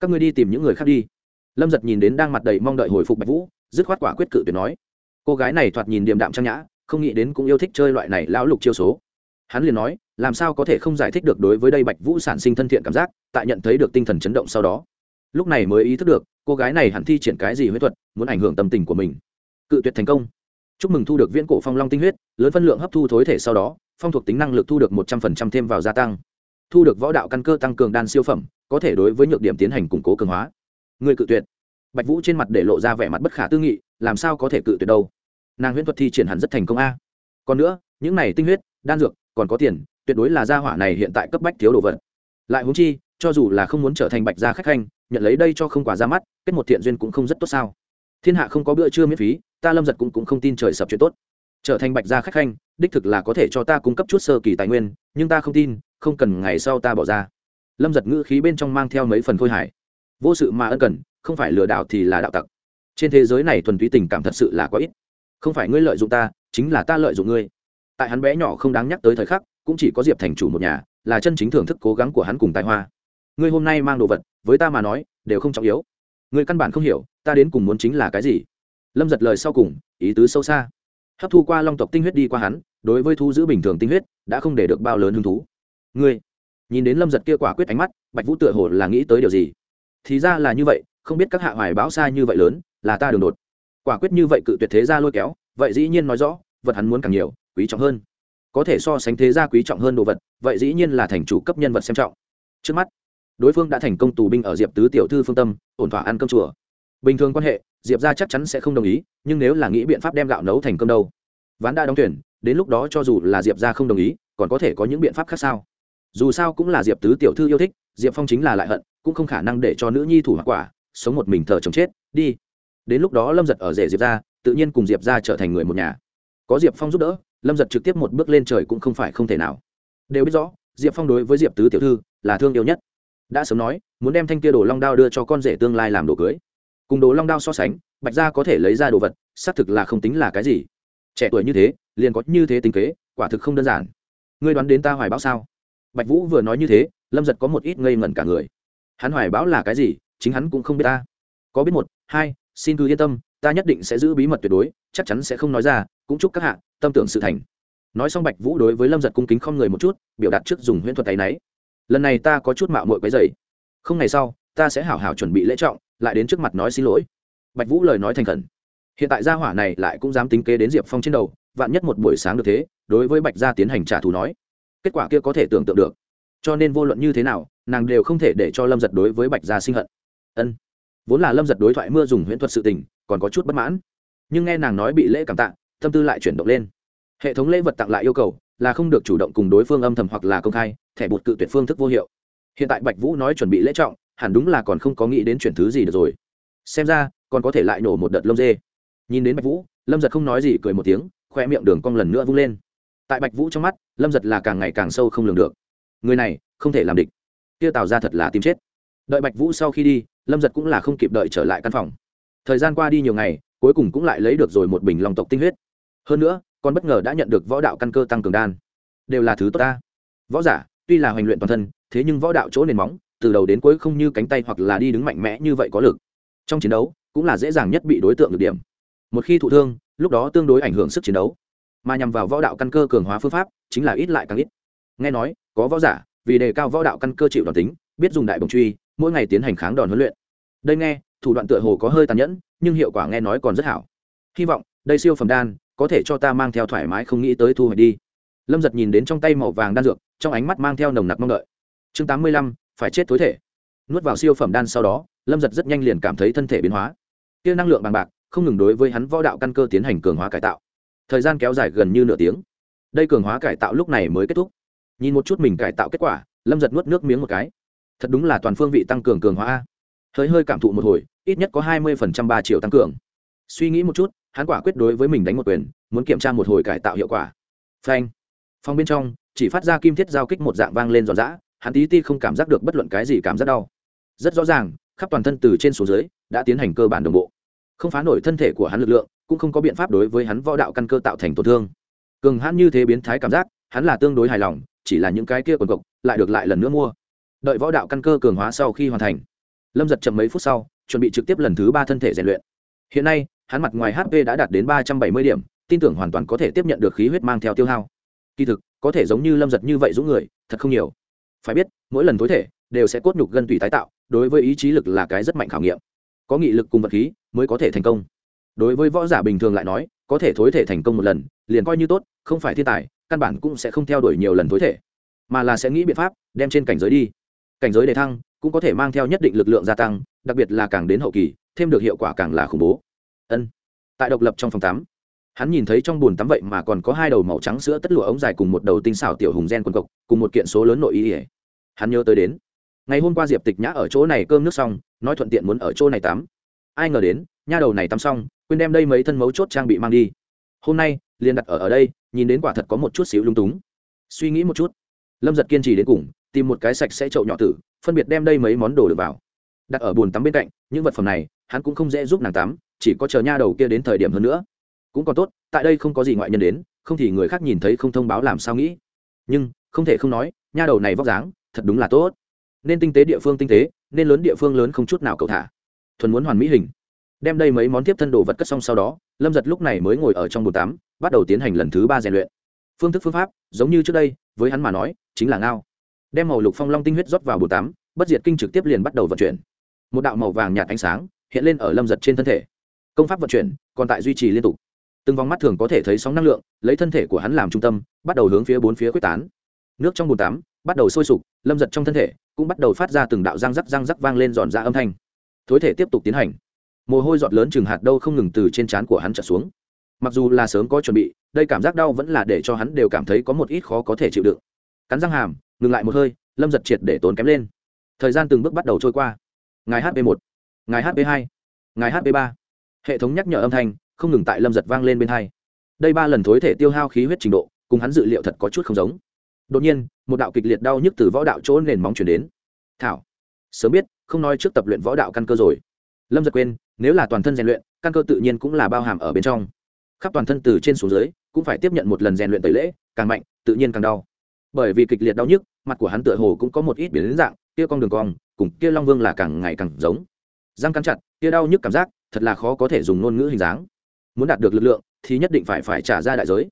Các ngươi đi tìm những người khác đi. Lâm giật nhìn đến đang mặt đầy mong đợi hồi phục bạch vũ, dứt khoát quả quyết cự tuyệt nói. Cô gái này thoạt nhìn điềm đạm trang nhã, không nghĩ đến cũng yêu thích chơi loại này lão lục chiêu số hắn liền nói, làm sao có thể không giải thích được đối với đây bạch vũ sản sinh thân thiện cảm giác, tại nhận thấy được tinh thần chấn động sau đó. Lúc này mới ý thức được, cô gái này hẳn thi triển cái gì huyết thuật, muốn ảnh hưởng tâm tình của mình. Cự tuyệt thành công. Chúc mừng thu được viễn cổ phong long tinh huyết, lớn phân lượng hấp thu thối thể sau đó, phong thuộc tính năng lực thu được một trăm phần trăm thêm vào gia tăng. Thu được võ đạo căn cơ tăng cường đan siêu phẩm, có thể đối với nhược điểm tiến hành củng cố cường hóa. Người cự tuyệt. Bạch vũ trên mặt để lộ ra vẻ mặt bất khả tư nghị, làm sao có thể cự tuyệt đâu? Nàng huyễn thuật thi triển hẳn rất thành công a. Còn nữa, những này tinh huyết, đan dược còn có tiền tuyệt đối là gia hỏa này hiện tại cấp bách thiếu đồ vật. Lại húng chi cho dù là không muốn trở thành bạch gia khách khanh nhận lấy đây cho không quả ra mắt kết một thiện duyên cũng không rất tốt sao. Thiên hạ không có bữa trưa miễn phí ta lâm giật cũng, cũng không tin trời sập chuyện tốt. Trở thành bạch gia khách khanh đích thực là có thể cho ta cung cấp chút sơ kỳ tài nguyên nhưng ta không tin không cần ngày sau ta bỏ ra. Lâm giật ngữ khí bên trong mang theo mấy phần khôi hài. Vô sự mà ân cần không phải lừa đảo thì là đạo tặc. Trên thế giới này thuần túy tình cảm thật sự là có ít. Không phải ngươi lợi dụng ta chính là ta lợi dụng ngươi tại hắn bé nhỏ không đáng nhắc tới thời khắc, cũng chỉ có diệp thành chủ một nhà, là chân chính thưởng thức cố gắng của hắn cùng tài hoa. Ngươi hôm nay mang đồ vật, với ta mà nói, đều không trọng yếu. Người căn bản không hiểu, ta đến cùng muốn chính là cái gì. Lâm giật lời sau cùng, ý tứ sâu xa. Hấp thu qua long tộc tinh huyết đi qua hắn, đối với thu giữ bình thường tinh huyết, đã không để được bao lớn hứng thú. Ngươi, nhìn đến lâm giật kia quả quyết ánh mắt, bạch vũ tựa hồ là nghĩ tới điều gì? Thì ra là như vậy, không biết các hạ hoài báo xa như vậy lớn, là ta đường đột. Quả quyết như vậy cự tuyệt thế ra lôi kéo, vậy dĩ nhiên nói rõ, vật hắn muốn càng nhiều quý trọng hơn. Có thể so sánh thế gia quý trọng hơn đồ vật, vậy dĩ nhiên là thành chủ cấp nhân vật xem trọng. Trước mắt, đối phương đã thành công tù binh ở diệp tứ tiểu thư phương tâm, ổn thỏa ăn cơm chùa. Bình thường quan hệ, diệp ra chắc chắn sẽ không đồng ý, nhưng nếu là nghĩ biện pháp đem gạo nấu thành cơm đâu? Ván đã đóng tuyển, đến lúc đó cho dù là diệp ra không đồng ý, còn có thể có những biện pháp khác sao? Dù sao cũng là diệp tứ tiểu thư yêu thích, diệp phong chính là lại hận, cũng không khả năng để cho nữ nhi thủ hoặc quả, sống một mình thờ chồng chết, đi. Đến lúc đó lâm giật ở rể diệp ra tự nhiên cùng diệp ra trở thành người một nhà. Có diệp phong giúp đỡ lâm giật trực tiếp một bước lên trời cũng không phải không thể nào đều biết rõ diệp phong đối với diệp tứ tiểu thư là thương yêu nhất đã sớm nói muốn đem thanh kia đồ long đao đưa cho con rể tương lai làm đồ cưới cùng đồ long đao so sánh bạch gia có thể lấy ra đồ vật xác thực là không tính là cái gì trẻ tuổi như thế liền có như thế tính kế quả thực không đơn giản ngươi đoán đến ta hoài báo sao bạch vũ vừa nói như thế lâm giật có một ít ngây ngẩn cả người hắn hoài báo là cái gì chính hắn cũng không biết ta có biết một hai xin cứ yên tâm ta nhất định sẽ giữ bí mật tuyệt đối chắc chắn sẽ không nói ra cũng chúc các hạ tâm tưởng sự thành. Nói xong bạch vũ đối với lâm giật cung kính không người một chút, biểu đạt trước dùng huyễn thuật tay náy. Lần này ta có chút mạo mội quấy dày không ngày sau, ta sẽ hảo hảo chuẩn bị lễ trọng, lại đến trước mặt nói xin lỗi. Bạch vũ lời nói thành khẩn. Hiện tại gia hỏa này lại cũng dám tính kế đến diệp phong trên đầu, vạn nhất một buổi sáng được thế, đối với bạch gia tiến hành trả thù nói, kết quả kia có thể tưởng tượng được. Cho nên vô luận như thế nào, nàng đều không thể để cho lâm giật đối với bạch gia sinh hận. Ân. Vốn là lâm giật đối thoại mưa dùng huyễn thuật sự tình, còn có chút bất mãn. Nhưng nghe nàng nói bị lễ cảm tạ tâm tư lại chuyển động lên. Hệ thống lễ vật tặng lại yêu cầu là không được chủ động cùng đối phương âm thầm hoặc là công khai, thẻ bột cự tuyệt phương thức vô hiệu. Hiện tại bạch vũ nói chuẩn bị lễ trọng, hẳn đúng là còn không có nghĩ đến chuyển thứ gì được rồi. Xem ra, còn có thể lại nổ một đợt lông dê. Nhìn đến bạch vũ, lâm giật không nói gì, cười một tiếng, khoe miệng đường cong lần nữa vung lên. Tại bạch vũ trong mắt, lâm giật là càng ngày càng sâu không lường được. Người này, không thể làm địch. Kia tạo ra thật là tìm chết. Đợi bạch vũ sau khi đi, lâm giật cũng là không kịp đợi trở lại căn phòng. Thời gian qua đi nhiều ngày, cuối cùng cũng lại lấy được rồi một bình lòng tộc tinh huyết hơn nữa còn bất ngờ đã nhận được võ đạo căn cơ tăng cường đan. Đều là thứ tốt ta. Võ giả, tuy là hoành luyện toàn thân, thế nhưng võ đạo chỗ nền móng, từ đầu đến cuối không như cánh tay hoặc là đi đứng mạnh mẽ như vậy có lực. Trong chiến đấu, cũng là dễ dàng nhất bị đối tượng được điểm. Một khi thụ thương, lúc đó tương đối ảnh hưởng sức chiến đấu. Mà nhằm vào võ đạo căn cơ cường hóa phương pháp, chính là ít lại càng ít. Nghe nói, có võ giả, vì đề cao võ đạo căn cơ chịu đòn tính, biết dùng đại bồng truy, mỗi ngày tiến hành kháng đòn huấn luyện. Đây nghe, thủ đoạn tựa hồ có hơi tàn nhẫn, nhưng hiệu quả nghe nói còn rất hảo. Hy vọng, đây siêu phẩm đan có thể cho ta mang theo thoải mái không nghĩ tới thu hồi đi. Lâm giật nhìn đến trong tay màu vàng đan dược, trong ánh mắt mang theo nồng nặc mong đợi. Chương tám mươi lăm, phải chết tối thể. Nuốt vào siêu phẩm đan sau đó, lâm giật rất nhanh liền cảm thấy thân thể biến hóa. Kia năng lượng bằng bạc, không ngừng đối với hắn võ đạo căn cơ tiến hành cường hóa cải tạo. Thời gian kéo dài gần như nửa tiếng. Đây cường hóa cải tạo lúc này mới kết thúc. Nhìn một chút mình cải tạo kết quả, lâm giật nuốt nước miếng một cái. Thật đúng là toàn phương vị tăng cường cường hóa a. Hơi hơi cảm thụ một hồi, ít nhất có hai mươi phần trăm ba triệu tăng cường. Suy nghĩ một chút hắn quả quyết đối với mình đánh một quyền, muốn kiểm tra một hồi cải tạo hiệu quả. Phanh. Phong bên trong, chỉ phát ra kim thiết giao kích một dạng vang lên giòn giã, hắn tí ti không cảm giác được bất luận cái gì cảm giác đau. Rất rõ ràng, khắp toàn thân từ trên xuống dưới, đã tiến hành cơ bản đồng bộ. Không phá nổi thân thể của hắn lực lượng, cũng không có biện pháp đối với hắn võ đạo căn cơ tạo thành tổn thương. Cường hắn như thế biến thái cảm giác, hắn là tương đối hài lòng, chỉ là những cái kia quần cộc lại được lại lần nữa mua. Đợi võ đạo căn cơ cường hóa sau khi hoàn thành, lâm giật chậm mấy phút sau, chuẩn bị trực tiếp lần thứ ba thân thể rèn luyện. Hiện nay hắn mặt ngoài hp đã đạt đến ba trăm bảy mươi điểm, tin tưởng hoàn toàn có thể tiếp nhận được khí huyết mang theo tiêu hao. Kỳ thực, có thể giống như lâm giật như vậy dũng người, thật không nhiều. Phải biết, mỗi lần tối thể, đều sẽ cốt nhục gân tùy tái tạo, đối với ý chí lực là cái rất mạnh khảo nghiệm. Có nghị lực cùng vật khí, mới có thể thành công. Đối với võ giả bình thường lại nói, có thể thối thể thành công một lần, liền coi như tốt, không phải thiên tài, căn bản cũng sẽ không theo đuổi nhiều lần thối thể. Mà là sẽ nghĩ biện pháp, đem trên cảnh giới đi. Cảnh giới đề thăng, cũng có thể mang theo nhất định lực lượng gia tăng, đặc biệt là càng đến hậu kỳ, thêm được hiệu quả càng là khủng bố ân. Tại độc lập trong phòng tắm, hắn nhìn thấy trong bồn tắm vậy mà còn có hai đầu màu trắng sữa tất lụa ống dài cùng một đầu tinh xảo tiểu hùng gen quần cộc, cùng một kiện số lớn nội y ỉa hắn nhớ tới đến, ngày hôm qua diệp tịch nhã ở chỗ này cơm nước xong, nói thuận tiện muốn ở chỗ này tắm. Ai ngờ đến, nha đầu này tắm xong, quên đem đây mấy thân mấu chốt trang bị mang đi. Hôm nay, liền đặt ở ở đây, nhìn đến quả thật có một chút xíu lung túng. Suy nghĩ một chút, lâm giật kiên trì đến cùng, tìm một cái sạch sẽ chậu nhỏ tử, phân biệt đem đây mấy món đồ được vào. Đặt ở bồn tắm bên cạnh, những vật phẩm này, hắn cũng không dễ giúp nàng tắm chỉ có chờ nha đầu kia đến thời điểm hơn nữa. Cũng còn tốt, tại đây không có gì ngoại nhân đến, không thì người khác nhìn thấy không thông báo làm sao nghĩ. Nhưng, không thể không nói, nha đầu này vóc dáng, thật đúng là tốt. Nên tinh tế địa phương tinh tế, nên lớn địa phương lớn không chút nào cầu thả. Thuần muốn hoàn mỹ hình. Đem đây mấy món tiếp thân đồ vật cất xong sau đó, lâm giật lúc này mới ngồi ở trong bồn tắm, bắt đầu tiến hành lần thứ ba rèn luyện. Phương thức phương pháp, giống như trước đây, với hắn mà nói, chính là ngao. Đem màu lục phong long tinh huyết rót vào bồn tắm, bất diệt kinh trực tiếp liền bắt đầu vận chuyển. Một đạo màu vàng nhạt ánh sáng hiện lên ở lâm giật trên thân thể công pháp vận chuyển còn tại duy trì liên tục. Từng vòng mắt thường có thể thấy sóng năng lượng, lấy thân thể của hắn làm trung tâm, bắt đầu hướng phía bốn phía quyết tán. Nước trong bồn tắm bắt đầu sôi sục, lâm giật trong thân thể cũng bắt đầu phát ra từng đạo răng rắc răng rắc vang lên giòn ra âm thanh. Thối thể tiếp tục tiến hành. Mồ hôi giọt lớn chừng hạt đâu không ngừng từ trên trán của hắn trở xuống. Mặc dù là sớm có chuẩn bị, đây cảm giác đau vẫn là để cho hắn đều cảm thấy có một ít khó có thể chịu đựng. Cắn răng hàm, ngừng lại một hơi, lâm giật triệt để tốn kém lên. Thời gian từng bước bắt đầu trôi qua. Ngài hp một, ngài hp hai, ngài hp ba hệ thống nhắc nhở âm thanh không ngừng tại lâm giật vang lên bên hai. Đây ba lần thối thể tiêu hao khí huyết trình độ, cùng hắn dự liệu thật có chút không giống. Đột nhiên, một đạo kịch liệt đau nhức từ võ đạo chỗ nền móng chuyển đến. Thảo, sớm biết, không nói trước tập luyện võ đạo căn cơ rồi. Lâm giật quên, nếu là toàn thân rèn luyện, căn cơ tự nhiên cũng là bao hàm ở bên trong. Khắp toàn thân từ trên xuống dưới, cũng phải tiếp nhận một lần rèn luyện tẩy lễ, càng mạnh, tự nhiên càng đau. Bởi vì kịch liệt đau nhức, mặt của hắn tựa hồ cũng có một ít biến dạng, kia con đường cong, cùng kia long vương là càng ngày càng giống. Răng cắn chặt, kia đau nhức cảm giác thật là khó có thể dùng ngôn ngữ hình dáng. Muốn đạt được lực lượng, thì nhất định phải phải trả ra đại giới.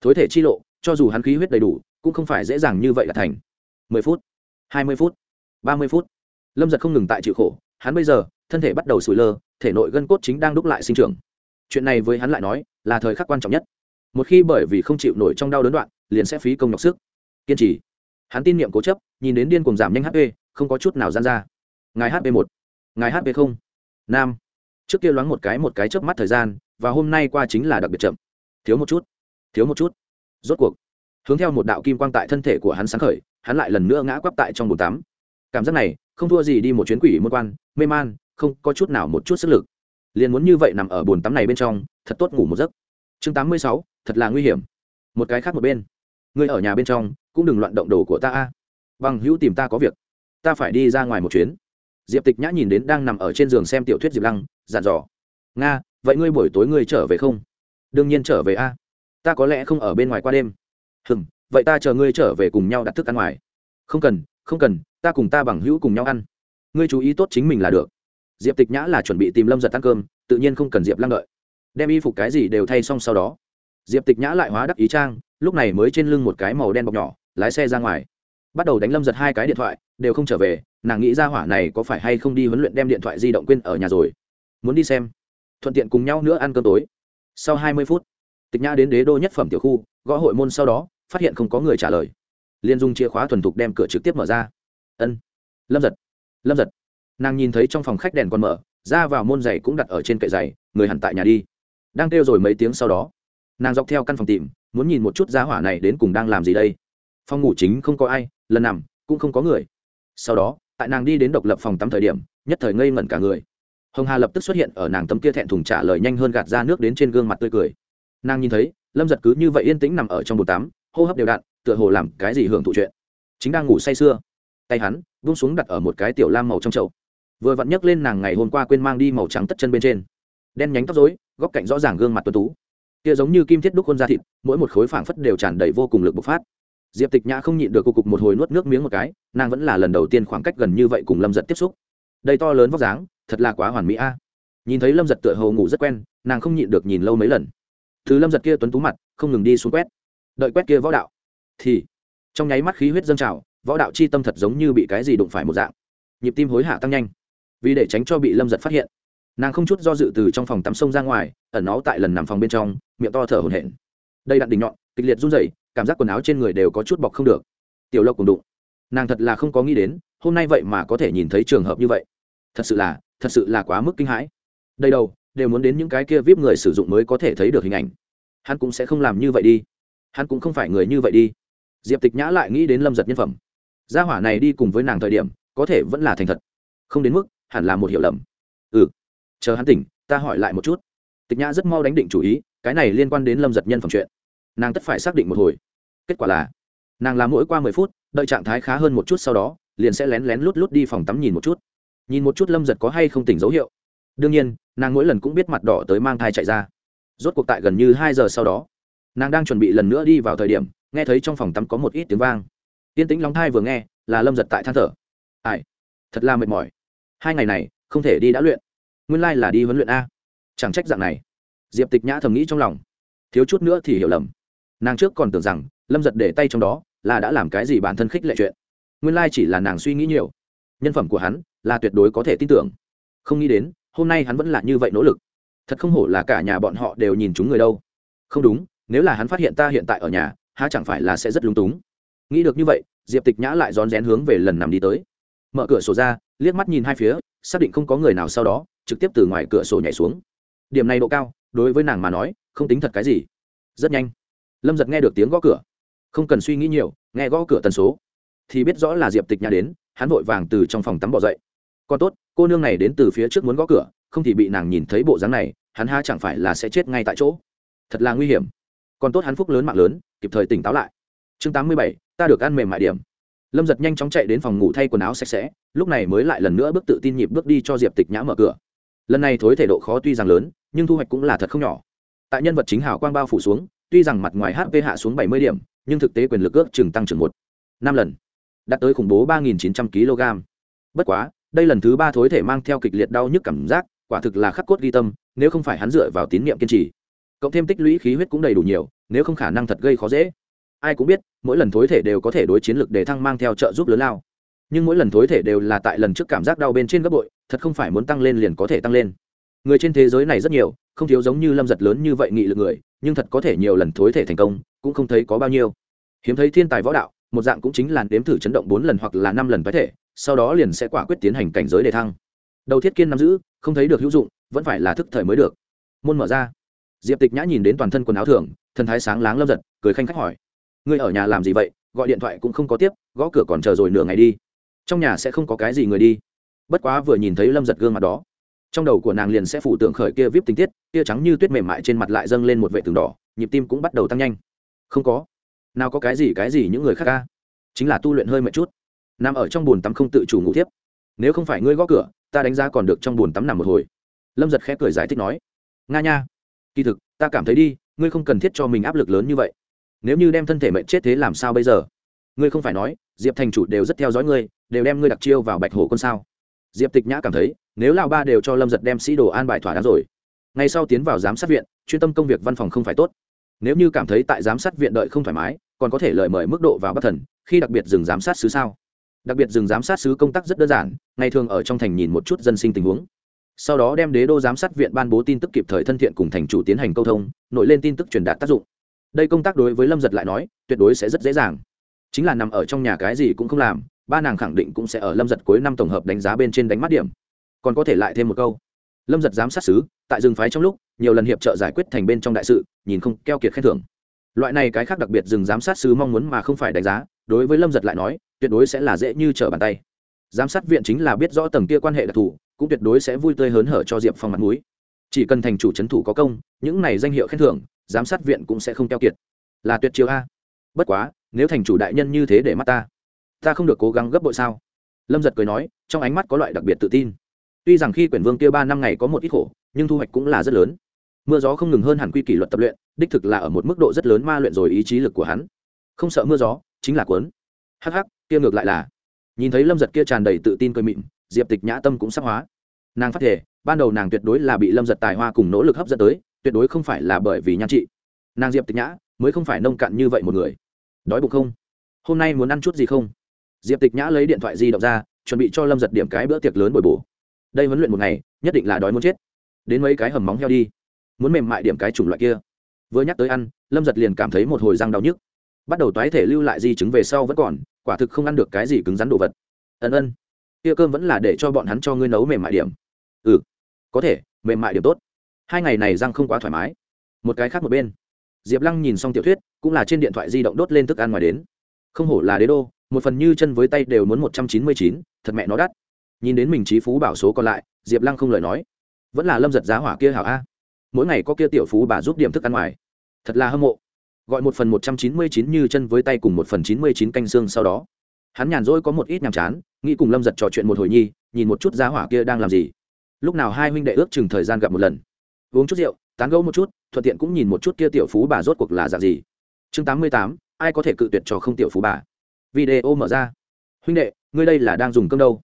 Thối thể chi lộ, cho dù hắn khí huyết đầy đủ, cũng không phải dễ dàng như vậy là thành. Mười phút, hai mươi phút, ba mươi phút. Lâm giật không ngừng tại chịu khổ, hắn bây giờ, thân thể bắt đầu sủi lơ, thể nội gân cốt chính đang đúc lại sinh trưởng. Chuyện này với hắn lại nói, là thời khắc quan trọng nhất. Một khi bởi vì không chịu nổi trong đau đớn đoạn, liền sẽ phí công nhọc sức. Kiên trì. Hắn tin niệm cố chấp, nhìn đến điên cùng giảm nhanh hp không có chút nào gian ra. Ngài hp một, ngài hp không. Nam trước kia loáng một cái một cái chớp mắt thời gian, và hôm nay qua chính là đặc biệt chậm. Thiếu một chút, thiếu một chút. Rốt cuộc, hướng theo một đạo kim quang tại thân thể của hắn sáng khởi, hắn lại lần nữa ngã quắp tại trong bồn tắm. Cảm giác này, không thua gì đi một chuyến quỷ môn quan, mê man, không có chút nào một chút sức lực. Liền muốn như vậy nằm ở bồn tắm này bên trong, thật tốt ngủ một giấc. Chương tám mươi sáu, thật là nguy hiểm. Một cái khác một bên. Người ở nhà bên trong, cũng đừng loạn động đồ của ta a. Bằng hữu tìm ta có việc. Ta phải đi ra ngoài một chuyến. Diệp tịch nhã nhìn đến đang nằm ở trên giường xem tiểu thuyết diệp lăng dặn dò. Nga, vậy ngươi buổi tối ngươi trở về không? Đương nhiên trở về a. Ta có lẽ không ở bên ngoài qua đêm. Hừm, vậy ta chờ ngươi trở về cùng nhau đặt thức ăn ngoài. Không cần không cần, ta cùng ta bằng hữu cùng nhau ăn. Ngươi chú ý tốt chính mình là được. Diệp tịch nhã là chuẩn bị tìm lâm giật ăn cơm, tự nhiên không cần diệp lăng đợi. Đem y phục cái gì đều thay xong sau đó. Diệp tịch nhã lại hóa đắc ý trang, lúc này mới trên lưng một cái màu đen bọc nhỏ, lái xe ra ngoài. Bắt đầu đánh lâm giật hai cái điện thoại, đều không trở về, nàng nghĩ ra hỏa này có phải hay không đi huấn luyện đem điện thoại di động quên ở nhà rồi muốn đi xem. Thuận tiện cùng nhau nữa ăn cơm tối. Sau hai mươi phút, tịch nhã đến đế đô nhất phẩm tiểu khu, gõ hội môn sau đó, phát hiện không có người trả lời. Liên dung chìa khóa thuần thục đem cửa trực tiếp mở ra. Ân. Lâm giật. Lâm giật. Nàng nhìn thấy trong phòng khách đèn còn mở, ra vào môn giày cũng đặt ở trên kệ giày, người hẳn tại nhà đi. Đang kêu rồi mấy tiếng sau đó, nàng dọc theo căn phòng tìm, muốn nhìn một chút giá hỏa này đến cùng đang làm gì đây. Phòng ngủ chính không có ai, lần nằm cũng không có người. Sau đó, tại nàng đi đến độc lập phòng tắm thời điểm, nhất thời ngây ngẩn cả người hồng hà lập tức xuất hiện ở nàng tấm kia thẹn thùng trả lời nhanh hơn gạt ra nước đến trên gương mặt tươi cười. Nàng nhìn thấy, lâm giật cứ như vậy yên tĩnh nằm ở trong bồn tắm, hô hấp đều đặn, tựa hồ làm cái gì hưởng thụ chuyện. Chính đang ngủ say sưa, tay hắn vung xuống đặt ở một cái tiểu lam màu trong chậu. Vừa vặn nhấc lên nàng ngày hôm qua quên mang đi màu trắng tất chân bên trên. Đen nhánh tóc dối góc cạnh rõ ràng gương mặt tuấn tú. Kia giống như kim thiết đúc khuôn da thịt, mỗi một khối phảng phất đều tràn đầy vô cùng lực bộc phát. Diệp tịch nhã không nhịn được cục cục một hồi nuốt nước miếng một cái, nàng vẫn là lần đầu tiên khoảng cách gần như vậy cùng lâm giật tiếp xúc đây to lớn vóc dáng, thật là quá hoàn mỹ a. Nhìn thấy lâm giật tựa hồ ngủ rất quen, nàng không nhịn được nhìn lâu mấy lần. Thứ lâm giật kia tuấn tú mặt, không ngừng đi xuống quét. Đợi quét kia võ đạo, thì trong nháy mắt khí huyết dâng trào, võ đạo chi tâm thật giống như bị cái gì đụng phải một dạng. Nhịp tim hối hả tăng nhanh, vì để tránh cho bị lâm giật phát hiện. Nàng không chút do dự từ trong phòng tắm sông ra ngoài, ẩn nó tại lần nằm phòng bên trong, miệng to thở hổn hển. Đây đặn đỉnh nhọn, kịch liệt run rẩy, cảm giác quần áo trên người đều có chút bọc không được. Tiểu lộc cùng đụng. Nàng thật là không có nghĩ đến, hôm nay vậy mà có thể nhìn thấy trường hợp như vậy thật sự là, thật sự là quá mức kinh hãi. Đây đâu đều muốn đến những cái kia vip người sử dụng mới có thể thấy được hình ảnh. Hắn cũng sẽ không làm như vậy đi. Hắn cũng không phải người như vậy đi. Diệp tịch nhã lại nghĩ đến lâm giật nhân phẩm. Gia hỏa này đi cùng với nàng thời điểm, có thể vẫn là thành thật. Không đến mức, hẳn là một hiểu lầm. Ừ chờ hắn tỉnh, ta hỏi lại một chút. Tịch nhã rất mau đánh định chủ ý, cái này liên quan đến lâm giật nhân phẩm chuyện. Nàng tất phải xác định một hồi. Kết quả là, nàng làm mỗi qua mười phút, đợi trạng thái khá hơn một chút sau đó, liền sẽ lén lén lút lút đi phòng tắm nhìn một chút nhìn một chút lâm giật có hay không tỉnh dấu hiệu đương nhiên nàng mỗi lần cũng biết mặt đỏ tới mang thai chạy ra rốt cuộc tại gần như hai giờ sau đó nàng đang chuẩn bị lần nữa đi vào thời điểm nghe thấy trong phòng tắm có một ít tiếng vang tiên tĩnh lóng thai vừa nghe là lâm giật tại than thở ai thật là mệt mỏi hai ngày này không thể đi đã luyện nguyên lai、like、là đi huấn luyện a chẳng trách dạng này diệp tịch nhã thầm nghĩ trong lòng thiếu chút nữa thì hiểu lầm nàng trước còn tưởng rằng lâm giật để tay trong đó là đã làm cái gì bản thân khích lệ chuyện nguyên lai chỉ là nàng suy nghĩ nhiều nhân phẩm của hắn là tuyệt đối có thể tin tưởng. Không nghĩ đến, hôm nay hắn vẫn là như vậy nỗ lực. Thật không hổ là cả nhà bọn họ đều nhìn chúng người đâu. Không đúng, nếu là hắn phát hiện ta hiện tại ở nhà, há chẳng phải là sẽ rất lúng túng. Nghĩ được như vậy, diệp tịch nhã lại rón rén hướng về lần nằm đi tới. Mở cửa sổ ra, liếc mắt nhìn hai phía, xác định không có người nào sau đó, trực tiếp từ ngoài cửa sổ nhảy xuống. Điểm này độ cao, đối với nàng mà nói, không tính thật cái gì. Rất nhanh. Lâm giật nghe được tiếng gõ cửa. Không cần suy nghĩ nhiều, nghe gõ cửa tần số. Thì biết rõ là diệp tịch nhã đến, hắn vội vàng từ trong phòng tắm bỏ dậy còn tốt, cô nương này đến từ phía trước muốn gõ cửa, không thì bị nàng nhìn thấy bộ dáng này, hắn ha chẳng phải là sẽ chết ngay tại chỗ. Thật là nguy hiểm. Còn tốt hắn phúc lớn mạng lớn, kịp thời tỉnh táo lại. Chương tám mươi bảy, ta được ăn mềm mại điểm. Lâm giật nhanh chóng chạy đến phòng ngủ thay quần áo sạch sẽ, lúc này mới lại lần nữa bước tự tin nhịp bước đi cho diệp tịch nhã mở cửa. Lần này thối thể độ khó tuy rằng lớn, nhưng thu hoạch cũng là thật không nhỏ. Tại nhân vật chính hào quang bao phủ xuống, tuy rằng mặt ngoài hp hạ xuống bảy mươi điểm, nhưng thực tế quyền lực ước chừng tăng trưởng một, năm lần. Đạt tới khủng bố ba nghìn chín trăm kg bất quá đây lần thứ ba thối thể mang theo kịch liệt đau nhức cảm giác, quả thực là khắc cốt ghi tâm, nếu không phải hắn dựa vào tín nhiệm kiên trì. Cộng thêm tích lũy khí huyết cũng đầy đủ nhiều, nếu không khả năng thật gây khó dễ. Ai cũng biết, mỗi lần thối thể đều có thể đối chiến lực để thăng mang theo trợ giúp lớn lao. Nhưng mỗi lần thối thể đều là tại lần trước cảm giác đau bên trên gấp bội, thật không phải muốn tăng lên liền có thể tăng lên. Người trên thế giới này rất nhiều, không thiếu giống như lâm giật lớn như vậy nghị lực người, nhưng thật có thể nhiều lần thối thể thành công, cũng không thấy có bao nhiêu. Hiếm thấy thiên tài võ đạo, một dạng cũng chính là đếm thử chấn động bốn lần hoặc là năm lần tái thể sau đó liền sẽ quả quyết tiến hành cảnh giới đề thăng. Đầu thiết kiên nắm giữ, không thấy được hữu dụng, vẫn phải là thức thời mới được. Môn mở ra. Diệp tịch nhã nhìn đến toàn thân quần áo thường thần thái sáng láng lâm giật, cười khanh khách hỏi. Ngươi ở nhà làm gì vậy? Gọi điện thoại cũng không có tiếp, gõ cửa còn chờ rồi nửa ngày đi. Trong nhà sẽ không có cái gì người đi. Bất quá vừa nhìn thấy lâm giật gương mặt đó, trong đầu của nàng liền sẽ phủ tượng khởi kia vip tình tiết, kia trắng như tuyết mềm mại trên mặt lại dâng lên một vệ tường đỏ, nhịp tim cũng bắt đầu tăng nhanh. Không có. Nào có cái gì cái gì những người khác ca? Chính là tu luyện hơi mệt chút nằm ở trong bồn tắm không tự chủ ngủ tiếp nếu không phải ngươi gõ cửa, ta đánh giá còn được trong bồn tắm nằm một hồi. Lâm giật khẽ cười giải thích nói. Nga nha, kỳ thực, ta cảm thấy đi, ngươi không cần thiết cho mình áp lực lớn như vậy. Nếu như đem thân thể mệnh chết thế làm sao bây giờ? Ngươi không phải nói, diệp thành chủ đều rất theo dõi ngươi, đều đem ngươi đặc chiêu vào bạch hổ con sao? Diệp tịch nhã cảm thấy, nếu lào ba đều cho lâm giật đem sĩ đồ an bài thỏa đáng rồi, ngay sau tiến vào giám sát viện, chuyên tâm công việc văn phòng không phải tốt. Nếu như cảm thấy tại giám sát viện đợi không thoải mái, còn có thể lời mời mức độ vào bất thần, khi đặc biệt dừng giám sát xứ sao? Đặc biệt dừng giám sát sứ công tác rất đơn giản, ngày thường ở trong thành nhìn một chút dân sinh tình huống. Sau đó đem đế đô giám sát viện ban bố tin tức kịp thời thân thiện cùng thành chủ tiến hành câu thông, nổi lên tin tức truyền đạt tác dụng. Đây công tác đối với lâm giật lại nói, tuyệt đối sẽ rất dễ dàng. Chính là nằm ở trong nhà cái gì cũng không làm, ba nàng khẳng định cũng sẽ ở lâm giật cuối năm tổng hợp đánh giá bên trên đánh mắt điểm. Còn có thể lại thêm một câu, lâm giật giám sát xứ, tại rừng phái trong lúc, nhiều lần hiệp trợ giải quyết thành bên trong đại sự, nhìn không keo kiệt khen thưởng. Loại này cái khác đặc biệt rừng giám sát sứ mong muốn mà không phải đánh giá, đối với lâm giật lại nói tuyệt đối sẽ là dễ như trở bàn tay. Giám sát viện chính là biết rõ tầng kia quan hệ đặc thù, cũng tuyệt đối sẽ vui tươi hớn hở cho diệp phong mặt mũi. Chỉ cần thành chủ c h ấ n thủ có công, những này danh hiệu khen thưởng, giám sát viện cũng sẽ không keo kiệt. Là tuyệt chiêu a. Bất quá, nếu thành chủ đại nhân như thế để mắt ta ta không được cố gắng gấp bội sao? Lâm giật cười nói, trong ánh mắt có loại đặc biệt tự tin. Tuy rằng khi quyển vương kia ba năm ngày có một ít khổ, nhưng thu hoạch cũng là rất lớn. Mưa gió không ngừng hơn hẳn quy kỷ luật tập luyện, đích thực là ở một mức độ rất lớn ma luyện rồi ý chí lực của hắn. Không sợ mưa gió, chính là cuốn. Hắc hắc kia ngược lại là. Nhìn thấy lâm giật kia tràn đầy tự tin cười mịn, diệp tịch nhã tâm cũng sắc hóa. Nàng phát thể ban đầu nàng tuyệt đối là bị lâm giật tài hoa cùng nỗ lực hấp dẫn tới, tuyệt đối không phải là bởi vì nhan trị. Nàng diệp tịch nhã, mới không phải nông cạn như vậy một người. Đói bụng không? Hôm nay muốn ăn chút gì không? Diệp tịch nhã lấy điện thoại di động ra, chuẩn bị cho lâm giật điểm cái bữa tiệc lớn bồi bổ đây huấn luyện một ngày, nhất định là đói muốn chết. Đến mấy cái hầm móng heo đi. Muốn mềm mại điểm cái chủng loại kia. Vừa nhắc tới ăn, lâm giật liền cảm thấy một hồi răng đau nhức. Bắt đầu toái thể lưu lại di chứng về sau vẫn còn quả thực không ăn được cái gì cứng rắn đồ vật. Ân ân. Kia cơm vẫn là để cho bọn hắn cho ngươi nấu mềm mại điểm. Ừ. Có thể, mềm mại điểm tốt. Hai ngày này răng không quá thoải mái. Một cái khác một bên. Diệp lăng nhìn xong tiểu thuyết, cũng là trên điện thoại di động đốt lên thức ăn ngoài đến. Không hổ là đế đô, một phần như chân với tay đều muốn một trăm chín mươi chín, thật mẹ nó đắt. Nhìn đến mình trí phú bảo số còn lại, diệp lăng không lời nói. Vẫn là lâm giật giá hỏa kia hảo a. Mỗi ngày có kia tiểu phú bà giúp điểm thức ăn ngoài. Thật là hâm mộ gọi một phần một trăm chín mươi chín như chân với tay cùng một phần chín mươi chín canh xương sau đó. Hắn nhàn rỗi có một ít nhàm chán, nghĩ cùng lâm giật trò chuyện một hồi nhi, nhìn một chút giá hỏa kia đang làm gì. Lúc nào hai huynh đệ ước chừng thời gian gặp một lần. Uống chút rượu, tán gẫu một chút, thuận tiện cũng nhìn một chút kia tiểu phú bà rốt cuộc là dạng gì. Chương tám mươi tám, ai có thể cự tuyệt cho không tiểu phú bà? Video mở ra. Huynh đệ, ngươi đây là đang dùng cơm đâu?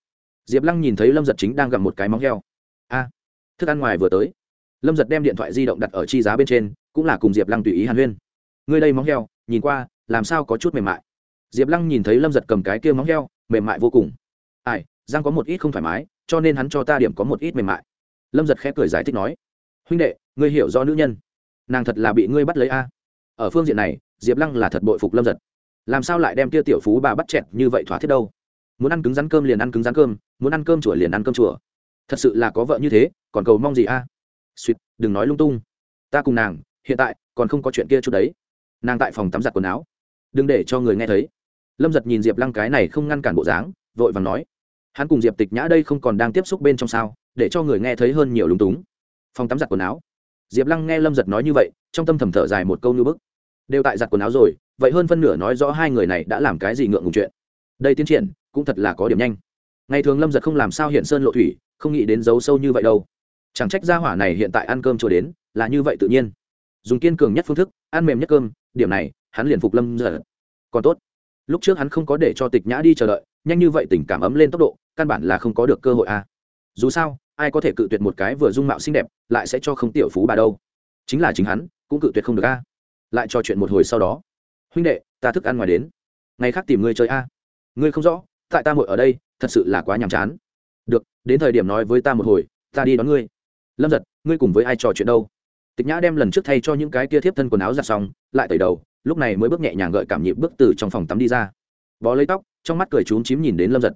Diệp lăng nhìn thấy lâm giật chính đang gặm một cái móng heo. A, thức ăn ngoài vừa tới. Lâm giật đem điện thoại di động đặt ở chi giá bên trên, cũng là cùng diệp lăng tùy ý hàn huyên ngươi đây móng heo, nhìn qua, làm sao có chút mềm mại. Diệp lăng nhìn thấy lâm giật cầm cái kia móng heo, mềm mại vô cùng. Ai, giang có một ít không thoải mái, cho nên hắn cho ta điểm có một ít mềm mại. Lâm giật khẽ cười giải thích nói, huynh đệ, ngươi hiểu do nữ nhân. Nàng thật là bị ngươi bắt lấy a. Ở phương diện này, diệp lăng là thật bội phục lâm giật. Làm sao lại đem kia tiểu phú bà bắt chẹt như vậy thỏa thiết đâu? Muốn ăn cứng rắn cơm liền ăn cứng rắn cơm, muốn ăn cơm chùa liền ăn cơm chùa. Thật sự là có vợ như thế, còn cầu mong gì a? Suýt đừng nói lung tung. Ta cùng nàng, hiện tại còn không có chuyện kia chút đấy nàng tại phòng tắm giặt quần áo. Đừng để cho người nghe thấy. Lâm giật nhìn diệp lăng cái này không ngăn cản bộ dáng, vội vàng nói, hắn cùng diệp tịch nhã đây không còn đang tiếp xúc bên trong sao, để cho người nghe thấy hơn nhiều lúng túng. Phòng tắm giặt quần áo. Diệp lăng nghe lâm giật nói như vậy, trong tâm thầm thở dài một câu như bức. Đều tại giặt quần áo rồi, vậy hơn phân nửa nói rõ hai người này đã làm cái gì ngượng ngùng chuyện. Đây tiến triển, cũng thật là có điểm nhanh. Ngày thường lâm giật không làm sao hiện sơn lộ thủy, không nghĩ đến giấu sâu như vậy đâu. Chẳng trách gia hỏa này hiện tại ăn cơm chùa đến, là như vậy tự nhiên. Dùng kiên cường nhất phương thức, ăn mềm nhất cơm điểm này, hắn liền phục lâm giờ còn tốt, lúc trước hắn không có để cho tịch nhã đi chờ đợi, nhanh như vậy tình cảm ấm lên tốc độ, căn bản là không có được cơ hội a à. dù sao, ai có thể cự tuyệt một cái vừa dung mạo xinh đẹp, lại sẽ cho không tiểu phú bà đâu. Chính là chính hắn, cũng cự tuyệt không được a lại trò chuyện một hồi sau đó. Huynh đệ, ta thức ăn ngoài đến. Ngày khác tìm ngươi chơi a ngươi không rõ, tại ta ngồi ở đây, thật sự là quá nhàm chán. Được, đến thời điểm nói với ta một hồi, ta đi đón ngươi. Lâm giật ngươi cùng với ai trò chuyện đâu? Tịch nhã đem lần trước thay cho những cái kia thiếp thân quần áo giặt xong, lại tẩy đầu, lúc này mới bước nhẹ nhàng gợi cảm nhịp bước từ trong phòng tắm đi ra. Bó lấy tóc, trong mắt cười trúng chím nhìn đến lâm giật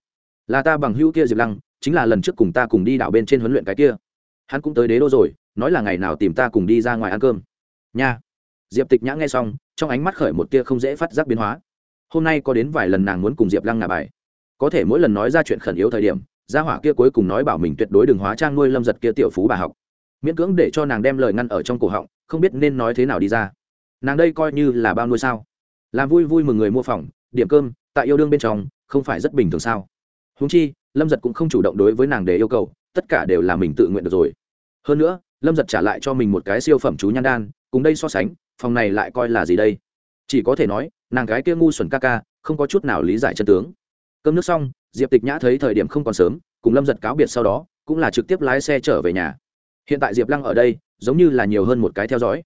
là ta bằng hữu kia diệp lăng, chính là lần trước cùng ta cùng đi đảo bên trên huấn luyện cái kia. Hắn cũng tới đế đô rồi, nói là ngày nào tìm ta cùng đi ra ngoài ăn cơm. Nha. Diệp tịch nhã nghe xong, trong ánh mắt khởi một tia không dễ phát giác biến hóa. Hôm nay có đến vài lần nàng muốn cùng diệp lăng ngả bài. Có thể mỗi lần nói ra chuyện khẩn yếu thời điểm, gia hỏa kia cuối cùng nói bảo mình tuyệt đối đừng hóa trang nuôi lâm giật kia tiểu phú bà học miễn cưỡng để cho nàng đem lời ngăn ở trong cổ họng, không biết nên nói thế nào đi ra. Nàng đây coi như là bao nuôi sao? Làm vui vui mừng người mua phòng, điểm cơm, tại yêu đương bên trong, không phải rất bình thường sao? Húng chi, lâm giật cũng không chủ động đối với nàng để yêu cầu, tất cả đều là mình tự nguyện được rồi. Hơn nữa, lâm giật trả lại cho mình một cái siêu phẩm chú nhan đan, cùng đây so sánh, phòng này lại coi là gì đây? Chỉ có thể nói, nàng gái kia ngu xuẩn ca ca, không có chút nào lý giải chân tướng. Cơm nước xong, diệp tịch nhã thấy thời điểm không còn sớm, cùng lâm giật cáo biệt sau đó, cũng là trực tiếp lái xe trở về nhà hiện tại diệp lăng ở đây, giống như là nhiều hơn một cái theo dõi.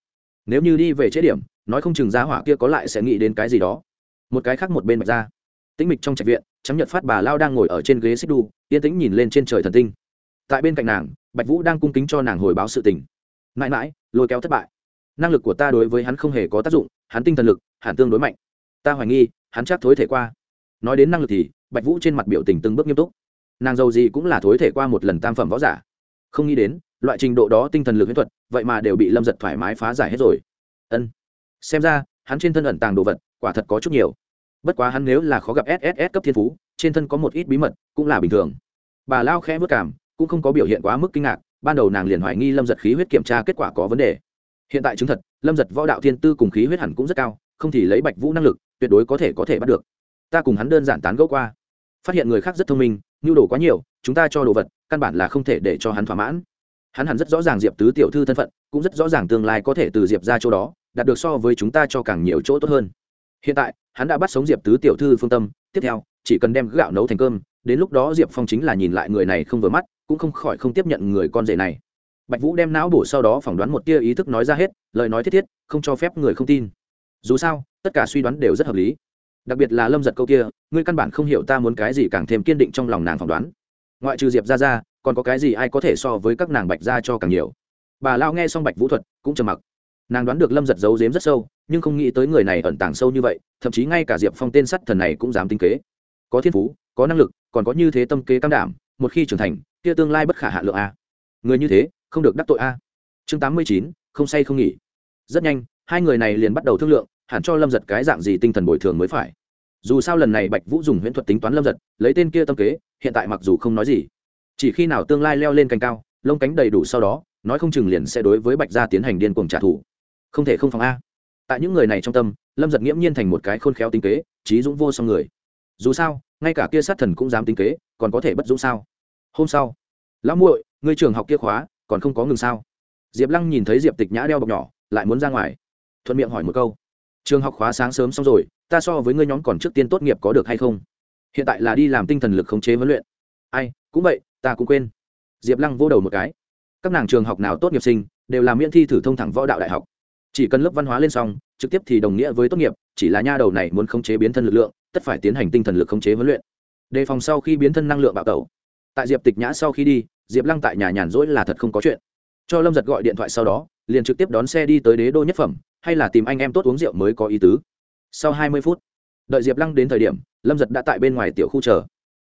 Nếu như đi về chế điểm, nói không chừng giá hỏa kia có lại sẽ nghĩ đến cái gì đó. Một cái khác một bên bạch ra. Tĩnh mịch trong trạch viện, trắng nhật phát bà lao đang ngồi ở trên ghế xích đu, yên tĩnh nhìn lên trên trời thần tinh. Tại bên cạnh nàng, bạch vũ đang cung kính cho nàng hồi báo sự tình. Mãi mãi, lôi kéo thất bại. Năng lực của ta đối với hắn không hề có tác dụng, hắn tinh thần lực, hẳn tương đối mạnh. Ta hoài nghi, hắn chắc thối thể qua. Nói đến năng lực thì, bạch vũ trên mặt biểu tình từng bước nghiêm túc. Nàng giàu gì cũng là thối thể qua một lần tam phẩm võ giả. Không nghĩ đến loại trình độ đó tinh thần lực huyễn thuật, vậy mà đều bị lâm giật thoải mái phá giải hết rồi. Ân. Xem ra, hắn trên thân ẩn tàng đồ vật, quả thật có chút nhiều. Bất quá hắn nếu là khó gặp sss cấp thiên phú, trên thân có một ít bí mật, cũng là bình thường. Bà lao khẽ vất cảm, cũng không có biểu hiện quá mức kinh ngạc, ban đầu nàng liền hoài nghi lâm giật khí huyết kiểm tra kết quả có vấn đề. Hiện tại chứng thật, lâm giật võ đạo thiên tư cùng khí huyết hẳn cũng rất cao, không thì lấy bạch vũ năng lực, tuyệt đối có thể có thể bắt được. Ta cùng hắn đơn giản tán gẫu qua. Phát hiện người khác rất thông minh, nhu đồ quá nhiều, chúng ta cho đồ vật, căn bản là không thể để cho hắn thỏa mãn hắn hẳn rất rõ ràng diệp tứ tiểu thư thân phận, cũng rất rõ ràng tương lai có thể từ diệp ra chỗ đó, đạt được so với chúng ta cho càng nhiều chỗ tốt hơn. Hiện tại, hắn đã bắt sống diệp tứ tiểu thư phương tâm, tiếp theo, chỉ cần đem gạo nấu thành cơm, đến lúc đó diệp phong chính là nhìn lại người này không vừa mắt, cũng không khỏi không tiếp nhận người con rể này. Bạch vũ đem não bổ sau đó phỏng đoán một tia ý thức nói ra hết, lời nói thiết thiết, không cho phép người không tin. Dù sao, tất cả suy đoán đều rất hợp lý. Đặc biệt là lâm giật câu kia, ngươi căn bản không hiểu ta muốn cái gì càng thêm kiên định trong lòng nàng phỏng đoán. Ngoại trừ diệp ra ra còn có cái gì ai có thể so với các nàng bạch ra cho càng nhiều? Bà lao nghe xong bạch vũ thuật, cũng trầm mặc. Nàng đoán được lâm giật giấu giếm rất sâu, nhưng không nghĩ tới người này ẩn tàng sâu như vậy, thậm chí ngay cả diệp phong tên sắt thần này cũng dám tính kế. Có thiên phú, có năng lực, còn có như thế tâm kế cam đảm, một khi trưởng thành, kia tương lai bất khả hạ lượng a. Người như thế, không được đắc tội a. Chương tám mươi chín, không say không nghỉ. Rất nhanh, hai người này liền bắt đầu thương lượng, hẳn cho lâm giật cái dạng gì tinh thần bồi thường mới phải. Dù sao lần này bạch vũ dùng huyễn thuật tính toán lâm giật, lấy tên kia tâm kế, hiện tại mặc dù không nói gì chỉ khi nào tương lai leo lên cành cao, lông cánh đầy đủ sau đó, nói không chừng liền sẽ đối với bạch gia tiến hành điên cuồng trả thù. Không thể không phòng a. Tại những người này trong tâm, lâm giật nghiễm nhiên thành một cái khôn khéo tính kế, trí dũng vô song người. Dù sao, ngay cả kia sát thần cũng dám tính kế, còn có thể bất dũng sao? Hôm sau, lão muội người trường học kia khóa, còn không có ngừng sao? Diệp lăng nhìn thấy diệp tịch nhã đeo bọc nhỏ, lại muốn ra ngoài. Thuận miệng hỏi một câu, trường học khóa sáng sớm xong rồi, ta so với ngươi nhóm còn trước tiên tốt nghiệp có được hay không? Hiện tại là đi làm tinh thần lực khống chế huấn luyện. Ai, cũng vậy ta cũng quên. Diệp lăng vô đầu một cái. Các nàng trường học nào tốt nghiệp sinh, đều làm miễn thi thử thông thẳng võ đạo đại học. Chỉ cần lớp văn hóa lên xong, trực tiếp thì đồng nghĩa với tốt nghiệp, chỉ là nha đầu này muốn khống chế biến thân lực lượng, tất phải tiến hành tinh thần lực khống chế huấn luyện. Đề phòng sau khi biến thân năng lượng bạo tẩu. Tại diệp tịch nhã sau khi đi, diệp lăng tại nhà nhàn rỗi là thật không có chuyện. Cho lâm giật gọi điện thoại sau đó, liền trực tiếp đón xe đi tới đế đô nhất phẩm, hay là tìm anh em tốt uống rượu mới có ý tứ. Sau hai mươi phút, đợi diệp lăng đến thời điểm, lâm giật đã tại bên ngoài tiểu khu chờ.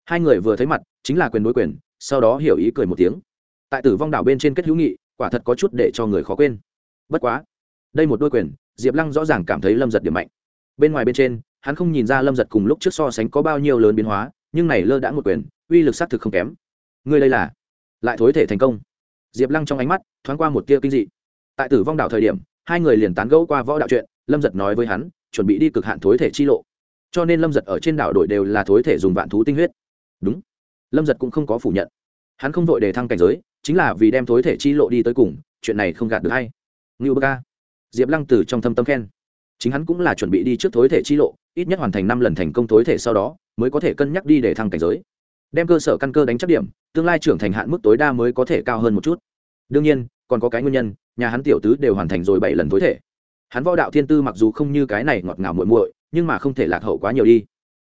Hai người vừa thấy mặt, chính là quyền đối quyền sau đó hiểu ý cười một tiếng. Tại tử vong đảo bên trên kết hữu nghị, quả thật có chút để cho người khó quên. Bất quá, đây một đôi quyền, diệp lăng rõ ràng cảm thấy lâm giật điểm mạnh. Bên ngoài bên trên, hắn không nhìn ra lâm giật cùng lúc trước so sánh có bao nhiêu lớn biến hóa, nhưng này lơ đã một quyền, uy lực xác thực không kém. Ngươi đây là lại thối thể thành công. Diệp lăng trong ánh mắt thoáng qua một tia kinh dị. Tại tử vong đảo thời điểm, hai người liền tán gẫu qua võ đạo chuyện, lâm giật nói với hắn, chuẩn bị đi cực hạn thối thể chi lộ. Cho nên lâm giật ở trên đảo đội đều là thối thể dùng vạn thú tinh huyết. Đúng lâm giật cũng không có phủ nhận. Hắn không vội để thăng cảnh giới, chính là vì đem thối thể chi lộ đi tới cùng, chuyện này không gạt được hay ngưu bơ ca. Diệp lăng từ trong thâm tâm khen. Chính hắn cũng là chuẩn bị đi trước thối thể chi lộ, ít nhất hoàn thành năm lần thành công thối thể sau đó, mới có thể cân nhắc đi để thăng cảnh giới. Đem cơ sở căn cơ đánh chắc điểm, tương lai trưởng thành hạn mức tối đa mới có thể cao hơn một chút. Đương nhiên, còn có cái nguyên nhân, nhà hắn tiểu tứ đều hoàn thành rồi bảy lần thối thể. Hắn võ đạo thiên tư mặc dù không như cái này ngọt ngào muội muội, nhưng mà không thể lạc hậu quá nhiều đi.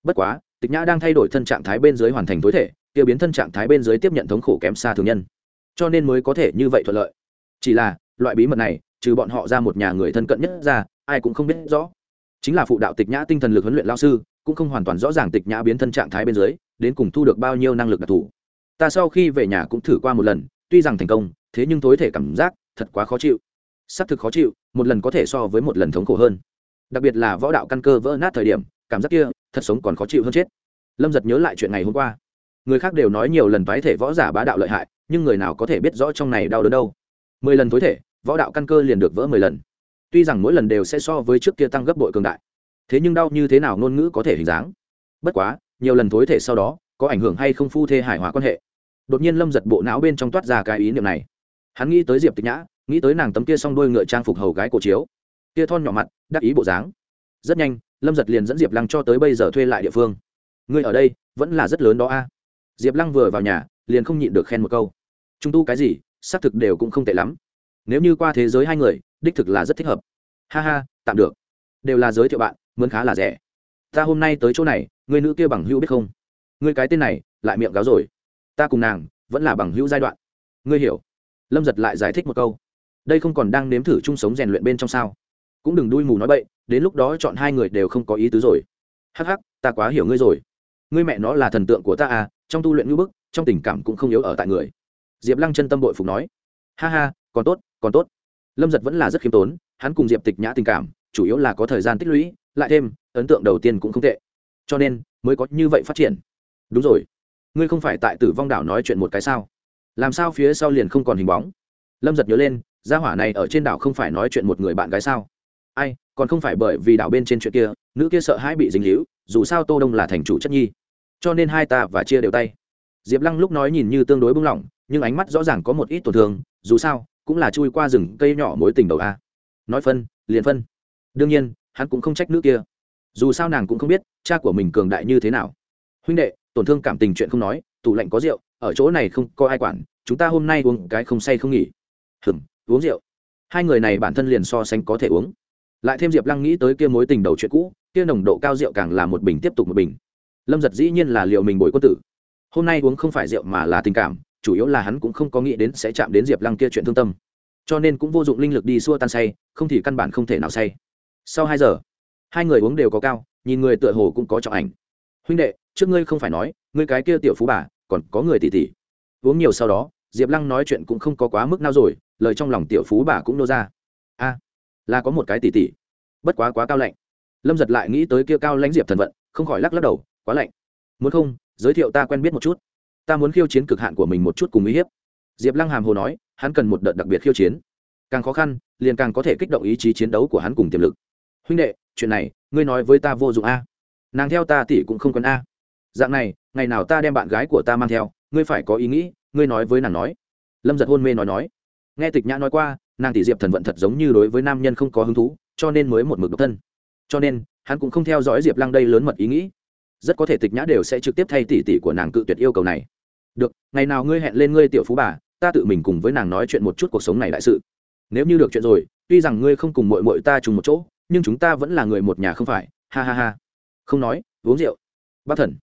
Bất quá, tịch nhã đang thay đổi thân trạng thái bên dưới hoàn thành thối thể kia biến thân trạng thái bên dưới tiếp nhận thống khổ kém xa thường nhân. Cho nên mới có thể như vậy thuận lợi. Chỉ là, loại bí mật này, trừ bọn họ ra một nhà người thân cận nhất ra, ai cũng không biết rõ. Chính là phụ đạo tịch nhã tinh thần lực huấn luyện lao sư, cũng không hoàn toàn rõ ràng tịch nhã biến thân trạng thái bên dưới, đến cùng thu được bao nhiêu năng lực đặc thù. Ta sau khi về nhà cũng thử qua một lần, tuy rằng thành công, thế nhưng tối thể cảm giác, thật quá khó chịu. Xác thực khó chịu, một lần có thể so với một lần thống khổ hơn. Đặc biệt là võ đạo căn cơ vỡ nát thời điểm, cảm giác kia, thật sống còn khó chịu hơn chết. Lâm giật nhớ lại chuyện ngày hôm qua người khác đều nói nhiều lần toái thể võ giả bá đạo lợi hại, nhưng người nào có thể biết rõ trong này đau đớn đâu. Mười lần tối thể, võ đạo căn cơ liền được vỡ mười lần. Tuy rằng mỗi lần đều sẽ so với trước kia tăng gấp bội cường đại, thế nhưng đau như thế nào ngôn ngữ có thể hình dáng? Bất quá, nhiều lần tối thể sau đó, có ảnh hưởng hay không phu thê hài hòa quan hệ. Đột nhiên lâm giật bộ não bên trong toát ra cái ý niệm này. Hắn nghĩ tới diệp tịch nhã, nghĩ tới nàng tấm kia s o n g đôi ngựa trang phục hầu gái cổ chiếu. Kia thon nhỏ mặt, đắc ý bộ dáng. Rất nhanh, lâm giật liền dẫn diệp lăng cho tới bây giờ thuê lại địa phương. Ngươi ở đây, vẫn là rất lớn đó a diệp lăng vừa vào nhà, liền không nhịn được khen một câu. Trung tu cái gì, xác thực đều cũng không tệ lắm. Nếu như qua thế giới hai người, đích thực là rất thích hợp. Ha ha, tạm được. Đều là giới thiệu bạn, mướn khá là rẻ. Ta hôm nay tới chỗ này, người nữ kia bằng hữu biết không? Người cái tên này, lại miệng gáo rồi. Ta cùng nàng, vẫn là bằng hữu giai đoạn. Ngươi hiểu. Lâm giật lại giải thích một câu. Đây không còn đang nếm thử chung sống rèn luyện bên trong sao? Cũng đừng đuôi mù nói bậy, đến lúc đó chọn hai người đều không có ý tứ rồi. Hắc hắc, ta quá hiểu ngươi rồi. Ngươi mẹ nó là thần tượng của ta à trong tu luyện ngữ bức, trong tình cảm cũng không yếu ở tại người. Diệp lăng chân tâm bội phục nói, ha ha, còn tốt còn tốt. Lâm giật vẫn là rất khiêm tốn, hắn cùng diệp tịch nhã tình cảm, chủ yếu là có thời gian tích lũy, lại thêm, ấn tượng đầu tiên cũng không tệ. Cho nên, mới có như vậy phát triển. Đúng rồi. Ngươi không phải tại tử vong đảo nói chuyện một cái sao? Làm sao phía sau liền không còn hình bóng? Lâm giật nhớ lên, gia hỏa này ở trên đảo không phải nói chuyện một người bạn gái sao? Ai, còn không phải bởi vì đảo bên trên chuyện kia, nữ kia sợ hãi bị dính hữu dù sao tô đông là thành chủ chất nhi cho nên hai ta và chia đều tay. Diệp lăng lúc nói nhìn như tương đối bung lỏng, nhưng ánh mắt rõ ràng có một ít tổn thương, dù sao, cũng là chui qua rừng cây nhỏ mối tình đầu a. Nói phân, liền phân. Đương nhiên, hắn cũng không trách nữ kia. Dù sao nàng cũng không biết, cha của mình cường đại như thế nào. Huynh đệ, tổn thương cảm tình chuyện không nói, tủ lạnh có rượu, ở chỗ này không có ai quản, chúng ta hôm nay uống cái không say không nghỉ. Hừng uống rượu. Hai người này bản thân liền so sánh có thể uống. Lại thêm diệp lăng nghĩ tới kia mối tình đầu chuyện cũ, kia nồng độ cao rượu càng là một bình tiếp tục một bình lâm giật dĩ nhiên là liệu mình bồi quân tử. Hôm nay uống không phải rượu mà là tình cảm, chủ yếu là hắn cũng không có nghĩ đến sẽ chạm đến diệp lăng kia chuyện thương tâm. Cho nên cũng vô dụng linh lực đi xua tan say, không thì căn bản không thể nào say. Sau hai giờ, hai người uống đều có cao, nhìn người tựa hồ cũng có trọng ảnh. Huynh đệ, trước ngươi không phải nói, ngươi cái kia tiểu phú bà, còn có người tỷ tỷ. Uống nhiều sau đó, diệp lăng nói chuyện cũng không có quá mức nào rồi, lời trong lòng tiểu phú bà cũng nô ra. A, là có một cái tỷ tỷ, bất quá quá cao lạnh. Lâm giật lại nghĩ tới kia cao lãnh diệp thần vận, không khỏi lắc lắc đầu quá lạnh. Muốn không, giới thiệu ta quen biết một chút. Ta muốn khiêu chiến cực hạn của mình một chút cùng uy hiếp. Diệp lăng hàm hồ nói, hắn cần một đợt đặc biệt khiêu chiến. Càng khó khăn, liền càng có thể kích động ý chí chiến đấu của hắn cùng tiềm lực. Huynh đệ, chuyện này, ngươi nói với ta vô dụng a. Nàng theo ta tỷ cũng không cần a. Dạng này, ngày nào ta đem bạn gái của ta mang theo, ngươi phải có ý nghĩ, ngươi nói với nàng nói. Lâm giật hôn mê nói nói. Nghe tịch nhã nói qua, nàng tỷ diệp thần vận thật giống như đối với nam nhân không có hứng thú, cho nên mới một mực độc thân. Cho nên, hắn cũng không theo dõi diệp lăng đây lớn mật ý nghĩ rất có thể tịch nhã đều sẽ trực tiếp thay tỷ tỷ của nàng cự tuyệt yêu cầu này. Được, ngày nào ngươi hẹn lên ngươi tiểu phú bà, ta tự mình cùng với nàng nói chuyện một chút cuộc sống này đại sự. Nếu như được chuyện rồi, tuy rằng ngươi không cùng mội mội ta trùng một chỗ, nhưng chúng ta vẫn là người một nhà không phải. Ha ha ha. Không nói, uống rượu. Bác thần.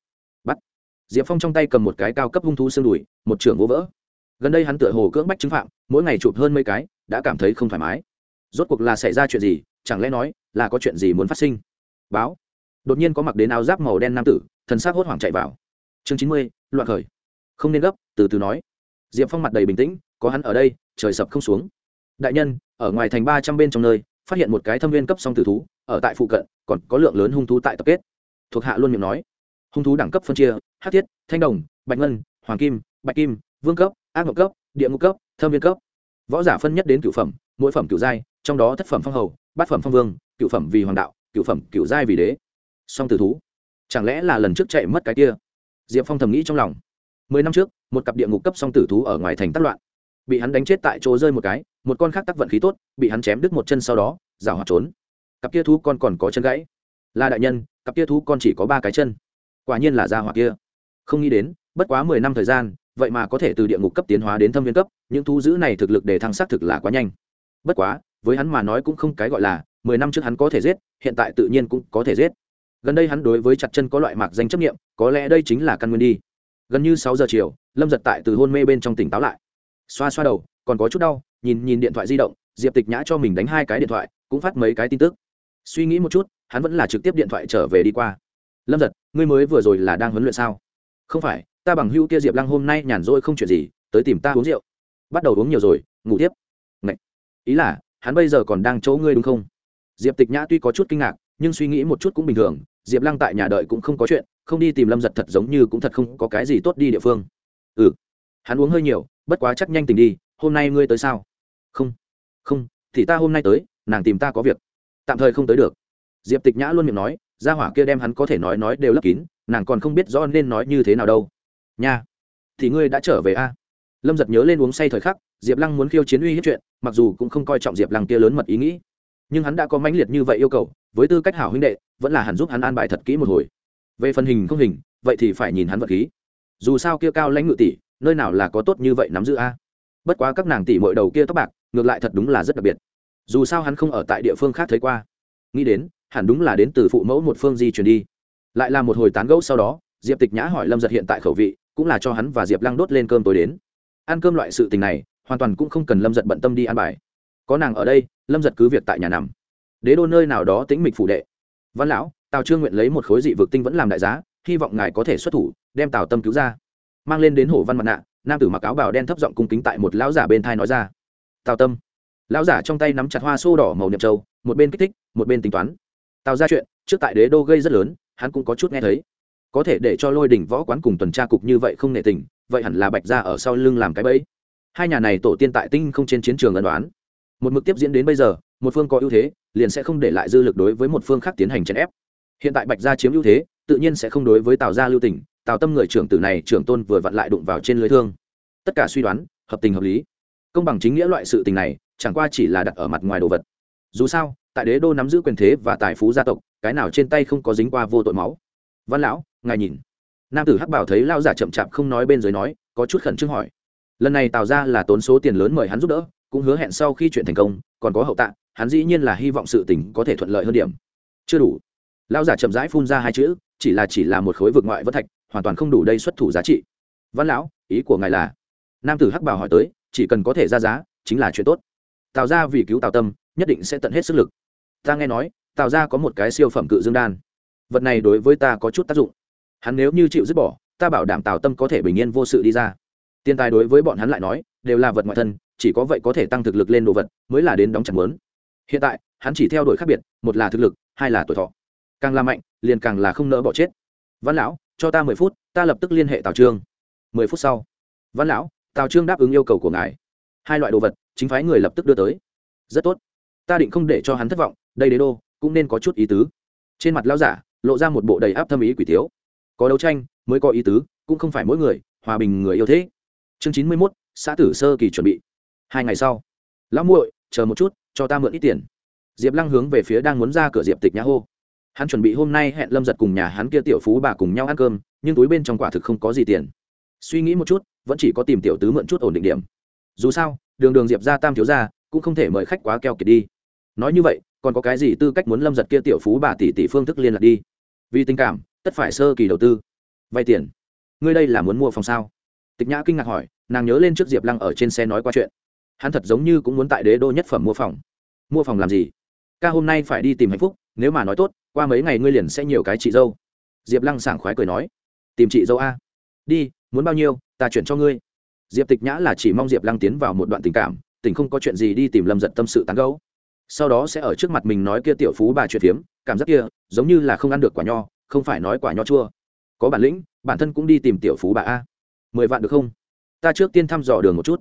Bắt diệp phong trong tay cầm một cái cao cấp hung thú xương đùi, một trưởng vô vỡ. Gần đây hắn tựa hồ cưỡng bách chứng phạm, mỗi ngày chụp hơn mấy cái, đã cảm thấy không thoải mái. Rốt cuộc là xảy ra chuyện gì, chẳng lẽ nói là có chuyện gì muốn phát sinh? Báo đột nhiên có mặc đến áo giáp màu đen nam tử, thần s á c hốt hoảng chạy vào. Chương chín mươi, loạn khởi. Không nên gấp, từ từ nói. Diệp phong mặt đầy bình tĩnh, có hắn ở đây, trời sập không xuống. Đại nhân, ở ngoài thành ba trăm bên trong nơi, phát hiện một cái thâm viên cấp song tử thú, ở tại phụ cận, còn có lượng lớn hung thú tại tập kết. Thuộc hạ luôn miệng nói. Hung thú đẳng cấp phân chia hát thiết, thanh đồng, bạch ngân, hoàng kim, bạch kim, vương cấp, ác ngọc cấp, địa ngục cấp, thâm viên cấp. Võ giả phân nhất đến cựu phẩm, mỗi phẩm cựu giai, trong đó thất phẩm phong hầu, bát phẩm phong vương cựu phẩm vì hoàng đạo cựu phẩm cựu giai vì đế song tử thú. Chẳng lẽ là lần trước chạy mất cái kia? Diệp phong thầm nghĩ trong lòng. Mười năm trước, một cặp địa ngục cấp song tử thú ở ngoài thành tắc loạn. Bị hắn đánh chết tại chỗ rơi một cái, một con khác tắc vận khí tốt, bị hắn chém đứt một chân sau đó, rào hoạt trốn. Cặp kia thú con còn có chân gãy. Là đại nhân, cặp kia thú con chỉ có ba cái chân. Quả nhiên là ra hỏa kia. Không nghĩ đến, bất quá mười năm thời gian, vậy mà có thể từ địa ngục cấp tiến hóa đến thâm viên cấp, những thú dữ này thực lực để thăng xác thực là quá nhanh. Bất quá, với hắn mà nói cũng không cái gọi là, mười năm trước hắn có thể giết, hiện tại tự nhiên cũng có thể giết gần đây hắn đối với chặt chân có loại mạc danh chấp nghiệm có lẽ đây chính là căn nguyên đi. Gần như sáu giờ chiều, lâm giật tại từ hôn mê bên trong tỉnh táo lại. Xoa xoa đầu, còn có chút đau, nhìn nhìn điện thoại di động, diệp tịch nhã cho mình đánh hai cái điện thoại, cũng phát mấy cái tin tức. Suy nghĩ một chút, hắn vẫn là trực tiếp điện thoại trở về đi qua. Lâm giật, ngươi mới vừa rồi là đang huấn luyện sao? Không phải, ta bằng hưu kia diệp lăng hôm nay nhàn rỗi không chuyện gì, tới tìm ta uống rượu. Bắt đầu uống nhiều rồi, ngủ tiếp. Ngậy. ý là, hắn bây giờ còn đang chỗ ngươi đúng không? Diệp tịch nhã tuy có chút kinh ngạc, nhưng suy nghĩ một chút cũng bình thường diệp lăng tại nhà đợi cũng không có chuyện, không đi tìm lâm giật thật giống như cũng thật không có cái gì tốt đi địa phương. Ừ hắn uống hơi nhiều, bất quá chắc nhanh tình đi, hôm nay ngươi tới sao? Không không, thì ta hôm nay tới, nàng tìm ta có việc. Tạm thời không tới được. Diệp tịch nhã luôn miệng nói ra hỏa kia đem hắn có thể nói nói đều lấp kín, nàng còn không biết rõ nên nói như thế nào đâu. Nha, thì ngươi đã trở về a? Lâm giật nhớ lên uống say thời khắc, diệp lăng muốn khiêu chiến uy hiếp chuyện, mặc dù cũng không coi trọng diệp lăng kia lớn mật ý nghĩ. Nhưng hắn đã có mãnh liệt như vậy yêu cầu với tư cách hảo huynh đệ, vẫn là hẳn giúp hắn an bài thật kỹ một hồi. Về phần hình không hình, vậy thì phải nhìn hắn vật khí. Dù sao kia cao lãnh ngự tỷ, nơi nào là có tốt như vậy nắm giữ a? Bất quá các nàng tỷ mọi đầu kia tóc bạc, ngược lại thật đúng là rất đặc biệt. Dù sao hắn không ở tại địa phương khác thấy qua. Nghĩ đến, hẳn đúng là đến từ phụ mẫu một phương di chuyển đi. Lại là một hồi tán gẫu sau đó, diệp tịch nhã hỏi lâm giật hiện tại khẩu vị, cũng là cho hắn và diệp lăng đốt lên cơm tối đến. Ăn cơm loại sự tình này, hoàn toàn cũng không cần lâm giật bận tâm đi ăn bài. Có nàng ở đây, lâm giật cứ việc tại nhà nằm đế đô nơi nào đó tĩnh mịch phủ đệ. Văn lão, tào trương nguyện lấy một khối dị vực tinh vẫn làm đại giá, hy vọng ngài có thể xuất thủ, đem tào tâm cứu ra. Mang lên đến hổ văn mặt nạ, nam tử mặc áo bào đen thấp giọng cung kính tại một lão giả bên thai nói ra. Tào tâm. Lão giả trong tay nắm chặt hoa sô đỏ màu nhậm trâu một bên kích thích, một bên tính toán. Tào ra chuyện, trước tại đế đô gây rất lớn, hắn cũng có chút nghe thấy. Có thể để cho lôi đỉnh võ quán cùng tuần tra cục như vậy không nệ tình, vậy hẳn là bạch ra ở sau lưng làm cái bẫy. Hai nhà này tổ tiên tại tinh không trên chiến trường ẩn đoán một mực tiếp diễn đến bây giờ, một phương có ưu thế liền sẽ không để lại dư lực đối với một phương khác tiến hành chèn ép. Hiện tại bạch gia chiếm ưu thế, tự nhiên sẽ không đối với tào gia lưu tỉnh tào tâm người trưởng tử này trưởng tôn vừa vặn lại đụng vào trên lưới thương. Tất cả suy đoán, hợp tình hợp lý. Công bằng chính nghĩa loại sự tình này, chẳng qua chỉ là đặt ở mặt ngoài đồ vật. Dù sao, tại đế đô nắm giữ quyền thế và tài phú gia tộc, cái nào trên tay không có dính qua vô tội máu. Văn lão, ngài nhìn. Nam tử hắc bảo thấy lao giả chậm chạp không nói bên dưới nói, có chút khẩn trương hỏi. Lần này tào ra là tốn số tiền lớn mời hắn giúp đỡ, cũng hứa hẹn sau khi chuyện thành công, còn có hậu tạ hắn dĩ nhiên là hy vọng sự tình có thể thuận lợi hơn điểm. Chưa đủ. Lao giả chậm rãi phun ra hai chữ, chỉ là chỉ là một khối vực ngoại vân thạch, hoàn toàn không đủ đây xuất thủ giá trị. Văn lão, ý của ngài là? Nam tử hắc bảo hỏi tới, chỉ cần có thể ra giá, chính là chuyện tốt. Tào ra vì cứu tào tâm, nhất định sẽ tận hết sức lực. Ta nghe nói, tào ra có một cái siêu phẩm cự dương đan. Vật này đối với ta có chút tác dụng. Hắn nếu như chịu dứt bỏ, ta bảo đảm tào tâm có thể bình yên vô sự đi ra. Tiền tài đối với bọn hắn lại nói, đều là vật ngoại thân, chỉ có vậy có thể tăng thực lực lên đồ vật, mới là đến đóng chặt mớn hiện tại, hắn chỉ theo đuổi khác biệt, một là thực lực, hai là tuổi thọ. Càng là mạnh, liền càng là không nỡ bỏ chết. Văn lão, cho ta mười phút, ta lập tức liên hệ tào trương. Mười phút sau, văn lão, tào trương đáp ứng yêu cầu của ngài. Hai loại đồ vật, chính phái người lập tức đưa tới. Rất tốt. Ta định không để cho hắn thất vọng, đây đế đô, cũng nên có chút ý tứ. Trên mặt lao giả, lộ ra một bộ đầy áp thâm ý quỷ tiếu. Có đấu tranh, mới có ý tứ, cũng không phải mỗi người, hòa bình người yêu thế. Chương chín mươi mốt, xã tử sơ kỳ chuẩn bị. Hai ngày sau, lão muội, chờ một chút cho ta mượn ít tiền. Diệp lăng hướng về phía đang muốn ra cửa diệp tịch nhã hô. Hắn chuẩn bị hôm nay hẹn lâm giật cùng nhà hắn kia tiểu phú bà cùng nhau ăn cơm, nhưng túi bên trong quả thực không có gì tiền. Suy nghĩ một chút, vẫn chỉ có tìm tiểu tứ mượn chút ổn định điểm. Dù sao, đường đường diệp ra tam thiếu ra cũng không thể mời khách quá keo kiệt đi. Nói như vậy, còn có cái gì tư cách muốn lâm giật kia tiểu phú bà tỷ tỷ phương thức liên lạc đi? Vì tình cảm, tất phải sơ kỳ đầu tư. Vay tiền. Ngươi đây là muốn mua phòng sao? Tịch nhã kinh ngạc hỏi, nàng nhớ lên trước diệp lăng ở trên xe nói qua chuyện hắn thật giống như cũng muốn tại đế đô nhất phẩm mua phòng. Mua phòng làm gì? Ca hôm nay phải đi tìm hạnh phúc, nếu mà nói tốt, qua mấy ngày ngươi liền sẽ nhiều cái chị dâu. Diệp lăng sảng khoái cười nói. Tìm chị dâu a? Đi, muốn bao nhiêu, ta chuyển cho ngươi. Diệp tịch nhã là chỉ mong diệp lăng tiến vào một đoạn tình cảm, tình không có chuyện gì đi tìm lâm giật tâm sự tán gấu sau đó sẽ ở trước mặt mình nói kia tiểu phú bà chuyện phiếm, cảm giác kia, giống như là không ăn được quả nho, không phải nói quả nho chua. Có bản lĩnh, bản thân cũng đi tìm tiểu phú bà a. Mười vạn được không? Ta trước tiên thăm dò đường một chút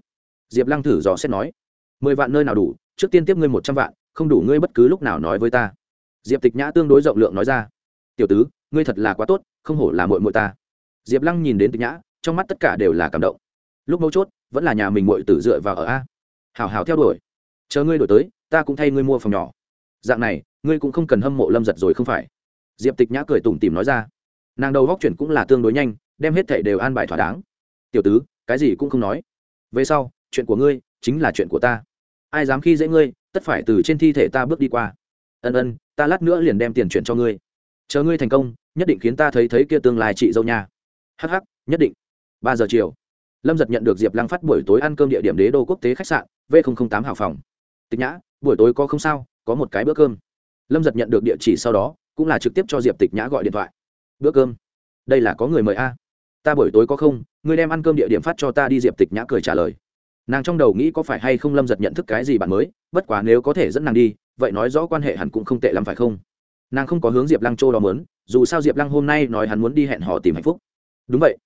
diệp lăng thử dò xét nói, mười vạn nơi nào đủ, trước tiên tiếp ngươi một trăm vạn, không đủ ngươi bất cứ lúc nào nói với ta. Diệp tịch nhã tương đối rộng lượng nói ra, tiểu tứ, ngươi thật là quá tốt, không hổ là mội mội ta. Diệp lăng nhìn đến tịch nhã, trong mắt tất cả đều là cảm động. Lúc mấu chốt, vẫn là nhà mình mội tử dựa vào ở a. Hào hào theo đuổi, chờ ngươi đổi tới, ta cũng thay ngươi mua phòng nhỏ. Dạng này, ngươi cũng không cần hâm mộ lâm giật rồi không phải? Diệp tịch nhã cười tủm tìm nói ra, nàng đầu góc chuyển cũng là tương đối nhanh, đem hết thảy đều an bài thỏa đáng. Tiểu tứ, cái gì cũng không nói. Về sau chuyện của ngươi chính là chuyện của ta. Ai dám khi dễ ngươi, tất phải từ trên thi thể ta bước đi qua. Ân ân, ta lát nữa liền đem tiền chuyển cho ngươi. Chờ ngươi thành công, nhất định khiến ta thấy thấy kia tương lai chị dâu nha. Hh nhất định. Ba giờ chiều, lâm giật nhận được diệp lăng phát buổi tối ăn cơm địa điểm đế đô quốc tế khách sạn, v tám hào phòng. Tịch nhã, buổi tối có không sao, có một cái bữa cơm. Lâm giật nhận được địa chỉ sau đó, cũng là trực tiếp cho diệp tịch nhã gọi điện thoại. Bữa cơm? Đây là có người mời a. Ta buổi tối có không, ngươi đem ăn cơm địa điểm phát cho ta đi, diệp tịch nhã cười trả lời nàng trong đầu nghĩ có phải hay không lâm giật nhận thức cái gì bạn mới, bất quá nếu có thể dẫn nàng đi, vậy nói rõ quan hệ hẳn cũng không tệ lắm phải không? Nàng không có hướng diệp lăng châu đó mớn dù sao diệp lăng hôm nay nói hắn muốn đi hẹn họ tìm hạnh phúc. Đúng vậy.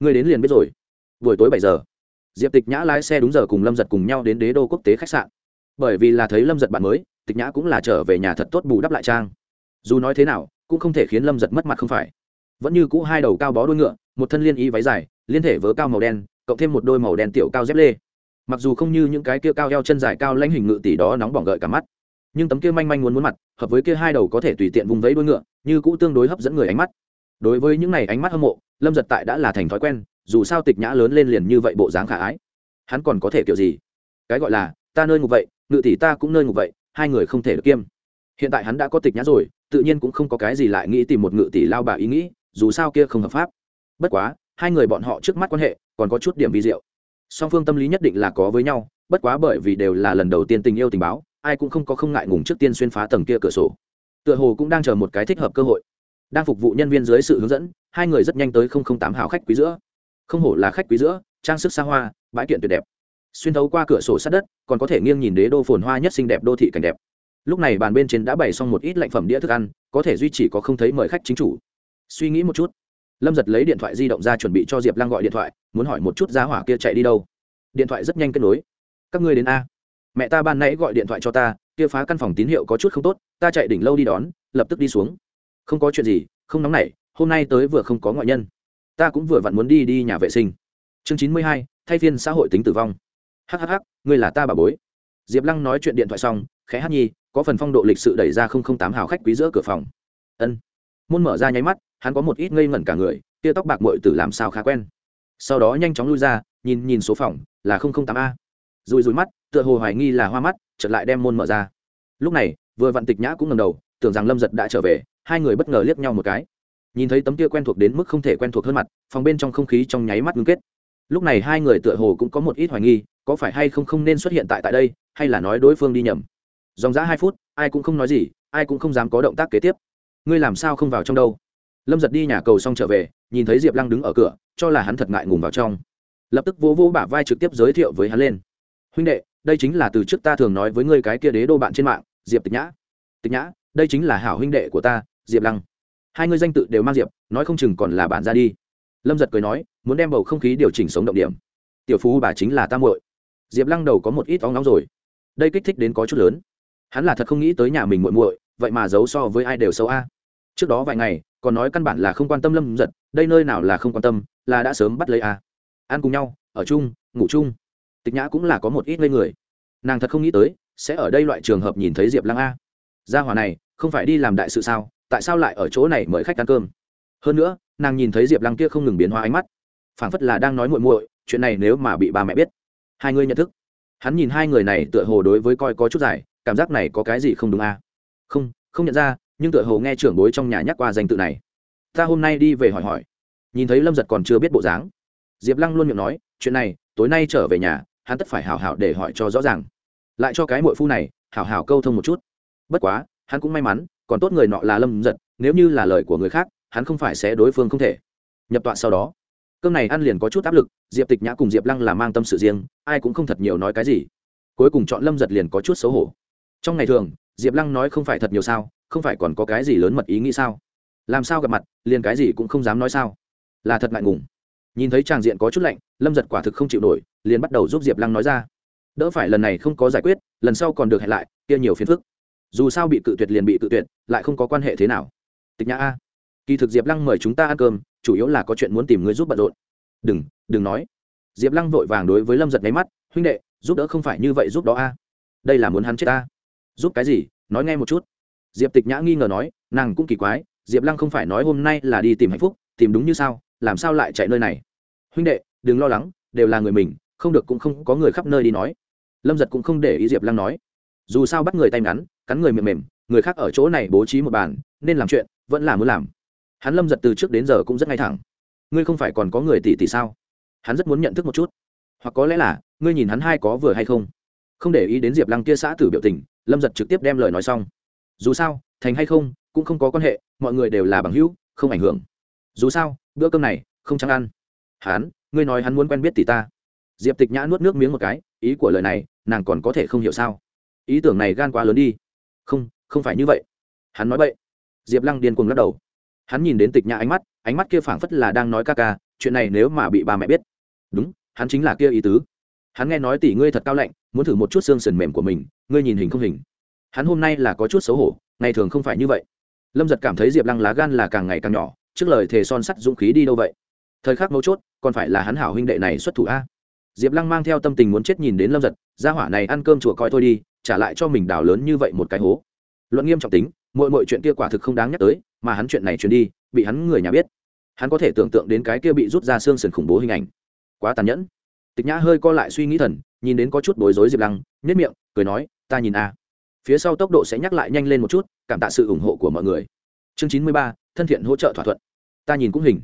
Người đến liền biết rồi. Buổi tối bảy giờ, diệp tịch nhã lái xe đúng giờ cùng lâm giật cùng nhau đến đế đô quốc tế khách sạn. Bởi vì là thấy lâm giật bạn mới, tịch nhã cũng là trở về nhà thật tốt bù đắp lại trang. Dù nói thế nào, cũng không thể khiến lâm giật mất mặt không phải. Vẫn như cũ hai đầu cao bó đuôi ngựa, một thân liên y váy dài, liên thể vớ cao màu đen, cộng thêm một đôi màu đen tiểu cao dép lê mặc dù không như những cái kia cao eo chân dài cao lãnh hình ngự tỷ đó nóng bỏng gợi cả mắt, nhưng tấm kia manh manh muốn muốn mặt, hợp với kia hai đầu có thể tùy tiện vùng vẫy đuôi ngựa, như cũ tương đối hấp dẫn người ánh mắt. Đối với những này ánh mắt hâm mộ, lâm giật tại đã là thành thói quen, dù sao tịch nhã lớn lên liền như vậy bộ dáng khả ái. Hắn còn có thể kiểu gì? Cái gọi là, ta nơi ngục vậy, ngự tỷ ta cũng nơi ngục vậy, hai người không thể được kiêm. Hiện tại hắn đã có tịch nhã rồi, tự nhiên cũng không có cái gì lại nghĩ tìm một ngự tỷ lao bà ý nghĩ, dù sao kia không hợp pháp. Bất quá, hai người bọn họ trước mắt quan hệ, còn có chút điểm vi diệu song phương tâm lý nhất định là có với nhau, bất quá bởi vì đều là lần đầu tiên tình yêu tình báo, ai cũng không có không ngại ngùng trước tiên xuyên phá tầng kia cửa sổ. Tựa hồ cũng đang chờ một cái thích hợp cơ hội. Đang phục vụ nhân viên dưới sự hướng dẫn, hai người rất nhanh tới tám hào khách quý giữa. Không hổ là khách quý giữa, trang sức xa hoa, bãi kiện tuyệt đẹp. Xuyên thấu qua cửa sổ sát đất, còn có thể nghiêng nhìn đế đô phồn hoa nhất xinh đẹp đô thị cảnh đẹp. Lúc này bàn bên trên đã bày xong một ít lạnh phẩm đĩa thức ăn, có thể duy trì có không thấy mời khách chính chủ. Suy nghĩ một chút lâm giật lấy điện thoại di động ra chuẩn bị cho diệp lăng gọi điện thoại, muốn hỏi một chút giá hỏa kia chạy đi đâu. Điện thoại rất nhanh kết nối. Các ngươi đến a. Mẹ ta ban nãy gọi điện thoại cho ta, kia phá căn phòng tín hiệu có chút không tốt, ta chạy đỉnh lâu đi đón, lập tức đi xuống. Không có chuyện gì, không nóng nảy, hôm nay tới vừa không có ngoại nhân. Ta cũng vừa vặn muốn đi đi nhà vệ sinh. Chương chín mươi hai, thay phiên xã hội tính tử vong. Hhh ngươi là ta bà bối. Diệp lăng nói chuyện điện thoại xong, khẽ hát nhi, có phần phong độ lịch sự đẩy ra không không tám hào khách quý giữa cửa phòng. Ân. Môn mở ra nháy mắt hắn có một ít ngây ngẩn cả người, tia tóc bạc mội tử làm sao khá quen. Sau đó nhanh chóng lui ra, nhìn nhìn số phòng, là không không tám a. Rùi rùi mắt, tựa hồ hoài nghi là hoa mắt, chợt lại đem môn mở ra. Lúc này, vừa vặn tịch nhã cũng ngầm đầu, tưởng rằng lâm giật đã trở về, hai người bất ngờ liếc nhau một cái. Nhìn thấy tấm kia quen thuộc đến mức không thể quen thuộc hơn mặt, phòng bên trong không khí trong nháy mắt ngưng kết. Lúc này hai người tựa hồ cũng có một ít hoài nghi, có phải hay không không nên xuất hiện tại tại đây, hay là nói đối phương đi nhầm. Dòng dã hai phút, ai cũng không nói gì, ai cũng không dám có động tác kế tiếp. Ngươi làm sao không vào trong đâu? Lâm giật đi nhà cầu xong trở về, nhìn thấy diệp lăng đứng ở cửa, cho là hắn thật ngại ngùng vào trong. Lập tức vỗ vỗ bả vai trực tiếp giới thiệu với hắn lên. Huynh đệ, đây chính là từ trước ta thường nói với ngươi cái kia đế đô bạn trên mạng, diệp tịch nhã. Tịch nhã, đây chính là hảo huynh đệ của ta, diệp lăng. Hai ngươi danh tự đều mang diệp, nói không chừng còn là bạn ra đi. Lâm giật cười nói, muốn đem bầu không khí điều chỉnh sống động điểm. Tiểu phú bà chính là tam muội. Diệp lăng đầu có một ít óng nóng rồi. Đây kích thích đến có chút lớn. Hắn là thật không nghĩ tới nhà mình muội muội, vậy mà giấu so với ai đều xấu a trước đó vài ngày, còn nói căn bản là không quan tâm lâm giật đây nơi nào là không quan tâm, là đã sớm bắt lấy a ăn cùng nhau, ở chung, ngủ chung. Tịch nhã cũng là có một ít ngây người. Nàng thật không nghĩ tới, sẽ ở đây loại trường hợp nhìn thấy diệp lăng a. Gia hòa này, không phải đi làm đại sự sao, tại sao lại ở chỗ này mời khách ăn cơm? Hơn nữa, nàng nhìn thấy diệp lăng kia không ngừng biến hóa ánh mắt. Phảng phất là đang nói muội muội, chuyện này nếu mà bị bà mẹ biết. Hai người nhận thức. Hắn nhìn hai người này tựa hồ đối với coi có chút dài, cảm giác này có cái gì không đúng à? không không nhận ra nhưng tựa hồ nghe trưởng bối trong nhà nhắc qua danh tự này. Ta hôm nay đi về hỏi hỏi. Nhìn thấy lâm giật còn chưa biết bộ dáng. Diệp lăng luôn miệng nói, chuyện này, tối nay trở về nhà, hắn tất phải hảo hảo để hỏi cho rõ ràng. Lại cho cái mội phu này, hảo hảo câu thông một chút. Bất quá, hắn cũng may mắn, còn tốt người nọ là lâm giật, nếu như là lời của người khác, hắn không phải sẽ đối phương không thể. Nhập tọa sau đó. Cơm này ăn liền có chút áp lực, diệp tịch nhã cùng diệp lăng là mang tâm sự riêng, ai cũng không thật nhiều nói cái gì. Cuối cùng chọn lâm giật liền có chút xấu hổ. Trong ngày thường diệp lăng nói không phải thật nhiều sao, không phải còn có cái gì lớn mật ý nghĩ sao? Làm sao gặp mặt, liền cái gì cũng không dám nói sao? Là thật ngại ngùng. Nhìn thấy tràng diện có chút lạnh, lâm giật quả thực không chịu nổi, liền bắt đầu giúp diệp lăng nói ra. Đỡ phải lần này không có giải quyết, lần sau còn được hẹn lại, kia nhiều phiền phức. Dù sao bị cự tuyệt liền bị cự tuyệt, lại không có quan hệ thế nào. Tịch nhã a, kỳ thực diệp lăng mời chúng ta ăn cơm, chủ yếu là có chuyện muốn tìm người giúp bận rộn. Đừng đừng nói. Diệp lăng vội vàng đối với lâm giật nháy mắt, huynh đệ, giúp đỡ không phải như vậy giúp đó a. Đây là muốn hắn chết ta giúp cái gì, nói nghe một chút. Diệp tịch nhã nghi ngờ nói, nàng cũng kỳ quái, diệp lăng không phải nói hôm nay là đi tìm hạnh phúc, tìm đúng như sao, làm sao lại chạy nơi này? Huynh đệ, đừng lo lắng, đều là người mình, không được cũng không có người khắp nơi đi nói. Lâm giật cũng không để ý diệp lăng nói. Dù sao bắt người tay ngắn, cắn người mềm mềm, người khác ở chỗ này bố trí một bàn, nên làm chuyện, vẫn là muốn làm. Hắn lâm giật từ trước đến giờ cũng rất ngay thẳng. Ngươi không phải còn có người tỷ tỷ sao? Hắn rất muốn nhận thức một chút. Hoặc có lẽ là, ngươi nhìn hắn hai có vừa hay không? Không để ý đến diệp lăng kia xã tử biểu tình lâm giật trực tiếp đem lời nói xong. Dù sao, thành hay không, cũng không có quan hệ, mọi người đều là bằng hữu, không ảnh hưởng. Dù sao, bữa cơm này, không chẳng ăn. Hắn ngươi nói hắn muốn quen biết tỷ ta. Diệp tịch nhã nuốt nước miếng một cái, ý của lời này, nàng còn có thể không hiểu sao? Ý tưởng này gan quá lớn đi. Không không phải như vậy. Hắn nói vậy diệp lăng điên cuồng lắc đầu. Hắn nhìn đến tịch nhã ánh mắt ánh mắt kia phảng phất là đang nói ca ca, chuyện này nếu mà bị ba mẹ biết. Đúng, hắn chính là kia ý tứ. Hắn nghe nói tỷ ngươi thật cao lạnh muốn thử một chút xương sườn mềm của mình, ngươi nhìn hình không hình. Hắn hôm nay là có chút xấu hổ, ngày thường không phải như vậy. Lâm giật cảm thấy diệp lăng lá gan là càng ngày càng nhỏ, trước lời thề son sắt dũng khí đi đâu vậy? Thời khắc mấu chốt, còn phải là hắn hảo huynh đệ này xuất thủ a. Diệp lăng mang theo tâm tình muốn chết nhìn đến lâm giật, gia hỏa này ăn cơm chùa coi thôi đi, trả lại cho mình đào lớn như vậy một cái hố. Luận nghiêm trọng tính mọi mọi chuyện kia quả thực không đáng nhắc tới, mà hắn chuyện này truyền đi, bị hắn người nhà biết. Hắn có thể tưởng tượng đến cái kia bị rút ra xương sườn khủng bố hình ảnh. Quá tàn nhẫn. Tịch nhã hơi co lại suy nghĩ thần nhìn đến có chút bối rối diệp lăng nhất miệng, cười nói, ta nhìn a. Phía sau tốc độ sẽ nhắc lại nhanh lên một chút, cảm tạ sự ủng hộ của mọi người. Chương chín mươi ba, thân thiện hỗ trợ thỏa thuận. Ta nhìn cũng hình.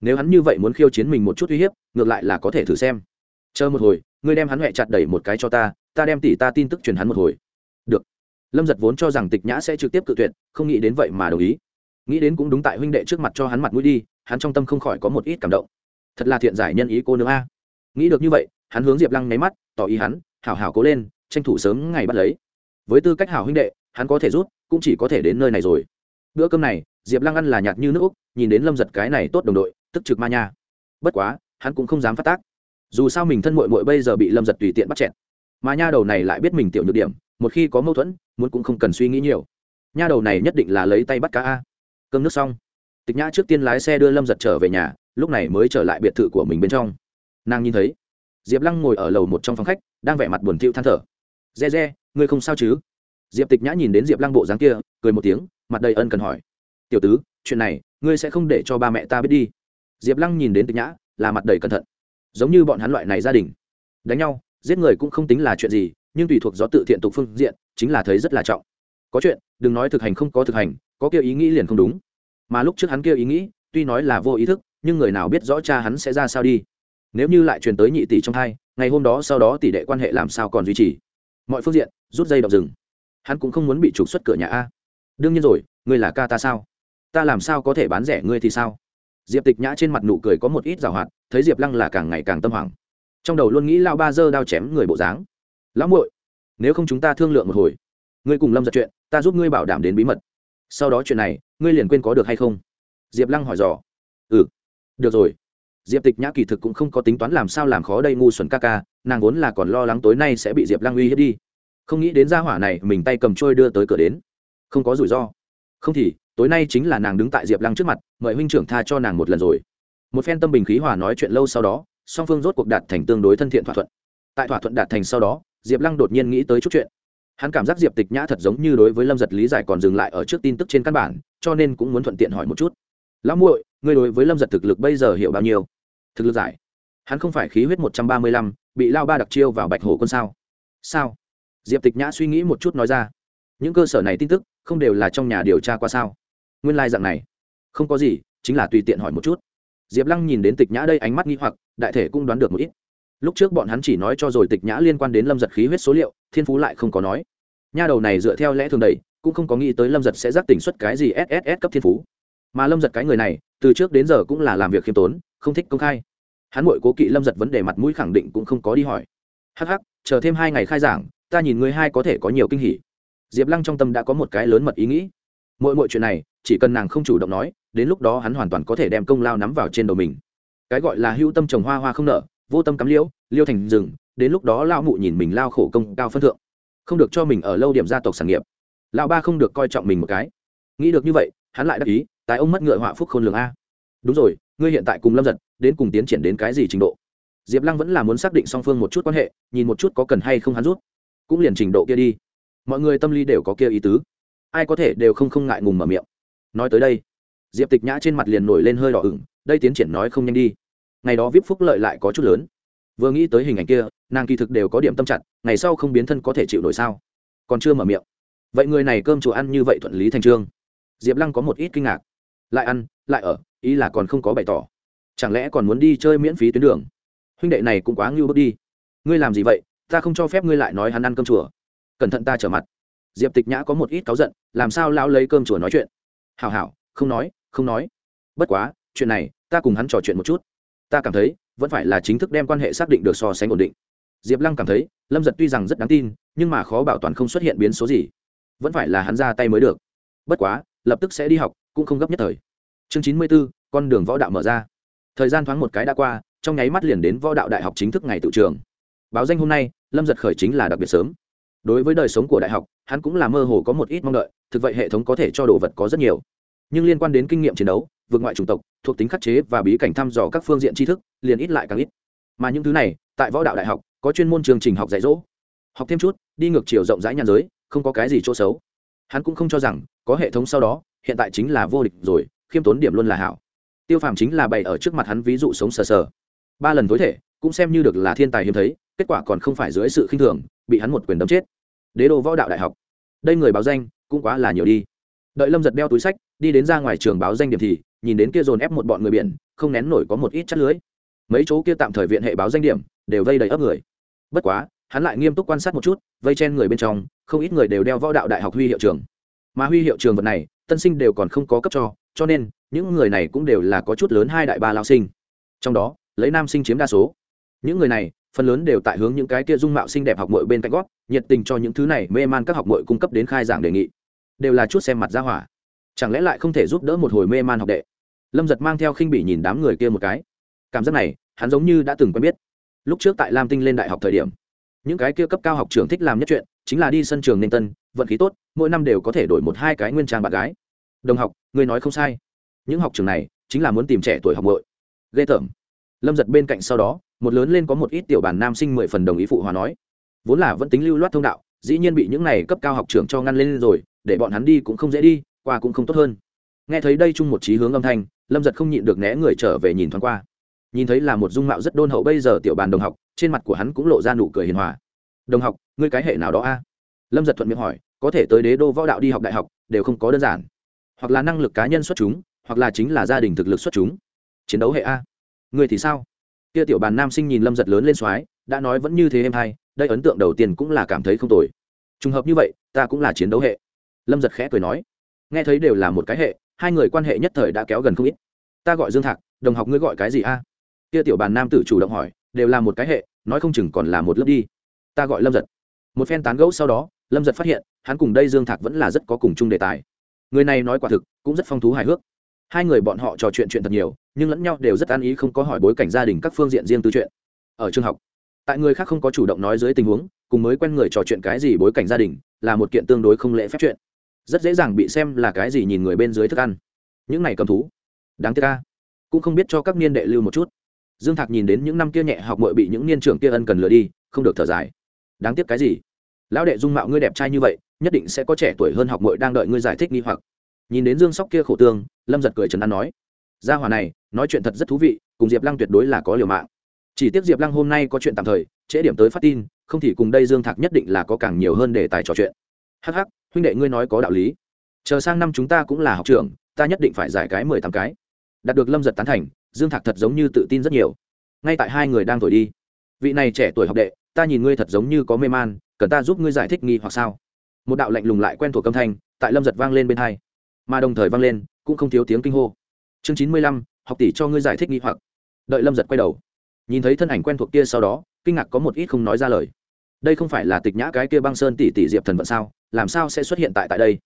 Nếu hắn như vậy muốn khiêu chiến mình một chút uy hiếp, ngược lại là có thể thử xem. Chờ một hồi, ngươi đem hắn huệ chặt đẩy một cái cho ta ta đem tỷ ta tin tức truyền hắn một hồi. Được. Lâm giật vốn cho rằng tịch nhã sẽ trực tiếp cự tuyệt, không nghĩ đến vậy mà đồng ý. Nghĩ đến cũng đúng tại huynh đệ trước mặt cho hắn mặt mũi đi, hắn trong tâm không khỏi có một ít cảm động. Thật là thiện giải nhân ý cô nương a. Nghĩ được như vậy hắn hướng diệp lăng nháy mắt, tỏ ý hắn, hảo hảo cố lên, tranh thủ sớm ngày bắt lấy. Với tư cách hảo huynh đệ, hắn có thể rút, cũng chỉ có thể đến nơi này rồi. Bữa cơm này, diệp lăng ăn là nhạt như nước úc, nhìn đến lâm giật cái này tốt đồng đội, tức trực ma nha. Bất quá, hắn cũng không dám phát tác. Dù sao mình thân mội mội bây giờ bị lâm giật tùy tiện bắt chẹt. Mà nha đầu này lại biết mình tiểu nhược điểm, một khi có mâu thuẫn, muốn cũng không cần suy nghĩ nhiều. Nha đầu này nhất định là lấy tay bắt cá a. Cơm nước xong, tịch nhã trước tiên lái xe đưa lâm giật trở về nhà, lúc này mới trở lại biệt thự của mình bên trong. Nàng nhìn thấy diệp lăng ngồi ở lầu một trong phòng khách, đang vẻ mặt buồn thiu than thở. Re re ngươi không sao chứ? Diệp tịch nhã nhìn đến diệp lăng bộ dáng kia, cười một tiếng, mặt đầy ân cần hỏi. Tiểu tứ, chuyện này, ngươi sẽ không để cho ba mẹ ta biết đi. Diệp lăng nhìn đến tịch nhã, là mặt đầy cẩn thận. Giống như bọn hắn loại này gia đình. Đánh nhau, giết người cũng không tính là chuyện gì, nhưng tùy thuộc do tự thiện tục phương diện, chính là thấy rất là trọng. Có chuyện, đừng nói thực hành không có thực hành, có kia ý nghĩ liền không đúng. Mà lúc trước hắn kia ý nghĩ, tuy nói là vô ý thức, nhưng người nào biết rõ cha hắn sẽ ra sao đi nếu như lại truyền tới nhị tỷ trong hai ngày hôm đó sau đó tỷ đệ quan hệ làm sao còn duy trì? Mọi phương diện, rút dây đọc rừng. Hắn cũng không muốn bị trục xuất cửa nhà a. Đương nhiên rồi, ngươi là ca ta sao? Ta làm sao có thể bán rẻ ngươi thì sao? Diệp tịch nhã trên mặt nụ cười có một ít rào hoạt, thấy diệp lăng là càng ngày càng tâm hoảng. Trong đầu luôn nghĩ lao ba dơ đao chém người bộ dáng. Lão muội, nếu không chúng ta thương lượng một hồi, ngươi cùng lâm giật chuyện, ta giúp ngươi bảo đảm đến bí mật. Sau đó chuyện này, ngươi liền quên có được hay không? Diệp lăng hỏi dò. Ừ được rồi diệp tịch nhã kỳ thực cũng không có tính toán làm sao làm khó đây ngu xuẩn ca ca, nàng vốn là còn lo lắng tối nay sẽ bị diệp lăng uy hiếp đi. Không nghĩ đến gia hỏa này mình tay cầm trôi đưa tới cửa đến. Không có rủi ro. Không thì, tối nay chính là nàng đứng tại diệp lăng trước mặt, mời huynh trưởng tha cho nàng một lần rồi. Một phen tâm bình khí hòa nói chuyện lâu sau đó, song phương rốt cuộc đạt thành tương đối thân thiện thỏa thuận. Tại thỏa thuận đạt thành sau đó, diệp lăng đột nhiên nghĩ tới chút chuyện. Hắn cảm giác diệp tịch nhã thật giống như đối với lâm giật lý giải còn dừng lại ở trước tin tức trên căn bản, cho nên cũng muốn thuận tiện hỏi một chút. Lão muội ngươi đối với lâm giật thực lực bây giờ hiểu bao nhiêu? Thực lực giải. Hắn không phải khí huyết một trăm ba mươi lăm, bị lao ba đặc chiêu vào bạch hổ quân sao? Sao? Diệp tịch nhã suy nghĩ một chút nói ra. Những cơ sở này tin tức, không đều là trong nhà điều tra qua sao? Nguyên lai、like、dạng này. Không có gì, chính là tùy tiện hỏi một chút. Diệp lăng nhìn đến tịch nhã đây ánh mắt nghi hoặc, đại thể cũng đoán được một ít. Lúc trước bọn hắn chỉ nói cho rồi tịch nhã liên quan đến lâm giật khí huyết số liệu, thiên phú lại không có nói. Nha đầu này dựa theo lẽ thường đầy, cũng không có nghĩ tới lâm giật sẽ giác tỉnh xuất cái gì sss cấp thiên phú. Mà lâm giật cái người này từ trước đến giờ cũng là làm việc khiêm tốn, không thích công khai. Hắn mội cố kỵ lâm giật vấn đề mặt mũi khẳng định cũng không có đi hỏi. Hắc hắc, chờ thêm hai ngày khai giảng, ta nhìn người hai có thể có nhiều kinh hỉ. Diệp lăng trong tâm đã có một cái lớn mật ý nghĩ. Mỗi mỗi chuyện này, chỉ cần nàng không chủ động nói, đến lúc đó hắn hoàn toàn có thể đem công lao nắm vào trên đầu mình. Cái gọi là hữu tâm trồng hoa hoa không nở, vô tâm cắm liễu, liêu thành rừng, đến lúc đó lao mụ nhìn mình lao khổ công cao phân thượng. Không được cho mình ở lâu điểm gia tộc sản nghiệp. Lão ba không được coi trọng mình một cái. Nghĩ được như vậy, hắn lại đắc ý tại ông mất ngựa họa phúc khôn lường a. Đúng rồi, ngươi hiện tại cùng lâm giật, đến cùng tiến triển đến cái gì trình độ? Diệp lăng vẫn là muốn xác định song phương một chút quan hệ, nhìn một chút có cần hay không hắn rút. Cũng liền trình độ kia đi. Mọi người tâm lý đều có kia ý tứ. Ai có thể đều không không ngại ngùng mở miệng. Nói tới đây, diệp tịch nhã trên mặt liền nổi lên hơi đỏ ửng, đây tiến triển nói không nhanh đi. Ngày đó vip phúc lợi lại có chút lớn. Vừa nghĩ tới hình ảnh kia, nàng kỳ thực đều có điểm tâm chặt, ngày sau không biến thân có thể chịu nổi sao? Còn chưa mở miệng. Vậy người này cơm chùa ăn như vậy thuận lý thành trương. Diệp lăng có một ít kinh ngạc lại ăn, lại ở, ý là còn không có bày tỏ. Chẳng lẽ còn muốn đi chơi miễn phí tuyến đường? Huynh đệ này cũng quá ngưu bước đi. Ngươi làm gì vậy? Ta không cho phép ngươi lại nói hắn ăn cơm chùa. Cẩn thận ta trở mặt. Diệp tịch nhã có một ít cáu giận, làm sao lão lấy cơm chùa nói chuyện? Hảo hảo, không nói không nói. Bất quá, chuyện này, ta cùng hắn trò chuyện một chút. Ta cảm thấy, vẫn phải là chính thức đem quan hệ xác định được so sánh ổn định. Diệp lăng cảm thấy, lâm giật tuy rằng rất đáng tin, nhưng mà khó bảo toàn không xuất hiện biến số gì. Vẫn phải là hắn ra tay mới được. Bất quá lập tức sẽ đi học, cũng không gấp nhất thời. Chương chín mươi b ố con đường võ đạo mở ra. Thời gian thoáng một cái đã qua, trong nháy mắt liền đến võ đạo đại học chính thức ngày tự trường. Báo danh hôm nay, lâm giật khởi chính là đặc biệt sớm. Đối với đời sống của đại học, hắn cũng là mơ hồ có một ít mong đợi, thực vậy hệ thống có thể cho đồ vật có rất nhiều. Nhưng liên quan đến kinh nghiệm chiến đấu, vượt ngoại chủng tộc, thuộc tính khắc chế và bí cảnh thăm dò các phương diện tri thức, liền ít lại càng ít. Mà những thứ này, tại võ đạo đại học, có chuyên môn chương trình học dạy dỗ. Học thêm chút, đi ngược chiều rộng rãi nhàn giới, không có cái gì chỗ xấu hắn cũng không cho rằng có hệ thống sau đó, hiện tại chính là vô địch rồi, khiêm tốn điểm luôn là hảo. Tiêu phàm chính là bày ở trước mặt hắn ví dụ sống sờ sờ. Ba lần tối thể, cũng xem như được là thiên tài hiếm thấy, kết quả còn không phải dưới sự khinh thường, bị hắn một quyền đấm chết. Đế đô võ đạo đại học. Đây người báo danh, cũng quá là nhiều đi. Đợi lâm giật đeo túi sách, đi đến ra ngoài trường báo danh điểm thì, nhìn đến kia dồn ép một bọn người biển, không nén nổi có một ít chất lưới. Mấy chỗ kia tạm thời viện hệ báo danh điểm, đều vây đầy ấp người. Bất quá hắn lại nghiêm túc quan sát một chút, vây chen người bên trong, không ít người đều đeo võ đạo đại học huy hiệu trường. Mà huy hiệu trường vật này, tân sinh đều còn không có cấp cho cho nên, những người này cũng đều là có chút lớn hai đại ba lao sinh. Trong đó, lấy nam sinh chiếm đa số. Những người này, phần lớn đều tại hướng những cái kia dung mạo xinh đẹp học mội bên cạnh gót, nhiệt tình cho những thứ này mê man các học mội cung cấp đến khai giảng đề nghị. Đều là chút xem mặt ra hỏa. Chẳng lẽ lại không thể giúp đỡ một hồi mê man học đệ? Lâm giật mang theo khinh bị nhìn đám người kia một cái. Cảm giác này, hắn giống như đã từng quen biết. Lúc trước tại lam tinh lên đại học thời điểm những cái kia cấp cao học trường thích làm nhất chuyện, chính là đi sân trường nên tân, vận khí tốt, mỗi năm đều có thể đổi một hai cái nguyên trang bạn gái. Đồng học người nói không sai. Những học trường này, chính là muốn tìm trẻ tuổi học bội ghê tởm. Lâm giật bên cạnh sau đó, một lớn lên có một ít tiểu bản nam sinh mười phần đồng ý phụ hòa nói. Vốn là vẫn tính lưu loát thông đạo, dĩ nhiên bị những này cấp cao học trường cho ngăn lên rồi, để bọn hắn đi cũng không dễ đi, qua cũng không tốt hơn. Nghe thấy đây chung một trí hướng âm thanh, lâm giật không nhịn được né người trở về nhìn thoáng qua. Nhìn thấy là một dung mạo rất đôn hậu bây giờ tiểu bàn đồng học trên mặt của hắn cũng lộ ra nụ cười hiền hòa. Đồng học, ngươi cái hệ nào đó a? Lâm giật thuận miệng hỏi, có thể tới đế đô võ đạo đi học đại học, đều không có đơn giản. Hoặc là năng lực cá nhân xuất chúng, hoặc là chính là gia đình thực lực xuất chúng. Chiến đấu hệ a. Người thì sao? Kia tiểu bàn nam sinh nhìn lâm giật lớn lên soái đã nói vẫn như thế em hay, đây ấn tượng đầu tiên cũng là cảm thấy không tồi. Trùng hợp như vậy, ta cũng là chiến đấu hệ. Lâm giật khẽ cười nói. Nghe thấy đều là một cái hệ, hai người quan hệ nhất thời đã kéo gần không ít. Ta gọi dương thạc, đồng học ngươi gọi cái gì a? Kia tiểu bàn nam tử chủ động hỏi đều là một cái hệ, nói không chừng còn là một lớp đi. Ta gọi lâm giật. Một phen tán gẫu sau đó, lâm giật phát hiện, hắn cùng đây dương thạc vẫn là rất có cùng chung đề tài. Người này nói quả thực, cũng rất phong thú hài hước. Hai người bọn họ trò chuyện chuyện thật nhiều, nhưng lẫn nhau đều rất an ý không có hỏi bối cảnh gia đình các phương diện riêng tư chuyện. Ở trường học, tại người khác không có chủ động nói dưới tình huống, cùng mới quen người trò chuyện cái gì bối cảnh gia đình, là một kiện tương đối không lễ phép chuyện. Rất dễ dàng bị xem là cái gì nhìn người bên dưới thức ăn. Những này cầm thú. Đáng tiếc ca cũng không biết cho các niên đệ lưu một chút dương thạc nhìn đến những năm kia nhẹ học mội bị những niên trưởng kia ân cần lừa đi, không được thở dài. Đáng tiếc cái gì? Lão đệ dung mạo ngươi đẹp trai như vậy, nhất định sẽ có trẻ tuổi hơn học mội đang đợi ngươi giải thích nghi hoặc. Nhìn đến dương sóc kia khổ tương, lâm giật cười trấn an nói, gia hòa này, nói chuyện thật rất thú vị, cùng diệp lăng tuyệt đối là có liều mạng. Chỉ tiếc diệp lăng hôm nay có chuyện tạm thời, trễ điểm tới phát tin, không thì cùng đây dương thạc nhất định là có càng nhiều hơn để tài trò chuyện. Hắc hắc, huynh đệ ngươi nói có đạo lý. Chờ sang năm chúng ta cũng là học trưởng, ta nhất định phải giải cái mười tám cái. Đạt được lâm giật tán thành dương thạc thật giống như tự tin rất nhiều. Ngay tại hai người đang thổi đi. Vị này trẻ tuổi học đệ, ta nhìn ngươi thật giống như có mê man, cần ta giúp ngươi giải thích nghi hoặc sao? Một đạo lạnh lùng lại quen thuộc âm thanh tại lâm giật vang lên bên hai. Mà đồng thời vang lên, cũng không thiếu tiếng kinh hô. Chương chín mươi lăm, học tỷ cho ngươi giải thích nghi hoặc. Đợi lâm giật quay đầu, nhìn thấy thân ảnh quen thuộc kia sau đó, kinh ngạc có một ít không nói ra lời. Đây không phải là tịch nhã cái kia băng sơn tỷ tỷ diệp thần vận sao? Làm sao sẽ xuất hiện tại tại đây?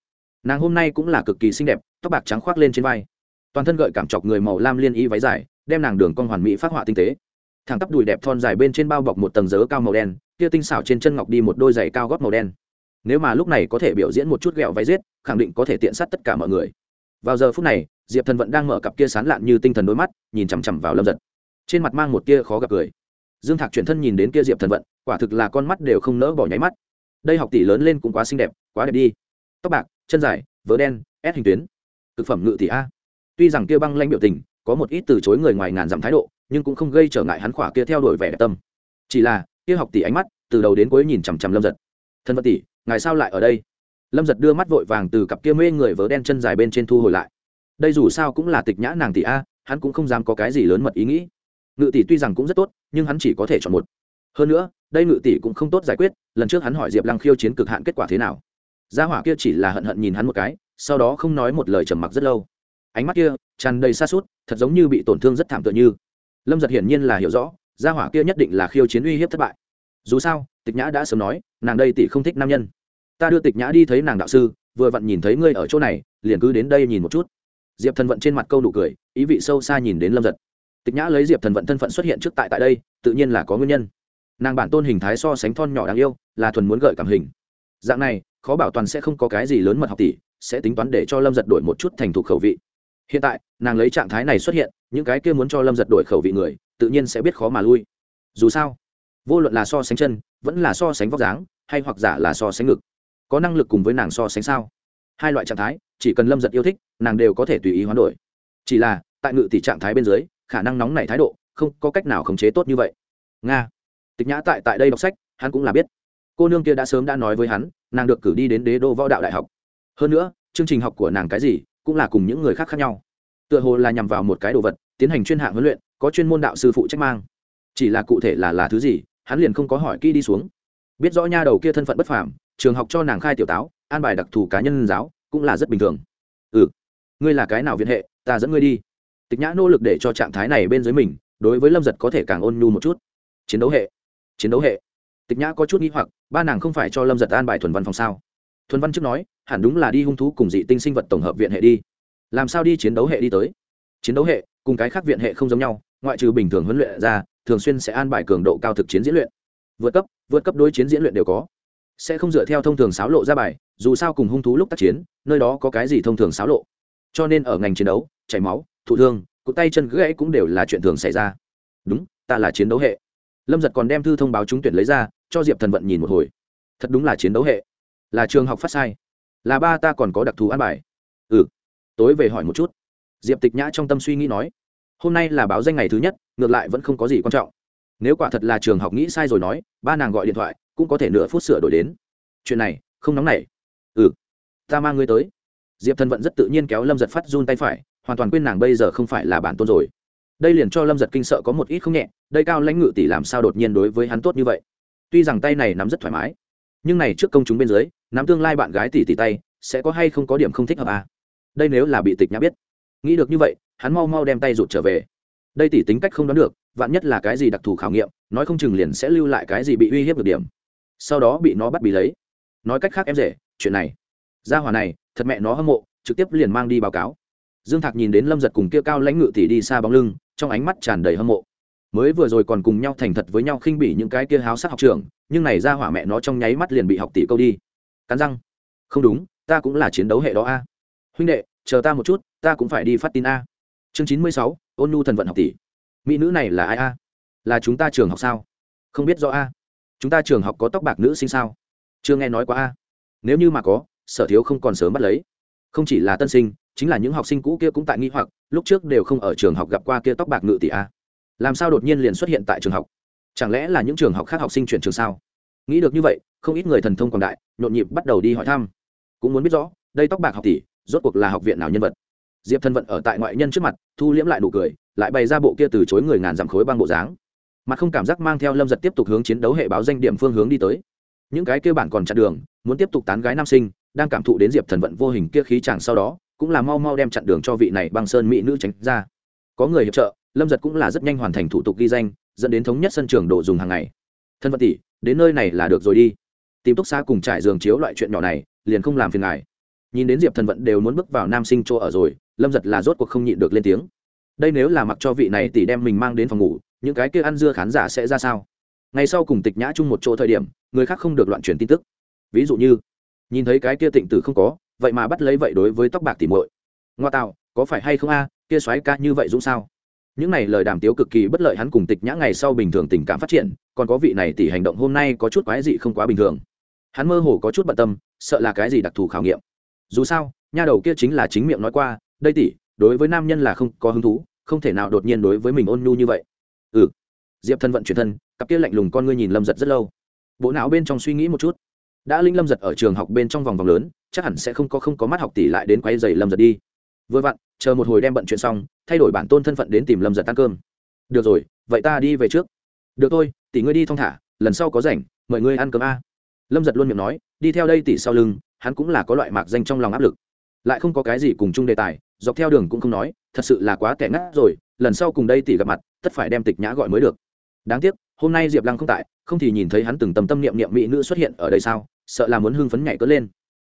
Nàng hôm nay cũng là cực kỳ xinh đẹp, tóc bạc trắng khoác lên trên vai toàn thân gợi cảm chọc người màu lam liên y váy dài, đem nàng đường con hoàn mỹ phát họa tinh tế. Thẳng tắp đùi đẹp thon dài bên trên bao bọc một tầng dớ cao màu đen, kia tinh xảo trên chân ngọc đi một đôi giày cao gót màu đen. Nếu mà lúc này có thể biểu diễn một chút ghẹo váy giết, khẳng định có thể tiện sát tất cả mọi người. Vào giờ phút này, diệp thần vẫn đang mở cặp kia sán lạn như tinh thần đôi mắt, nhìn chằm chằm vào lâm giật. Trên mặt mang một kia khó gặp cười. Dương thạc chuyển thân nhìn đến kia diệp thần vận, quả thực là con mắt đều không nỡ bỏ nháy mắt. Đây học tỷ lớn lên cũng quá xinh đẹp, quá đẹp đi. Tóc bạc, chân dài, vớ đen ép hình tuyến. Thực phẩm ngự tỷ a tuy rằng kia băng lanh biểu tình có một ít từ chối người ngoài ngàn dặm thái độ, nhưng cũng không gây trở ngại hắn khỏa kia theo đuổi vẻ đẹp tâm. Chỉ là, kia học tỷ ánh mắt, từ đầu đến cuối nhìn chằm chằm lâm giật. Thân vật tỷ, ngài sao lại ở đây? Lâm giật đưa mắt vội vàng từ cặp kia mê người vớ đen chân dài bên trên thu hồi lại. Đây dù sao cũng là tịch nhã nàng tỷ a, hắn cũng không dám có cái gì lớn mật ý nghĩ. Ngự tỷ tuy rằng cũng rất tốt, nhưng hắn chỉ có thể chọn một. Hơn nữa, đây ngự tỷ cũng không tốt giải quyết, lần trước hắn hỏi diệp lăng khiêu chiến cực hạn kết quả thế nào. Gia hỏa kia chỉ là hận hận nhìn hắn một cái, sau đó không nói một lời trầm mặc rất lâu ánh mắt kia tràn đầy xa suốt thật giống như bị tổn thương rất thảm tựa như. Lâm giật hiển nhiên là hiểu rõ, gia hỏa kia nhất định là khiêu chiến uy hiếp thất bại. Dù sao, tịch nhã đã sớm nói, nàng đây tỷ không thích nam nhân. Ta đưa tịch nhã đi thấy nàng đạo sư, vừa vặn nhìn thấy ngươi ở chỗ này, liền cứ đến đây nhìn một chút. Diệp thần vận trên mặt câu nụ cười, ý vị sâu xa nhìn đến lâm giật. Tịch nhã lấy diệp thần vận thân phận xuất hiện trước tại tại đây, tự nhiên là có nguyên nhân. Nàng bản tôn hình thái so sánh thon nhỏ đáng yêu, là thuần muốn gợi cảm hình. Dạng này, khó bảo toàn sẽ không có cái gì lớn mật học tỷ, sẽ tính toán để cho lâm giật đổi một chút thành thục khẩu vị hiện tại, nàng lấy trạng thái này xuất hiện, những cái kia muốn cho lâm giật đổi khẩu vị người, tự nhiên sẽ biết khó mà lui. Dù sao, vô luận là so sánh chân, vẫn là so sánh vóc dáng, hay hoặc giả là so sánh ngực, có năng lực cùng với nàng so sánh sao? Hai loại trạng thái, chỉ cần lâm giật yêu thích, nàng đều có thể tùy ý hoán đổi. Chỉ là, tại ngự tỷ trạng thái bên dưới, khả năng nóng này thái độ, không có cách nào khống chế tốt như vậy. Nga. Tịch nhã tại tại đây đọc sách, hắn cũng là biết. Cô nương kia đã sớm đã nói với hắn, nàng được cử đi đến đế đô võ đạo đại học. Hơn nữa, chương trình học của nàng cái gì cũng là cùng những người khác khác nhau. Tựa hồ là nhằm vào một cái đồ vật, tiến hành chuyên hạng huấn luyện, có chuyên môn đạo sư phụ trách mang. Chỉ là cụ thể là là thứ gì, hắn liền không có hỏi kỹ đi xuống. Biết rõ nha đầu kia thân phận bất phàm, trường học cho nàng khai tiểu táo, an bài đặc thù cá nhân giáo, cũng là rất bình thường. Ừ. Ngươi là cái nào viện hệ, ta dẫn ngươi đi. Tịch nhã nỗ lực để cho trạng thái này bên dưới mình, đối với lâm giật có thể càng ôn nhu một chút. Chiến đấu hệ. Chiến đấu hệ. Tịch nhã có chút nghĩ hoặc, ba nàng không phải cho lâm giật an bài thuần văn phòng sao? Thuần văn trước nói, hẳn đúng là đi hung thú cùng dị tinh sinh vật tổng hợp viện hệ đi. Làm sao đi chiến đấu hệ đi tới? Chiến đấu hệ cùng cái khác viện hệ không giống nhau, ngoại trừ bình thường huấn luyện ra, thường xuyên sẽ an bài cường độ cao thực chiến diễn luyện. Vượt cấp vượt cấp đối chiến diễn luyện đều có. Sẽ không dựa theo thông thường xáo lộ ra bài, dù sao cùng hung thú lúc tác chiến, nơi đó có cái gì thông thường xáo lộ. Cho nên ở ngành chiến đấu, chảy máu, thụ thương cụ tay chân gãy cũng đều là chuyện thường xảy ra. Đúng, ta là chiến đấu hệ. Lâm giật còn đem thư thông báo trúng tuyển lấy ra, cho diệp thần vận nhìn một hồi. Thật đúng là chiến đấu hệ là trường học phát sai. Là ba ta còn có đặc thù an bài. Ừ. Tối về hỏi một chút. Diệp tịch nhã trong tâm suy nghĩ nói, hôm nay là báo danh ngày thứ nhất, ngược lại vẫn không có gì quan trọng. Nếu quả thật là trường học nghĩ sai rồi nói, ba nàng gọi điện thoại, cũng có thể nửa phút sửa đổi đến. Chuyện này, không nóng nảy. Ừ. Ta mang ngươi tới. Diệp thần vận rất tự nhiên kéo lâm giật phát run tay phải, hoàn toàn quên nàng bây giờ không phải là bản tôn rồi. Đây liền cho lâm giật kinh sợ có một ít không nhẹ, đây cao lãnh ngự tỷ làm sao đột nhiên đối với hắn tốt như vậy? Tuy rằng tay này nắm rất thoải mái, nhưng này trước công chúng bên dưới nắm tương lai bạn gái tỷ tỷ tay, sẽ có hay không có điểm không thích hợp à? đây nếu là bị tịch nhã biết. Nghĩ được như vậy, hắn mau mau đem tay rụt trở về. Đây tỷ tính cách không đoán được, vạn nhất là cái gì đặc thù khảo nghiệm, nói không chừng liền sẽ lưu lại cái gì bị uy hiếp được điểm. Sau đó bị nó bắt bị lấy. Nói cách khác em rể, chuyện này. Gia hòa này, thật mẹ nó hâm mộ, trực tiếp liền mang đi báo cáo. Dương thạc nhìn đến lâm giật cùng kia cao lãnh ngự tỷ đi xa bóng lưng, trong ánh mắt tràn đầy hâm mộ. Mới vừa rồi còn cùng nhau thành thật với nhau khinh bỉ những cái kia háo sắc học trường, nhưng này ra hỏa mẹ nó trong nháy mắt liền bị học tỷ câu đi cắn răng. Không đúng, ta cũng là chiến đấu hệ đó a. Huynh đệ, chờ ta một chút, ta cũng phải đi phát tin a. Chương chín mươi sáu, ôn nhu thần vận học tỷ. Mỹ nữ này là ai a? Là chúng ta trường học sao? Không biết rõ a. Chúng ta trường học có tóc bạc nữ sinh sao? Chưa nghe nói quá a. Nếu như mà có, sở thiếu không còn sớm bắt lấy. Không chỉ là tân sinh, chính là những học sinh cũ kia cũng tại nghi hoặc, lúc trước đều không ở trường học gặp qua kia tóc bạc ngự tỷ a. Làm sao đột nhiên liền xuất hiện tại trường học? Chẳng lẽ là những trường học khác học sinh chuyển trường sao? Nghĩ được như vậy, không ít người thần thông quảng đại, nhộn nhịp bắt đầu đi hỏi thăm. Cũng muốn biết rõ, đây tóc bạc học tỷ, rốt cuộc là học viện nào nhân vật? Diệp thần vận ở tại ngoại nhân trước mặt, thu liễm lại nụ cười, lại bày ra bộ kia từ chối người ngàn dặm khối băng bộ dáng. Mặt không cảm giác mang theo lâm giật tiếp tục hướng chiến đấu hệ báo danh điểm phương hướng đi tới. Những cái kia bản còn chặn đường, muốn tiếp tục tán gái nam sinh, đang cảm thụ đến diệp thần vận vô hình kia khí chàng sau đó, cũng là mau mau đem chặn đường cho vị này băng sơn mỹ nữ tránh ra. Có người hiệp trợ, lâm giật cũng là rất nhanh hoàn thành thủ tục ghi danh, dẫn đến thống nhất sân trường đồ dùng hàng ngày thân vận tỷ, đến nơi này là được rồi đi. Tìm túc xa cùng trải giường chiếu loại chuyện nhỏ này, liền không làm phiền ngài. Nhìn đến diệp thần vận đều muốn bước vào nam sinh chỗ ở rồi, lâm giật là rốt cuộc không nhịn được lên tiếng. Đây nếu là mặc cho vị này tỷ đem mình mang đến phòng ngủ, những cái kia ăn dưa khán giả sẽ ra sao? Ngày sau cùng tịch nhã chung một chỗ thời điểm, người khác không được loạn truyền tin tức. Ví dụ như, nhìn thấy cái kia tịnh tử không có, vậy mà bắt lấy vậy đối với tóc bạc tỉ muội. Ngoa tạo, có phải hay không a, kia xoáy ca như vậy dũng sao? Những này lời đàm tiếu cực kỳ bất lợi hắn cùng tịch nhã ngày sau bình thường tình cảm phát triển, còn có vị này tỷ hành động hôm nay có chút quái dị không quá bình thường. Hắn mơ hồ có chút bận tâm, sợ là cái gì đặc thù khảo nghiệm. Dù sao, nha đầu kia chính là chính miệng nói qua, đây tỷ, đối với nam nhân là không có hứng thú, không thể nào đột nhiên đối với mình ôn nhu như vậy. Ừ. Diệp thân vận chuyển thân, cặp kia lạnh lùng con ngươi nhìn lâm giật rất lâu. Bộ não bên trong suy nghĩ một chút. Đã linh lâm giật ở trường học bên trong vòng vòng lớn, chắc hẳn sẽ không có không có mắt học tỷ lại đến quay dày lâm giật đi. Vừa vặn chờ một hồi đem bận chuyện xong, thay đổi bản tôn thân phận đến tìm lâm giật ăn cơm. Được rồi, vậy ta đi về trước. Được thôi, tỷ ngươi đi thong thả, lần sau có rảnh, mời ngươi ăn cơm a. Lâm giật luôn miệng nói, đi theo đây tỷ sau lưng, hắn cũng là có loại mạc danh trong lòng áp lực. Lại không có cái gì cùng chung đề tài, dọc theo đường cũng không nói, thật sự là quá tẻ ngắt rồi, lần sau cùng đây tỷ gặp mặt, tất phải đem tịch nhã gọi mới được. Đáng tiếc, hôm nay diệp lăng không tại, không thì nhìn thấy hắn từng tầm tâm niệm niệm mỹ nữ xuất hiện ở đây sao, sợ là muốn hưng phấn nhảy cất lên.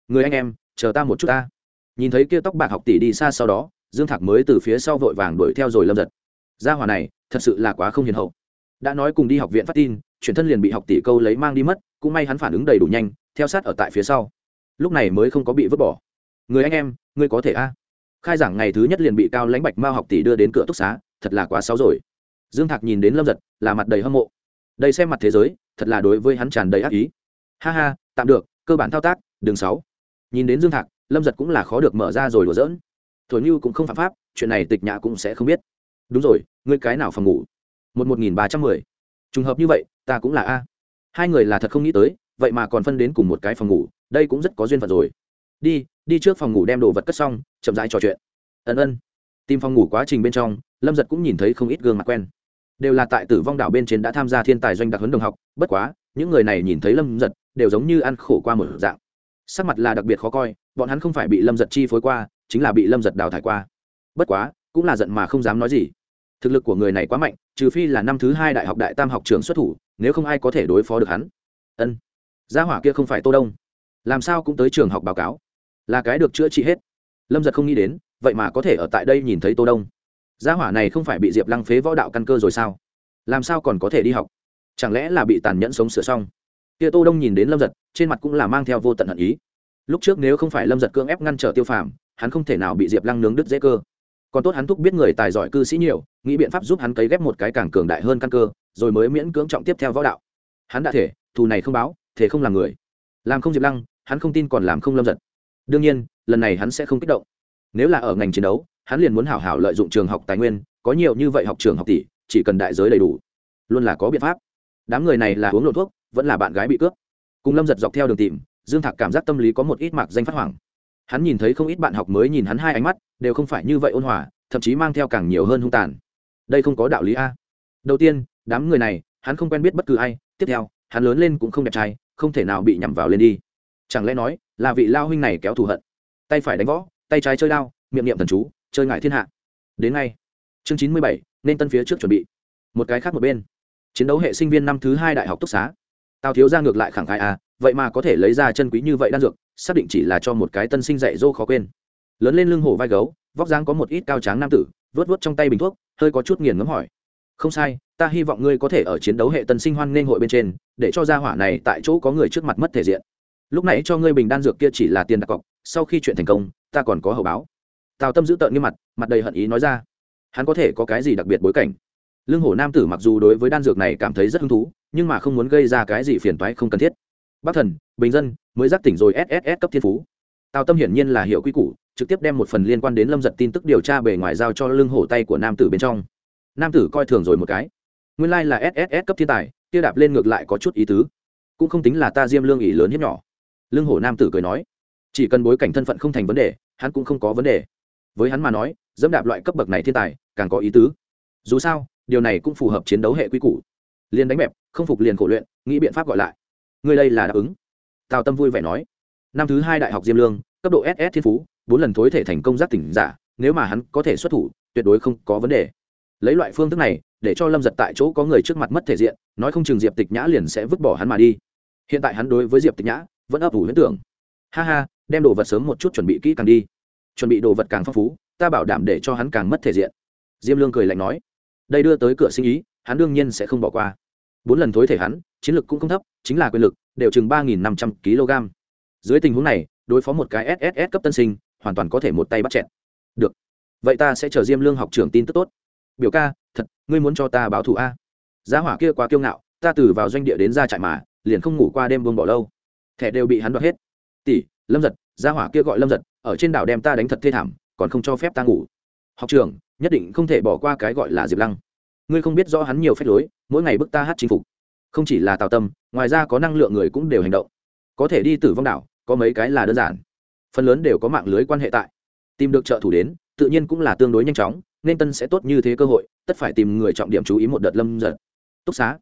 Người anh em, chờ ta một chút ta. Nhìn thấy kia tóc bạc học tỷ đi xa sau đó dương thạc mới từ phía sau vội vàng đuổi theo rồi lâm giật. Gia hòa này, thật sự là quá không hiền hậu. Đã nói cùng đi học viện phát tin, chuyển thân liền bị học tỷ câu lấy mang đi mất, cũng may hắn phản ứng đầy đủ nhanh, theo sát ở tại phía sau. Lúc này mới không có bị vứt bỏ. Người anh em, ngươi có thể a. Khai giảng ngày thứ nhất liền bị cao lãnh bạch mao học tỷ đưa đến cửa túc xá, thật là quá xấu rồi. Dương thạc nhìn đến lâm giật, là mặt đầy hâm mộ. Đây xem mặt thế giới, thật là đối với hắn tràn đầy ác ý. Ha ha, tạm được, cơ bản thao tác, đường sáu. Nhìn đến dương thạc, lâm giật cũng là khó được mở ra rồi đùa dỡn thổi như cũng không phạm pháp, chuyện này tịch nhã cũng sẽ không biết. Đúng rồi, ngươi cái nào phòng ngủ? Một một nghìn ba trăm mười. Trùng hợp như vậy, ta cũng là a. Hai người là thật không nghĩ tới, vậy mà còn phân đến cùng một cái phòng ngủ, đây cũng rất có duyên phận rồi. Đi đi trước phòng ngủ đem đồ vật cất xong, chậm rãi trò chuyện. Ân ân. Tìm phòng ngủ quá trình bên trong, lâm giật cũng nhìn thấy không ít gương mặt quen. Đều là tại tử vong đảo bên trên đã tham gia thiên tài doanh đặc huấn đồng học, bất quá, những người này nhìn thấy lâm giật, đều giống như ăn khổ qua một dạng. Sắc mặt là đặc biệt khó coi, bọn hắn không phải bị lâm giật chi phối qua chính là bị lâm giật đào thải qua. Bất quá, cũng là giận mà không dám nói gì. Thực lực của người này quá mạnh, trừ phi là năm thứ hai đại học đại tam học trường xuất thủ, nếu không ai có thể đối phó được hắn. Ân. Gia hỏa kia không phải tô đông. Làm sao cũng tới trường học báo cáo. Là cái được chữa trị hết. Lâm giật không nghĩ đến, vậy mà có thể ở tại đây nhìn thấy tô đông. Gia hỏa này không phải bị diệp lăng phế võ đạo căn cơ rồi sao? Làm sao còn có thể đi học? Chẳng lẽ là bị tàn nhẫn sống sửa xong? Kia tô đông nhìn đến lâm giật, trên mặt cũng là mang theo vô tận hận ý. Lúc trước nếu không phải lâm giật cưỡng ép ngăn trở tiêu phàm hắn không thể nào bị diệp lăng nướng đứt dễ cơ. Còn tốt hắn thúc biết người tài giỏi cư sĩ nhiều, nghĩ biện pháp giúp hắn cấy ghép một cái càng cường đại hơn căn cơ, rồi mới miễn cưỡng trọng tiếp theo võ đạo. Hắn đã thể, thù này không báo, thể không làm người. Làm không diệp lăng, hắn không tin còn làm không lâm giật. Đương nhiên, lần này hắn sẽ không kích động. Nếu là ở ngành chiến đấu, hắn liền muốn hảo hảo lợi dụng trường học tài nguyên, có nhiều như vậy học trường học tỷ, chỉ cần đại giới đầy đủ. Luôn là có biện pháp. Đám người này là uống lộ thuốc, vẫn là bạn gái bị cướp. Cùng lâm giật dọc theo đường tìm, dương thạc cảm giác tâm lý có một ít mạc danh phát hoảng hắn nhìn thấy không ít bạn học mới nhìn hắn hai ánh mắt, đều không phải như vậy ôn hòa, thậm chí mang theo càng nhiều hơn hung tàn. Đây không có đạo lý a. Đầu tiên, đám người này, hắn không quen biết bất cứ ai, tiếp theo, hắn lớn lên cũng không đẹp trai, không thể nào bị nhằm vào lên đi. Chẳng lẽ nói, là vị lao huynh này kéo thù hận? Tay phải đánh võ, tay trái chơi đao, miệng niệm thần chú, chơi ngại thiên hạ. Đến ngay. Chương chín mươi bảy, nên tân phía trước chuẩn bị. Một cái khác một bên. Chiến đấu hệ sinh viên năm thứ hai đại học túc xá. Tào thiếu ra ngược lại khẳng khai à vậy mà có thể lấy ra chân quý như vậy đan dược, xác định chỉ là cho một cái tân sinh dạy dô khó quên. Lớn lên lưng hổ vai gấu, vóc dáng có một ít cao tráng nam tử vớt vớt trong tay bình thuốc, hơi có chút nghiền ngấm hỏi. Không sai, ta hy vọng ngươi có thể ở chiến đấu hệ tân sinh hoan nghênh hội bên trên, để cho gia hỏa này tại chỗ có người trước mặt mất thể diện. Lúc nãy cho ngươi bình đan dược kia chỉ là tiền đặt cọc, sau khi chuyện thành công, ta còn có hậu báo. Tào tâm giữ tợn nghiêm mặt mặt đầy hận ý nói ra. Hắn có thể có cái gì đặc biệt bối cảnh? Lương hổ nam tử mặc dù đối với đan dược này cảm thấy rất hứng thú, nhưng mà không muốn gây ra cái gì phiền toái không cần thiết bắc thần, bình dân, mới giác tỉnh rồi sss cấp thiên phú. Tào tâm hiển nhiên là hiệu quy củ, trực tiếp đem một phần liên quan đến lâm giật tin tức điều tra bề ngoài giao cho lưng hổ tay của nam tử bên trong. Nam tử coi thường rồi một cái. Nguyên lai là sss cấp thiên tài tiêu đạp lên ngược lại có chút ý tứ. Cũng không tính là ta diêm lương ý lớn hiếp nhỏ. Lương hổ nam tử cười nói, chỉ cần bối cảnh thân phận không thành vấn đề, hắn cũng không có vấn đề. Với hắn mà nói, dẫm đạp loại cấp bậc này thiên tài, càng có ý tứ. Dù sao, điều này cũng phù hợp chiến đấu hệ quy củ. Liền đánh bẹp, không phục liền khổ luyện, nghĩ biện pháp gọi lại ngươi đây là đáp ứng. Tào tâm vui vẻ nói. Năm thứ hai đại học diêm lương, cấp độ ss thiên phú, bốn lần thối thể thành công giác tỉnh giả, nếu mà hắn có thể xuất thủ, tuyệt đối không có vấn đề. Lấy loại phương thức này, để cho lâm giật tại chỗ có người trước mặt mất thể diện, nói không chừng diệp tịch nhã liền sẽ vứt bỏ hắn mà đi. Hiện tại hắn đối với diệp tịch nhã vẫn ấp ủ huyễn tưởng. Ha ha, đem đồ vật sớm một chút chuẩn bị kỹ càng đi. Chuẩn bị đồ vật càng phong phú, ta bảo đảm để cho hắn càng mất thể diện. Diêm lương cười lạnh nói. Đây đưa tới cửa sinh ý, hắn đương nhiên sẽ không bỏ qua. Bốn lần thối thể hắn chiến lược cũng không thấp, chính là quyền lực, đều chừng ba nghìn năm trăm kg. Dưới tình huống này, đối phó một cái sss cấp tân sinh, hoàn toàn có thể một tay bắt chẹn được. Vậy ta sẽ chờ diêm lương học trưởng tin tức tốt. Biểu ca, thật, ngươi muốn cho ta báo thù a? Giá hỏa kia quá kiêu ngạo, ta từ vào doanh địa đến ra trại mà, liền không ngủ qua đêm buông bỏ lâu. Thẻ đều bị hắn đoạt hết. Tỷ, lâm giật gia hỏa kia gọi lâm giật, ở trên đảo đem ta đánh thật thê thảm, còn không cho phép ta ngủ. Học trường nhất định không thể bỏ qua cái gọi là diệp lăng. Ngươi không biết rõ hắn nhiều phép lối, mỗi ngày bức ta hát chinh phục không chỉ là tào tâm, ngoài ra có năng lượng người cũng đều hành động. Có thể đi tử vong đảo, có mấy cái là đơn giản. Phần lớn đều có mạng lưới quan hệ tại. Tìm được trợ thủ đến, tự nhiên cũng là tương đối nhanh chóng, nên tân sẽ tốt như thế cơ hội, tất phải tìm người trọng điểm chú ý một đợt lâm giật. Túc xá.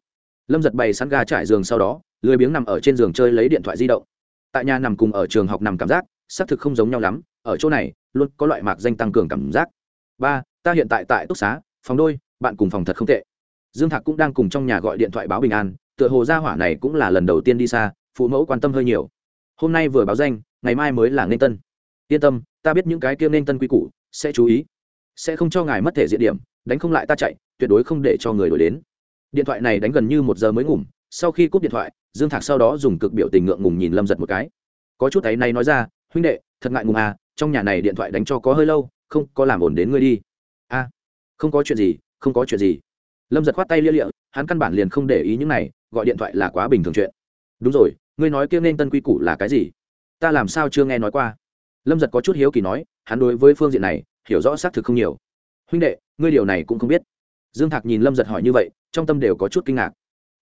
Lâm giật bày sẵn ga trải giường sau đó, lười biếng nằm ở trên giường chơi lấy điện thoại di động. Tại nhà nằm cùng ở trường học nằm cảm giác, xác thực không giống nhau lắm, ở chỗ này, luôn có loại mạc danh tăng cường cảm giác. Ba, ta hiện tại tại túc xá, phòng đôi, bạn cùng phòng thật không tệ. Dương thạc cũng đang cùng trong nhà gọi điện thoại báo bình an tựa hồ gia hỏa này cũng là lần đầu tiên đi xa, phụ mẫu quan tâm hơi nhiều. Hôm nay vừa báo danh, ngày mai mới là nên tân. Yên tâm, ta biết những cái kia nên tân quy củ, sẽ chú ý. Sẽ không cho ngài mất thể diện điểm, đánh không lại ta chạy, tuyệt đối không để cho người đổi đến. Điện thoại này đánh gần như một giờ mới ngủm, sau khi cúp điện thoại, dương thạc sau đó dùng cực biểu tình ngượng ngùng nhìn lâm giật một cái. Có chút ấy này nói ra, huynh đệ, thật ngại ngùng à trong nhà này điện thoại đánh cho có hơi lâu, không có làm ổn đến ngươi đi. A, không có chuyện gì, không có chuyện gì. Lâm giật khoát tay lia lịa, hắn căn bản liền không để ý những này gọi điện thoại là quá bình thường chuyện. Đúng rồi, ngươi nói kia nên tân quy củ là cái gì? Ta làm sao chưa nghe nói qua? Lâm giật có chút hiếu kỳ nói, hắn đối với phương diện này, hiểu rõ xác thực không nhiều. Huynh đệ, ngươi điều này cũng không biết. Dương thạc nhìn lâm giật hỏi như vậy, trong tâm đều có chút kinh ngạc.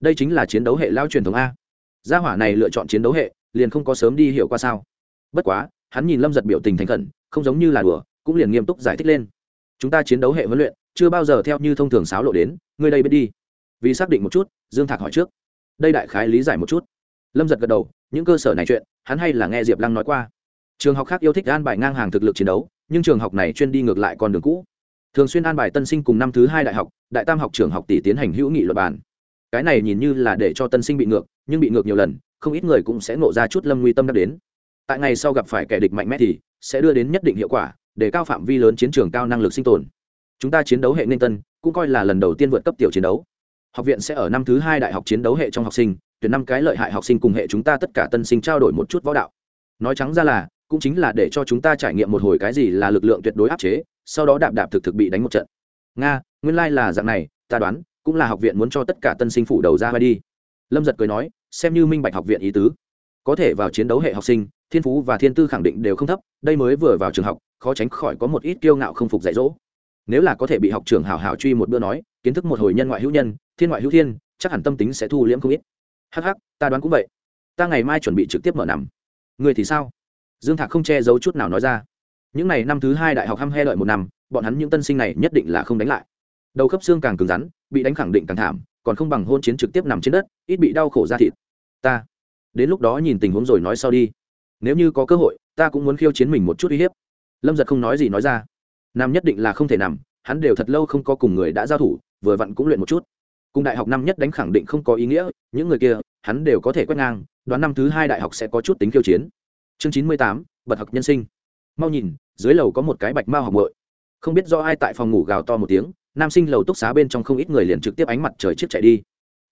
Đây chính là chiến đấu hệ lao truyền thống a. Gia hỏa này lựa chọn chiến đấu hệ, liền không có sớm đi hiểu qua sao. Bất quá, hắn nhìn lâm giật biểu tình thành khẩn, không giống như là đùa, cũng liền nghiêm túc giải thích lên. Chúng ta chiến đấu hệ huấn luyện, chưa bao giờ theo như thông thường sáo lộ đến, ngươi đây biết đi. Vì xác định một chút, dương thạc hỏi trước đây đại khái lý giải một chút. Lâm giật gật đầu, những cơ sở này chuyện, hắn hay là nghe diệp lăng nói qua. Trường học khác yêu thích an bài ngang hàng thực lực chiến đấu, nhưng trường học này chuyên đi ngược lại con đường cũ. Thường xuyên an bài tân sinh cùng năm thứ hai đại học, đại tam học trường học tỷ tiến hành hữu nghị luật bàn. Cái này nhìn như là để cho tân sinh bị ngược, nhưng bị ngược nhiều lần, không ít người cũng sẽ nộ ra chút lâm nguy tâm đắc đến. Tại ngày sau gặp phải kẻ địch mạnh mẽ thì sẽ đưa đến nhất định hiệu quả, để cao phạm vi lớn chiến trường cao năng lực sinh tồn. Chúng ta chiến đấu hệ ninh tân, cũng coi là lần đầu tiên vượt cấp tiểu chiến đấu học viện sẽ ở năm thứ hai đại học chiến đấu hệ trong học sinh, tuyển năm cái lợi hại học sinh cùng hệ chúng ta tất cả tân sinh trao đổi một chút võ đạo. Nói trắng ra là, cũng chính là để cho chúng ta trải nghiệm một hồi cái gì là lực lượng tuyệt đối áp chế, sau đó đạp đạp thực thực bị đánh một trận. Nga, nguyên lai、like、là dạng này, ta đoán, cũng là học viện muốn cho tất cả tân sinh phủ đầu ra vai đi. Lâm giật cười nói, xem như minh bạch học viện ý tứ. Có thể vào chiến đấu hệ học sinh, thiên phú và thiên tư khẳng định đều không thấp, đây mới vừa vào trường học, khó tránh khỏi có một ít kiêu ngạo không phục dạy dỗ. Nếu là có thể bị học trường hảo hảo truy một bữa nói kiến thức một hồi nhân ngoại hữu nhân, thiên ngoại hữu thiên, chắc hẳn tâm tính sẽ thu liễm không ít. Hh ta đoán cũng vậy. Ta ngày mai chuẩn bị trực tiếp mở nằm. Người thì sao? Dương thạc không che giấu chút nào nói ra. Những n à y năm thứ hai đại học h he đợi một năm, bọn hắn những tân sinh này nhất định là không đánh lại. Đầu khớp xương càng cứng rắn, bị đánh khẳng định càng thảm, còn không bằng hôn chiến trực tiếp nằm trên đất, ít bị đau khổ ra thịt. Ta, đến lúc đó nhìn tình huống rồi nói sau đi. Nếu như có cơ hội, ta cũng muốn khiêu chiến mình một chút uy hiếp. Lâm giật không nói gì nói ra. Nằm nhất định là không thể nằm hắn đều thật lâu không có cùng người đã giao thủ, vừa vặn cũng luyện một chút. Cùng đại học năm nhất đánh khẳng định không có ý nghĩa, những người kia, hắn đều có thể quét ngang, đoán năm thứ hai đại học sẽ có chút tính khiêu chiến. Chương chín mươi tám, bật học nhân sinh. Mau nhìn, dưới lầu có một cái bạch mao học bội không biết do ai tại phòng ngủ gào to một tiếng, nam sinh lầu túc xá bên trong không ít người liền trực tiếp ánh mặt trời chiếc chạy đi.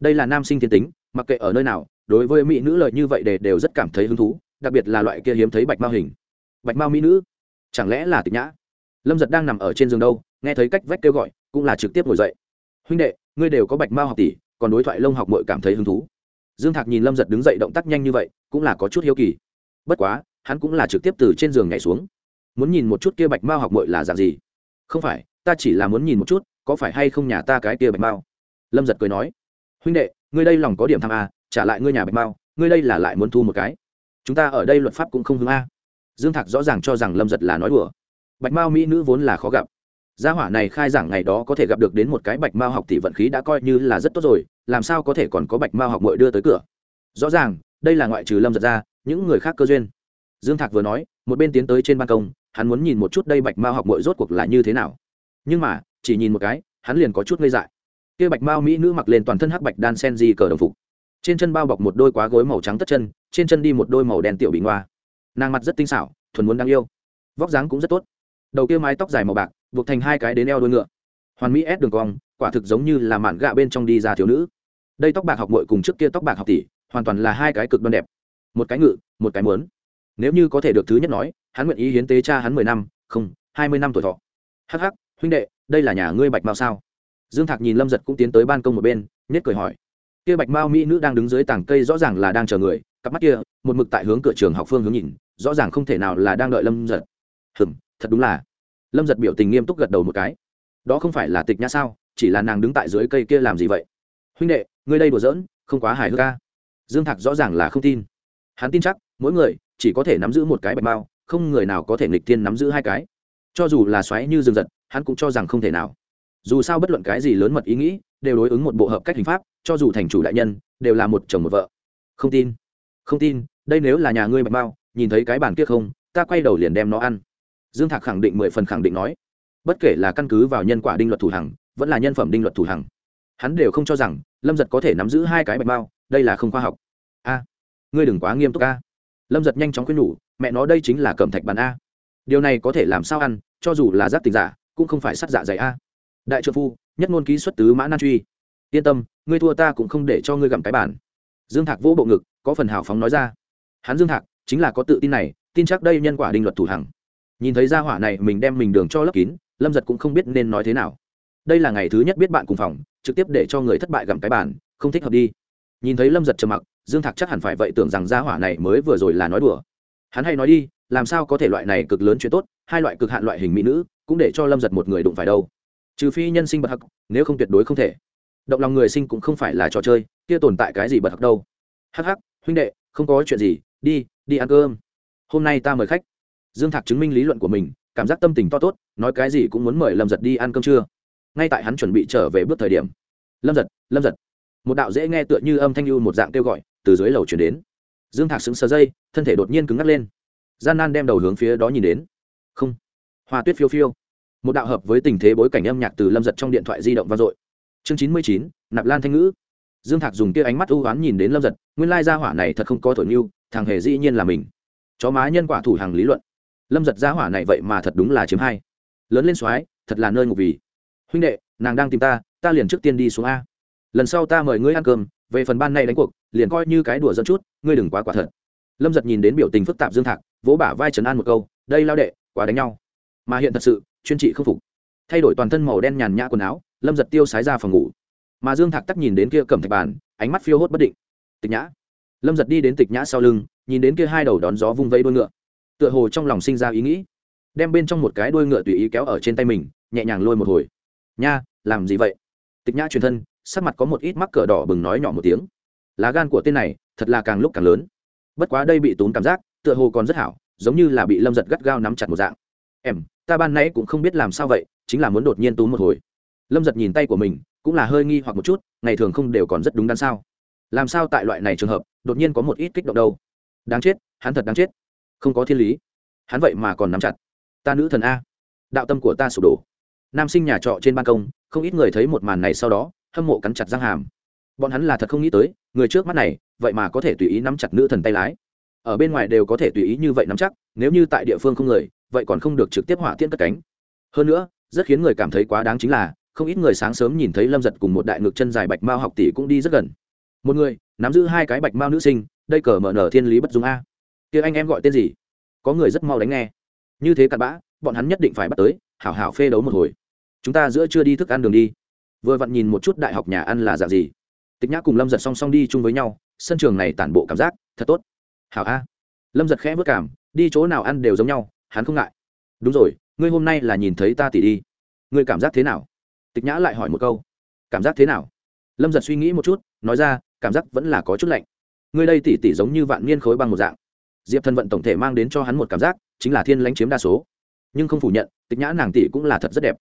Đây là nam sinh thiên tính, mặc kệ ở nơi nào, đối với mỹ nữ lợi như vậy để đều rất cảm thấy hứng thú, đặc biệt là loại kia hiếm thấy bạch mao hình. Bạch mao mỹ nữ? Chẳng lẽ là tịch nhã? Lâm giật đang nằm ở trên giường đâu nghe thấy cách vách kêu gọi, cũng là trực tiếp ngồi dậy. Huynh đệ, ngươi đều có bạch mao học tỷ, còn đối thoại lông học mội cảm thấy hứng thú. Dương thạc nhìn lâm giật đứng dậy động tác nhanh như vậy, cũng là có chút hiếu kỳ. Bất quá, hắn cũng là trực tiếp từ trên giường nhảy xuống. Muốn nhìn một chút kia bạch mao học mội là dạng gì? Không phải, ta chỉ là muốn nhìn một chút, có phải hay không nhà ta cái kia bạch mao lâm giật cười nói. Huynh đệ, ngươi đây lòng có điểm tham à trả lại ngươi nhà bạch mao ngươi đây là lại muốn thu một cái. Chúng ta ở đây luật pháp cũng không hướng a. Dương thạc rõ ràng cho rằng lâm giật là nói đùa. Bạch mao mỹ nữ vốn là khó gặp gia hỏa này khai giảng ngày đó có thể gặp được đến một cái bạch mao học tỷ vận khí đã coi như là rất tốt rồi, làm sao có thể còn có bạch mao học mội đưa tới cửa? Rõ ràng, đây là ngoại trừ lâm giật ra, những người khác cơ duyên. Dương thạc vừa nói, một bên tiến tới trên ban công, hắn muốn nhìn một chút đây bạch mao học mội rốt cuộc là như thế nào. Nhưng mà, chỉ nhìn một cái, hắn liền có chút ngây dại. Kia bạch mao mỹ nữ mặc lên toàn thân hắc bạch đan sen di cờ đồng phục. Trên chân bao bọc một đôi quá gối màu trắng tất chân, trên chân đi một đôi màu đen tiểu bị ngoa. Nàng mặt rất tinh xảo, thuần muốn đáng yêu. Vóc dáng cũng rất tốt. Đầu kia mái tóc dài màu bạc buộc thành hai cái đến eo đôi ngựa. Hoàn mỹ ép đường cong, quả thực giống như là mạn gạ bên trong đi ra thiếu nữ. Đây tóc bạc học mội cùng trước kia tóc bạc học tỷ, hoàn toàn là hai cái cực đoan đẹp. Một cái ngự, một cái muốn. Nếu như có thể được thứ nhất nói, hắn nguyện ý hiến tế cha hắn mười năm, không, hai mươi năm tuổi thọ. Hh huynh đệ, đây là nhà ngươi bạch mao sao? Dương thạc nhìn lâm giật cũng tiến tới ban công một bên nết cười hỏi. Kia bạch mao mỹ nữ đang đứng dưới tảng cây rõ ràng là đang chờ người, cặp mắt kia, một mực tại hướng cửa trường học phương hướng nhìn, rõ ràng không thể nào là đang đợi lâm giật. Hừm, thật đúng là lâm giật biểu tình nghiêm túc gật đầu một cái. Đó không phải là tịch nhã sao? Chỉ là nàng đứng tại dưới cây kia làm gì vậy? Huynh đệ, ngươi đây đùa giỡn, không quá hài hước ca dương thạc rõ ràng là không tin. Hắn tin chắc, mỗi người chỉ có thể nắm giữ một cái bạch mao, không người nào có thể nghịch tiên nắm giữ hai cái. Cho dù là xoáy như dương giật, hắn cũng cho rằng không thể nào. Dù sao bất luận cái gì lớn mật ý nghĩ, đều đối ứng một bộ hợp cách hình pháp, cho dù thành chủ đại nhân, đều là một chồng một vợ. Không tin. Không tin, đây nếu là nhà ngươi bạch mao, nhìn thấy cái bàn kia không, ta quay đầu liền đem nó ăn dương thạc khẳng định mười phần khẳng định nói bất kể là căn cứ vào nhân quả đinh luật thủ hằng vẫn là nhân phẩm đinh luật thủ hằng hắn đều không cho rằng lâm giật có thể nắm giữ hai cái bạch bao, đây là không khoa học. A ngươi đừng quá nghiêm túc a. Lâm giật nhanh chóng khuyên nhủ mẹ nó đây chính là cẩm thạch bàn a. Điều này có thể làm sao ăn cho dù là giáp tình giả cũng không phải sắt dạ dày a. Đại trợ phu nhất ngôn ký xuất tứ mã nan truy. Yên tâm ngươi thua ta cũng không để cho ngươi gặm cái bản dương thạc vỗ bộ ngực có phần hào phóng nói ra. Hắn dương thạc chính là có tự tin này tin chắc đây nhân quả đinh luật thủ hằng nhìn thấy gia hỏa này, mình đem mình đường cho lấp kín, lâm giật cũng không biết nên nói thế nào. Đây là ngày thứ nhất biết bạn cùng phòng, trực tiếp để cho người thất bại gặm cái bản không thích hợp đi. Nhìn thấy lâm giật trầm mặc, dương thạc chắc hẳn phải vậy tưởng rằng gia hỏa này mới vừa rồi là nói đùa. Hắn hay nói đi, làm sao có thể loại này cực lớn chuyện tốt, hai loại cực hạn loại hình mỹ nữ, cũng để cho lâm giật một người đụng phải đâu. Trừ phi nhân sinh bật hắc, nếu không tuyệt đối không thể. Động lòng người sinh cũng không phải là trò chơi, kia tồn tại cái gì bật hắc đâu. Hắc hắc, huynh đệ, không có chuyện gì, đi đi ăn cơm. Hôm nay ta mời khách dương thạc chứng minh lý luận của mình, cảm giác tâm tình to tốt, nói cái gì cũng muốn mời lâm giật đi ăn cơm trưa. Ngay tại hắn chuẩn bị trở về bước thời điểm, lâm giật lâm giật. Một đạo dễ nghe tựa như âm thanh lưu một dạng kêu gọi, từ dưới lầu chuyển đến. Dương thạc sững sờ dây, thân thể đột nhiên cứng ngắt lên. Gian nan đem đầu hướng phía đó nhìn đến. Không. Hoa tuyết phiêu phiêu. Một đạo hợp với tình thế bối cảnh âm nhạc từ lâm giật trong điện thoại di động vang dội. Chương chín mươi chín, nạp lan thanh ngữ. Dương thạc dùng tia ánh mắt ưu oán nhìn đến lâm giật, nguyên lai gia hỏa này thật không có thổi mưu thằng hề dĩ nhiên là mình. Chó má nhân quả thủ hàng lý luận lâm giật gia hỏa này vậy mà thật đúng là chiếm hai. Lớn lên soái, thật là nơi ngục vì. Huynh đệ, nàng đang tìm ta ta liền trước tiên đi xuống a. Lần sau ta mời ngươi ăn cơm, về phần ban này đánh cuộc, liền coi như cái đùa dẫn chút, ngươi đừng quá quả thật. Lâm giật nhìn đến biểu tình phức tạp dương thạc, vỗ bả vai trấn an một câu, đây lao đệ, quá đánh nhau. Mà hiện thật sự, chuyên trị không phục. Thay đổi toàn thân màu đen nhàn nhã quần áo, lâm giật tiêu sái ra phòng ngủ. Mà dương thạc tắt nhìn đến kia cầm thạch bàn, ánh mắt phiêu hốt bất định. Tịch nhã. Lâm giật đi đến tịch nhã sau lưng, nhìn đến kia hai đầu đón gió vung vây đôi ngựa tựa hồ trong lòng sinh ra ý nghĩ. Đem bên trong một cái đuôi ngựa tùy ý kéo ở trên tay mình, nhẹ nhàng lôi một hồi. Nha, làm gì vậy? Tịch nhã truyền thân, sắc mặt có một ít mắc cỡ đỏ bừng nói nhỏ một tiếng. Lá gan của tên này, thật là càng lúc càng lớn. Bất quá đây bị tốn cảm giác, tựa hồ còn rất hảo, giống như là bị lâm giật gắt gao nắm chặt một dạng. Em, ta ban nãy cũng không biết làm sao vậy, chính là muốn đột nhiên túm một hồi. Lâm giật nhìn tay của mình, cũng là hơi nghi hoặc một chút, ngày thường không đều còn rất đúng đắn sao? Làm sao tại loại này trường hợp, đột nhiên có một ít kích động đâu? Đáng chết, hắn thật đáng chết không có thiên lý. Hắn vậy mà còn nắm chặt. Ta nữ thần a. Đạo tâm của ta sụp đổ. Nam sinh nhà trọ trên ban công, không ít người thấy một màn này sau đó, hâm mộ cắn chặt răng hàm. Bọn hắn là thật không nghĩ tới, người trước mắt này, vậy mà có thể tùy ý nắm chặt nữ thần tay lái. Ở bên ngoài đều có thể tùy ý như vậy nắm chắc, nếu như tại địa phương không người, vậy còn không được trực tiếp hỏa tiễn cất cánh. Hơn nữa, rất khiến người cảm thấy quá đáng chính là, không ít người sáng sớm nhìn thấy lâm giật cùng một đại ngực chân dài bạch mao học tỷ cũng đi rất gần. Một người, nắm giữ hai cái bạch mao nữ sinh, đây cờ mở nở thiên lý bất dung a kia anh em gọi tên gì? Có người rất mau đánh nghe. Như thế cặn bã, bọn hắn nhất định phải bắt tới, hảo hảo phê đấu một hồi. Chúng ta giữa chưa đi thức ăn đường đi. Vừa vặn nhìn một chút đại học nhà ăn là dạng gì. Tịch nhã cùng lâm giật song song đi chung với nhau, sân trường này tản bộ cảm giác thật tốt. Hảo a. Lâm giật khẽ vất cảm, đi chỗ nào ăn đều giống nhau, hắn không ngại. Đúng rồi, ngươi hôm nay là nhìn thấy ta tỉ đi. Ngươi cảm giác thế nào? Tịch nhã lại hỏi một câu. Cảm giác thế nào? Lâm giật suy nghĩ một chút, nói ra, cảm giác vẫn là có chút lạnh. Ngươi đây tỷ tỷ giống như vạn niên khối băng một dạng diệp thần vận tổng thể mang đến cho hắn một cảm giác chính là thiên lãnh chiếm đa số nhưng không phủ nhận tịch nhã nàng tỷ cũng là thật rất đẹp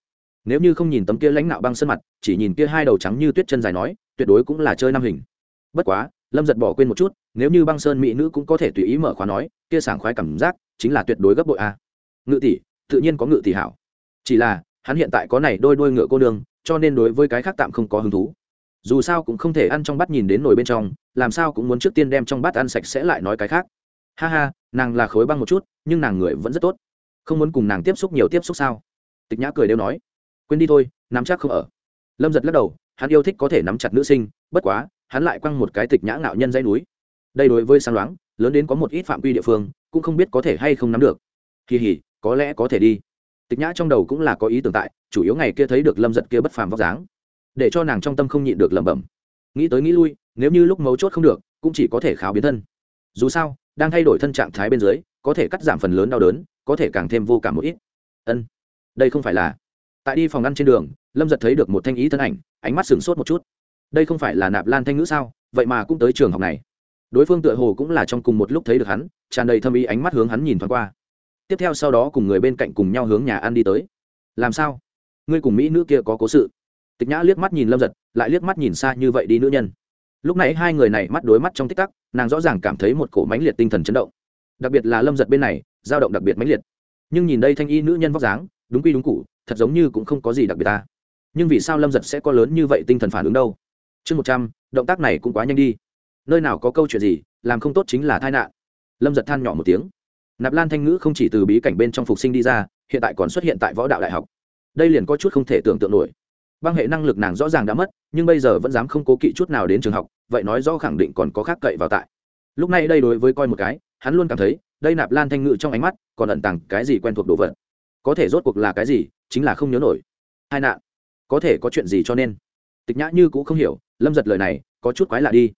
nếu như không nhìn tấm kia lãnh nạo băng sân mặt chỉ nhìn kia hai đầu trắng như tuyết chân dài nói tuyệt đối cũng là chơi năm hình bất quá lâm giật bỏ quên một chút nếu như băng sơn mỹ nữ cũng có thể tùy ý mở khóa nói kia sảng khoái cảm giác chính là tuyệt đối gấp bội a ngự tỷ tự nhiên có ngự tỷ hảo chỉ là hắn hiện tại có này đôi đôi ngựa cô đường cho nên đối với cái khác tạm không có hứng thú dù sao cũng không thể ăn trong bát nhìn đến nồi bên trong làm sao cũng muốn trước tiên đem trong bát ăn sạch sẽ lại nói cái khác ha ha, nàng là khối băng một chút, nhưng nàng người vẫn rất tốt. Không muốn cùng nàng tiếp xúc nhiều tiếp xúc sao? Tịch nhã cười đều nói. Quên đi thôi, nắm chắc không ở. Lâm giật lắc đầu, hắn yêu thích có thể nắm chặt nữ sinh, bất quá, hắn lại quăng một cái tịch nhã ngạo nhân dây núi. Đây đối với sáng loáng, lớn đến có một ít phạm vi địa phương, cũng không biết có thể hay không nắm được. Kỳ hỉ, có lẽ có thể đi. Tịch nhã trong đầu cũng là có ý tưởng tại, chủ yếu ngày kia thấy được lâm giật kia bất phàm vóc dáng, để cho nàng trong tâm không nhịn được lẩm bẩm. Nghĩ tới nghĩ lui, nếu như lúc mấu chốt không được, cũng chỉ có thể kháo biến thân dù sao, đang thay đổi thân trạng thái bên dưới, có thể cắt giảm phần lớn đau đớn, có thể càng thêm vô cảm một ít. Ân, đây không phải là. Tại đi phòng ăn trên đường, lâm giật thấy được một thanh ý thân ảnh, ánh mắt sửng sốt một chút. Đây không phải là nạp lan thanh ngữ sao? Vậy mà cũng tới trường học này. Đối phương tựa hồ cũng là trong cùng một lúc thấy được hắn, tràn đầy thâm ý ánh mắt hướng hắn nhìn thoáng qua. Tiếp theo sau đó cùng người bên cạnh cùng nhau hướng nhà ăn đi tới. Làm sao? Ngươi cùng mỹ nữ kia có cố sự. Tịch nhã liếc mắt nhìn lâm giật, lại liếc mắt nhìn xa như vậy đi nữ nhân lúc nãy hai người này mắt đối mắt trong tích tắc, nàng rõ ràng cảm thấy một cổ mãnh liệt tinh thần chấn động. Đặc biệt là lâm giật bên này, dao động đặc biệt mãnh liệt. Nhưng nhìn đây thanh y nữ nhân vóc dáng, đúng quy đúng cụ thật giống như cũng không có gì đặc biệt ta. Nhưng vì sao lâm giật sẽ có lớn như vậy tinh thần phản ứng đâu? Chương một trăm, động tác này cũng quá nhanh đi. Nơi nào có câu chuyện gì, làm không tốt chính là tai nạn. Lâm giật than nhỏ một tiếng. Nạp lan thanh ngữ không chỉ từ bí cảnh bên trong phục sinh đi ra, hiện tại còn xuất hiện tại võ đạo đại học. Đây liền có chút không thể tưởng tượng nổi băng hệ năng lực nàng rõ ràng đã mất, nhưng bây giờ vẫn dám không cố kỵ chút nào đến trường học, vậy nói rõ khẳng định còn có khác cậy vào tại. Lúc này đây đối với coi một cái, hắn luôn cảm thấy, đây nạp lan thanh ngự trong ánh mắt còn ẩn tàng cái gì quen thuộc đồ vật. Có thể rốt cuộc là cái gì, chính là không nhớ nổi. Hai nạn. Có thể có chuyện gì cho nên? Tịch nhã như cũng không hiểu, lâm giật lời này có chút quái lạ đi.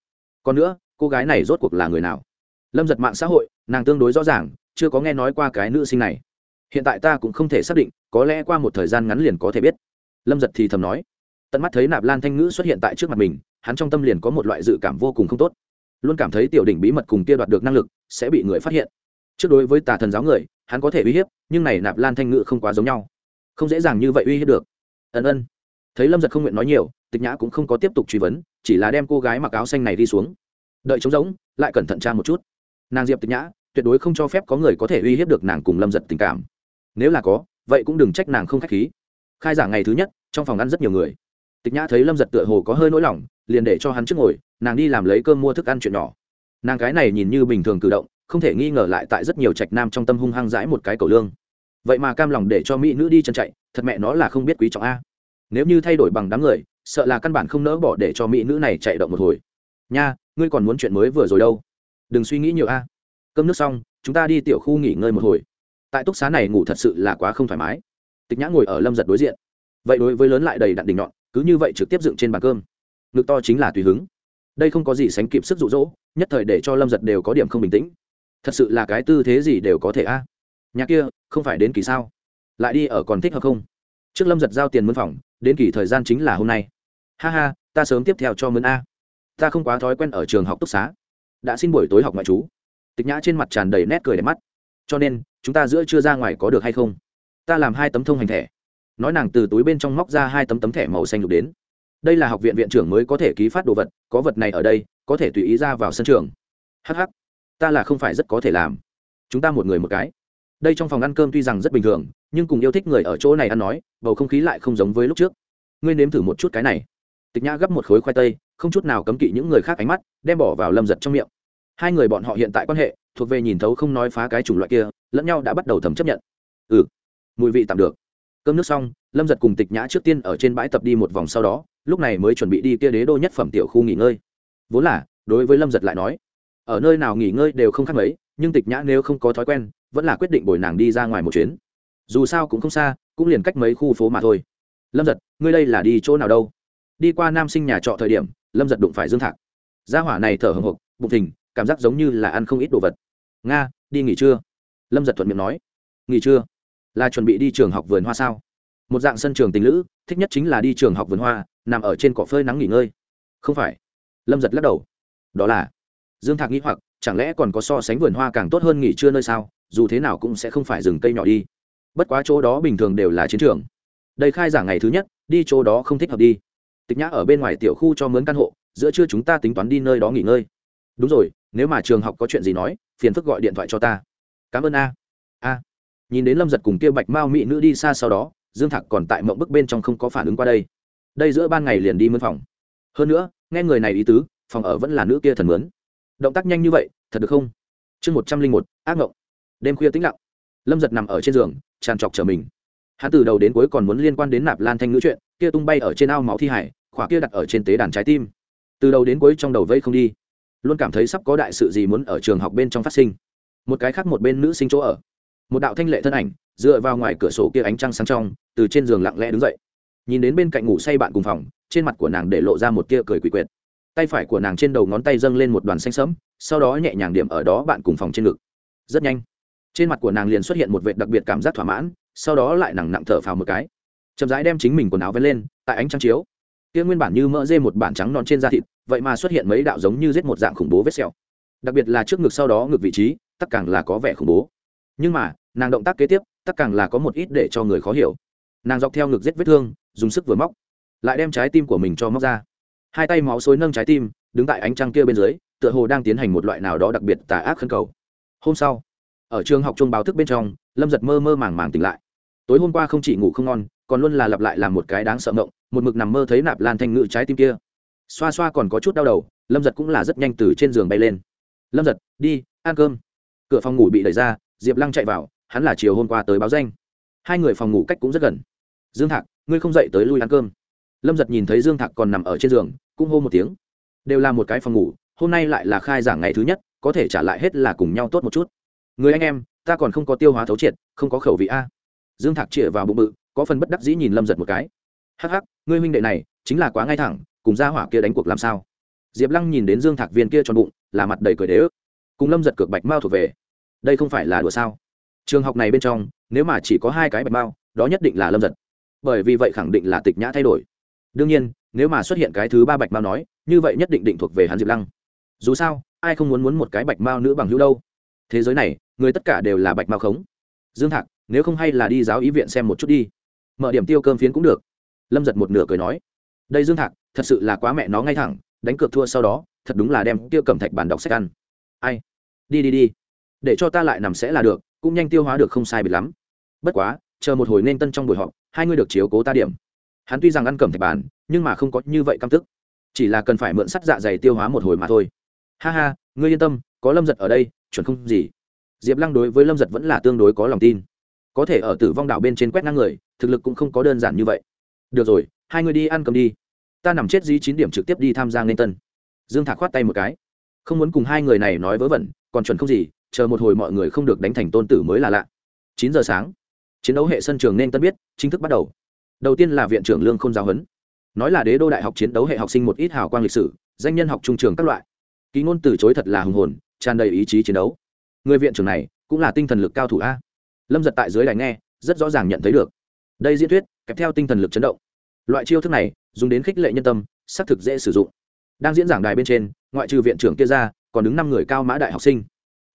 Còn nữa, cô gái này rốt cuộc là người nào? Lâm giật mạng xã hội, nàng tương đối rõ ràng, chưa có nghe nói qua cái nữ sinh này. Hiện tại ta cũng không thể xác định, có lẽ qua một thời gian ngắn liền có thể biết lâm giật thì thầm nói. Tận mắt thấy nạp lan thanh ngữ xuất hiện tại trước mặt mình, hắn trong tâm liền có một loại dự cảm vô cùng không tốt. Luôn cảm thấy tiểu đỉnh bí mật cùng kia đoạt được năng lực sẽ bị người phát hiện. Trước đối với tà thần giáo người, hắn có thể uy hiếp, nhưng này nạp lan thanh ngữ không quá giống nhau. Không dễ dàng như vậy uy hiếp được. Ân ân. Thấy lâm giật không nguyện nói nhiều, tịch nhã cũng không có tiếp tục truy vấn, chỉ là đem cô gái mặc áo xanh này đi xuống. Đợi trống rỗng, lại cẩn thận tra một chút. Nàng diệp tịch nhã, tuyệt đối không cho phép có người có thể uy hiếp được nàng cùng lâm giật tình cảm. Nếu là có, vậy cũng đừng trách nàng không k h á c h khí khai giảng ngày thứ nhất, trong phòng ăn rất nhiều người. Tịch nhã thấy lâm giật tựa hồ có hơi nỗi lòng, liền để cho hắn trước ngồi, nàng đi làm lấy cơm mua thức ăn chuyện nhỏ. Nàng cái này nhìn như bình thường cử động, không thể nghi ngờ lại tại rất nhiều trạch nam trong tâm hung hăng dãi một cái cầu lương. Vậy mà cam lòng để cho mỹ nữ đi chân chạy, thật mẹ nó là không biết quý trọng a. Nếu như thay đổi bằng đám người, sợ là căn bản không nỡ bỏ để cho mỹ nữ này chạy động một hồi. Nha, ngươi còn muốn chuyện mới vừa rồi đâu? Đừng suy nghĩ nhiều a. Cơm nước xong, chúng ta đi tiểu khu nghỉ ngơi một hồi. Tại túc xá này ngủ thật sự là quá không thoải mái tịch nhã ngồi ở lâm giật đối diện vậy đối với lớn lại đầy đặn đỉnh nhọn cứ như vậy trực tiếp dựng trên bàn cơm ngực to chính là tùy hứng đây không có gì sánh kịp sức rụ rỗ, nhất thời để cho lâm giật đều có điểm không bình tĩnh thật sự là cái tư thế gì đều có thể a à. nhà kia không phải đến kỳ sao lại đi ở còn thích hợp không trước lâm giật giao tiền mướn phòng đến kỳ thời gian chính là hôm nay ha ha ta sớm tiếp theo cho mướn a ta không quá thói quen ở trường học túc xá đã xin buổi tối học ngoại trú tịch nhã trên mặt tràn đầy nét cười đẹp mắt cho nên chúng ta giữa chưa ra ngoài có được hay không ta làm hai tấm thông hành thẻ. Nói nàng từ túi bên trong móc ra hai tấm tấm thẻ màu xanh lục đến. Đây là học viện viện trưởng mới có thể ký phát đồ vật, có vật này ở đây, có thể tùy ý ra vào sân trường. Hh ta là không phải rất có thể làm. Chúng ta một người một cái. Đây trong phòng ăn cơm tuy rằng rất bình thường, nhưng cùng yêu thích người ở chỗ này ăn nói, bầu không khí lại không giống với lúc trước. Ngươi nếm thử một chút cái này. Tịch nhã gấp một khối khoai tây, không chút nào cấm kỵ những người khác ánh mắt, đem bỏ vào lâm giật trong miệng. Hai người bọn họ hiện tại quan hệ, thuộc về nhìn thấu không nói phá cái chủng loại kia, lẫn nhau đã bắt đầu thầm chấp nhận. Ừ mùi vị tạm được. Cơm nước xong, lâm giật cùng tịch nhã trước tiên ở trên bãi tập đi một vòng sau đó, lúc này mới chuẩn bị đi kia đế đô nhất phẩm tiểu khu nghỉ ngơi. Vốn là, đối với lâm giật lại nói, ở nơi nào nghỉ ngơi đều không khác mấy, nhưng tịch nhã nếu không có thói quen, vẫn là quyết định bồi nàng đi ra ngoài một chuyến. Dù sao cũng không xa, cũng liền cách mấy khu phố mà thôi. Lâm giật, ngươi đây là đi chỗ nào đâu? Đi qua nam sinh nhà trọ thời điểm, lâm giật đụng phải dương thạc. Gia hỏa này thở hồng hộc, bụng thình, cảm giác giống như là ăn không ít đồ vật. Nga, đi nghỉ trưa lâm giật thuận miệng nói. Nghỉ trưa là chuẩn bị đi trường học vườn hoa sao? Một dạng sân trường tình lữ, thích nhất chính là đi trường học vườn hoa, nằm ở trên cỏ phơi nắng nghỉ ngơi. Không phải. Lâm giật lắc đầu. Đó là. Dương thạc nghĩ hoặc, chẳng lẽ còn có so sánh vườn hoa càng tốt hơn nghỉ trưa nơi sao? Dù thế nào cũng sẽ không phải rừng cây nhỏ đi. Bất quá chỗ đó bình thường đều là chiến trường. Đây khai giảng ngày thứ nhất, đi chỗ đó không thích hợp đi. Tịch nhã ở bên ngoài tiểu khu cho mướn căn hộ, giữa trưa chúng ta tính toán đi nơi đó nghỉ ngơi. Đúng rồi, nếu mà trường học có chuyện gì nói, phiền phức gọi điện thoại cho ta. Cảm ơn a. A nhìn đến lâm giật cùng kia bạch mao mỹ nữ đi xa sau đó, dương thạc còn tại mộng bức bên trong không có phản ứng qua đây. Đây giữa ban ngày liền đi mướn phòng. Hơn nữa, nghe người này ý tứ, phòng ở vẫn là nữ kia thần mướn. Động tác nhanh như vậy, thật được không? Chương một trăm linh một, ác ngộng. Đêm khuya tĩnh lặng. Lâm giật nằm ở trên giường, tràn trọc trở mình. Hắn từ đầu đến cuối còn muốn liên quan đến nạp lan thanh ngữ chuyện, kia tung bay ở trên ao máu thi hải, khỏa kia đặt ở trên tế đàn trái tim. Từ đầu đến cuối trong đầu vây không đi. Luôn cảm thấy sắp có đại sự gì muốn ở trường học bên trong phát sinh. Một cái khác một bên nữ sinh chỗ ở một đạo thanh lệ thân ảnh, dựa vào ngoài cửa sổ kia ánh trăng sáng trong, từ trên giường lặng lẽ đứng dậy. Nhìn đến bên cạnh ngủ say bạn cùng phòng, trên mặt của nàng để lộ ra một tia cười quỷ quyệt. Tay phải của nàng trên đầu ngón tay dâng lên một đoàn xanh sẫm, sau đó nhẹ nhàng điểm ở đó bạn cùng phòng trên ngực. Rất nhanh, trên mặt của nàng liền xuất hiện một vệ đặc biệt cảm giác thỏa mãn, sau đó lại nặng nặng thở phào một cái. Chậm rãi đem chính mình quần áo vén lên, tại ánh trăng chiếu. Kia nguyên bản như mỡ dê một bản trắng non trên da thịt, vậy mà xuất hiện mấy đạo giống như giết một dạng khủng bố vết sẹo. Đặc biệt là trước ngực sau đó ngực vị trí tất càng là có vẻ khủng bố. Nhưng mà nàng động tác kế tiếp tất càng là có một ít để cho người khó hiểu. Nàng dọc theo ngực giết vết thương, dùng sức vừa móc, lại đem trái tim của mình cho móc ra. Hai tay máu xối nâng trái tim, đứng tại ánh trăng kia bên dưới, tựa hồ đang tiến hành một loại nào đó đặc biệt tà ác khẩn cầu. Hôm sau, ở trường học Chung báo thức bên trong, lâm giật mơ mơ màng màng tỉnh lại. Tối hôm qua không chỉ ngủ không ngon, còn luôn là lặp lại làm một cái đáng sợ ngộng một mực nằm mơ thấy nạp lan thanh ngự trái tim kia. Xoa xoa còn có chút đau đầu, lâm giật cũng là rất nhanh từ trên giường bay lên. Lâm giật, đi, ăn cơm. Cửa phòng ngủ bị đẩy ra, diệp lăng chạy vào hắn là chiều hôm qua tới báo danh. Hai người phòng ngủ cách cũng rất gần. Dương thạc, ngươi không dậy tới lui ăn cơm. Lâm giật nhìn thấy dương thạc còn nằm ở trên giường, cũng hô một tiếng. Đều là một cái phòng ngủ, hôm nay lại là khai giảng ngày thứ nhất, có thể trả lại hết là cùng nhau tốt một chút. Người anh em, ta còn không có tiêu hóa thấu triệt, không có khẩu vị a. Dương thạc chĩa vào bụng bự, có phần bất đắc dĩ nhìn lâm giật một cái. Hắc hắc, ngươi huynh đệ này, chính là quá ngay thẳng, cùng ra hỏa kia đánh cuộc làm sao? Diệp lăng nhìn đến dương thạc viên kia tròn bụng, là mặt đầy cười đế ức. Cùng lâm giật cược bạch mao thuộc về. Đây không phải là đùa sao? Trường học này bên trong, nếu mà chỉ có hai cái bạch mao, đó nhất định là lâm giật. Bởi vì vậy khẳng định là tịch nhã thay đổi. Đương nhiên, nếu mà xuất hiện cái thứ ba bạch mao nói, như vậy nhất định định thuộc về hắn diệp lăng. Dù sao, ai không muốn muốn một cái bạch mao nữ bằng hữu đâu. Thế giới này, người tất cả đều là bạch mao khống. Dương thạc, nếu không hay là đi giáo ý viện xem một chút đi. Mở điểm tiêu cơm phiến cũng được. Lâm giật một nửa cười nói. Đây dương thạc, thật sự là quá mẹ nó ngay thẳng, đánh cược thua sau đó, thật đúng là đem tiêu cầm thạch bàn đọc sách ăn. Ai? Đi đi đi. Để cho ta lại nằm sẽ là được cũng nhanh tiêu hóa được không sai bị lắm. Bất quá, chờ một hồi nên tân trong buổi họp, hai người được chiếu cố ta điểm. Hắn tuy rằng ăn cầm thạch bàn, nhưng mà không có như vậy căm tức. Chỉ là cần phải mượn sắt dạ dày tiêu hóa một hồi mà thôi. Ha ha, ngươi yên tâm, có lâm giật ở đây, chuẩn không gì. Diệp lăng đối với lâm giật vẫn là tương đối có lòng tin. Có thể ở tử vong đảo bên trên quét ngang người, thực lực cũng không có đơn giản như vậy. Được rồi, hai người đi ăn cầm đi. Ta nằm chết dí chín điểm trực tiếp đi tham gia nên tân. Dương thạc khoát tay một cái. Không muốn cùng hai người này nói vớ vẩn, còn chuẩn không gì chờ một hồi mọi người không được đánh thành tôn tử mới là lạ. Chín giờ sáng, chiến đấu hệ sân trường nên tân biết, chính thức bắt đầu. Đầu tiên là viện trưởng lương không giáo huấn. Nói là đế đô đại học chiến đấu hệ học sinh một ít hào quang lịch sử, danh nhân học trung trường các loại. Ký ngôn từ chối thật là hùng hồn, tràn đầy ý chí chiến đấu. Người viện trưởng này cũng là tinh thần lực cao thủ a. Lâm giật tại dưới đài nghe, rất rõ ràng nhận thấy được. Đây diễn thuyết, kèm theo tinh thần lực chấn động. Loại chiêu thức này, dùng đến khích lệ nhân tâm, xác thực dễ sử dụng. Đang diễn giảng đài bên trên, ngoại trừ viện trưởng kia ra, còn đứng năm người cao mã đại học sinh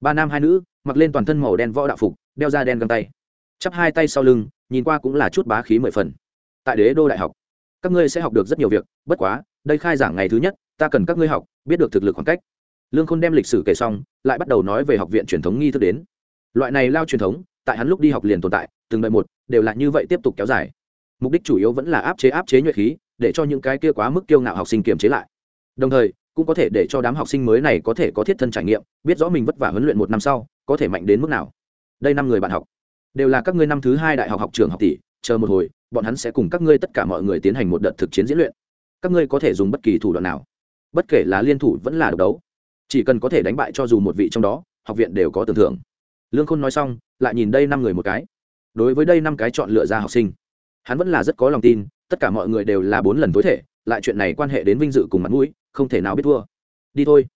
ba nam hai nữ, mặc lên toàn thân màu đen võ đạo phục, đeo da đen găng tay. Chắp hai tay sau lưng, nhìn qua cũng là chút bá khí mười phần. Tại đế đô đại học, các ngươi sẽ học được rất nhiều việc, bất quá, đây khai giảng ngày thứ nhất, ta cần các ngươi học, biết được thực lực khoảng cách. Lương khôn đem lịch sử kể xong, lại bắt đầu nói về học viện truyền thống nghi thức đến. Loại này lao truyền thống, tại hắn lúc đi học liền tồn tại, từng đợi một, đều là như vậy tiếp tục kéo dài. Mục đích chủ yếu vẫn là áp chế áp chế nhuệ khí, để cho những cái kia quá mức kiêu ngạo học sinh kiềm chế lại. Đồng thời cũng có thể để cho đám học sinh mới này có thể có thiết thân trải nghiệm, biết rõ mình vất vả huấn luyện một năm sau, có thể mạnh đến mức nào. Đây năm người bạn học, đều là các ngươi năm thứ hai đại học học trường học tỷ, chờ một hồi, bọn hắn sẽ cùng các ngươi tất cả mọi người tiến hành một đợt thực chiến diễn luyện. Các ngươi có thể dùng bất kỳ thủ đoạn nào, bất kể là liên thủ vẫn là độc đấu, chỉ cần có thể đánh bại cho dù một vị trong đó, học viện đều có tưởng thưởng. Lương khôn nói xong, lại nhìn đây năm người một cái. Đối với đây năm cái chọn lựa ra học sinh, hắn vẫn là rất có lòng tin, tất cả mọi người đều là bốn lần tối thể, lại chuyện này quan hệ đến vinh dự cùng mặt mũi không thể nào biết thua. Đi thôi.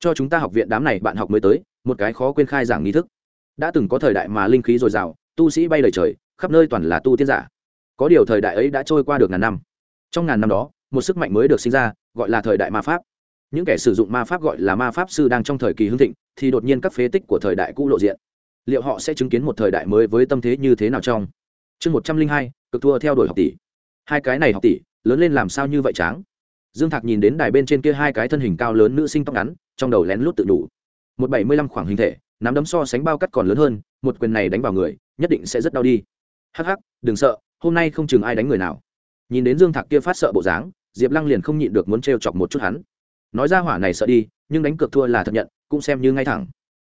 Cho chúng ta học viện đám này bạn học mới tới, một cái khó quên khai giảng nghi thức. Đã từng có thời đại mà linh khí dồi dào, tu sĩ bay lời trời, khắp nơi toàn là tu tiên giả. Có điều thời đại ấy đã trôi qua được ngàn năm. Trong ngàn năm đó, một sức mạnh mới được sinh ra, gọi là thời đại ma pháp. Những kẻ sử dụng ma pháp gọi là ma pháp sư đang trong thời kỳ hưng thịnh, thì đột nhiên các phế tích của thời đại cũ lộ diện. Liệu họ sẽ chứng kiến một thời đại mới với tâm thế như thế nào trong? Chương một trăm linh hai, cực thua theo đuổi học tỷ. Hai cái này học tỷ, lớn lên làm sao như vậy tráng? Dương thạc nhìn đến đài bên trên kia hai cái thân hình cao lớn nữ sinh tóc ngắn, trong đầu lén lút tự đủ một bảy mươi lăm khoảng hình thể, nắm đấm so sánh bao cắt còn lớn hơn, một quyền này đánh vào người, nhất định sẽ rất đau đi. Hắc hắc, đừng sợ, hôm nay không chừng ai đánh người nào. Nhìn đến dương thạc kia phát sợ bộ dáng, diệp lăng liền không nhịn được muốn t chọc một chút hắn. Nói ra hỏa này sợ đi, nhưng đánh cược thua là thật nhận, cũng xem như ngay thẳng.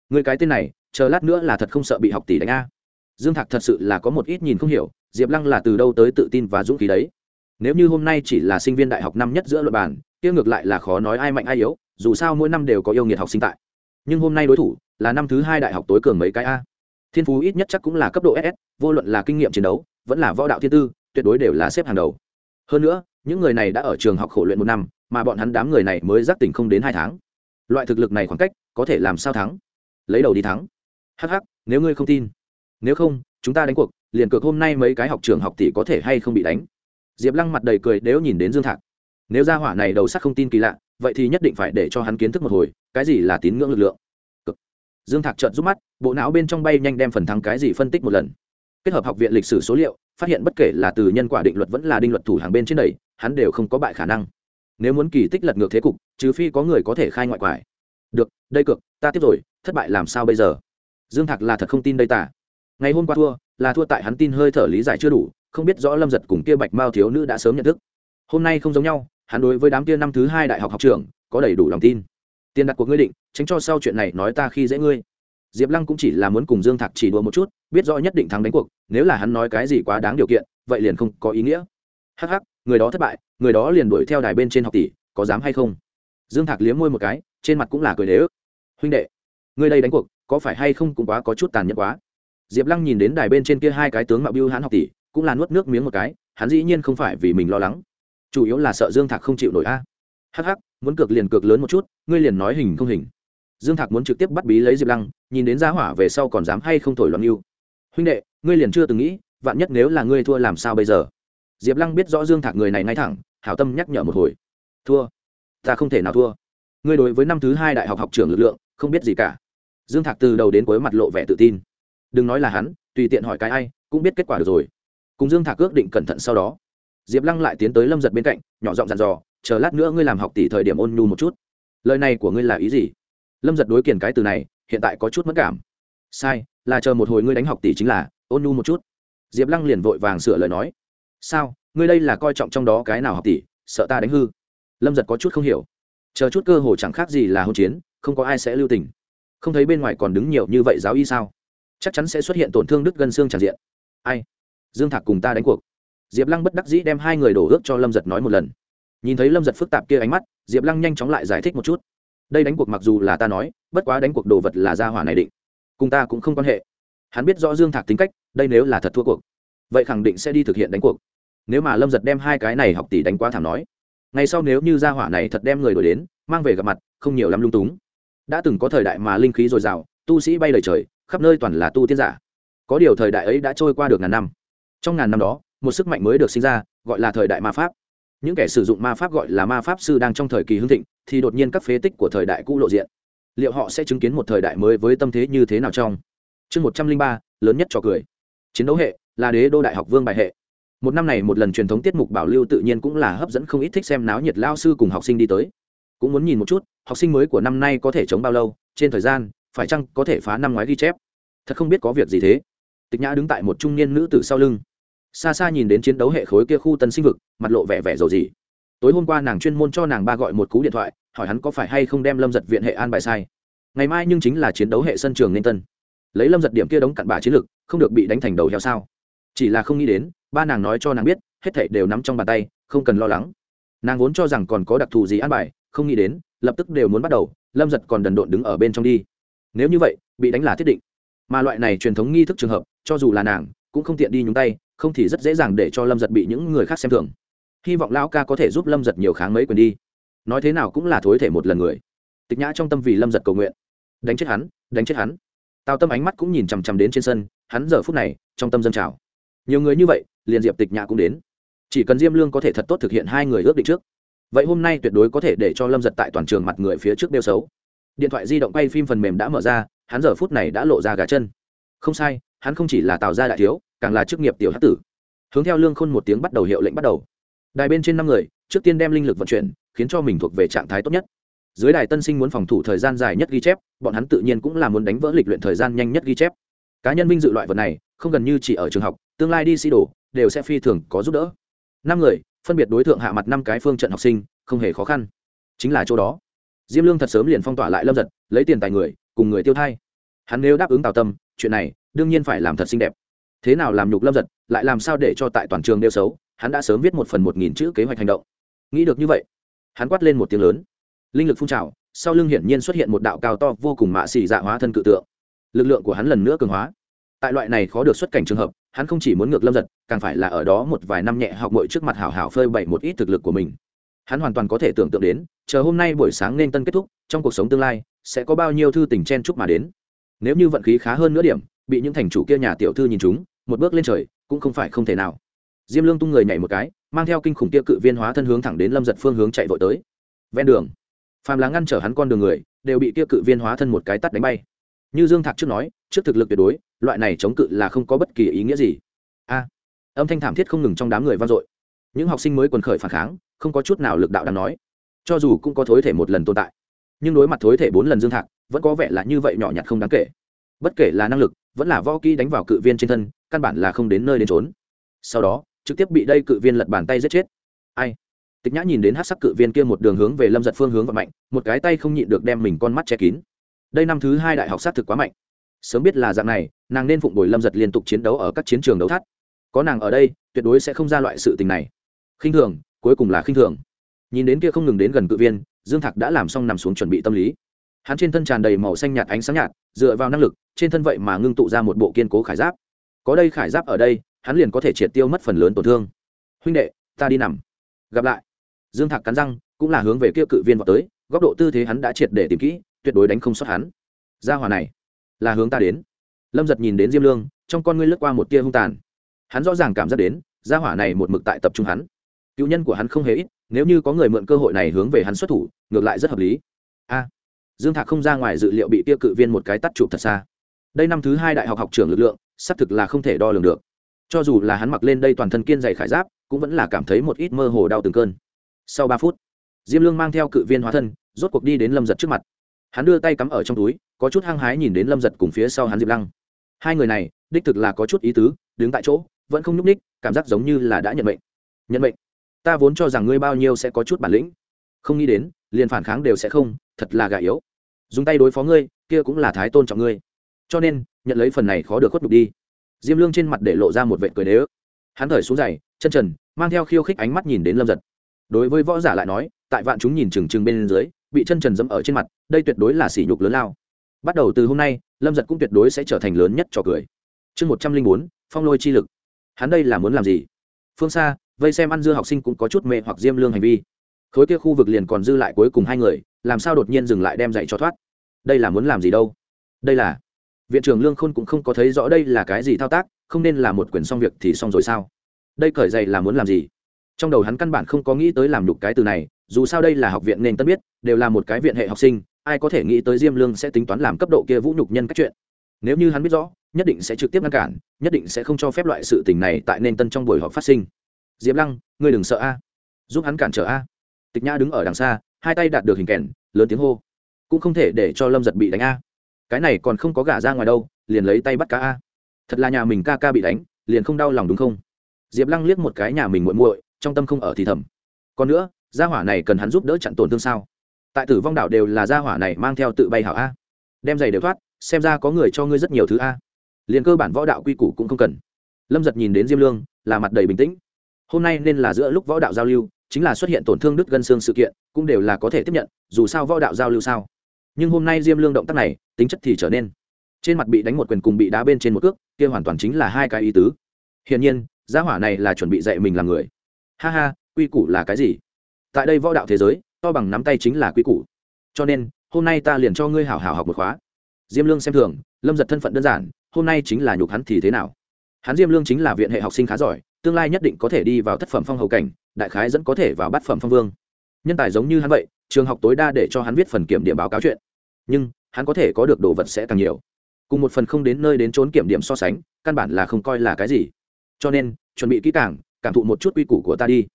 Người cái tên này, chờ lát nữa là thật không sợ bị học tỷ đánh a. Dương thạc thật sự là có một ít nhìn không hiểu, diệp lăng là từ đâu tới tự tin và dũng khí đấy nếu như hôm nay chỉ là sinh viên đại học năm nhất giữa luật bản kia ngược lại là khó nói ai mạnh ai yếu, dù sao mỗi năm đều có yêu nghiệt học sinh tại. Nhưng hôm nay đối thủ là năm thứ hai đại học tối cường mấy cái a. Thiên phú ít nhất chắc cũng là cấp độ ss vô luận là kinh nghiệm chiến đấu, vẫn là võ đạo thiên tư, tuyệt đối đều là xếp hàng đầu. Hơn nữa, những người này đã ở trường học khổ luyện một năm, mà bọn hắn đám người này mới giác tỉnh không đến hai tháng. Loại thực lực này khoảng cách, có thể làm sao thắng? Lấy đầu đi thắng. Hh nếu ngươi không tin. Nếu không, chúng ta đánh cuộc, liền cược hôm nay mấy cái học trường học tỷ có thể hay không bị đánh? Diệp lăng mặt đầy cười nếu nhìn đến dương thạc. Nếu ra hỏa này đầu sắt không tin kỳ lạ, vậy thì nhất định phải để cho hắn kiến thức một hồi, cái gì là tín ngưỡng lực lượng? Cực. dương thạc trợn rút mắt, bộ não bên trong bay nhanh đem phần thắng cái gì phân tích một lần. Kết hợp học viện lịch sử số liệu, phát hiện bất kể là từ nhân quả định luật vẫn là định luật thủ hàng bên trên đầy hắn đều không có bại khả năng. Nếu muốn kỳ tích lật ngược thế cục, trừ phi có người có thể khai ngoại quải. Được, đây cược, ta tiếp rồi, thất bại làm sao bây giờ? Dương thạc là thật không tin đây tả ngày hôm qua thua, là thua tại hắn tin hơi thở lý giải chưa đủ không biết rõ lâm giật cùng kia bạch mao thiếu nữ đã sớm nhận thức. Hôm nay không giống nhau hắn đối với đám kia năm thứ hai đại học học trường có đầy đủ lòng tin. Tiền đặt cuộc ngươi định tránh cho sau chuyện này nói ta khi dễ ngươi. Diệp lăng cũng chỉ là muốn cùng dương thạc chỉ đùa một chút biết rõ nhất định thắng đánh cuộc nếu là hắn nói cái gì quá đáng điều kiện vậy liền không có ý nghĩa. Hắc hắc, người đó thất bại người đó liền đuổi theo đài bên trên học tỷ có dám hay không? Dương thạc liếm môi một cái trên mặt cũng là cười đế ức. Huynh đệ người đây đánh cuộc có phải hay không cũng quá có chút tàn nhẫn quá. Diệp lăng nhìn đến đài bên trên kia hai cái tướng mạo biêu hãn học tỷ cũng là nuốt nước miếng một cái hắn dĩ nhiên không phải vì mình lo lắng. Chủ yếu là sợ dương thạc không chịu nổi a. Hắc Hắc, muốn cược liền cược lớn một chút ngươi liền nói hình không hình. Dương thạc muốn trực tiếp bắt bí lấy diệp lăng nhìn đến giá hỏa về sau còn dám hay không thổi loạn yêu. Huynh đệ ngươi liền chưa từng nghĩ vạn nhất nếu là ngươi thua làm sao bây giờ? Diệp lăng biết rõ dương thạc người này ngay thẳng hảo tâm nhắc nhở một hồi. Thua. Ta không thể nào thua. Ngươi đối với năm thứ hai đại học học trưởng lực lượng không biết gì cả. Dương thạc từ đầu đến cuối mặt lộ vẻ tự tin. Đừng nói là hắn tùy tiện hỏi cái ai cũng biết kết quả được rồi cùng dương thạc ước định cẩn thận sau đó. Diệp lăng lại tiến tới lâm giật bên cạnh, nhỏ giọng dặn dò, chờ lát nữa ngươi làm học tỷ thời điểm ôn nhu một chút. Lời này của ngươi là ý gì? Lâm giật đối kiển cái từ này, hiện tại có chút mất cảm. Sai, là chờ một hồi ngươi đánh học tỷ chính là, ôn nhu một chút. Diệp lăng liền vội vàng sửa lời nói. Sao, ngươi đây là coi trọng trong đó cái nào học tỷ, sợ ta đánh hư? Lâm giật có chút không hiểu. Chờ chút cơ hồ chẳng khác gì là hôn chiến, không có ai sẽ lưu tình. Không thấy bên ngoài còn đứng nhiều như vậy giáo y sao? Chắc chắn sẽ xuất hiện tổn thương đứt gân xương tràn diện. Ai? Dương thạc cùng ta đánh cuộc. Diệp lăng bất đắc dĩ đem hai người đổ ước cho lâm giật nói một lần. Nhìn thấy lâm giật phức tạp kia ánh mắt, diệp lăng nhanh chóng lại giải thích một chút. Đây đánh cuộc mặc dù là ta nói, bất quá đánh cuộc đồ vật là gia hỏa này định. Cùng ta cũng không quan hệ. Hắn biết rõ dương thạc tính cách, đây nếu là thật thua cuộc, vậy khẳng định sẽ đi thực hiện đánh cuộc. Nếu mà lâm giật đem hai cái này học tỷ đánh quá thảm nói, ngày sau nếu như gia hỏa này thật đem người đổi đến, mang về gặp mặt, không nhiều lắm lung túng. Đã từng có thời đại mà linh khí dồi dào, tu sĩ bay lời trời, khắp nơi toàn là tu tiên giả. Có điều thời đại ấy đã trôi qua được ngàn năm trong ngàn năm đó, một sức mạnh mới được sinh ra, gọi là thời đại ma pháp. Những kẻ sử dụng ma pháp gọi là ma pháp sư đang trong thời kỳ hưng thịnh, thì đột nhiên các phế tích của thời đại cũ lộ diện. Liệu họ sẽ chứng kiến một thời đại mới với tâm thế như thế nào trong? Chương một trăm linh ba, lớn nhất cho cười. Chiến đấu hệ, là đế đô đại học vương bài hệ. Một năm này một lần truyền thống tiết mục bảo lưu tự nhiên cũng là hấp dẫn không ít thích xem náo nhiệt lao sư cùng học sinh đi tới. Cũng muốn nhìn một chút, học sinh mới của năm nay có thể chống bao lâu, trên thời gian, phải chăng có thể phá năm ngoái ghi chép. Thật không biết có việc gì thế. Tịch nhã đứng tại một trung niên nữ tử sau lưng xa xa nhìn đến chiến đấu hệ khối kia khu tân sinh vực, mặt lộ vẻ vẻ dầu gì tối hôm qua nàng chuyên môn cho nàng ba gọi một cú điện thoại, hỏi hắn có phải hay không đem lâm giật viện hệ an bài sai. Ngày mai nhưng chính là chiến đấu hệ sân trường nên tân. Lấy lâm giật điểm kia đống cặn bà chiến lực, không được bị đánh thành đầu heo sao. Chỉ là không nghĩ đến, ba nàng nói cho nàng biết, hết thảy đều nắm trong bàn tay, không cần lo lắng. Nàng vốn cho rằng còn có đặc thù gì an bài, không nghĩ đến, lập tức đều muốn bắt đầu, lâm giật còn đần độn đứng ở bên trong đi. Nếu như vậy, bị đánh là thiết định. Mà loại này truyền thống nghi thức trường hợp, cho dù là nàng, cũng không tiện đi nhúng tay không thì rất dễ dàng để cho lâm giật bị những người khác xem thường. Hy vọng lão ca có thể giúp lâm giật nhiều kháng mấy quyền đi. Nói thế nào cũng là thối thể một lần người. Tịch nhã trong tâm vì lâm giật cầu nguyện. Đánh chết hắn, đánh chết hắn. Tào tâm ánh mắt cũng nhìn chằm chằm đến trên sân, hắn giờ phút này, trong tâm dân trào. Nhiều người như vậy, liền diệp tịch nhã cũng đến. Chỉ cần diêm lương có thể thật tốt thực hiện hai người ước định trước, vậy hôm nay tuyệt đối có thể để cho lâm giật tại toàn trường mặt người phía trước đeo xấu. Điện thoại di động quay phim phần mềm đã mở ra, hắn giờ phút này đã lộ ra gà chân. Không sai hắn không chỉ là tạo ra đại thiếu, càng là chức nghiệp tiểu hát tử. Hướng theo lương khôn một tiếng bắt đầu hiệu lệnh bắt đầu. Đài bên trên năm người, trước tiên đem linh lực vận chuyển, khiến cho mình thuộc về trạng thái tốt nhất. Dưới đài tân sinh muốn phòng thủ thời gian dài nhất ghi chép, bọn hắn tự nhiên cũng là muốn đánh vỡ lịch luyện thời gian nhanh nhất ghi chép. Cá nhân vinh dự loại vật này, không gần như chỉ ở trường học, tương lai đi sĩ đồ, đều sẽ phi thường có giúp đỡ. Năm người, phân biệt đối tượng hạ mặt năm cái phương trận học sinh, không hề khó khăn. Chính là chỗ đó. Diêm lương thật sớm liền phong tỏa lại lâm giật, lấy tiền tài người, cùng người tiêu thay. hắn nếu đáp ứng tào tâm chuyện này đương nhiên phải làm thật xinh đẹp. Thế nào làm nhục lâm giật, lại làm sao để cho tại toàn trường đeo xấu, hắn đã sớm viết một phần một nghìn chữ kế hoạch hành động. Nghĩ được như vậy, hắn quát lên một tiếng lớn. Linh lực phun trào, sau lưng hiển nhiên xuất hiện một đạo cao to vô cùng mạ xì dạ hóa thân cự tượng. Lực lượng của hắn lần nữa cường hóa. Tại loại này khó được xuất cảnh trường hợp, hắn không chỉ muốn ngược lâm giật, càng phải là ở đó một vài năm nhẹ học mội trước mặt hảo hảo phơi bày một ít thực lực của mình. Hắn hoàn toàn có thể tưởng tượng đến, chờ hôm nay buổi sáng nên tân kết thúc, trong cuộc sống tương lai, sẽ có bao nhiêu thư tình chen chúc mà đến nếu như vận khí khá hơn nữa điểm, bị những thành chủ kia nhà tiểu thư nhìn chúng, một bước lên trời cũng không phải không thể nào. Diêm lương tung người nhảy một cái, mang theo kinh khủng kia cự viên hóa thân hướng thẳng đến lâm giật phương hướng chạy vội tới. Ven đường, phàm là ngăn trở hắn con đường người, đều bị kia cự viên hóa thân một cái tắt đánh bay. Như dương thạc trước nói, trước thực lực tuyệt đối, loại này chống cự là không có bất kỳ ý nghĩa gì. A, âm thanh thảm thiết không ngừng trong đám người vang dội. Những học sinh mới quần khởi phản kháng, không có chút nào lực đạo đáng nói. Cho dù cũng có thối thể một lần tồn tại, nhưng đối mặt thối thể bốn lần dương thạc vẫn có vẻ là như vậy nhỏ nhặt không đáng kể. Bất kể là năng lực, vẫn là võ kỹ đánh vào cự viên trên thân, căn bản là không đến nơi đến trốn sau đó, trực tiếp bị đây cự viên lật bàn tay giết chết. Ai? Tịch nhã nhìn đến hát sắc cự viên kia một đường hướng về lâm giật phương hướng và mạnh, một cái tay không nhịn được đem mình con mắt che kín. Đây năm thứ hai đại học xác thực quá mạnh. Sớm biết là dạng này, nàng nên phụng bồi lâm giật liên tục chiến đấu ở các chiến trường đấu thắt. Có nàng ở đây, tuyệt đối sẽ không ra loại sự tình này. Khinh thường, cuối cùng là khinh thường. Nhìn đến kia không ngừng đến gần cự viên, dương thạc đã làm xong nằm xuống chuẩn bị tâm lý hắn trên thân tràn đầy màu xanh nhạt ánh sáng nhạt, dựa vào năng lực, trên thân vậy mà ngưng tụ ra một bộ kiên cố khải giáp. Có đây khải giáp ở đây, hắn liền có thể triệt tiêu mất phần lớn tổn thương. Huynh đệ, ta đi nằm. Gặp lại. Dương thạc cắn răng, cũng là hướng về kia cự viên vào tới, góc độ tư thế hắn đã triệt để tìm kỹ, tuyệt đối đánh không xuất hắn. Gia hòa này, là hướng ta đến. Lâm giật nhìn đến diêm lương, trong con ngươi lướt qua một tia hung tàn. Hắn rõ ràng cảm giác đến, gia hỏa này một mực tại tập trung hắn. Cựu nhân của hắn không hề ít, nếu như có người mượn cơ hội này hướng về hắn xuất thủ, ngược lại rất hợp lý. A dương thạc không ra ngoài dự liệu bị tia cự viên một cái tắt chụp thật xa. Đây năm thứ hai đại học học trưởng lực lượng, xác thực là không thể đo lường được. Cho dù là hắn mặc lên đây toàn thân kiên dày khải giáp, cũng vẫn là cảm thấy một ít mơ hồ đau từng cơn. Sau ba phút, diêm lương mang theo cự viên hóa thân, rốt cuộc đi đến lâm giật trước mặt. Hắn đưa tay cắm ở trong túi, có chút hăng hái nhìn đến lâm giật cùng phía sau hắn diệp lăng. Hai người này, đích thực là có chút ý tứ, đứng tại chỗ, vẫn không nhúc ních cảm giác giống như là đã nhận bệnh nhận bệnh ta vốn cho rằng ngươi bao nhiêu sẽ có chút bản lĩnh. Không nghĩ đến, liền phản kháng đều sẽ không, thật là gà yếu dùng tay đối phó ngươi, kia cũng là thái tôn trọng ngươi. Cho nên, nhận lấy phần này khó được khuất đục đi. Diêm lương trên mặt để lộ ra một vệ cười đế ức. Hắn thở xuống giày chân trần, mang theo khiêu khích ánh mắt nhìn đến lâm giật. Đối với võ giả lại nói, tại vạn chúng nhìn trừng trừng bên dưới, bị chân trần dẫm ở trên mặt, đây tuyệt đối là sỉ nhục lớn lao. Bắt đầu từ hôm nay, lâm giật cũng tuyệt đối sẽ trở thành lớn nhất trò cười. Chương một trăm linh bốn, phong lôi chi lực. Hắn đây là muốn làm gì? Phương xa, vây xem ăn dưa học sinh cũng có chút mệ hoặc diêm lương hành vi. Khối kia khu vực liền còn dư lại cuối cùng hai người làm sao đột nhiên dừng lại đem dạy cho thoát? Đây là muốn làm gì đâu? Đây là, viện trưởng lương khôn cũng không có thấy rõ đây là cái gì thao tác, không nên là một quyền xong việc thì xong rồi sao? Đây cởi dậy là muốn làm gì? Trong đầu hắn căn bản không có nghĩ tới làm đục cái từ này, dù sao đây là học viện nên tất biết, đều là một cái viện hệ học sinh, ai có thể nghĩ tới diêm lương sẽ tính toán làm cấp độ kia vũ nhục nhân cách chuyện. Nếu như hắn biết rõ, nhất định sẽ trực tiếp ngăn cản, nhất định sẽ không cho phép loại sự tình này tại nên tân trong buổi họp phát sinh. Diệp lăng, ngươi đừng sợ a. Giúp hắn cản trở a. Tịch nhã đứng ở đằng xa hai tay đạt được hình kèn, lớn tiếng hô. Cũng không thể để cho lâm giật bị đánh a. Cái này còn không có gả ra ngoài đâu, liền lấy tay bắt cá a. Thật là nhà mình ca ca bị đánh, liền không đau lòng đúng không? Diệp lăng liếc một cái nhà mình muội muội, trong tâm không ở thì thầm. Còn nữa, gia hỏa này cần hắn giúp đỡ chặn tổn thương sao? Tại tử vong đảo đều là gia hỏa này mang theo tự bay hảo a. Đem giày đều thoát, xem ra có người cho ngươi rất nhiều thứ a. Liền cơ bản võ đạo quy củ cũng không cần. Lâm giật nhìn đến diêm lương, là mặt đầy bình tĩnh. Hôm nay nên là giữa lúc võ đạo giao lưu chính là xuất hiện tổn thương đứt gân xương sự kiện, cũng đều là có thể tiếp nhận, dù sao võ đạo giao lưu sao. Nhưng hôm nay diêm lương động tác này, tính chất thì trở nên trên mặt bị đánh một quyền cùng bị đá bên trên một cước, kia hoàn toàn chính là hai cái ý tứ. Hiển nhiên, gia hỏa này là chuẩn bị dạy mình làm người. Ha ha, quy củ là cái gì? Tại đây võ đạo thế giới, to bằng nắm tay chính là quy củ. Cho nên, hôm nay ta liền cho ngươi hảo hảo học một khóa. Diêm lương xem thường, lâm giật thân phận đơn giản, hôm nay chính là nhục hắn thì thế nào? Hắn diêm lương chính là viện hệ học sinh khá giỏi tương lai nhất định có thể đi vào thất phẩm phong hầu cảnh, đại khái dẫn có thể vào bát phẩm phong vương. Nhân tài giống như hắn vậy, trường học tối đa để cho hắn viết phần kiểm điểm báo cáo chuyện. Nhưng, hắn có thể có được đồ vật sẽ càng nhiều. Cùng một phần không đến nơi đến trốn kiểm điểm so sánh, căn bản là không coi là cái gì. Cho nên, chuẩn bị kỹ càng, cảm thụ một chút quy củ của ta đi.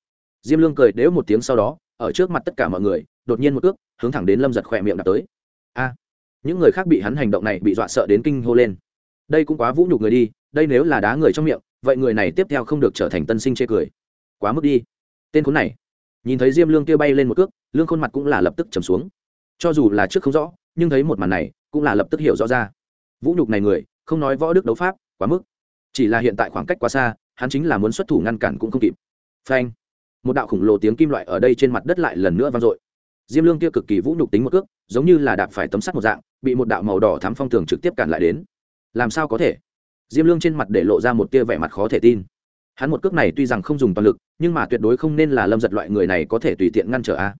Diêm lương cười đếu một tiếng sau đó, ở trước mặt tất cả mọi người, đột nhiên một ước hướng thẳng đến lâm giật khỏe miệng đạp tới. A! Những người khác bị hắn hành động này bị dọa sợ đến kinh hô lên. Đây cũng quá vũ nhục người đi, đây nếu là đá người trong miệng vậy người này tiếp theo không được trở thành tân sinh chê cười. Quá mức đi. Tên khốn này. Nhìn thấy diêm lương kia bay lên một cước, lương khuôn mặt cũng là lập tức trầm xuống. Cho dù là trước không rõ, nhưng thấy một màn này, cũng là lập tức hiểu rõ ra. Vũ nhục này người, không nói võ đức đấu pháp, quá mức. Chỉ là hiện tại khoảng cách quá xa, hắn chính là muốn xuất thủ ngăn cản cũng không kịp. Phanh. Một đạo khổng lồ tiếng kim loại ở đây trên mặt đất lại lần nữa vang dội. Diêm lương kia cực kỳ vũ nhục tính một cước, giống như là đạp phải tấm sắt một dạng, bị một đạo màu đỏ thắm phong tường trực tiếp cản lại đến. Làm sao có thể? Diêm lương trên mặt để lộ ra một tia vẻ mặt khó thể tin. Hắn một cước này tuy rằng không dùng toàn lực, nhưng mà tuyệt đối không nên là lâm giật loại người này có thể tùy tiện ngăn trở a.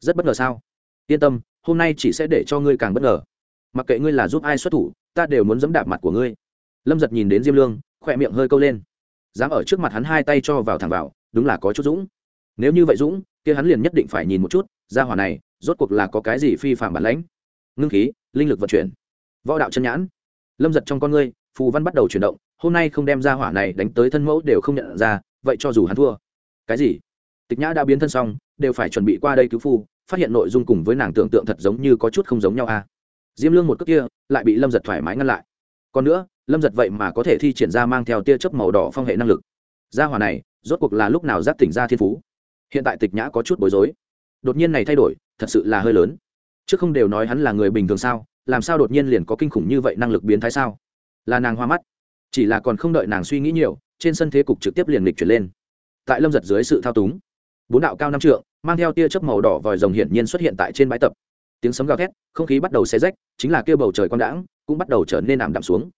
Rất bất ngờ sao? Yên tâm, hôm nay chỉ sẽ để cho ngươi càng bất ngờ. Mặc kệ ngươi là giúp ai xuất thủ, ta đều muốn dẫm đạp mặt của ngươi. Lâm giật nhìn đến diêm lương, khỏe miệng hơi câu lên. Dám ở trước mặt hắn hai tay cho vào thẳng vào, đúng là có chút dũng. Nếu như vậy dũng, kia hắn liền nhất định phải nhìn một chút ra hỏa này, rốt cuộc là có cái gì phi phạm bản lãnh. Ngưng khí, linh lực vận chuyển. Võ đạo chân nhãn. Lâm giật trong con ngươi phù văn bắt đầu chuyển động, hôm nay không đem ra hỏa này đánh tới thân mẫu đều không nhận ra, vậy cho dù hắn thua. Cái gì? Tịch nhã đã biến thân xong, đều phải chuẩn bị qua đây cứu phu, phát hiện nội dung cùng với nàng tưởng tượng thật giống như có chút không giống nhau a à. diêm lương một cước kia, lại bị lâm giật thoải mái ngăn lại. Còn nữa, lâm giật vậy mà có thể thi triển ra mang theo tia chớp màu đỏ phong hệ năng lực. Gia hỏa này, rốt cuộc là lúc nào giáp tỉnh ra thiên phú? Hiện tại tịch nhã có chút bối rối. Đột nhiên này thay đổi, thật sự là hơi lớn. Chứ không đều nói hắn là người bình thường sao, làm sao đột nhiên liền có kinh khủng như vậy năng lực biến thái sao? Là nàng hoa mắt. Chỉ là còn không đợi nàng suy nghĩ nhiều, trên sân thế cục trực tiếp liền lịch chuyển lên. Tại lâm giật dưới sự thao túng, bốn đạo cao năm trượng, mang theo tia chớp màu đỏ vòi rồng hiển nhiên xuất hiện tại trên bãi tập. Tiếng sấm gào thét, không khí bắt đầu xe rách, chính là kêu bầu trời quang đãng, cũng bắt đầu trở nên ảm đạm xuống.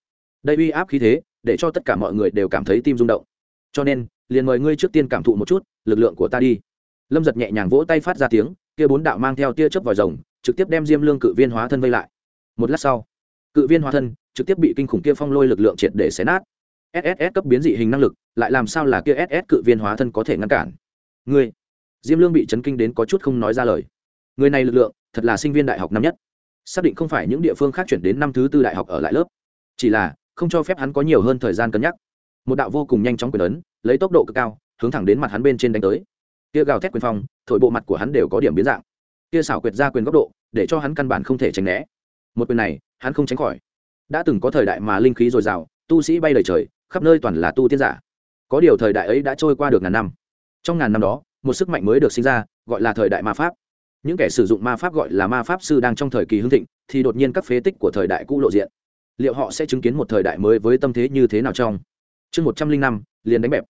Đây uy áp khí thế, để cho tất cả mọi người đều cảm thấy tim rung động. Cho nên, liền mời ngươi trước tiên cảm thụ một chút, lực lượng của ta đi. Lâm giật nhẹ nhàng vỗ tay phát ra tiếng, kia bốn đạo mang theo tia chớp vòi rồng, trực tiếp đem diêm lương cự viên hóa thân vây lại. Một lát sau, cự viên hóa thân trực tiếp bị kinh khủng kia phong lôi lực lượng triệt để xé nát. Sss cấp biến dị hình năng lực, lại làm sao là kia ss cự viên hóa thân có thể ngăn cản? Ngươi, diêm lương bị chấn kinh đến có chút không nói ra lời. Người này lực lượng, thật là sinh viên đại học năm nhất. Xác định không phải những địa phương khác chuyển đến năm thứ tư đại học ở lại lớp. Chỉ là, không cho phép hắn có nhiều hơn thời gian cân nhắc. Một đạo vô cùng nhanh chóng quyền ấn, lấy tốc độ cực cao, hướng thẳng đến mặt hắn bên trên đánh tới. Kia gào thét quyền phong, thổi bộ mặt của hắn đều có điểm biến dạng. Kia xảo quyệt ra quyền góc độ, để cho hắn căn bản không thể tránh né. Một quyền này, hắn không tránh khỏi đã từng có thời đại mà linh khí dồi dào, tu sĩ bay lời trời, khắp nơi toàn là tu tiên giả. Có điều thời đại ấy đã trôi qua được ngàn năm. Trong ngàn năm đó, một sức mạnh mới được sinh ra, gọi là thời đại ma pháp. Những kẻ sử dụng ma pháp gọi là ma pháp sư đang trong thời kỳ hưng thịnh, thì đột nhiên các phế tích của thời đại cũ lộ diện. Liệu họ sẽ chứng kiến một thời đại mới với tâm thế như thế nào trong? Chương một trăm linh năm, liền đánh bẹp.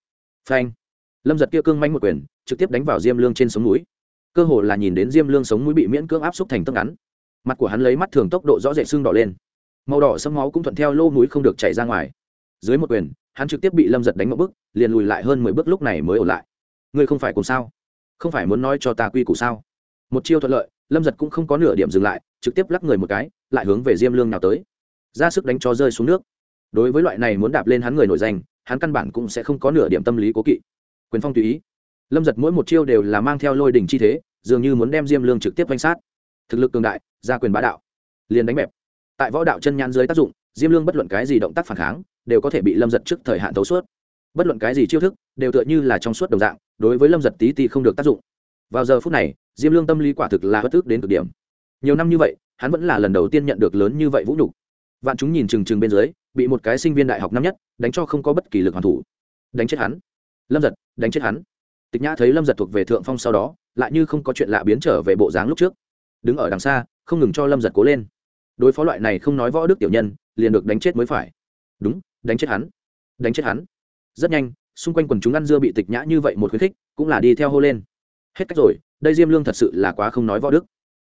Phanh. Lâm giật kia cương manh một quyền, trực tiếp đánh vào diêm lương trên sống núi. Cơ hồ là nhìn đến diêm lương sống núi bị miễn cưỡng áp xúc thành tấc ngắn. Mặt của hắn lấy mắt thường tốc độ rõ rệt xương đỏ lên màu đỏ sẫm máu cũng thuận theo lô núi không được chảy ra ngoài. Dưới một quyền, hắn trực tiếp bị lâm giật đánh một bước liền lùi lại hơn mười bước lúc này mới ổn lại. Ngươi không phải cùng sao? Không phải muốn nói cho ta quy củ sao? Một chiêu thuận lợi, lâm giật cũng không có nửa điểm dừng lại, trực tiếp lắc người một cái, lại hướng về diêm lương nào tới. Ra sức đánh cho rơi xuống nước. Đối với loại này muốn đạp lên hắn người nổi danh, hắn căn bản cũng sẽ không có nửa điểm tâm lý cố kỵ. Quyền phong tùy ý. Lâm giật mỗi một chiêu đều là mang theo lôi đỉnh chi thế, dường như muốn đem diêm lương trực tiếp danh sát. Thực lực cường đại, ra quyền bá đạo. Liền đánh bẹp tại võ đạo chân nhãn dưới tác dụng, diêm lương bất luận cái gì động tác phản kháng, đều có thể bị lâm giật trước thời hạn thấu suốt. Bất luận cái gì chiêu thức, đều tựa như là trong suốt đồng dạng, đối với lâm giật tí ti không được tác dụng. Vào giờ phút này, diêm lương tâm lý quả thực là bất tức đến cực điểm. Nhiều năm như vậy, hắn vẫn là lần đầu tiên nhận được lớn như vậy vũ nhục. Vạn chúng nhìn trừng trừng bên dưới, bị một cái sinh viên đại học năm nhất, đánh cho không có bất kỳ lực hoàn thủ. Đánh chết hắn. Lâm giật, đánh chết hắn. Tịch nhã thấy lâm giật thuộc về thượng phong sau đó, lại như không có chuyện lạ biến trở về bộ dáng lúc trước. Đứng ở đằng xa, không ngừng cho lâm giật cố lên đối phó loại này không nói võ đức tiểu nhân, liền được đánh chết mới phải. Đúng, đánh chết hắn. Đánh chết hắn. Rất nhanh, xung quanh quần chúng ăn dưa bị tịch nhã như vậy một khuyến khích, cũng là đi theo hô lên. Hết cách rồi, đây diêm lương thật sự là quá không nói võ đức.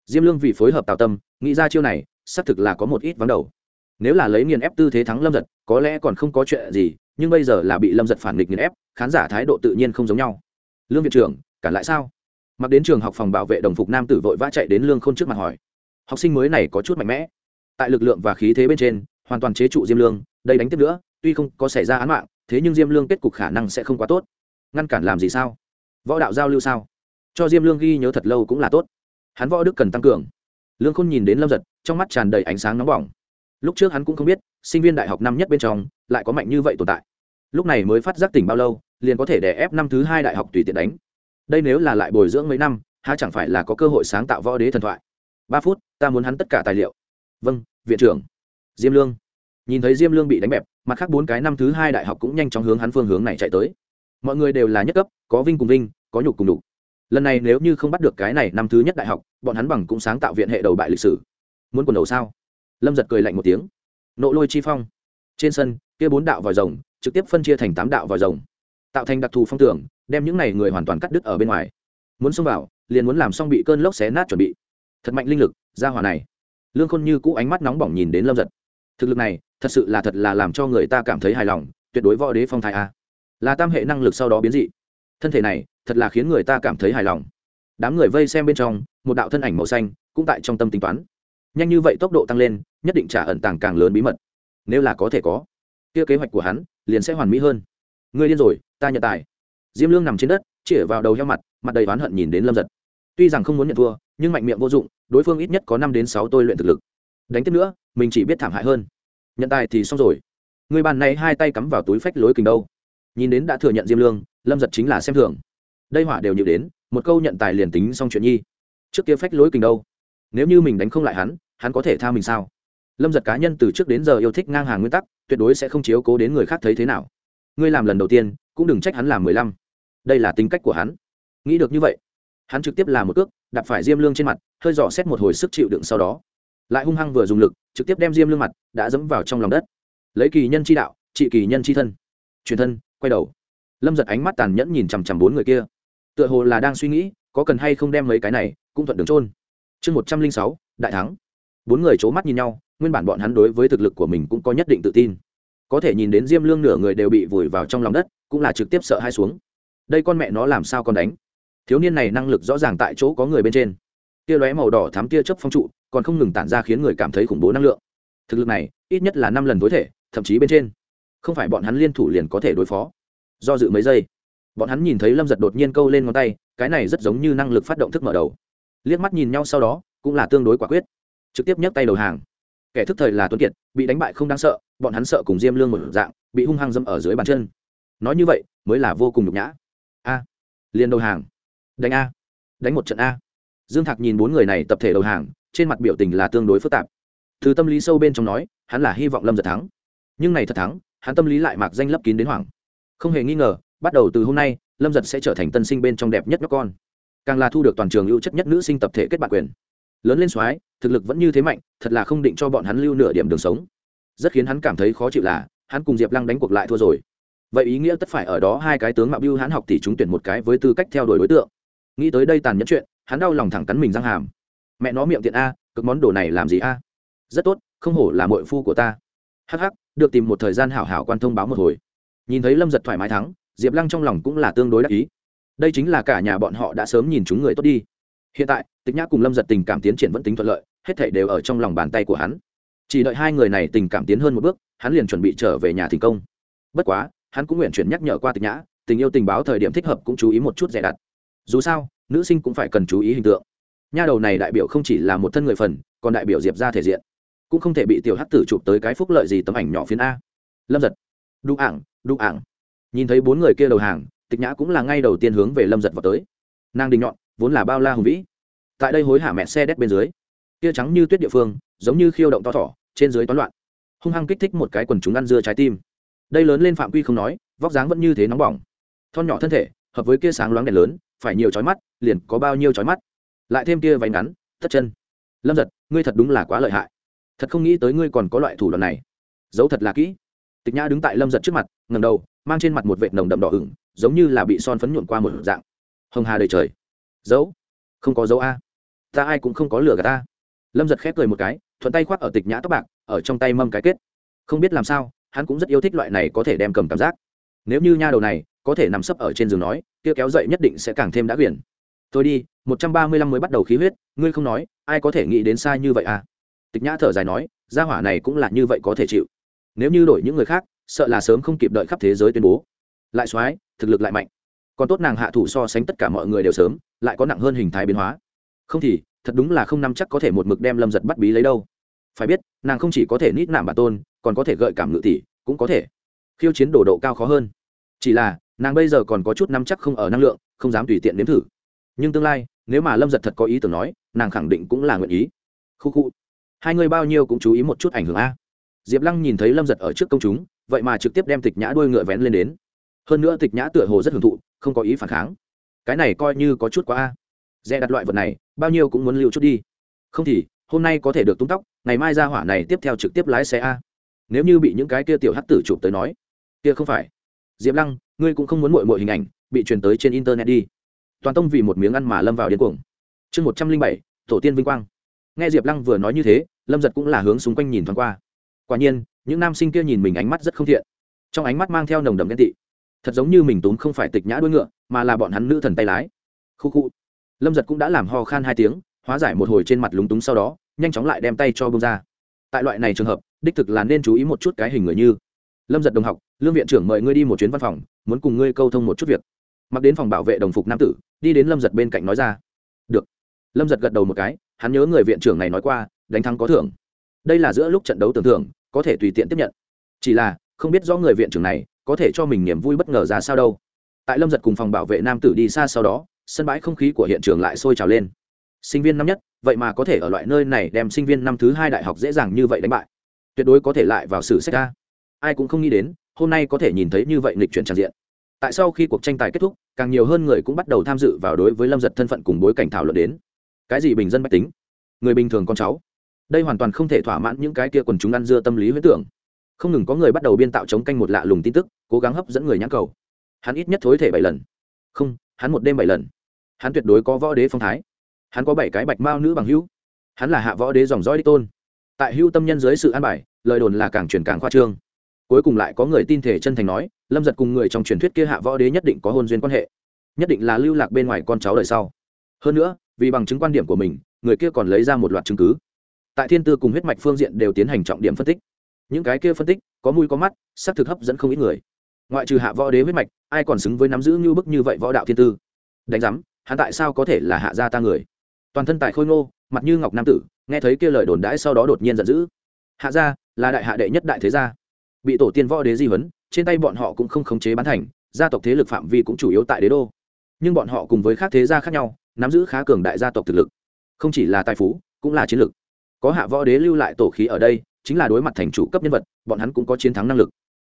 Diêm lương vì phối hợp tào tâm, nghĩ ra chiêu này, xác thực là có một ít vắng đầu. Nếu là lấy nghiền ép tư thế thắng lâm giật, có lẽ còn không có chuyện gì, nhưng bây giờ là bị lâm giật phản nghịch nghiền ép, khán giả thái độ tự nhiên không giống nhau. Lương viện trưởng cản lại sao? Mặc đến trường học phòng bảo vệ đồng phục nam tử vội vã chạy đến lương k h ô n trước mặt hỏi học sinh mới này có chút mạnh mẽ. Tại lực lượng và khí thế bên trên, hoàn toàn chế trụ diêm lương, đây đánh tiếp nữa, tuy không có xảy ra án mạng, thế nhưng diêm lương kết cục khả năng sẽ không quá tốt. Ngăn cản làm gì sao? Võ đạo giao lưu sao? Cho diêm lương ghi nhớ thật lâu cũng là tốt. Hắn võ đức cần tăng cường. Lương khôn nhìn đến lâm giật, trong mắt tràn đầy ánh sáng nóng bỏng. Lúc trước hắn cũng không biết, sinh viên đại học năm nhất bên trong, lại có mạnh như vậy tồn tại. Lúc này mới phát giác tỉnh bao lâu, liền có thể đè ép năm thứ hai đại học tùy tiện đánh. Đây nếu là lại bồi dưỡng mấy năm, há chẳng phải là có cơ hội sáng tạo võ đế thần thoại? Ba phút, ta muốn hắn tất cả tài liệu. Vâng viện trưởng. Diêm lương nhìn thấy diêm lương bị đánh bẹp, mặt khác bốn cái năm thứ hai đại học cũng nhanh chóng hướng hắn phương hướng này chạy tới. Mọi người đều là nhất cấp, có vinh cùng vinh, có nhục cùng đục lần này nếu như không bắt được cái này năm thứ nhất đại học, bọn hắn bằng cũng sáng tạo viện hệ đầu bại lịch sử. Muốn quần đầu sao? Lâm giật cười lạnh một tiếng. Nộ lôi chi phong. Trên sân, kia bốn đạo vòi rồng trực tiếp phân chia thành tám đạo vòi rồng. Tạo thành đặc thù phong tưởng, đem những này người hoàn toàn cắt đứt ở bên ngoài. Muốn xông vào, liền muốn làm xong bị cơn lốc xé nát chuẩn bị thật mạnh linh lực, ra hỏa này. Lương khôn như cũ ánh mắt nóng bỏng nhìn đến lâm giật. Thực lực này, thật sự là thật là làm cho người ta cảm thấy hài lòng, tuyệt đối võ đế phong thái a. Là tam hệ năng lực sau đó biến dị. Thân thể này, thật là khiến người ta cảm thấy hài lòng. Đám người vây xem bên trong, một đạo thân ảnh màu xanh, cũng tại trong tâm tính toán. Nhanh như vậy tốc độ tăng lên, nhất định trả ẩn tàng càng lớn bí mật. Nếu là có thể có, kia kế hoạch của hắn, liền sẽ hoàn mỹ hơn. Ngươi điên rồi, ta nhận tài. Diêm lương nằm trên đất, chĩa vào đầu heo mặt mặt đầy oán hận nhìn đến lâm giật. Tuy rằng không muốn nhận thua nhưng mạnh miệng vô dụng, đối phương ít nhất có năm đến sáu tôi luyện thực lực. Đánh tiếp nữa, mình chỉ biết thảm hại hơn. Nhận tài thì xong rồi. Người bàn này hai tay cắm vào túi phách lối kình đâu. Nhìn đến đã thừa nhận diêm lương, lâm giật chính là xem thường. Đây hỏa đều nhịu đến, một câu nhận tài liền tính xong chuyện nhi. Trước kia phách lối kình đâu? Nếu như mình đánh không lại hắn hắn có thể tha mình sao? Lâm giật cá nhân từ trước đến giờ yêu thích ngang hàng nguyên tắc, tuyệt đối sẽ không chiếu cố đến người khác thấy thế nào. Ngươi làm lần đầu tiên, cũng đừng trách hắn làm mười lăm. Đây là tính cách của hắn. Nghĩ được như vậy, hắn trực tiếp làm một cước đạp phải diêm lương trên mặt, hơi dò xét một hồi sức chịu đựng sau đó. Lại hung hăng vừa dùng lực, trực tiếp đem diêm lương mặt đã dẫm vào trong lòng đất. Lấy kỳ nhân chi đạo, trị kỳ nhân chi thân. Truyền thân, quay đầu. Lâm giật ánh mắt tàn nhẫn nhìn chằm chằm bốn người kia. Tựa hồ là đang suy nghĩ, có cần hay không đem mấy cái này, cũng thuận đường trôn chương một trăm linh sáu, đại thắng. Bốn người c h ố mắt nhìn nhau, nguyên bản bọn hắn đối với thực lực của mình cũng có nhất định tự tin. Có thể nhìn đến diêm lương nửa người đều bị vùi vào trong lòng đất, cũng là trực tiếp sợ hai xuống. Đây con mẹ nó làm sao còn đánh? Thiếu niên này năng lực rõ ràng tại chỗ có người bên trên. Tia lóe màu đỏ thám tia chớp phong trụ, còn không ngừng tản ra khiến người cảm thấy khủng bố năng lượng. Thực lực này, ít nhất là năm lần tối thể, thậm chí bên trên. Không phải bọn hắn liên thủ liền có thể đối phó. Do dự mấy giây, bọn hắn nhìn thấy lâm giật đột nhiên câu lên ngón tay, cái này rất giống như năng lực phát động thức mở đầu. Liếc mắt nhìn nhau sau đó, cũng là tương đối quả quyết. Trực tiếp nhấc tay đầu hàng. Kẻ thức thời là tuấn kiệt, bị đánh bại không đáng sợ, bọn hắn sợ cùng diêm lương một dạng, bị hung hăng dâm ở dưới bàn chân. Nói như vậy, mới là vô cùng nhục nhã. A, liền đầu hàng đánh a. Đánh một trận a. Dương thạc nhìn bốn người này tập thể đầu hàng, trên mặt biểu tình là tương đối phức tạp. Từ tâm lý sâu bên trong nói, hắn là hy vọng lâm giật thắng. Nhưng này thật thắng, hắn tâm lý lại mạc danh lấp kín đến hoảng. Không hề nghi ngờ, bắt đầu từ hôm nay, lâm giật sẽ trở thành tân sinh bên trong đẹp nhất nhóc con. Càng là thu được toàn trường ưu chất nhất nữ sinh tập thể kết bạn quyền. Lớn lên soái, thực lực vẫn như thế mạnh, thật là không định cho bọn hắn lưu nửa điểm đường sống. Rất khiến hắn cảm thấy khó chịu là, hắn cùng diệp lăng đánh cuộc lại thua rồi. Vậy ý nghĩa tất phải ở đó hai cái tướng mạo biêu hắn học tỷ chúng tuyển một cái với tư cách theo đuổi đối tượng nghĩ tới đây tàn nhẫn chuyện, hắn đau lòng thẳng cắn mình răng hàm. Mẹ nó miệng tiện a, cực món đồ này làm gì a? Rất tốt, không hổ là mội phu của ta. Hắc hắc, được tìm một thời gian hảo hảo quan thông báo một hồi. Nhìn thấy lâm giật thoải mái thắng, diệp lăng trong lòng cũng là tương đối đắc ý. Đây chính là cả nhà bọn họ đã sớm nhìn chúng người tốt đi. Hiện tại, tịch nhã cùng lâm giật tình cảm tiến triển vẫn tính thuận lợi, hết thể đều ở trong lòng bàn tay của hắn. Chỉ đợi hai người này tình cảm tiến hơn một bước, hắn liền chuẩn bị trở về nhà thành công. Bất quá, hắn cũng nguyện chuyển nhắc nhở qua tịch nhã, tình yêu tình báo thời điểm thích hợp cũng chú ý một chút rẻ đặt dù sao, nữ sinh cũng phải cần chú ý hình tượng. Nha đầu này đại biểu không chỉ là một thân người phần, còn đại biểu diệp ra thể diện. Cũng không thể bị tiểu hắc tử chụp tới cái phúc lợi gì tấm ảnh nhỏ phiến a. Lâm giật. Đụng ảng đụng ảng. Nhìn thấy bốn người kia đầu hàng, tịch nhã cũng là ngay đầu tiên hướng về lâm giật vào tới. Nàng đình nhọn, vốn là bao la hùng vĩ. Tại đây hối hả mẹ xe đét bên dưới kia trắng như tuyết địa phương, giống như khiêu động to thỏ, trên dưới toán loạn. Hung hăng kích thích một cái quần chúng ăn dưa trái tim. Đây lớn lên phạm quy không nói, vóc dáng vẫn như thế nóng bỏng. Thon nhỏ thân thể, hợp với kia sáng loáng đèn lớn phải nhiều chói mắt, liền có bao nhiêu chói mắt. Lại thêm kia váy ngắn, tất chân. Lâm giật, ngươi thật đúng là quá lợi hại. Thật không nghĩ tới ngươi còn có loại thủ đoạn này. Giấu thật là kỹ. Tịch nhã đứng tại lâm giật trước mặt ngầm đầu, mang trên mặt một vệt nồng đậm đỏ ửng, giống như là bị son phấn nhuộn qua một dạng. Hồng hà đầy trời. Giấu. Không có dấu a. Ta ai cũng không có lửa gạt ta. Lâm giật khép cười một cái, thuận tay khoác ở tịch nhã tóc bạc, ở trong tay mâm cái kết. Không biết làm sao, hắn cũng rất yêu thích loại này có thể đem cầm cảm giác. Nếu như nha đầu này có thể nằm sấp ở trên giường nói, kia kéo dậy nhất định sẽ càng thêm đã quyển. Tôi đi, một trăm ba mươi lăm mới bắt đầu khí huyết, ngươi không nói, ai có thể nghĩ đến sai như vậy à? Tịch nhã thở dài nói, gia hỏa này cũng là như vậy có thể chịu. Nếu như đổi những người khác, sợ là sớm không kịp đợi khắp thế giới tuyên bố. Lại soái, thực lực lại mạnh. Còn tốt nàng hạ thủ so sánh tất cả mọi người đều sớm, lại có nặng hơn hình thái biến hóa. Không thì, thật đúng là không nắm chắc có thể một mực đem lâm giật bắt bí lấy đâu. Phải biết, nàng không chỉ có thể nít nạm bản tôn, còn có thể gợi cảm ngự tỷ, cũng có thể khiêu chiến đổ độ cao khó hơn. Chỉ là nàng bây giờ còn có chút nắm chắc không ở năng lượng, không dám tùy tiện nếm thử. Nhưng tương lai, nếu mà lâm giật thật có ý tưởng nói, nàng khẳng định cũng là nguyện ý. Khu khu. Hai người bao nhiêu cũng chú ý một chút ảnh hưởng a. Diệp lăng nhìn thấy lâm giật ở trước công chúng, vậy mà trực tiếp đem tịch nhã đuôi ngựa vén lên đến. Hơn nữa tịch nhã tựa hồ rất hưởng thụ, không có ý phản kháng. Cái này coi như có chút quá a. Dè đặt loại vật này, bao nhiêu cũng muốn lưu chút đi. Không thì, hôm nay có thể được tung tóc, ngày mai ra hỏa này tiếp theo trực tiếp lái xe a. Nếu như bị những cái kia tiểu hắc tử chụp tới nói. Kia không phải. Diệp lăng ngươi cũng không muốn mội mội hình ảnh bị truyền tới trên internet đi. Toàn tông vì một miếng ăn mà lâm vào điên cuồng. Chương một trăm linh bảy, tổ tiên vinh quang. Nghe diệp lăng vừa nói như thế, lâm giật cũng là hướng xung quanh nhìn thoáng qua. Quả nhiên, những nam sinh kia nhìn mình ánh mắt rất không thiện. Trong ánh mắt mang theo nồng đậm ghen tị. Thật giống như mình túm không phải tịch nhã đuôi ngựa, mà là bọn hắn nữ thần tay lái. Khu khu. Lâm giật cũng đã làm ho khan hai tiếng, hóa giải một hồi trên mặt lúng túng sau đó, nhanh chóng lại đem tay cho bông ra. Tại loại này trường hợp, đích thực là nên chú ý một chút cái hình người như. Lâm giật đồng học, lương viện trưởng mời ngươi đi một chuyến văn phòng muốn cùng ngươi câu thông một chút việc. Mặc đến phòng bảo vệ đồng phục nam tử, đi đến lâm giật bên cạnh nói ra. Được. Lâm giật gật đầu một cái, hắn nhớ người viện trưởng này nói qua, đánh thắng có thưởng. Đây là giữa lúc trận đấu tưởng thưởng, có thể tùy tiện tiếp nhận. Chỉ là, không biết rõ người viện trưởng này có thể cho mình niềm vui bất ngờ ra sao đâu. Tại lâm giật cùng phòng bảo vệ nam tử đi xa sau đó, sân bãi không khí của hiện trường lại sôi trào lên. Sinh viên năm nhất, vậy mà có thể ở loại nơi này đem sinh viên năm thứ hai đại học dễ dàng như vậy đánh bại. Tuyệt đối có thể lại vào sử sách ra ai cũng không nghĩ đến hôm nay có thể nhìn thấy như vậy lịch chuyển tràn diện. Tại sau khi cuộc tranh tài kết thúc, càng nhiều hơn người cũng bắt đầu tham dự vào đối với lâm giật thân phận cùng bối cảnh thảo luận đến. Cái gì bình dân mách tính? Người bình thường con cháu. Đây hoàn toàn không thể thỏa mãn những cái kia quần chúng ăn dưa tâm lý huyết tưởng. Không ngừng có người bắt đầu biên tạo chống canh một lạ lùng tin tức, cố gắng hấp dẫn người nhãn cầu. Hắn ít nhất thối thể bảy lần. Không, hắn một đêm bảy lần. Hắn tuyệt đối có võ đế phong thái. Hắn có bảy cái bạch mao nữ bằng hữu. Hắn là hạ võ đế dòng dõi đi tôn. Tại hữu tâm nhân dưới sự an bài, lời đồn là càng truyền càng khoa trương cuối cùng lại có người tin thể chân thành nói, lâm giật cùng người trong truyền thuyết kia hạ võ đế nhất định có hôn duyên quan hệ, nhất định là lưu lạc bên ngoài con cháu đời sau. Hơn nữa, vì bằng chứng quan điểm của mình, người kia còn lấy ra một loạt chứng cứ. Tại thiên tư cùng huyết mạch phương diện đều tiến hành trọng điểm phân tích. Những cái kia phân tích, có mũi có mắt, xác thực hấp dẫn không ít người. Ngoại trừ hạ võ đế huyết mạch, ai còn xứng với nắm giữ như bức như vậy võ đạo thiên tư? Đánh giám, hắn tại sao có thể là hạ gia ta người? Toàn thân tại khôi ngô, mặt như ngọc nam tử, nghe thấy kia lời đồn đãi sau đó đột nhiên giận dữ. Hạ gia, là đại hạ đệ nhất đại thế gia bị tổ tiên võ đế di huấn, trên tay bọn họ cũng không khống chế bán thành, gia tộc thế lực phạm vi cũng chủ yếu tại đế đô. Nhưng bọn họ cùng với các thế gia khác nhau, nắm giữ khá cường đại gia tộc thực lực. Không chỉ là tài phú, cũng là chiến lực. Có hạ võ đế lưu lại tổ khí ở đây, chính là đối mặt thành chủ cấp nhân vật, bọn hắn cũng có chiến thắng năng lực.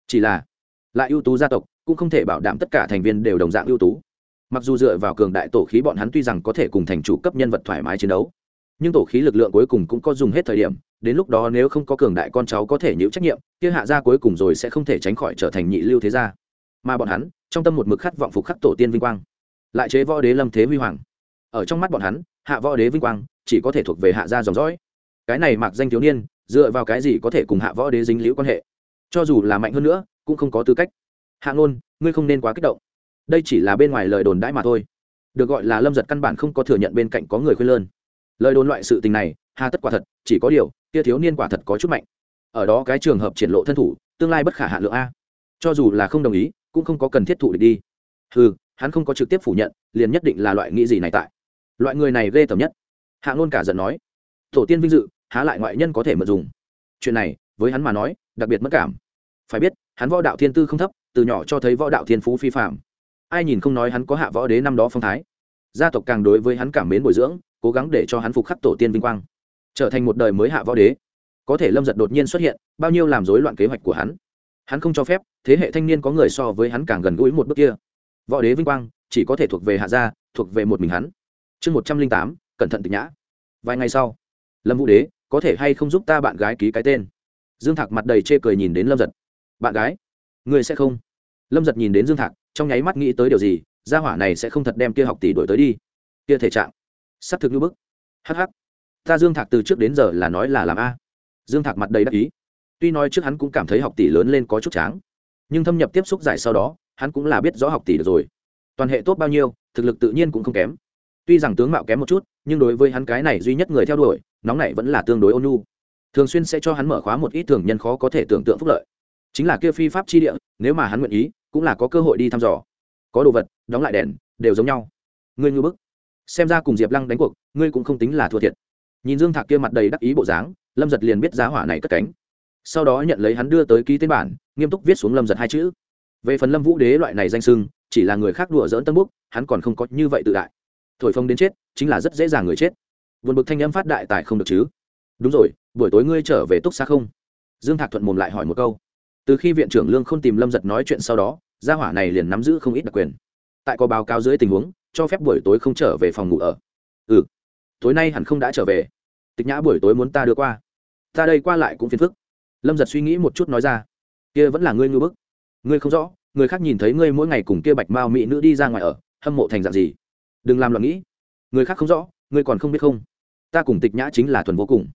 Chỉ là, lại ưu tú gia tộc, cũng không thể bảo đảm tất cả thành viên đều đồng dạng ưu tú. Mặc dù dựa vào cường đại tổ khí bọn hắn tuy rằng có thể cùng thành chủ cấp nhân vật thoải mái chiến đấu, nhưng tổ khí lực lượng cuối cùng cũng có dùng hết thời điểm đến lúc đó nếu không có cường đại con cháu có thể nhịu trách nhiệm, kia hạ gia cuối cùng rồi sẽ không thể tránh khỏi trở thành nhị lưu thế gia. Mà bọn hắn, trong tâm một mực khát vọng phục khắc tổ tiên vinh quang. Lại chế võ đế lâm thế huy hoàng. Ở trong mắt bọn hắn, hạ võ đế vinh quang chỉ có thể thuộc về hạ gia dòng dõi. Cái này mặc danh thiếu niên, dựa vào cái gì có thể cùng hạ võ đế dính liễu quan hệ? Cho dù là mạnh hơn nữa, cũng không có tư cách. Hạ ngôn, ngươi không nên quá kích động. Đây chỉ là bên ngoài lời đồn đãi mà thôi. Được gọi là lâm giật căn bản không có thừa nhận bên cạnh có người khuyên lơn. Lời đồn loại sự tình này, hà tất quả thật, chỉ có điều kia thiếu niên quả thật có chút mạnh. Ở đó cái trường hợp triển lộ thân thủ, tương lai bất khả hạ lượng a. Cho dù là không đồng ý, cũng không có cần thiết thụ địch đi. Ừ hắn không có trực tiếp phủ nhận, liền nhất định là loại nghĩ gì này tại. Loại người này ghê tởm nhất. Hạ ngôn cả giận nói. Tổ tiên vinh dự, há lại ngoại nhân có thể mượn dùng. Chuyện này, với hắn mà nói, đặc biệt mất cảm. Phải biết, hắn võ đạo thiên tư không thấp, từ nhỏ cho thấy võ đạo thiên phú phi phạm ai nhìn không nói hắn có hạ võ đế năm đó phong thái. Gia tộc càng đối với hắn cảm mến bồi dưỡng, cố gắng để cho hắn phục khắc tổ tiên vinh quang trở thành một đời mới hạ võ đế. Có thể lâm giật đột nhiên xuất hiện, bao nhiêu làm rối loạn kế hoạch của hắn. Hắn không cho phép, thế hệ thanh niên có người so với hắn càng gần gũi một bước kia. Võ đế vinh quang, chỉ có thể thuộc về hạ gia, thuộc về một mình hắn. Chương một trăm linh tám, cẩn thận tịch nhã. Vài ngày sau, lâm vũ đế, có thể hay không giúp ta bạn gái ký cái tên? Dương thạc mặt đầy chê cười nhìn đến lâm giật. Bạn gái người sẽ không? Lâm giật nhìn đến dương thạc, trong nháy mắt nghĩ tới điều gì, gia hỏa này sẽ không thật đem kia học tỷ đổi tới đi. Kia thể trạng s ắ c thực như bức. Hh ta dương thạc từ trước đến giờ là nói là làm a. Dương thạc mặt đầy đắc ý. Tuy nói trước hắn cũng cảm thấy học tỷ lớn lên có chút tráng, nhưng thâm nhập tiếp xúc giải sau đó, hắn cũng là biết rõ học tỷ được rồi. Toàn hệ tốt bao nhiêu, thực lực tự nhiên cũng không kém. Tuy rằng tướng mạo kém một chút, nhưng đối với hắn cái này duy nhất người theo đuổi, nóng này vẫn là tương đối ôn nhu. Thường xuyên sẽ cho hắn mở khóa một ít thường nhân khó có thể tưởng tượng phúc lợi. Chính là kia phi pháp chi địa, nếu mà hắn nguyện ý, cũng là có cơ hội đi thăm dò. Có đồ vật, đóng lại đèn, đều giống nhau. Ngươi ngư bức. Xem ra cùng diệp lăng đánh cuộc, ngươi cũng không tính là thua thiệt nhìn dương thạc kia mặt đầy đắc ý bộ dáng, lâm giật liền biết giá hỏa này cất cánh. Sau đó nhận lấy hắn đưa tới ký tên bản, nghiêm túc viết xuống lâm giật hai chữ. Về phần lâm vũ đế loại này danh sưng, chỉ là người khác đùa dỡn tân búc hắn còn không có như vậy tự đại. Thổi phông đến chết, chính là rất dễ dàng người chết. Vượt bực thanh âm phát đại tài không được chứ? Đúng rồi, buổi tối ngươi trở về túc xa không? Dương thạc thuận mồm lại hỏi một câu. Từ khi viện trưởng lương không tìm lâm giật nói chuyện sau đó, gia hỏa này liền nắm giữ không ít đặc quyền. Tại có báo cáo dưới tình huống, cho phép buổi tối không trở về phòng ngủ ở. Ừ tối nay hẳn không đã trở về. Tịch nhã buổi tối muốn ta đưa qua. Ta đây qua lại cũng phiền phức. Lâm giật suy nghĩ một chút nói ra. Kia vẫn là ngươi ngư bức. Ngươi không rõ, người khác nhìn thấy ngươi mỗi ngày cùng kia bạch mao mỹ nữ đi ra ngoài ở, hâm mộ thành dạng gì. Đừng làm loạn nghĩ. Người khác không rõ, ngươi còn không biết không? Ta cùng tịch nhã chính là thuần vô cùng.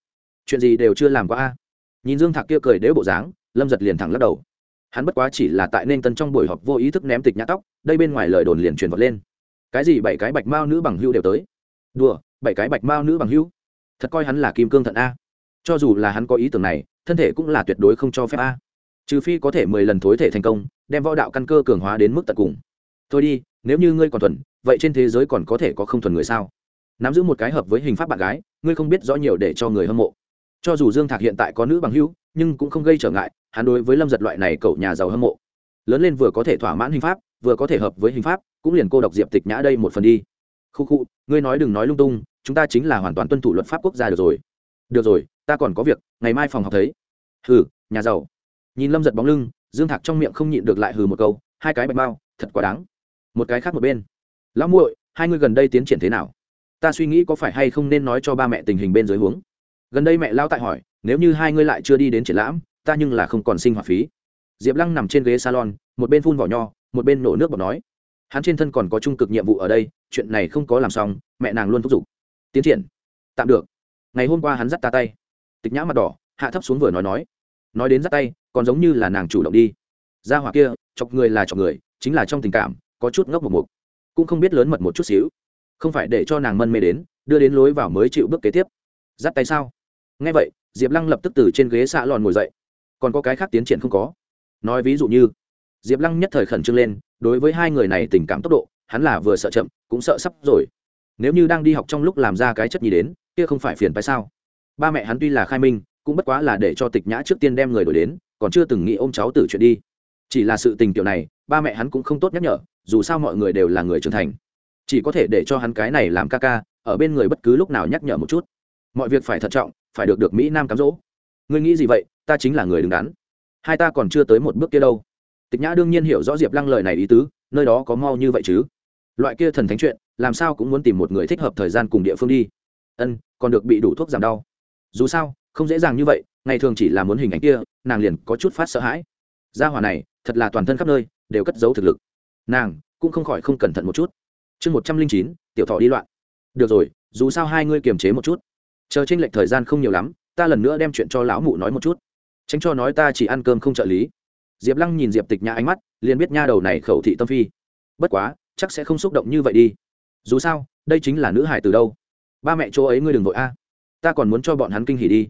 Chuyện gì đều chưa làm qua a. Nhìn dương thạc kia cười đếu bộ dáng, lâm giật liền thẳng lắc đầu. Hắn bất quá chỉ là tại nên tân trong buổi họp vô ý thức ném tịch nhã tóc, đây bên ngoài lời đồn liền truyền vật lên. Cái gì bảy cái bạch mao nữ bằng hưu đều tới? Đùa bảy cái bạch mao nữ bằng hữu. Thật coi hắn là kim cương thận a. Cho dù là hắn có ý tưởng này, thân thể cũng là tuyệt đối không cho phép a. Trừ phi có thể mười lần thối thể thành công, đem võ đạo căn cơ cường hóa đến mức tận cùng. Thôi đi, nếu như ngươi còn thuần, vậy trên thế giới còn có thể có không thuần người sao? Nắm giữ một cái hợp với hình pháp bạn gái, ngươi không biết rõ nhiều để cho người hâm mộ. Cho dù dương thạc hiện tại có nữ bằng hữu, nhưng cũng không gây trở ngại, hắn đối với lâm giật loại này cậu nhà giàu hâm mộ. Lớn lên vừa có thể thỏa mãn hình pháp, vừa có thể hợp với hình pháp, cũng liền cô độc diệp tịch nhã đây một phần đi khu khu, ngươi nói đừng nói lung tung, chúng ta chính là hoàn toàn tuân thủ luật pháp quốc gia được rồi. Được rồi, ta còn có việc, ngày mai phòng học thấy. Hừ, nhà giàu. Nhìn lâm giật bóng lưng, dương thạc trong miệng không nhịn được lại hừ một câu, hai cái bạch bao, thật quá đáng. Một cái khác một bên. Lão muội, hai ngươi gần đây tiến triển thế nào? Ta suy nghĩ có phải hay không nên nói cho ba mẹ tình hình bên dưới huống. Gần đây mẹ lao tại hỏi, nếu như hai ngươi lại chưa đi đến triển lãm, ta nhưng là không còn sinh hoạt phí. Diệp lăng nằm trên ghế salon, một bên phun vỏ nho, một bên nổ nước bọt nói hắn trên thân còn có trung cực nhiệm vụ ở đây, chuyện này không có làm xong, mẹ nàng luôn thúc giục. Tiến triển. Tạm được. Ngày hôm qua hắn dắt ta tay. Tịch nhã mặt đỏ, hạ thấp xuống vừa nói nói. Nói đến dắt tay, còn giống như là nàng chủ động đi. Ra hỏa kia, chọc người là chọc người, chính là trong tình cảm, có chút ngốc một mục. Cũng không biết lớn mật một chút xíu. Không phải để cho nàng mân mê đến, đưa đến lối vào mới chịu bước kế tiếp. Dắt tay sao? Nghe vậy, diệp lăng lập tức từ trên ghế xạ lòn ngồi dậy. Còn có cái khác tiến triển không có. Nói ví dụ như, diệp lăng nhất thời khẩn trương lên đối với hai người này tình cảm tốc độ, hắn là vừa sợ chậm, cũng sợ sắp rồi. Nếu như đang đi học trong lúc làm ra cái chất nhì đến, kia không phải phiền phải sao? Ba mẹ hắn tuy là khai minh, cũng bất quá là để cho tịch nhã trước tiên đem người đổi đến, còn chưa từng nghĩ ôm cháu tử chuyện đi. Chỉ là sự tình tiểu này, ba mẹ hắn cũng không tốt nhắc nhở, dù sao mọi người đều là người trưởng thành. Chỉ có thể để cho hắn cái này làm ca ca, ở bên người bất cứ lúc nào nhắc nhở một chút. Mọi việc phải thận trọng, phải được được mỹ nam cám dỗ. Ngươi nghĩ gì vậy, ta chính là người đứng đắn. Hai ta còn chưa tới một bước kia đâu tịch nhã đương nhiên hiểu rõ diệp lăng lời này ý tứ, nơi đó có mau như vậy chứ? Loại kia thần thánh chuyện, làm sao cũng muốn tìm một người thích hợp thời gian cùng địa phương đi. Ân, còn được bị đủ thuốc giảm đau. Dù sao, không dễ dàng như vậy, ngày thường chỉ là muốn hình ảnh kia, nàng liền có chút phát sợ hãi. Gia hỏa này, thật là toàn thân khắp nơi, đều cất giấu thực lực. Nàng, cũng không khỏi không cẩn thận một chút. Chương một trăm linh chín, tiểu thọ đi loạn. Được rồi, dù sao hai ngươi kiềm chế một chút. Chờ tranh lệch thời gian không nhiều lắm, ta lần nữa đem chuyện cho lão mụ nói một chút. Tránh cho nói ta chỉ ăn cơm không trợ lý diệp lăng nhìn diệp tịch nhã ánh mắt, liền biết nha đầu này khẩu thị tâm phi. Bất quá, chắc sẽ không xúc động như vậy đi. Dù sao, đây chính là nữ hải từ đâu? Ba mẹ chỗ ấy ngươi đừng vội a. Ta còn muốn cho bọn hắn kinh hỉ đi.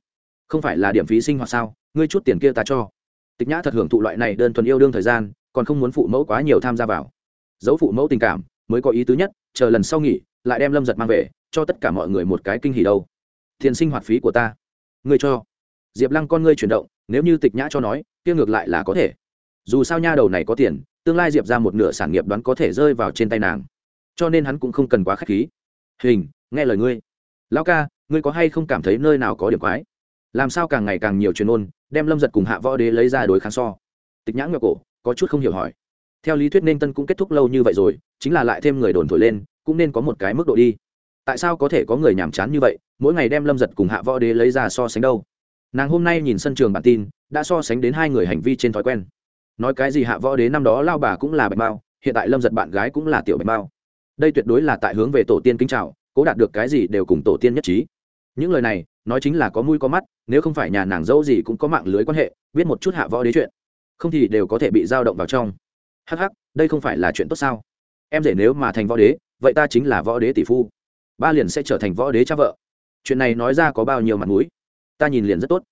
Không phải là điểm phí sinh hoạt sao? Ngươi chút tiền kia ta cho. Tịch nhã thật hưởng thụ loại này đơn thuần yêu đương thời gian, còn không muốn phụ mẫu quá nhiều tham gia vào. Giấu phụ mẫu tình cảm, mới có ý tứ nhất, chờ lần sau nghỉ, lại đem lâm giật mang về, cho tất cả mọi người một cái kinh hỉ đâu. Tiền sinh hoạt phí của ta. Ngươi cho diệp lăng con ngươi chuyển động, nếu như tịch nhã cho nói, kia ngược lại là có thể. Dù sao nha đầu này có tiền, tương lai diệp ra một nửa sản nghiệp đoán có thể rơi vào trên tay nàng. Cho nên hắn cũng không cần quá k h á c h khí. Hình, nghe lời ngươi. Lão ca, ngươi có hay không cảm thấy nơi nào có điểm quái? Làm sao càng ngày càng nhiều chuyên ôn, đem lâm giật cùng hạ võ đế lấy ra đối kháng so. Tịch nhã ngựa cổ, có chút không hiểu hỏi. Theo lý thuyết nên tân cũng kết thúc lâu như vậy rồi, chính là lại thêm người đồn thổi lên, cũng nên có một cái mức độ đi. Tại sao có thể có người nhàm chán như vậy, mỗi ngày đem lâm giật cùng hạ võ đế lấy ra so sánh đâu? Nàng hôm nay nhìn sân trường bản tin, đã so sánh đến hai người hành vi trên thói quen. Nói cái gì hạ võ đế năm đó lao bà cũng là bạch mao, hiện tại lâm giật bạn gái cũng là tiểu bạch mao. Đây tuyệt đối là tại hướng về tổ tiên kính trào cố đạt được cái gì đều cùng tổ tiên nhất trí. Những lời này, nói chính là có mũi có mắt, nếu không phải nhà nàng dâu gì cũng có mạng lưới quan hệ, biết một chút hạ võ đế chuyện. Không thì đều có thể bị giao động vào trong. Hắc hắc, đây không phải là chuyện tốt sao? Em rể nếu mà thành võ đế, vậy ta chính là võ đế tỷ phu. Ba liền sẽ trở thành võ đế cha vợ. Chuyện này nói ra có bao nhiêu mặt mũi? Ta nhìn liền rất tốt.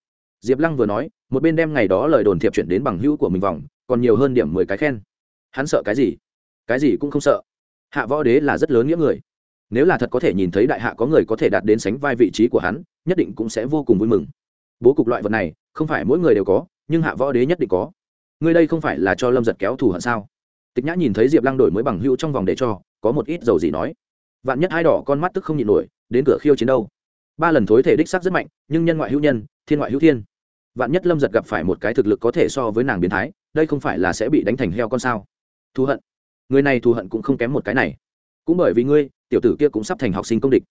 Diệp lăng vừa nói, một bên đem ngày đó lời đồn thiệp chuyển đến bằng hữu của mình vòng, còn nhiều hơn điểm mười cái khen. Hắn sợ cái gì? Cái gì cũng không sợ. Hạ võ đế là rất lớn nghĩa người. Nếu là thật có thể nhìn thấy đại hạ có người có thể đạt đến sánh vai vị trí của hắn, nhất định cũng sẽ vô cùng vui mừng. Bố cục loại vật này, không phải mỗi người đều có, nhưng hạ võ đế nhất định có. Ngươi đây không phải là cho lâm giật kéo thù hận sao? Tịch nhã nhìn thấy diệp lăng đổi mới bằng hữu trong vòng để cho, có một ít dầu gì nói. Vạn nhất hai đỏ con mắt tức không nhịn nổi, đến cửa khiêu chiến đâu? Ba lần thối thể đích sắc rất mạnh, nhưng nhân ngoại hữu nhân, thiên ngoại hữu thiên. Vạn nhất lâm giật gặp phải một cái thực lực có thể so với nàng biến thái, đây không phải là sẽ bị đánh thành heo con sao? Thù hận. Người này thù hận cũng không kém một cái này. Cũng bởi vì ngươi, tiểu tử kia cũng sắp thành học sinh công địch.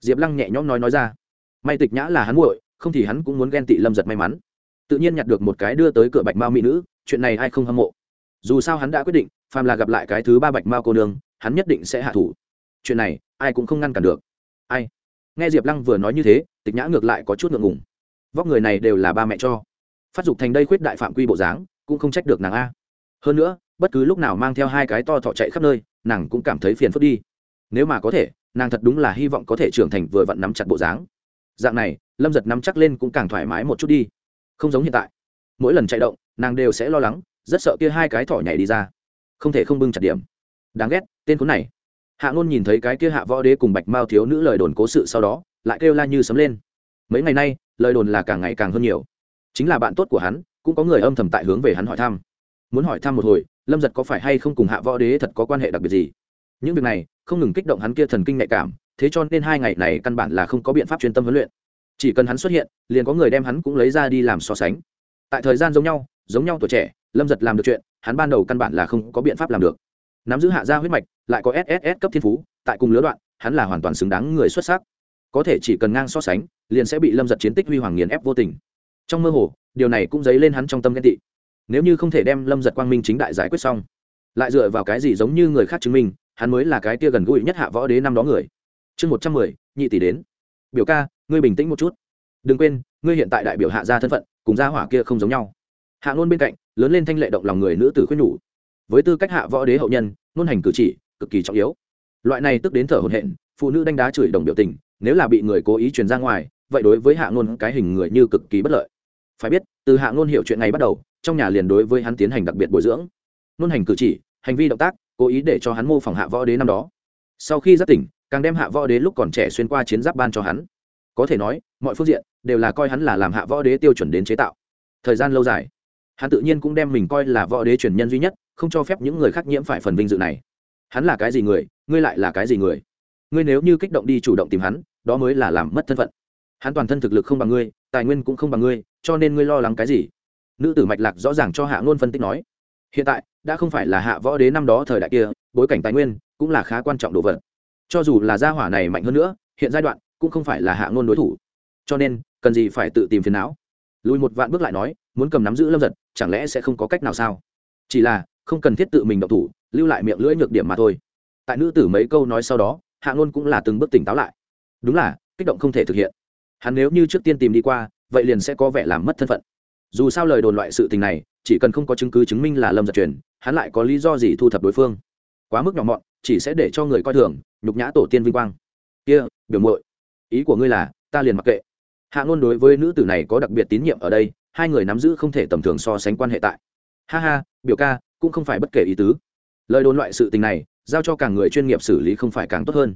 Diệp lăng nhẹ nhõm nói nói ra. May tịch nhã là hắn muội, không thì hắn cũng muốn ghen tị lâm giật may mắn. Tự nhiên nhặt được một cái đưa tới cửa bạch mao mỹ nữ, chuyện này ai không hâm mộ. Dù sao hắn đã quyết định, phàm là gặp lại cái thứ ba bạch mao cô nương, hắn nhất định sẽ hạ thủ. Chuyện này, ai cũng không ngăn cản được. Ai? Nghe diệp lăng vừa nói như thế, tịch nhã ngược lại có chút ngượng ngùng. Vóc người này đều là ba mẹ cho. Phát dục thành đây khuyết đại phạm quy bộ dáng, cũng không trách được nàng a. Hơn nữa, bất cứ lúc nào mang theo hai cái to thọ chạy khắp nơi, nàng cũng cảm thấy phiền phức đi. Nếu mà có thể, nàng thật đúng là hy vọng có thể trưởng thành vừa vặn nắm chặt bộ dáng. Dạng này, lâm giật nắm chắc lên cũng càng thoải mái một chút đi. Không giống hiện tại. Mỗi lần chạy động, nàng đều sẽ lo lắng, rất sợ kia hai cái thỏ nhảy đi ra. Không thể không bưng chặt điểm. Đáng ghét, tên khốn này hạ ngôn nhìn thấy cái kia hạ võ đế cùng bạch mao thiếu nữ lời đồn cố sự sau đó, lại kêu la như sấm lên. Mấy ngày nay, lời đồn là càng ngày càng hơn nhiều. Chính là bạn tốt của hắn, cũng có người âm thầm tại hướng về hắn hỏi thăm. Muốn hỏi thăm một hồi, lâm giật có phải hay không cùng hạ võ đế thật có quan hệ đặc biệt gì? Những việc này, không ngừng kích động hắn kia thần kinh nhạy cảm, thế cho nên hai ngày này căn bản là không có biện pháp chuyên tâm huấn luyện. Chỉ cần hắn xuất hiện, liền có người đem hắn cũng lấy ra đi làm so sánh. Tại thời gian giống nhau giống nhau tuổi trẻ, lâm giật làm được chuyện, hắn ban đầu căn bản là không có biện pháp làm được. Nắm giữ hạ gia huyết mạch lại có sss cấp thiên phú, tại cùng lứa đoạn, hắn là hoàn toàn xứng đáng người xuất sắc. Có thể chỉ cần ngang so sánh, liền sẽ bị lâm giật chiến tích huy hoàng nghiền ép vô tình. Trong mơ hồ, điều này cũng dấy lên hắn trong tâm ghen tị. Nếu như không thể đem lâm giật quang minh chính đại giải quyết xong, lại dựa vào cái gì giống như người khác chứng minh, hắn mới là cái kia gần gũi nhất hạ võ đế năm đó người. Chương một trăm mười, nhị tỷ đến. Biểu ca, ngươi bình tĩnh một chút. Đừng quên, ngươi hiện tại đại biểu hạ gia thân phận, cùng gia hỏa kia không giống nhau. Hạ ngôn bên cạnh, lớn lên thanh lệ động lòng người nữ tử khuyên nhủ. Với tư cách hạ võ đế hậu nhân ngôn hành cử chỉ cực kỳ trọng yếu. Loại này tức đến thở hổn hển, phụ nữ đánh đá chửi đồng biểu tình, nếu là bị người cố ý truyền ra ngoài, vậy đối với hạ ngôn cái hình người như cực kỳ bất lợi. Phải biết, từ hạ ngôn hiểu chuyện này bắt đầu, trong nhà liền đối với hắn tiến hành đặc biệt bồi dưỡng. Ngôn hành cử chỉ, hành vi động tác, cố ý để cho hắn mô phỏng hạ võ đế năm đó. Sau khi giác tỉnh, càng đem hạ võ đế lúc còn trẻ xuyên qua chiến giáp ban cho hắn. Có thể nói, mọi phương diện đều là coi hắn là làm hạ võ đế tiêu chuẩn đến chế tạo. Thời gian lâu dài, hắn tự nhiên cũng đem mình coi là võ đế truyền nhân duy nhất, không cho phép những người khác nhiễm phải phần vinh dự này hắn là cái gì người, ngươi lại là cái gì người? Ngươi nếu như kích động đi chủ động tìm hắn, đó mới là làm mất thân phận. Hắn toàn thân thực lực không bằng ngươi, tài nguyên cũng không bằng ngươi, cho nên ngươi lo lắng cái gì? Nữ tử mạch lạc rõ ràng cho hạ ngôn phân tích nói. Hiện tại, đã không phải là hạ võ đế năm đó thời đại kia, bối cảnh tài nguyên cũng là khá quan trọng đồ vật. Cho dù là gia hỏa này mạnh hơn nữa, hiện giai đoạn cũng không phải là hạ ngôn đối thủ. Cho nên, cần gì phải tự tìm phiền não? Lùi một vạn bước lại nói, muốn cầm nắm giữ lâm giật, chẳng lẽ sẽ không có cách nào sao? Chỉ là, không cần thiết tự mình động thủ lưu lại miệng lưỡi nhược điểm mà thôi. Tại nữ tử mấy câu nói sau đó, hạ ngôn cũng là từng bước tỉnh táo lại. Đúng là, kích động không thể thực hiện. Hắn nếu như trước tiên tìm đi qua, vậy liền sẽ có vẻ làm mất thân phận. Dù sao lời đồn loại sự tình này, chỉ cần không có chứng cứ chứng minh là lâm giật truyền, hắn lại có lý do gì thu thập đối phương. Quá mức nhỏ mọn, chỉ sẽ để cho người coi thường, nhục nhã tổ tiên vinh quang. Kia, biểu muội, ý của ngươi là, ta liền mặc kệ. Hạ ngôn đối với nữ tử này có đặc biệt tín nhiệm ở đây, hai người nắm giữ không thể tầm thường so sánh quan hệ tại. Ha ha, biểu ca, cũng không phải bất kể ý tứ lời đồn loại sự tình này, giao cho càng người chuyên nghiệp xử lý không phải càng tốt hơn.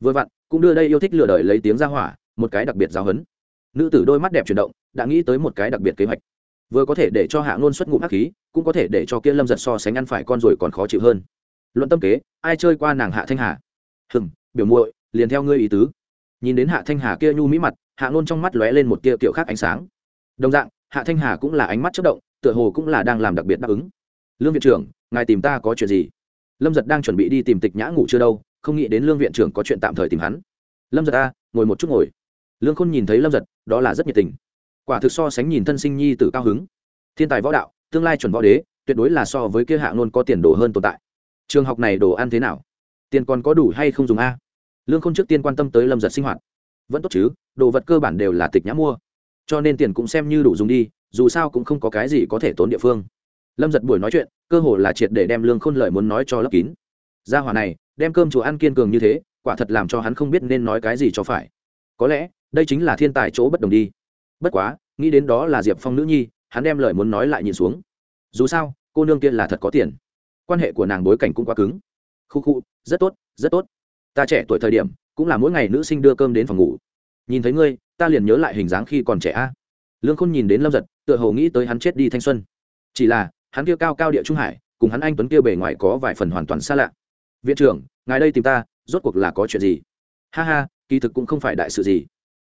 Vừa vặn, cũng đưa đây yêu thích lừa đời lấy tiếng ra hỏa, một cái đặc biệt giáo hấn nữ tử đôi mắt đẹp chuyển động, đã nghĩ tới một cái đặc biệt kế hoạch. Vừa có thể để cho hạ ngôn xuất ngụm hắc khí, cũng có thể để cho kia lâm giật so sánh ăn phải con rồi còn khó chịu hơn. Luận tâm kế, ai chơi qua nàng hạ thanh hà? Hừng biểu muội, liền theo ngươi ý tứ. Nhìn đến hạ thanh hà kia nhu mỹ mặt, hạ ngôn trong mắt lóe lên một tia kiểu khác ánh sáng. Đồng dạng, hạ thanh hà cũng là ánh mắt chất động, tựa hồ cũng là đang làm đặc biệt đáp ứng lương viện trưởng, ngài tìm ta có chuyện gì? Lâm giật đang chuẩn bị đi tìm tịch nhã ngủ chưa đâu, không nghĩ đến lương viện trưởng có chuyện tạm thời tìm hắn. Lâm giật a, ngồi một chút ngồi. Lương khôn nhìn thấy lâm giật, đó là rất nhiệt tình. Quả thực so sánh nhìn thân sinh nhi t cao hứng. Thiên tài võ đạo, tương lai chuẩn võ đế, tuyệt đối là so với kia hạ ngôn có tiền đồ hơn tồn tại. Trường học này đồ ăn thế nào? Tiền còn có đủ hay không dùng a? Lương khôn trước tiên quan tâm tới lâm giật sinh hoạt. Vẫn tốt chứ, đồ vật cơ bản đều là tịch nhã mua. Cho nên tiền cũng xem như đủ dùng đi, dù sao cũng không có cái gì có thể tốn địa phương lâm giật buổi nói chuyện, cơ hồ là triệt để đem lương khôn lợi muốn nói cho lấp kín. Gia hỏa này, đem cơm chùa ăn kiên cường như thế, quả thật làm cho hắn không biết nên nói cái gì cho phải. Có lẽ, đây chính là thiên tài chỗ bất đồng đi. Bất quá, nghĩ đến đó là diệp phong nữ nhi, hắn đem lời muốn nói lại nhìn xuống. Dù sao, cô nương kia là thật có tiền. Quan hệ của nàng bối cảnh cũng quá cứng. Khu khu, rất tốt rất tốt. Ta trẻ tuổi thời điểm, cũng là mỗi ngày nữ sinh đưa cơm đến phòng ngủ. Nhìn thấy ngươi, ta liền nhớ lại hình dáng khi còn trẻ a. Lương khôn nhìn đến lâm giật, tựa hồ nghĩ tới hắn chết đi thanh xuân. Chỉ là hắn kia cao cao địa trung hải, cùng hắn anh tuấn kia bề ngoài có vài phần hoàn toàn xa lạ. Viện trưởng, ngài đây tìm ta, rốt cuộc là có chuyện gì? Ha ha, kỳ thực cũng không phải đại sự gì.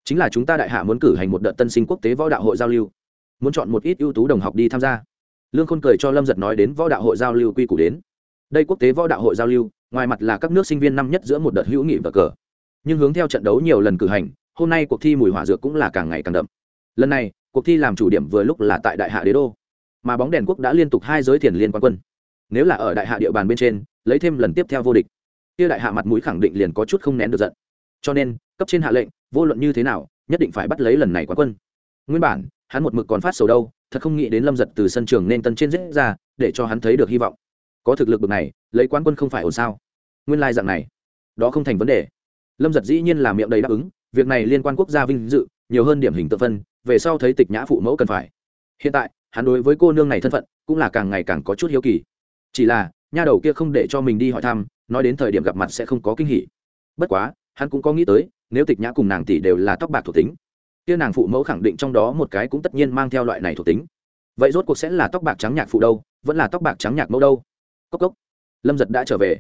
Chính là chúng ta đại hạ muốn cử hành một đợt tân sinh quốc tế võ đạo hội giao lưu. Muốn chọn một ít ưu tú đồng học đi tham gia. Lương khôn cười cho lâm giật nói đến võ đạo hội giao lưu quy củ đến. Đây quốc tế võ đạo hội giao lưu, ngoài mặt là các nước sinh viên năm nhất giữa một đợt hữu nghị và cờ. Nhưng hướng theo trận đấu nhiều lần cử hành, hôm nay cuộc thi mùi hỏa dược cũng là càng ngày càng đậm. Lần này, cuộc thi làm chủ điểm vừa lúc là tại đại hạ đế đô mà bóng đèn quốc đã liên tục hai giới thiền liên quan quân. Nếu là ở đại hạ địa bàn bên trên, lấy thêm lần tiếp theo vô địch, kia đại hạ mặt mũi khẳng định liền có chút không nén được giận. Cho nên, cấp trên hạ lệnh, vô luận như thế nào, nhất định phải bắt lấy lần này quán quân. Nguyên bản, hắn một mực còn phát sầu đâu, thật không nghĩ đến lâm giật từ sân trường nên tân trên giết ra, để cho hắn thấy được hy vọng. Có thực lực bực này, lấy quán quân không phải ổn sao? Nguyên lai dạng này, đó không thành vấn đề. Lâm giật dĩ nhiên là miệng đầy đáp ứng, việc này liên quan quốc gia vinh dự, nhiều hơn điểm hình tự phân, về sau thấy tịch nhã phụ mẫu cần phải. Hiện tại hắn đối với cô nương này thân phận cũng là càng ngày càng có chút hiếu kỳ. Chỉ là, nha đầu kia không để cho mình đi hỏi thăm, nói đến thời điểm gặp mặt sẽ không có kinh hỉ. Bất quá, hắn cũng có nghĩ tới, nếu tịch nhã cùng nàng tỷ đều là tóc bạc thuộc tính, kia nàng phụ mẫu khẳng định trong đó một cái cũng tất nhiên mang theo loại này thuộc tính. Vậy rốt cuộc sẽ là tóc bạc trắng nhạc phụ đâu, vẫn là tóc bạc trắng nhạc mẫu đâu? Cốc cốc. Lâm giật đã trở về.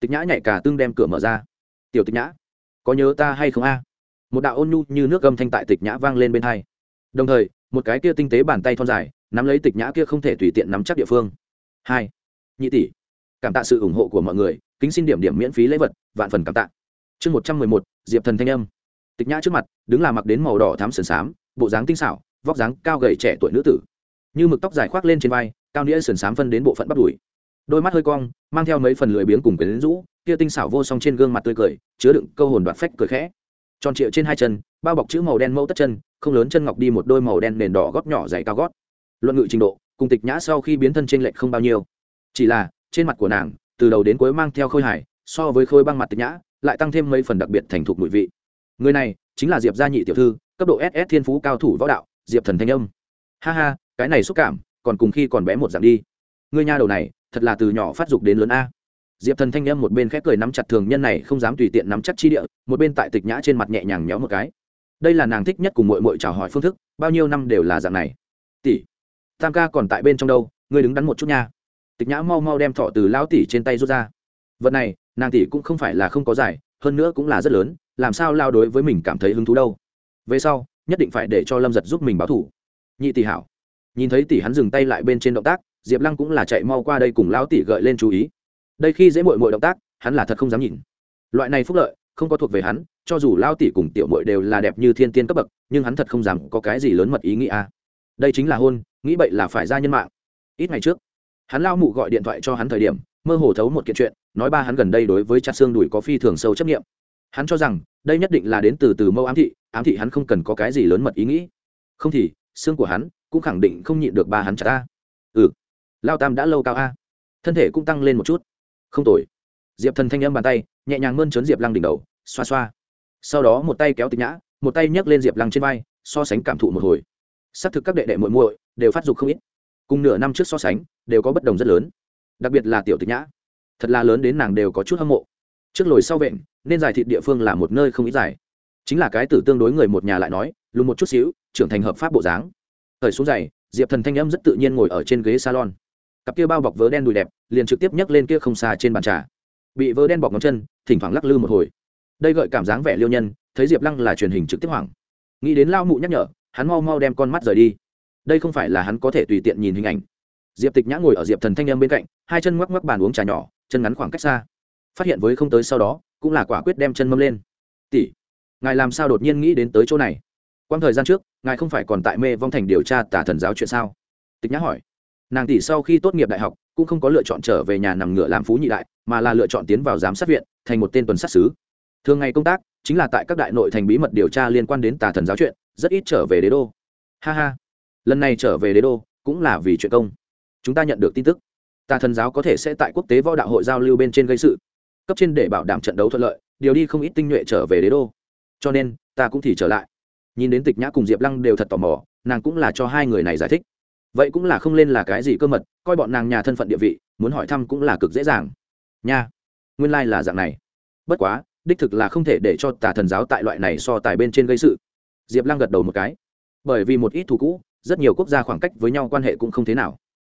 Tịch nhã nhảy cả tương đem cửa mở ra. Tiểu tịch nhã, có nhớ ta hay không a? Một đạo ôn nhu như nước gâm thanh tại tịch nhã vang lên bên hai. Đồng thời, một cái kia tinh tế bàn tay thon dài nắm lấy tịch nhã kia không thể tùy tiện nắm chắc địa phương. Hai, nhị tỷ, cảm tạ sự ủng hộ của mọi người, kính xin điểm điểm miễn phí lễ vật, vạn phần cảm tạ. Chương một trăm mười một, diệp thần thanh âm. Tịch nhã trước mặt, đứng là mặc đến màu đỏ thám sườn xám bộ dáng tinh xảo, vóc dáng cao gầy trẻ tuổi nữ tử. Như mực tóc dài khoác lên trên vai, cao nghĩa sườn xám phân đến bộ phận bắt đùi. Đôi mắt hơi cong, mang theo mấy phần lười biếng cùng quyến rũ, kia tinh xảo vô song trên gương mặt tươi cười, chứa đựng câu hồn đoạt phách cười khẽ. Tròn trịa trên hai chân, bao bọc chữ màu đen mẫu tất chân, không lớn chân ngọc đi một đôi màu đen nền đỏ gót nhỏ dày cao gót luận ngự trình độ, cùng tịch nhã sau khi biến thân trên lệch không bao nhiêu. Chỉ là, trên mặt của nàng, từ đầu đến cuối mang theo khôi hải so với khôi băng mặt tịch nhã, lại tăng thêm mấy phần đặc biệt thành thục nội vị. Người này, chính là diệp gia nhị tiểu thư, cấp độ ss thiên phú cao thủ võ đạo, diệp thần thanh âm. Ha ha, cái này xúc cảm, còn cùng khi còn bé một dạng đi. Người nhà đầu này, thật là từ nhỏ phát dục đến lớn a. Diệp thần thanh âm một bên khép cười nắm chặt thường nhân này, không dám tùy tiện nắm chắc chi địa, một bên tại tịch nhã trên mặt nhẹ nhàng nhéo một cái. Đây là nàng thích nhất cùng mội mội chào hỏi phương thức, bao nhiêu năm đều là dạng này. Tỷ tam ca còn tại bên trong đâu, ngươi đứng đắn một chút nha. Tịch nhã mau mau đem thọ từ lão tỷ trên tay rút ra. Vật này, nàng tỷ cũng không phải là không có giải, hơn nữa cũng là rất lớn, làm sao lao đối với mình cảm thấy hứng thú đâu. Về sau, nhất định phải để cho lâm giật giúp mình báo thủ. Nhị tỷ hảo. Nhìn thấy tỷ hắn dừng tay lại bên trên động tác, diệp lăng cũng là chạy mau qua đây cùng lão tỷ gợi lên chú ý. Đây khi dễ mội mội động tác, hắn là thật không dám nhìn. Loại này phúc lợi, không có thuộc về hắn, cho dù lao tỷ cùng tiểu mội đều là đẹp như thiên tiên cấp bậc, nhưng hắn thật không dám có cái gì lớn mật ý nghĩa đây chính là hôn, nghĩ bậy là phải ra nhân mạng. Ít ngày trước, hắn lao mụ gọi điện thoại cho hắn thời điểm, mơ hồ thấu một kiện chuyện, nói ba hắn gần đây đối với chặt xương đùi có phi thường sâu chấp nghiệm hắn cho rằng, đây nhất định là đến từ từ mâu ám thị ám thị hắn không cần có cái gì lớn mật ý nghĩ. Không thì, xương của hắn cũng khẳng định không nhịn được ba hắn chặt ta. ừ lao tam đã lâu cao a. Thân thể cũng tăng lên một chút. Không tồi. Diệp thần thanh âm bàn tay, nhẹ nhàng mơn trớn diệp lăng đỉnh đầu, xoa xoa. Sau đó một tay kéo tịch nhã, một tay nhấc lên diệp lăng trên vai, so sánh cảm thụ một hồi xác thực các đệ đệ muội muội đều phát dục không ít, cùng nửa năm trước so sánh, đều có bất đồng rất lớn, đặc biệt là tiểu tịch nhã, thật là lớn đến nàng đều có chút hâm mộ. Trước lồi sau vện nên giải thịt địa phương là một nơi không ít dài chính là cái tử tương đối người một nhà lại nói lùn một chút xíu, trưởng thành hợp pháp bộ dáng. Thời xuống giày, diệp thần thanh âm rất tự nhiên ngồi ở trên ghế salon. Cặp kia bao bọc vớ đen đùi đẹp, liền trực tiếp nhấc lên kia không xa trên bàn trà. Bị vớ đen bọc ngón chân, thỉnh thoảng lắc lư một hồi. Đây gợi cảm giác vẻ liêu nhân, thấy diệp lăng là truyền hình trực tiếp hoảng. Nghĩ đến lao mụ nhắc nhở hắn mau mau đem con mắt rời đi. Đây không phải là hắn có thể tùy tiện nhìn hình ảnh. Diệp tịch nhã ngồi ở diệp thần thanh em bên cạnh, hai chân ngoắc ngoắc bàn uống trà nhỏ, chân ngắn khoảng cách xa. Phát hiện với không tới sau đó, cũng là quả quyết đem chân mâm lên. Tỷ, ngài làm sao đột nhiên nghĩ đến tới chỗ này? Quang thời gian trước, ngài không phải còn tại mê vong thành điều tra tả thần giáo chuyện sao? Tịch nhã hỏi. Nàng tỷ sau khi tốt nghiệp đại học, cũng không có lựa chọn trở về nhà nằm ngựa làm phú nhị đại, mà là lựa chọn tiến vào giám sát viện, thành một tên tuần sát xứ thường ngày công tác chính là tại các đại nội thành bí mật điều tra liên quan đến tà thần giáo chuyện rất ít trở về đế đô. Ha ha. Lần này trở về đế đô cũng là vì chuyện công. Chúng ta nhận được tin tức. Tà thần giáo có thể sẽ tại quốc tế võ đạo hội giao lưu bên trên gây sự. Cấp trên để bảo đảm trận đấu thuận lợi, điều đi không ít tinh nhuệ trở về đế đô. Cho nên, ta cũng thì trở lại. Nhìn đến tịch nhã cùng diệp lăng đều thật tò mò, nàng cũng là cho hai người này giải thích. Vậy cũng là không lên là cái gì cơ mật, coi bọn nàng nhà thân phận địa vị, muốn hỏi thăm cũng là cực dễ dàng. Nha, nguyên lai là dạng này. Bất quá, đích thực là không thể để cho tà thần giáo tại loại này so tài bên trên gây sự diệp lăng gật đầu một cái. Bởi vì một ít thù cũ, rất nhiều quốc gia khoảng cách với nhau quan hệ cũng không thế nào.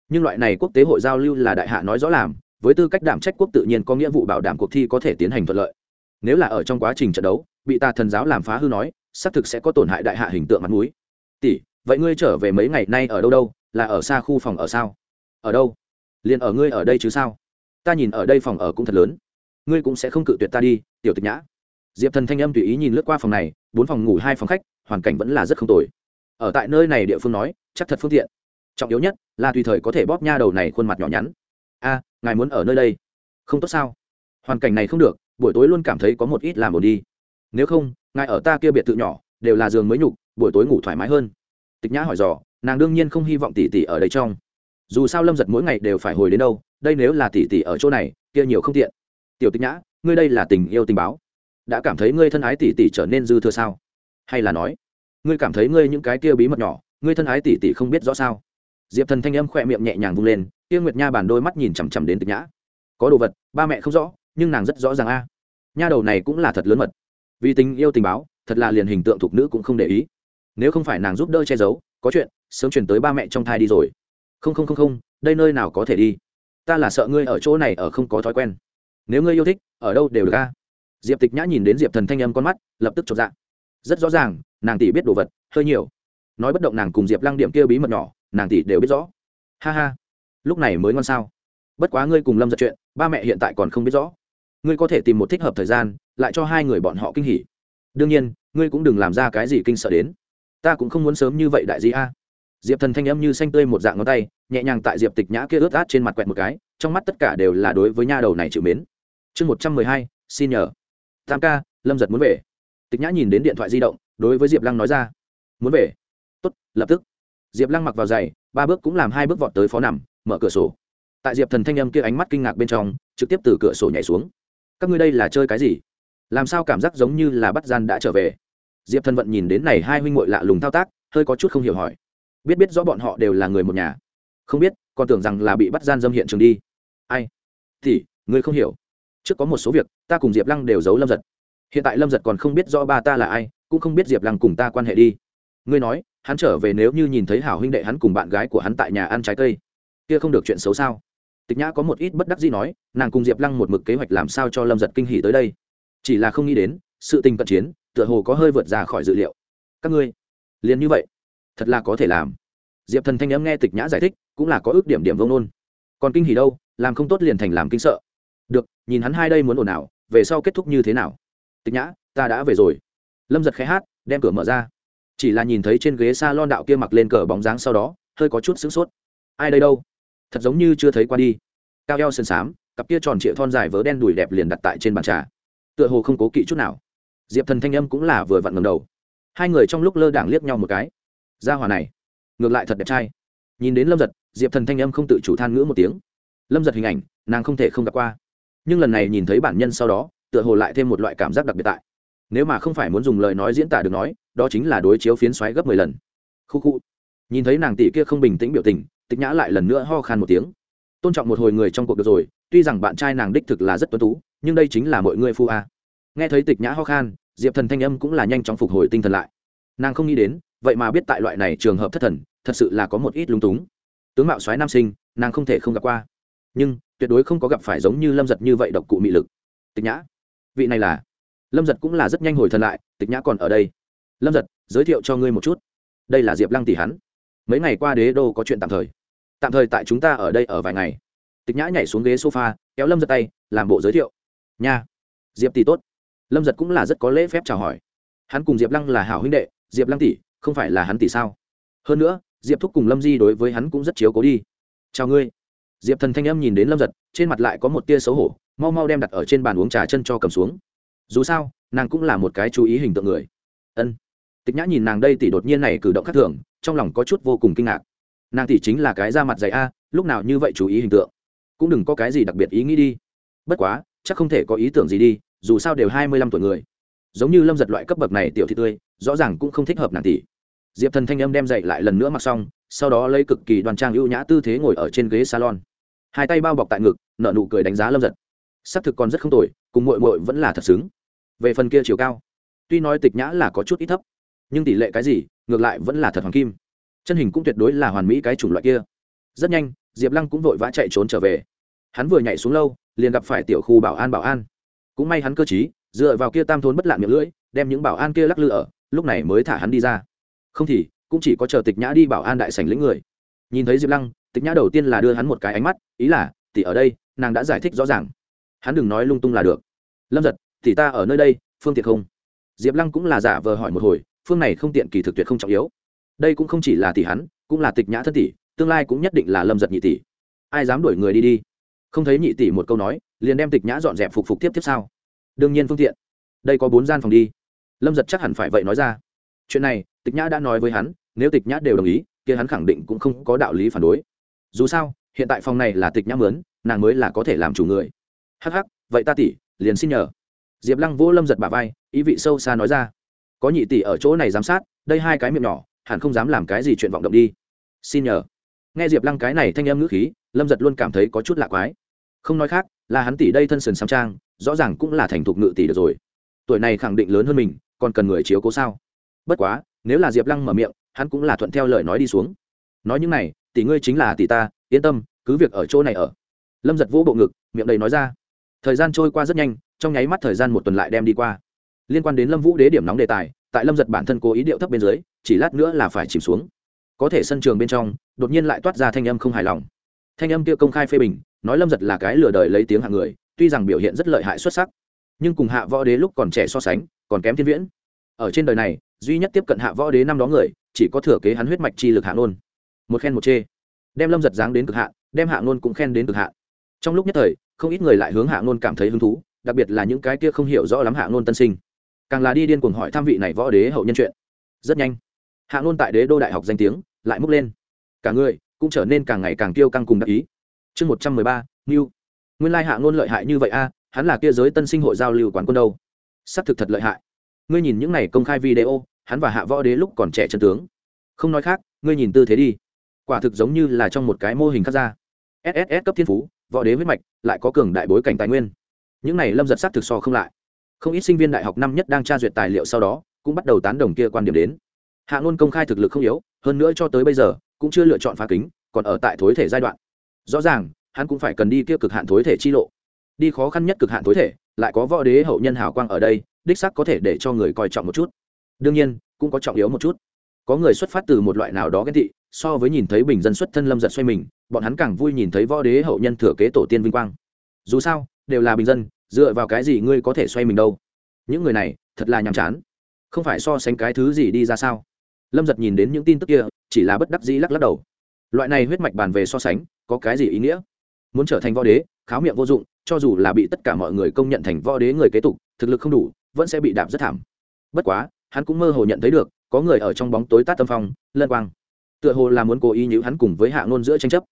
Nhưng loại này quốc tế hội giao lưu là đại hạ nói rõ làm, với tư cách đảm trách quốc tự nhiên có nghĩa vụ bảo đảm cuộc thi có thể tiến hành thuận lợi. Nếu là ở trong quá trình trận đấu, bị tà thần giáo làm phá hư nói, xác thực sẽ có tổn hại đại hạ hình tượng mặt mũi. Tỷ, vậy ngươi trở về mấy ngày nay ở đâu đâu? Là ở xa khu phòng ở sao? Ở đâu? Liền ở ngươi ở đây chứ sao? Ta nhìn ở đây phòng ở cũng thật lớn. Ngươi cũng sẽ không cự tuyệt ta đi, tiểu tịch nhã. Diệp thần thanh âm tùy ý nhìn lướt qua phòng này, bốn phòng ngủ hai phòng khách hoàn cảnh vẫn là rất không tồi. Ở tại nơi này địa phương nói, chắc thật phương tiện. Trọng yếu nhất là tùy thời có thể bóp nha đầu này khuôn mặt nhỏ nhắn. A, ngài muốn ở nơi đây? Không tốt sao? Hoàn cảnh này không được, buổi tối luôn cảm thấy có một ít làm ổn đi. Nếu không, ngài ở ta kia biệt thự nhỏ, đều là giường mới nhục, buổi tối ngủ thoải mái hơn. Tịch nhã hỏi dò, nàng đương nhiên không hy vọng tỷ tỷ ở đây trong. Dù sao lâm giật mỗi ngày đều phải hồi đến đâu, đây nếu là tỷ tỷ ở chỗ này, kia nhiều không tiện. Tiểu tịch nhã, ngươi đây là tình yêu tình báo. Đã cảm thấy ngươi thân ái tỷ tỷ trở nên dư thừa sao? Hay là nói, ngươi cảm thấy ngươi những cái kia bí mật nhỏ, ngươi thân ái tỷ tỷ không biết rõ sao? Diệp thần thanh âm khỏe miệng nhẹ nhàng vung lên kia nguyệt nha bàn đôi mắt nhìn chằm chằm đến tịch nhã. Có đồ vật, ba mẹ không rõ, nhưng nàng rất rõ ràng a. Nha đầu này cũng là thật lớn mật. Vì tình yêu tình báo, thật là liền hình tượng thục nữ cũng không để ý. Nếu không phải nàng giúp đỡ che giấu, có chuyện, sớm chuyển tới ba mẹ trong thai đi rồi. Không không không không, đây nơi nào có thể đi? Ta là sợ ngươi ở chỗ này ở không có thói quen. Nếu ngươi yêu thích, ở đâu đều được a. Diệp tịch nhã nhìn đến diệp thần thanh âm con mắt, lập tức chột dạ rất rõ ràng, nàng tỷ biết đồ vật hơi nhiều. Nói bất động nàng cùng diệp lăng điểm kia bí mật nhỏ, nàng tỷ đều biết rõ. Ha ha, lúc này mới ngon sao? Bất quá ngươi cùng lâm giật chuyện, ba mẹ hiện tại còn không biết rõ. Ngươi có thể tìm một thích hợp thời gian, lại cho hai người bọn họ kinh hỉ. Đương nhiên, ngươi cũng đừng làm ra cái gì kinh sợ đến. Ta cũng không muốn sớm như vậy đại gì a. Diệp thần thanh âm như xanh tươi một dạng ngón tay, nhẹ nhàng tại diệp tịch nhã kia ướt át trên mặt quẹt một cái, trong mắt tất cả đều là đối với nha đầu này chịu mến. Chương một trăm mười hai, xin nhờ. Tam ca, lâm giật muốn về tịch nhã nhìn đến điện thoại di động, đối với diệp lăng nói ra. Muốn về? Tốt, lập tức. Diệp lăng mặc vào giày, ba bước cũng làm hai bước vọt tới phó nằm, mở cửa sổ. Tại diệp thần thanh âm kia ánh mắt kinh ngạc bên trong, trực tiếp từ cửa sổ nhảy xuống. Các ngươi đây là chơi cái gì? Làm sao cảm giác giống như là bắt gian đã trở về? Diệp thần vận nhìn đến này hai huynh ngội lạ lùng thao tác, hơi có chút không hiểu hỏi. Biết biết rõ bọn họ đều là người một nhà. Không biết, còn tưởng rằng là bị bắt gian dâm hiện trường đi. Ai? Thì, ngươi không hiểu. Trước có một số việc, ta cùng diệp lăng đều giấu lâm giật hiện tại lâm giật còn không biết rõ ba ta là ai, cũng không biết diệp lăng cùng ta quan hệ đi. Ngươi nói, hắn trở về nếu như nhìn thấy hảo huynh đệ hắn cùng bạn gái của hắn tại nhà ăn trái cây, kia không được chuyện xấu sao? Tịch nhã có một ít bất đắc gì nói, nàng cùng diệp lăng một mực kế hoạch làm sao cho lâm giật kinh hỉ tới đây. Chỉ là không nghĩ đến, sự tình cận chiến, tựa hồ có hơi vượt ra khỏi dự liệu. Các ngươi, liền như vậy, thật là có thể làm. Diệp thần thanh n m nghe tịch nhã giải thích, cũng là có ước điểm điểm vông nôn. Còn kinh hỉ đâu, làm không tốt liền thành làm kinh sợ. Được, nhìn hắn hai đây muốn ồn ào, về sau kết thúc như thế nào? Tịch nhã, ta đã về rồi. Lâm giật khẽ hát, đem cửa mở ra. Chỉ là nhìn thấy trên ghế s a lon đạo kia mặc lên cờ bóng dáng sau đó, hơi có chút sửng sốt. Ai đây đâu? Thật giống như chưa thấy qua đi. Cao eo sơn xám, cặp kia tròn trịa thon dài vớ đen đùi đẹp liền đặt tại trên bàn trà. Tựa hồ không cố kỵ chút nào. Diệp thần thanh âm cũng là vừa vặn ngầm đầu. Hai người trong lúc lơ đảng liếc nhau một cái. Ra hòa này, ngược lại thật đẹp trai. Nhìn đến lâm giật, diệp thần thanh âm không tự chủ than ngữ một tiếng. Lâm giật hình ảnh, nàng không thể không gặp qua. Nhưng lần này nhìn thấy bản nhân sau đó tựa hồ lại thêm một loại cảm giác đặc biệt tại. Nếu mà không phải muốn dùng lời nói diễn tả được nói, đó chính là đối chiếu phiến xoáy gấp mười lần. Khu khu. Nhìn thấy nàng tỷ kia không bình tĩnh biểu tình, tịch nhã lại lần nữa ho khan một tiếng. Tôn trọng một hồi người trong cuộc được rồi, tuy rằng bạn trai nàng đích thực là rất tuân tú, nhưng đây chính là mọi người phu a. Nghe thấy tịch nhã ho khan, diệp thần thanh âm cũng là nhanh chóng phục hồi tinh thần lại. Nàng không nghĩ đến, vậy mà biết tại loại này trường hợp thất thần, thật sự là có một ít lung túng. Tướng mạo soái nam sinh, nàng không thể không gặp qua. Nhưng, tuyệt đối không có gặp phải giống như lâm giật như vậy độc cụ mị lực. Tịch nhã vị này là lâm giật cũng là rất nhanh hồi thần lại tịch nhã còn ở đây lâm giật giới thiệu cho ngươi một chút đây là diệp lăng tỷ hắn mấy ngày qua đế đô có chuyện tạm thời tạm thời tại chúng ta ở đây ở vài ngày tịch nhã nhảy xuống ghế sofa kéo lâm giật tay làm bộ giới thiệu nha diệp tỷ tốt lâm giật cũng là rất có lễ phép chào hỏi hắn cùng diệp lăng là hảo huynh đệ diệp lăng tỷ không phải là hắn tỷ sao hơn nữa diệp thúc cùng lâm di đối với hắn cũng rất chiếu cố đi chào ngươi diệp thần thanh âm nhìn đến lâm giật trên mặt lại có một tia xấu hổ mau mau đem đặt ở trên bàn uống trà chân cho cầm xuống. Dù sao, nàng cũng là một cái chú ý hình tượng người. Ân. Tịch nhã nhìn nàng đây tỷ đột nhiên này cử động khác thường, trong lòng có chút vô cùng kinh ngạc. Nàng tỷ chính là cái da mặt dày a, lúc nào như vậy chú ý hình tượng? Cũng đừng có cái gì đặc biệt ý nghĩ đi. Bất quá, chắc không thể có ý tưởng gì đi, dù sao đều hai mươi lăm tuổi người. Giống như lâm giật loại cấp bậc này tiểu thị tươi, rõ ràng cũng không thích hợp nàng tỷ diệp thần thanh âm đem dậy lại lần nữa mặc xong, sau đó lấy cực kỳ đoàn trang ưu nhã tư thế ngồi ở trên ghế salon. Hai tay bao bọc tại ngực nợ nụ cười đánh giá lâm giật xác thực còn rất không tồi, cùng mội mội vẫn là thật xứng. Về phần kia chiều cao, tuy nói tịch nhã là có chút ít thấp, nhưng tỷ lệ cái gì, ngược lại vẫn là thật hoàng kim. Chân hình cũng tuyệt đối là hoàn mỹ cái chủng loại kia. Rất nhanh, diệp lăng cũng vội vã chạy trốn trở về. Hắn vừa nhảy xuống lâu, liền gặp phải tiểu khu bảo an bảo an. Cũng may hắn cơ t dựa vào kia tam thốn bất lạn miệng lưỡi, đem những bảo an kia lắc lư ở, lúc này mới thả hắn đi ra. Không thì, cũng chỉ có chờ tịch nhã đi bảo an đại sảnh lĩnh người. Nhìn thấy diệp lăng, tịch nhã đầu tiên là đưa hắn một cái ánh mắt, ý là, tỷ ở đây, nàng đã giải thích rõ ràng hắn đừng nói lung tung là được. Lâm giật tỷ ta ở nơi đây, phương tiện không? Diệp lăng cũng là giả vờ hỏi một hồi, phương này không tiện kỳ thực tuyệt không trọng yếu. Đây cũng không chỉ là tỷ hắn, cũng là tịch nhã thân tỷ, tương lai cũng nhất định là lâm giật nhị tỷ. Ai dám đuổi người đi đi? Không thấy nhị tỷ một câu nói, liền đem tịch nhã dọn dẹp phục phục tiếp tiếp sao? Đương nhiên phương tiện, đây có bốn gian phòng đi. Lâm giật chắc hẳn phải vậy nói ra. Chuyện này, tịch nhã đã nói với hắn, nếu tịch nhã đều đồng ý, kia hắn khẳng định cũng không có đạo lý phản đối. Dù sao, hiện tại phòng này là tịch nhã mướn, nàng mới là có thể làm chủ người. Hắc hắc, vậy ta tỷ liền xin nhờ. Diệp lăng vỗ lâm giật bà vai ý vị sâu xa nói ra. Có nhị tỷ ở chỗ này giám sát đây hai cái miệng nhỏ hẳn không dám làm cái gì chuyện vọng động đi. Xin nhờ. Nghe diệp lăng cái này thanh em ngữ khí lâm giật luôn cảm thấy có chút lạ quái. Không nói khác là hắn tỷ đây thân sườn sam trang rõ ràng cũng là thành thục ngự tỷ được rồi. Tuổi này khẳng định lớn hơn mình còn cần người chiếu cố sao? Bất quá nếu là diệp lăng mở miệng hắn cũng là thuận theo lời nói đi xuống. Nói những này tỷ ngươi chính là tỷ ta yên tâm cứ việc ở chỗ này ở. Lâm giật vỗ bộ ngực miệng đầy nói ra thời gian trôi qua rất nhanh, trong nháy mắt thời gian một tuần lại đem đi qua. Liên quan đến lâm vũ đế điểm nóng đề tài, tại lâm giật bản thân cố ý điệu thấp bên dưới, chỉ lát nữa là phải chìm xuống. Có thể sân trường bên trong, đột nhiên lại toát ra thanh âm không hài lòng. Thanh âm kia công khai phê bình, nói lâm giật là cái lừa đời lấy tiếng hạng người, tuy rằng biểu hiện rất lợi hại xuất sắc, nhưng cùng hạ võ đế lúc còn trẻ so sánh, còn kém thiên viễn. Ở trên đời này, duy nhất tiếp cận hạ võ đế năm đó người, chỉ có thừa kế hắn huyết mạch chi lực hạ nôn. Một khen một chê. Đem lâm giật dáng đến cực hạ, đem hạ nôn cũng khen đến cực hạ trong lúc nhất thời, không ít người lại hướng hạ ngôn cảm thấy hứng thú, đặc biệt là những cái kia không hiểu rõ lắm hạ ngôn tân sinh. Càng là đi điên cuồng hỏi tham vị này võ đế hậu nhân chuyện. Rất nhanh, hạ ngôn tại đế đô đại học danh tiếng, lại múc lên. Cả người cũng trở nên càng ngày càng tiêu căng cùng đắc ý. Chương một trăm mười ba new nguyên lai hạ ngôn lợi hại như vậy a, hắn là kia giới tân sinh hội giao lưu quán quân đâu. S ắ c thực thật lợi hại. Ngươi nhìn những này công khai video, hắn và hạ võ đế lúc còn trẻ chân tướng. Không nói khác, ngươi nhìn tư thế đi. Quả thực giống như là trong một cái mô hình khác ra. Sss cấp thiên phú võ đế huyết mạch, lại có cường đại bối cảnh tài nguyên. Những này lâm giật sát thực so không lại. Không ít sinh viên đại học năm nhất đang tra duyệt tài liệu sau đó, cũng bắt đầu tán đồng kia quan điểm đến. Hạ ngôn công khai thực lực không yếu, hơn nữa cho tới bây giờ, cũng chưa lựa chọn phá kính, còn ở tại thối thể giai đoạn. Rõ ràng, hắn cũng phải cần đi kia cực hạn thối thể chi lộ. Đi khó khăn nhất cực hạn thối thể, lại có võ đế hậu nhân hào quang ở đây, đích sắc có thể để cho người coi trọng một chút. Đương nhiên, cũng có trọng yếu một chút. Có người xuất phát từ một loại nào đó ghen thị so với nhìn thấy bình dân xuất thân lâm giật xoay mình bọn hắn càng vui nhìn thấy võ đế hậu nhân thừa kế tổ tiên vinh quang. Dù sao, đều là bình dân, dựa vào cái gì ngươi có thể xoay mình đâu? Những người này, thật là nhàm chán. Không phải so sánh cái thứ gì đi ra sao? Lâm giật nhìn đến những tin tức kia, chỉ là bất đắc dĩ lắc lắc đầu. Loại này huyết mạch bàn về so sánh, có cái gì ý nghĩa? Muốn trở thành võ đế, kháo miệng vô dụng, cho dù là bị tất cả mọi người công nhận thành võ đế người kế tục, thực lực không đủ, vẫn sẽ bị đạp rất thảm. Bất quá, hắn cũng mơ hồ nhận thấy được, có người ở trong bóng tối tát tâm phong, lân quang. Tựa hồ là muốn cố ý nhữ hắn cùng với hạ ngôn giữa tranh chấp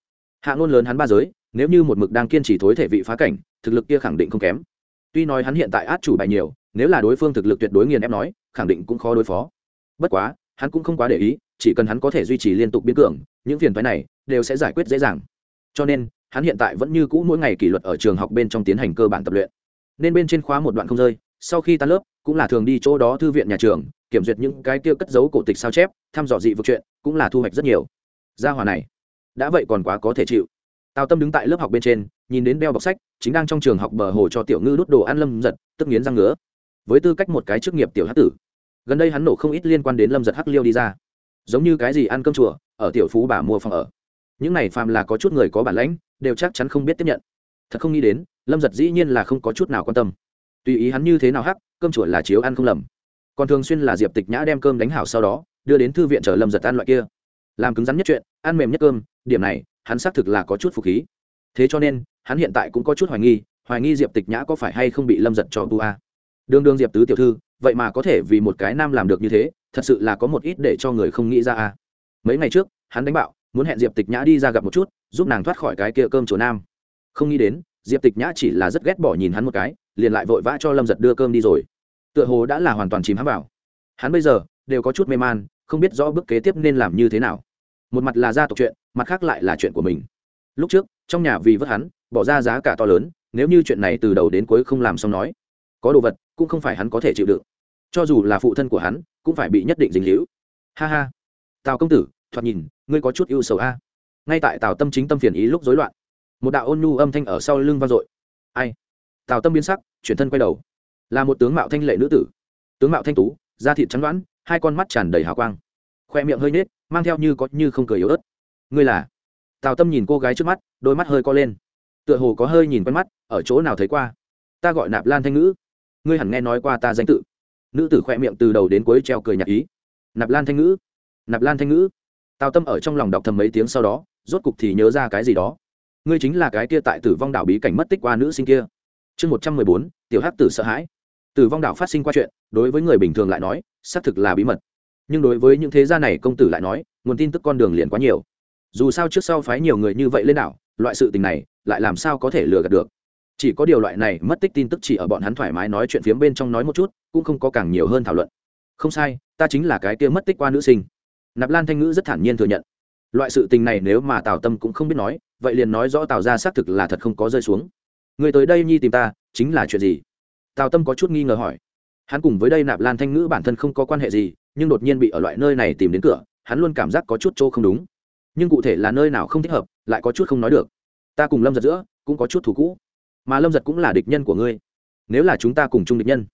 hạ ngôn lớn hắn ba giới, nếu như một mực đang kiên trì thối thể vị phá cảnh, thực lực kia khẳng định không kém. Tuy nói hắn hiện tại át chủ bài nhiều, nếu là đối phương thực lực tuyệt đối nghiền ép nói, khẳng định cũng khó đối phó. Bất quá, hắn cũng không quá để ý, chỉ cần hắn có thể duy trì liên tục biến cường, những phiền phái này đều sẽ giải quyết dễ dàng. Cho nên, hắn hiện tại vẫn như cũ mỗi ngày kỷ luật ở trường học bên trong tiến hành cơ bản tập luyện. Nên bên trên khóa một đoạn không rơi, sau khi tan lớp, cũng là thường đi chỗ đó thư viện nhà trường, kiểm duyệt những cái kia cất giấu cổ tịch sao chép, thăm dò dị vực chuyện, cũng là thu hoạch rất nhiều. Gia hòa này đã vậy còn quá có thể chịu. Tào tâm đứng tại lớp học bên trên, nhìn đến đeo bọc sách, chính đang trong trường học bờ hồ cho tiểu ngư đút đồ ăn lâm giật, tức nghiến răng ngứa. Với tư cách một cái chức nghiệp tiểu hát tử, gần đây hắn nổ không ít liên quan đến lâm giật hắc liêu đi ra. Giống như cái gì ăn cơm chùa, ở tiểu phú bà mua phòng ở. Những này phàm là có chút người có bản lãnh, đều chắc chắn không biết tiếp nhận. Thật không nghĩ đến, lâm giật dĩ nhiên là không có chút nào quan tâm. Tùy ý hắn như thế nào hắc, cơm chùa là chiếu ăn không lầm. Còn thường xuyên là diệp tịch nhã đem cơm đánh hảo sau đó, đưa đến thư viện chờ lâm giật ăn loại kia làm cứng rắn nhất chuyện, ăn mềm nhất cơm, điểm này, hắn xác thực là có chút phục khí. Thế cho nên, hắn hiện tại cũng có chút hoài nghi hoài nghi diệp tịch nhã có phải hay không bị lâm giật cho bu a. Đương đương diệp tứ tiểu thư, vậy mà có thể vì một cái nam làm được như thế, thật sự là có một ít để cho người không nghĩ ra a. Mấy ngày trước, hắn đánh bạo, muốn hẹn diệp tịch nhã đi ra gặp một chút, giúp nàng thoát khỏi cái kia cơm chỗ nam. Không nghĩ đến, diệp tịch nhã chỉ là rất ghét bỏ nhìn hắn một cái, liền lại vội vã cho lâm giật đưa cơm đi rồi. Tựa hồ đã là hoàn toàn chìm hắn vào. Hắn bây giờ, đều có chút mê man không biết rõ bước kế tiếp nên làm như thế nào. Một mặt là gia tộc chuyện, mặt khác lại là chuyện của mình. Lúc trước, trong nhà vì vớt hắn, bỏ ra giá cả to lớn, nếu như chuyện này từ đầu đến cuối không làm xong nói, có đồ vật cũng không phải hắn có thể chịu đựng. Cho dù là phụ thân của hắn, cũng phải bị nhất định dính hữu ha ha. Tào công tử, thoạt nhìn, ngươi có chút ưu sầu a. Ngay tại tào tâm chính tâm phiền ý lúc rối loạn, một đạo ôn nhu âm thanh ở sau lưng vang dội. Ai? Tào tâm biến sắc, chuyển thân quay đầu. Là một tướng mạo thanh lệ nữ tử. Tướng mạo thanh tú, da thịt trắng đoán hai con mắt tràn đầy hào quang khoe miệng hơi nết, mang theo như có như không cười yếu ớt. Ngươi là? Tào tâm nhìn cô gái trước mắt, đôi mắt hơi co lên. Tựa hồ có hơi nhìn quen mắt, ở chỗ nào thấy qua? Ta gọi nạp lan thanh ngữ. Ngươi hẳn nghe nói qua ta danh tự. Nữ tử khoe miệng từ đầu đến cuối treo cười nhạc ý. Nạp lan thanh ngữ. Nạp lan thanh ngữ. Tào tâm ở trong lòng đọc thầm mấy tiếng sau đó, rốt cục thì nhớ ra cái gì đó. Ngươi chính là cái kia tại tử vong đảo bí cảnh mất tích qua nữ sinh kia. Chương một trăm mười bốn, tiểu hát tử sợ hãi. Tử vong đảo phát sinh qua chuyện, đối với người bình thường lại nói, xác thực là bí mật nhưng đối với những thế gia này công tử lại nói, nguồn tin tức con đường liền quá nhiều. Dù sao trước sau phái nhiều người như vậy lên đảo, loại sự tình này lại làm sao có thể lừa gạt được. Chỉ có điều loại này mất tích tin tức chỉ ở bọn hắn thoải mái nói chuyện phiếm bên trong nói một chút, cũng không có càng nhiều hơn thảo luận. Không sai, ta chính là cái kia mất tích qua nữ sinh. Nạp lan thanh ngữ rất thản nhiên thừa nhận. Loại sự tình này nếu mà tào tâm cũng không biết nói, vậy liền nói rõ tào ra xác thực là thật không có rơi xuống. Người tới đây nhi tìm ta, chính là chuyện gì? Tào tâm có chút nghi ngờ hỏi. Hắn cùng với đây nạp lan thanh ngữ bản thân không có quan hệ gì nhưng đột nhiên bị ở loại nơi này tìm đến cửa, hắn luôn cảm giác có chút chỗ không đúng. Nhưng cụ thể là nơi nào không thích hợp, lại có chút không nói được. Ta cùng lâm giật giữa, cũng có chút thủ cũ. Mà lâm giật cũng là địch nhân của ngươi. Nếu là chúng ta cùng chung địch nhân,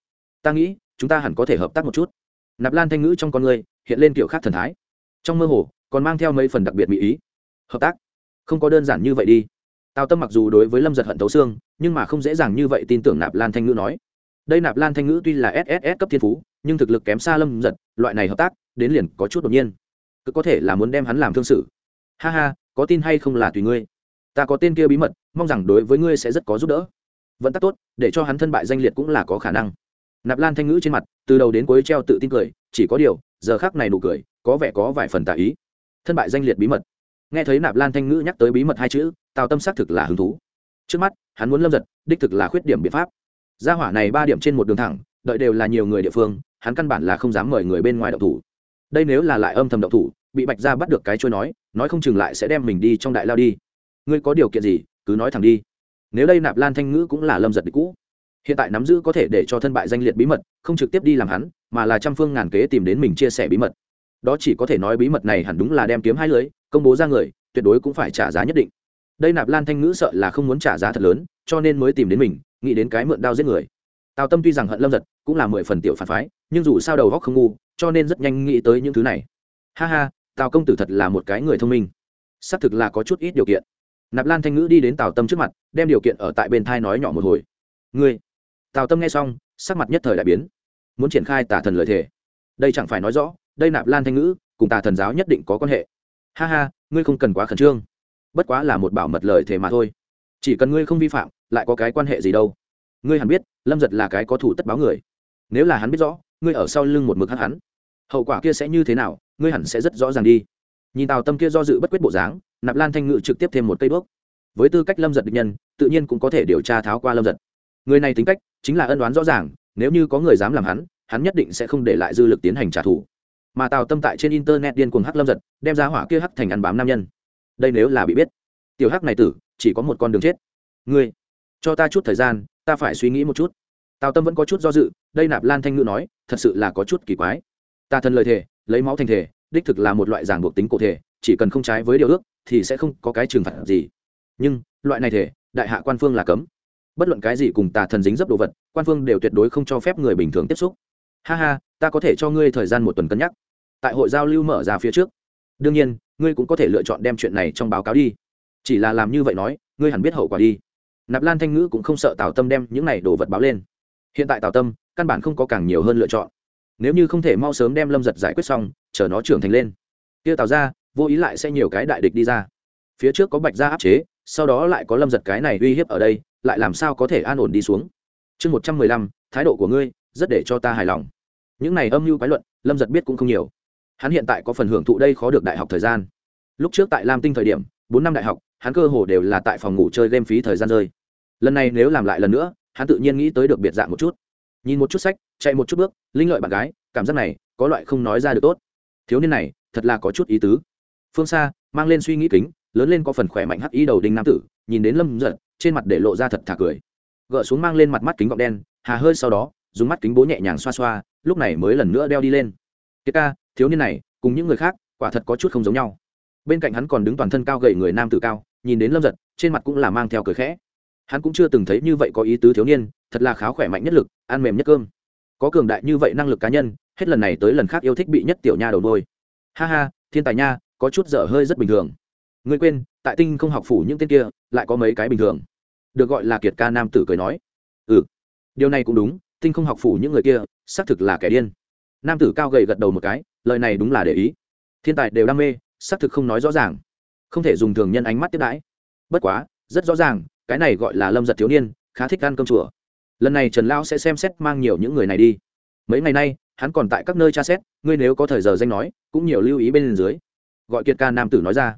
ta nghĩ, chúng ta hẳn có thể hợp tác một chút. Nạp lan thanh ngữ trong con ngươi, hiện lên kiểu khác thần thái. Trong mơ hồ, còn mang theo mấy phần đặc biệt mỹ ý. Hợp tác? Không có đơn giản như vậy đi. Tào tâm mặc dù đối với lâm giật hận thấu xương, nhưng mà không dễ dàng như vậy tin tưởng nạp lan thanh ngữ nói. Đây nạp lan thanh ngữ tuy là sss cấp thiên phú nhưng thực lực kém xa lâm giật, loại này hợp tác, đến liền có chút đột nhiên. Cứ có thể là muốn đem hắn làm thương sự. Ha ha, có tin hay không là tùy ngươi. Ta có tên kia bí mật, mong rằng đối với ngươi sẽ rất có giúp đỡ. Vận tắc tốt, để cho hắn thân bại danh liệt cũng là có khả năng. Nạp lan thanh ngữ trên mặt, từ đầu đến cuối treo tự tin cười, chỉ có điều, giờ khác này nụ cười, có vẻ có vài phần tả ý. Thân bại danh liệt bí mật. Nghe thấy nạp lan thanh ngữ nhắc tới bí mật hai chữ, tào tâm xác thực là hứng thú. Trước mắt, hắn muốn lâm giật, đích thực là khuyết điểm biện pháp. Gia hỏa này ba điểm trên một đường thẳng, đợi đều là nhiều người địa phương hắn căn bản là không dám mời người bên ngoài đậu thủ. Đây nếu là lại âm thầm đậu thủ, bị bạch ra bắt được cái trôi nói nói không chừng lại sẽ đem mình đi trong đại lao đi. Ngươi có điều kiện gì, cứ nói thẳng đi. Nếu đây nạp lan thanh ngữ cũng là lâm giật địch cũ, hiện tại nắm giữ có thể để cho thân bại danh liệt bí mật, không trực tiếp đi làm hắn, mà là trăm phương ngàn kế tìm đến mình chia sẻ bí mật. Đó chỉ có thể nói bí mật này hẳn đúng là đem kiếm hai lưới, công bố ra người, tuyệt đối cũng phải trả giá nhất định. Đây nạp lan thanh ngữ sợ là không muốn trả giá thật lớn, cho nên mới tìm đến mình, nghĩ đến cái mượn đao giết người tào tâm tuy rằng hận lâm giật, cũng là mười phần tiểu phản phái, nhưng dù sao đầu góc không ngu, cho nên rất nhanh nghĩ tới những thứ này. Ha ha, tào công tử thật là một cái người thông minh. Xác thực là có chút ít điều kiện. Nạp lan thanh ngữ đi đến tào tâm trước mặt, đem điều kiện ở tại bên thai nói nhỏ một hồi. Ngươi. Tào tâm nghe xong, sắc mặt nhất thời đại biến. Muốn triển khai tà thần lời thề. Đây chẳng phải nói rõ, đây nạp lan thanh ngữ cùng tà thần giáo nhất định có quan hệ. Ha ha, ngươi không cần quá khẩn trương. Bất quá là một bảo mật lời thề mà thôi. Chỉ cần ngươi không vi phạm, lại có cái quan hệ gì đâu. Ngươi hẳn biết lâm giật là cái có thủ tất báo người nếu là hắn biết rõ ngươi ở sau lưng một mực hắc hắn hậu quả kia sẽ như thế nào ngươi hẳn sẽ rất rõ ràng đi nhìn tào tâm kia do dự bất quyết bộ dáng nạp lan thanh ngự trực tiếp thêm một cây đuốc với tư cách lâm giật định nhân tự nhiên cũng có thể điều tra tháo qua lâm giật người này tính cách chính là ân đoán rõ ràng nếu như có người dám làm hắn hắn nhất định sẽ không để lại dư lực tiến hành trả thù mà tào tâm tại trên internet điên cuồng hắc lâm giật đem ra hỏa kia hắc thành ăn bám nam nhân đây nếu là bị biết tiểu hắc này tử chỉ có một con đường chết ngươi cho ta chút thời gian ta phải suy nghĩ một chút. Tào tâm vẫn có chút do dự, đây nạp lan thanh ngữ nói, thật sự là có chút kỳ quái. Ta thân lời thề, lấy máu thành thể đích thực là một loại giảng buộc tính cụ thể chỉ cần không trái với điều ước, thì sẽ không có cái trừng phạt gì. Nhưng, loại này thể đại hạ quan phương là cấm. Bất luận cái gì cùng tà thần dính dấp đồ vật, quan phương đều tuyệt đối không cho phép người bình thường tiếp xúc. Ha ha, ta có thể cho ngươi thời gian một tuần cân nhắc. Tại hội giao lưu mở ra phía trước. Đương nhiên, ngươi cũng có thể lựa chọn đem chuyện này trong báo cáo đi. Chỉ là làm như vậy nói, ngươi hẳn biết hậu quả đi nạp lan thanh ngữ cũng không sợ tào tâm đem những này đồ vật báo lên hiện tại tào tâm căn bản không có càng nhiều hơn lựa chọn nếu như không thể mau sớm đem lâm giật giải quyết xong chờ nó trưởng thành lên kia tào ra vô ý lại sẽ nhiều cái đại địch đi ra phía trước có bạch gia áp chế sau đó lại có lâm giật cái này uy hiếp ở đây lại làm sao có thể an ổn đi xuống chương một trăm mười lăm thái độ của ngươi rất để cho ta hài lòng những này âm mưu quái luận lâm giật biết cũng không nhiều hắn hiện tại có phần hưởng thụ đây khó được đại học thời gian lúc trước tại lam tinh thời điểm bốn năm đại học hắn cơ hồ đều là tại phòng ngủ chơi game phí thời gian rơi lần này nếu làm lại lần nữa, hắn tự nhiên nghĩ tới được biệt dạng một chút. Nhìn một chút sách, chạy một chút bước, linh lợi bạn gái, cảm giác này, có loại không nói ra được tốt. Thiếu niên này, thật là có chút ý tứ. Phương xa, mang lên suy nghĩ kính, lớn lên có phần khỏe mạnh hắc ý đầu đinh nam tử, nhìn đến lâm giật trên mặt để lộ ra thật thà cười. Gỡ xuống mang lên mặt mắt kính gọng đen, hà hơi sau đó, dùng mắt kính bố nhẹ nhàng xoa xoa, lúc này mới lần nữa đeo đi lên. Kiệt ca, thiếu niên này, cùng những người khác, quả thật có chút không giống nhau. Bên cạnh hắn còn đứng toàn thân cao gầy người nam tử cao, nhìn đến lâm giật trên mặt cũng là mang theo cười khẽ hắn cũng chưa từng thấy như vậy có ý tứ thiếu niên, thật là khá khỏe mạnh nhất lực, ăn mềm nhất cơm. Có cường đại như vậy năng lực cá nhân, hết lần này tới lần khác yêu thích bị nhất tiểu nha đầu đôi ha ha, thiên tài nha, có chút dở hơi rất bình thường. Ngươi quên, tại tinh không học phủ những tên kia, lại có mấy cái bình thường. Được gọi là kiệt ca nam tử cười nói. Ừ điều này cũng đúng, tinh không học phủ những người kia, xác thực là kẻ điên. Nam tử cao gầy gật đầu một cái, lời này đúng là để ý. Thiên tài đều đam mê, xác thực không nói rõ ràng. Không thể dùng thường nhân ánh mắt tiếp đãi. Bất quá, rất rõ ràng cái này gọi là lâm giật thiếu niên, khá thích ăn cơm chùa. Lần này trần lão sẽ xem xét mang nhiều những người này đi. Mấy ngày nay, hắn còn tại các nơi tra xét, ngươi nếu có thời giờ danh nói, cũng nhiều lưu ý bên dưới. Gọi kiệt ca nam tử nói ra.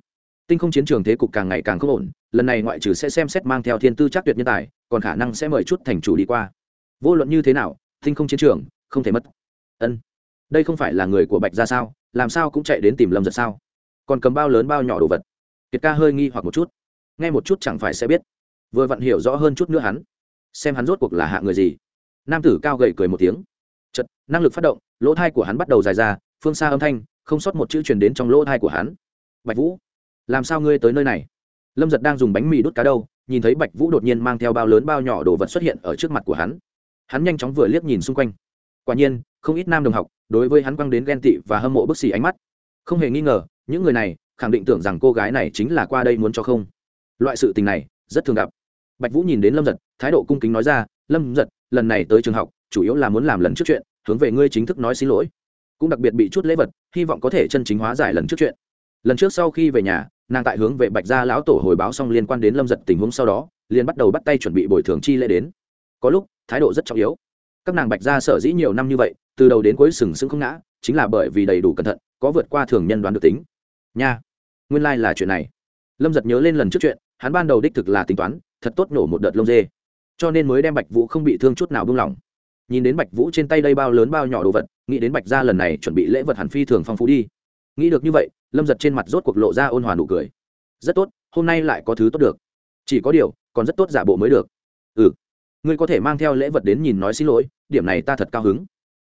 Tinh không chiến trường thế cục càng ngày càng không ổn, lần này ngoại trừ sẽ xem xét mang theo thiên tư chắc tuyệt nhân tài, còn khả năng sẽ mời chút thành chủ đi qua. Vô luận như thế nào, tinh không chiến trường, không thể mất. Ân. Đây không phải là người của bạch ra sao, làm sao cũng chạy đến tìm lâm giật sao? Còn cầm bao lớn bao nhỏ đồ vật. Kiệt ca hơi nghi hoặc một chút. Nghe một chút chẳng phải sẽ biết vừa vặn hiểu rõ hơn chút nữa hắn. Xem hắn rốt cuộc là hạ người gì. Nam tử cao gầy cười một tiếng. Chật năng lực phát động, lỗ thai của hắn bắt đầu dài ra, phương xa âm thanh, không sót một chữ truyền đến trong lỗ thai của hắn. Bạch vũ, làm sao ngươi tới nơi này? Lâm giật đang dùng bánh mì đốt cá đâu, nhìn thấy bạch vũ đột nhiên mang theo bao lớn bao nhỏ đồ vật xuất hiện ở trước mặt của hắn. Hắn nhanh chóng vừa liếc nhìn xung quanh. Quả nhiên, không ít nam đồng học, đối với hắn quăng đến ghen tị và hâm mộ bức xì ánh mắt. Không hề nghi ngờ, những người này khẳng định tưởng rằng cô gái này chính là qua đây muốn cho không. Loại sự tình này, rất thường gặp bạch vũ nhìn đến lâm giật, thái độ cung kính nói ra, lâm giật, lần này tới trường học, chủ yếu là muốn làm lần trước chuyện, hướng về ngươi chính thức nói xin lỗi. Cũng đặc biệt bị chút lễ vật, hy vọng có thể chân chính hóa giải lần trước chuyện. Lần trước sau khi về nhà, nàng tại hướng về bạch gia lão tổ hồi báo xong liên quan đến lâm giật tình huống sau đó, liền bắt đầu bắt tay chuẩn bị bồi thường chi lễ đến. Có lúc, thái độ rất trọng yếu. Các nàng bạch gia sở dĩ nhiều năm như vậy, từ đầu đến cuối sừng sững không ngã, chính là bởi vì đầy đủ cẩn thận, có vượt qua thường nhân đoán được tính. Nha, nguyên lai、like、là chuyện này. Lâm giật nhớ lên lần trước chuyện, hắn ban đầu đích thực là tính toán thật tốt nổ một đợt lông dê. Cho nên mới đem bạch vũ không bị thương chút nào buông lỏng. Nhìn đến bạch vũ trên tay đây bao lớn bao nhỏ đồ vật, nghĩ đến bạch gia lần này chuẩn bị lễ vật hẳn phi thường phong phú đi. Nghĩ được như vậy, lâm giật trên mặt rốt cuộc lộ ra ôn hòa nụ cười. Rất tốt, hôm nay lại có thứ tốt được. Chỉ có điều, còn rất tốt giả bộ mới được. Ừ. Ngươi có thể mang theo lễ vật đến nhìn nói xin lỗi, điểm này ta thật cao hứng.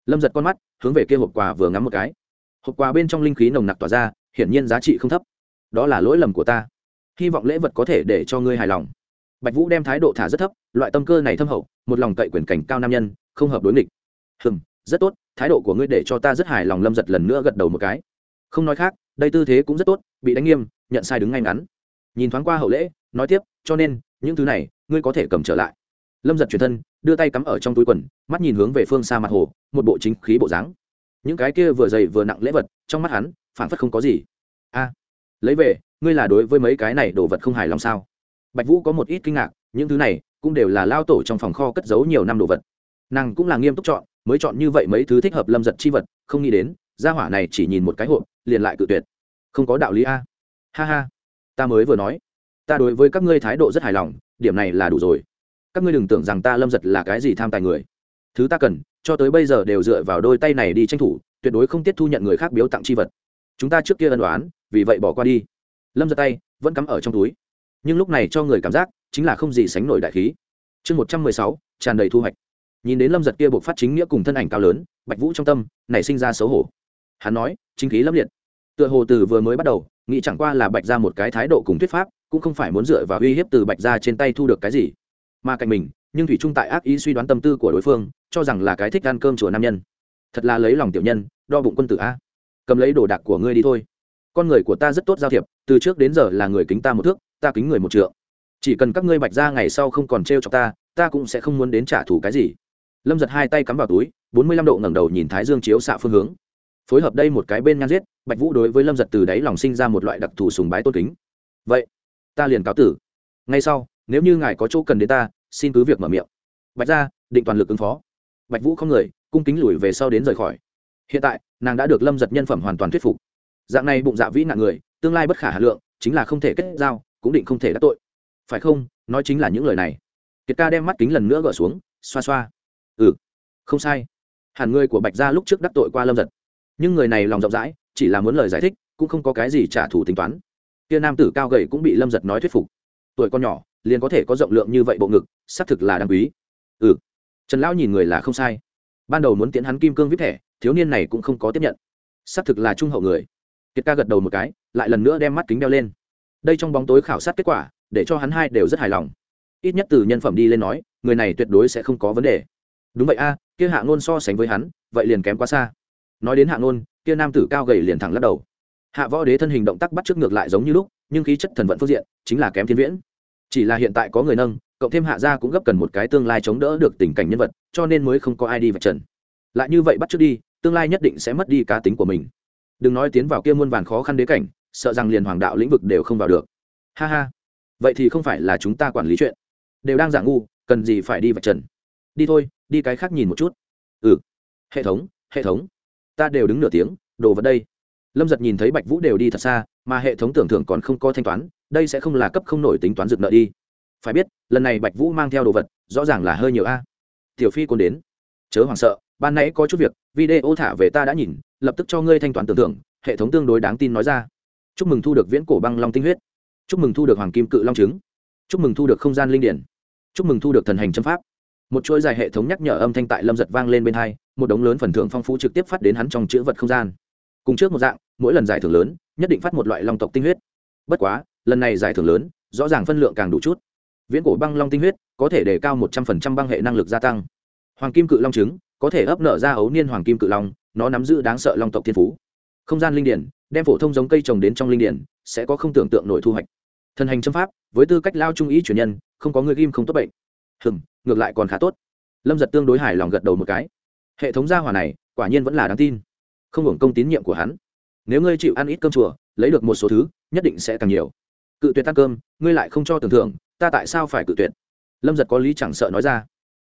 Lâm giật con mắt, hướng về kia hộp quà vừa ngắm một cái. Hộp quà bên trong linh khí nồng nặc tỏa ra, hiển nhiên giá trị không thấp. Đó là lỗi lầm của ta. Hy vọng lễ vật có thể để cho ngươi hài lòng bạch vũ đem thái độ thả rất thấp, loại tâm cơ này thâm hậu, một lòng cậy quyền cảnh cao nam nhân, không hợp đối nghịch. Hừm, rất tốt, thái độ của ngươi để cho ta rất hài lòng, lâm giật lần nữa gật đầu một cái. Không nói khác, đây tư thế cũng rất tốt, bị đánh nghiêm, nhận sai đứng ngay ngắn. Nhìn thoáng qua hậu lễ, nói tiếp, cho nên, những thứ này, ngươi có thể cầm trở lại. Lâm giật chuyển thân, đưa tay cắm ở trong túi quần, mắt nhìn hướng về phương xa mặt hồ, một bộ chính khí bộ dáng. Những cái kia vừa dày vừa nặng lễ vật, trong mắt hắn phản phất không có gì. A, lấy về, ngươi là đối với mấy cái này đồ vật không hài lòng sao? Bạch vũ có một ít kinh ngạc, những thứ này cũng đều là lao tổ trong phòng kho cất giấu nhiều năm đồ vật. Nàng cũng là nghiêm túc chọn, mới chọn như vậy mấy thứ thích hợp lâm giật chi vật, không nghĩ đến, gia hỏa này chỉ nhìn một cái hộp, liền lại cự tuyệt. Không có đạo lý a. Ha ha. Ta mới vừa nói, ta đối với các ngươi thái độ rất hài lòng, điểm này là đủ rồi. Các ngươi đừng tưởng rằng ta lâm giật là cái gì tham tài người. Thứ ta cần, cho tới bây giờ đều dựa vào đôi tay này đi tranh thủ, tuyệt đối không tiết thu nhận người khác biếu tặng chi vật. Chúng ta trước kia ân đoán vì vậy bỏ qua đi. Lâm giật tay vẫn cắm ở trong túi nhưng lúc này cho người cảm giác chính là không gì sánh nổi đại khí. Chương một trăm mười sáu, tràn đầy thu hoạch. Nhìn đến lâm giật kia buộc phát chính nghĩa cùng thân ảnh cao lớn, bạch vũ trong tâm nảy sinh ra xấu hổ. Hắn nói, chính khí lâm liệt. Tựa hồ từ vừa mới bắt đầu, nghĩ chẳng qua là bạch ra một cái thái độ cùng thuyết pháp, cũng không phải muốn dựa vào uy hiếp từ bạch ra trên tay thu được cái gì. Mà cạnh mình, nhưng thủy trung tại ác ý suy đoán tâm tư của đối phương, cho rằng là cái thích ăn cơm chùa nam nhân. Thật là lấy lòng tiểu nhân, đo bụng quân tử a. Cầm lấy đồ đạc của ngươi đi thôi. Con người của ta rất tốt giao thiệp, từ trước đến giờ là người kính ta một thước ta kính người một trượng. Chỉ cần các ngươi bạch ra ngày sau không còn t r e o cho ta ta cũng sẽ không muốn đến trả thù cái gì. Lâm giật hai tay cắm vào túi, bốn mươi lăm độ ngẩng đầu nhìn thái dương chiếu xạ phương hướng. Phối hợp đây một cái bên nhan giết, bạch vũ đối với lâm giật từ đáy lòng sinh ra một loại đặc thù sùng bái tôn kính. Vậy, ta liền cáo tử. Ngay sau, nếu như ngài có chỗ cần đến ta, xin cứ việc mở miệng. Bạch ra định toàn lực ứng phó. Bạch vũ không người, cung kính lùi về sau đến rời khỏi. Hiện tại, nàng đã được lâm giật nhân phẩm hoàn toàn thuyết phục. Dạng này bụng dạ vĩ nạn người, tương lai bất khả hà lượng, chính là không thể kết giao cũng định không thể đắc tội. Phải không? Nói chính là những lời này. Kiệt ca đem mắt kính lần nữa gỡ xuống, xoa xoa. Ừ không sai. Hẳn người của bạch gia lúc trước đắc tội qua lâm giật. Nhưng người này lòng rộng rãi, chỉ là muốn lời giải thích, cũng không có cái gì trả thù tính toán. Kia nam tử cao gầy cũng bị lâm giật nói thuyết phục. Tuổi con nhỏ, liền có thể có rộng lượng như vậy bộ ngực, xác thực là đáng quý. Ừ. Trần lão nhìn người là không sai. Ban đầu muốn tiến hắn kim cương viết thẻ, thiếu niên này cũng không có tiếp nhận. Xác thực là trung hậu người. Kiệt ca gật đầu một cái, lại lần nữa đem mắt kính đeo lên đây trong bóng tối khảo sát kết quả, để cho hắn hai đều rất hài lòng. Ít nhất từ nhân phẩm đi lên nói, người này tuyệt đối sẽ không có vấn đề. Đúng vậy a, kia hạ ngôn so sánh với hắn, vậy liền kém quá xa. Nói đến hạ ngôn, kia nam tử cao gầy liền thẳng lắc đầu. Hạ võ đế thân hình động tác bắt trước ngược lại giống như lúc, nhưng khí chất thần vận phương diện, chính là kém thiên viễn. Chỉ là hiện tại có người nâng, cộng thêm hạ gia cũng gấp cần một cái tương lai chống đỡ được tình cảnh nhân vật, cho nên mới không có ai đi vạch trần. Lại như vậy bắt trước đi, tương lai nhất định sẽ mất đi cá tính của mình. Đừng nói tiến vào kia muôn vàn khó khăn đế cảnh sợ rằng liền hoàng đạo lĩnh vực đều không vào được. Ha ha. Vậy thì không phải là chúng ta quản lý chuyện. Đều đang giả ngu, cần gì phải đi vạch trần. Đi thôi, đi cái khác nhìn một chút. Ừ. Hệ thống hệ thống. Ta đều đứng nửa tiếng, đồ vật đây. Lâm giật nhìn thấy bạch vũ đều đi thật xa, mà hệ thống tưởng thưởng còn không có thanh toán, đây sẽ không là cấp không nổi tính toán rực nợ đi. Phải biết, lần này bạch vũ mang theo đồ vật, rõ ràng là hơi nhiều a. Tiểu phi còn đến. Chớ hoảng sợ, ban nãy có chút việc, video thả về ta đã nhìn, lập tức cho ngươi thanh toán tưởng thưởng, hệ thống tương đối đáng tin nói ra chúc mừng thu được viễn cổ băng long tinh huyết. Chúc mừng thu được hoàng kim cự long trứng. Chúc mừng thu được không gian linh điển. Chúc mừng thu được thần hành châm pháp. Một chuỗi dài hệ thống nhắc nhở âm thanh tại lâm giật vang lên bên hai, một đống lớn phần thưởng phong phú trực tiếp phát đến hắn trong chữ vật không gian. Cùng trước một dạng, mỗi lần giải thưởng lớn, nhất định phát một loại long tộc tinh huyết. Bất quá, lần này giải thưởng lớn, rõ ràng phân lượng càng đủ chút. Viễn cổ băng long tinh huyết có thể đề cao một trăm phần trăm băng hệ năng lực gia tăng. Hoàng kim cự long trứng có thể ấp nở ra ấu niên hoàng kim cự long, nó nắm giữ đáng sợ long tộc thiên phú. Không gian linh điển đem phổ thông giống cây trồng đến trong linh điển, sẽ có không tưởng tượng nổi thu hoạch. Thần hành châm pháp, với tư cách lao trung ý chuyển nhân, không có người ghim không tốt bệnh. Hừng ngược lại còn khá tốt. Lâm giật tương đối hài lòng gật đầu một cái. Hệ thống gia hỏa này, quả nhiên vẫn là đáng tin. Không hưởng công tín nhiệm của hắn. Nếu ngươi chịu ăn ít cơm chùa, lấy được một số thứ, nhất định sẽ càng nhiều. Cự tuyệt ăn cơm, ngươi lại không cho tưởng thưởng, ta tại sao phải cự tuyệt? Lâm giật có lý chẳng sợ nói ra.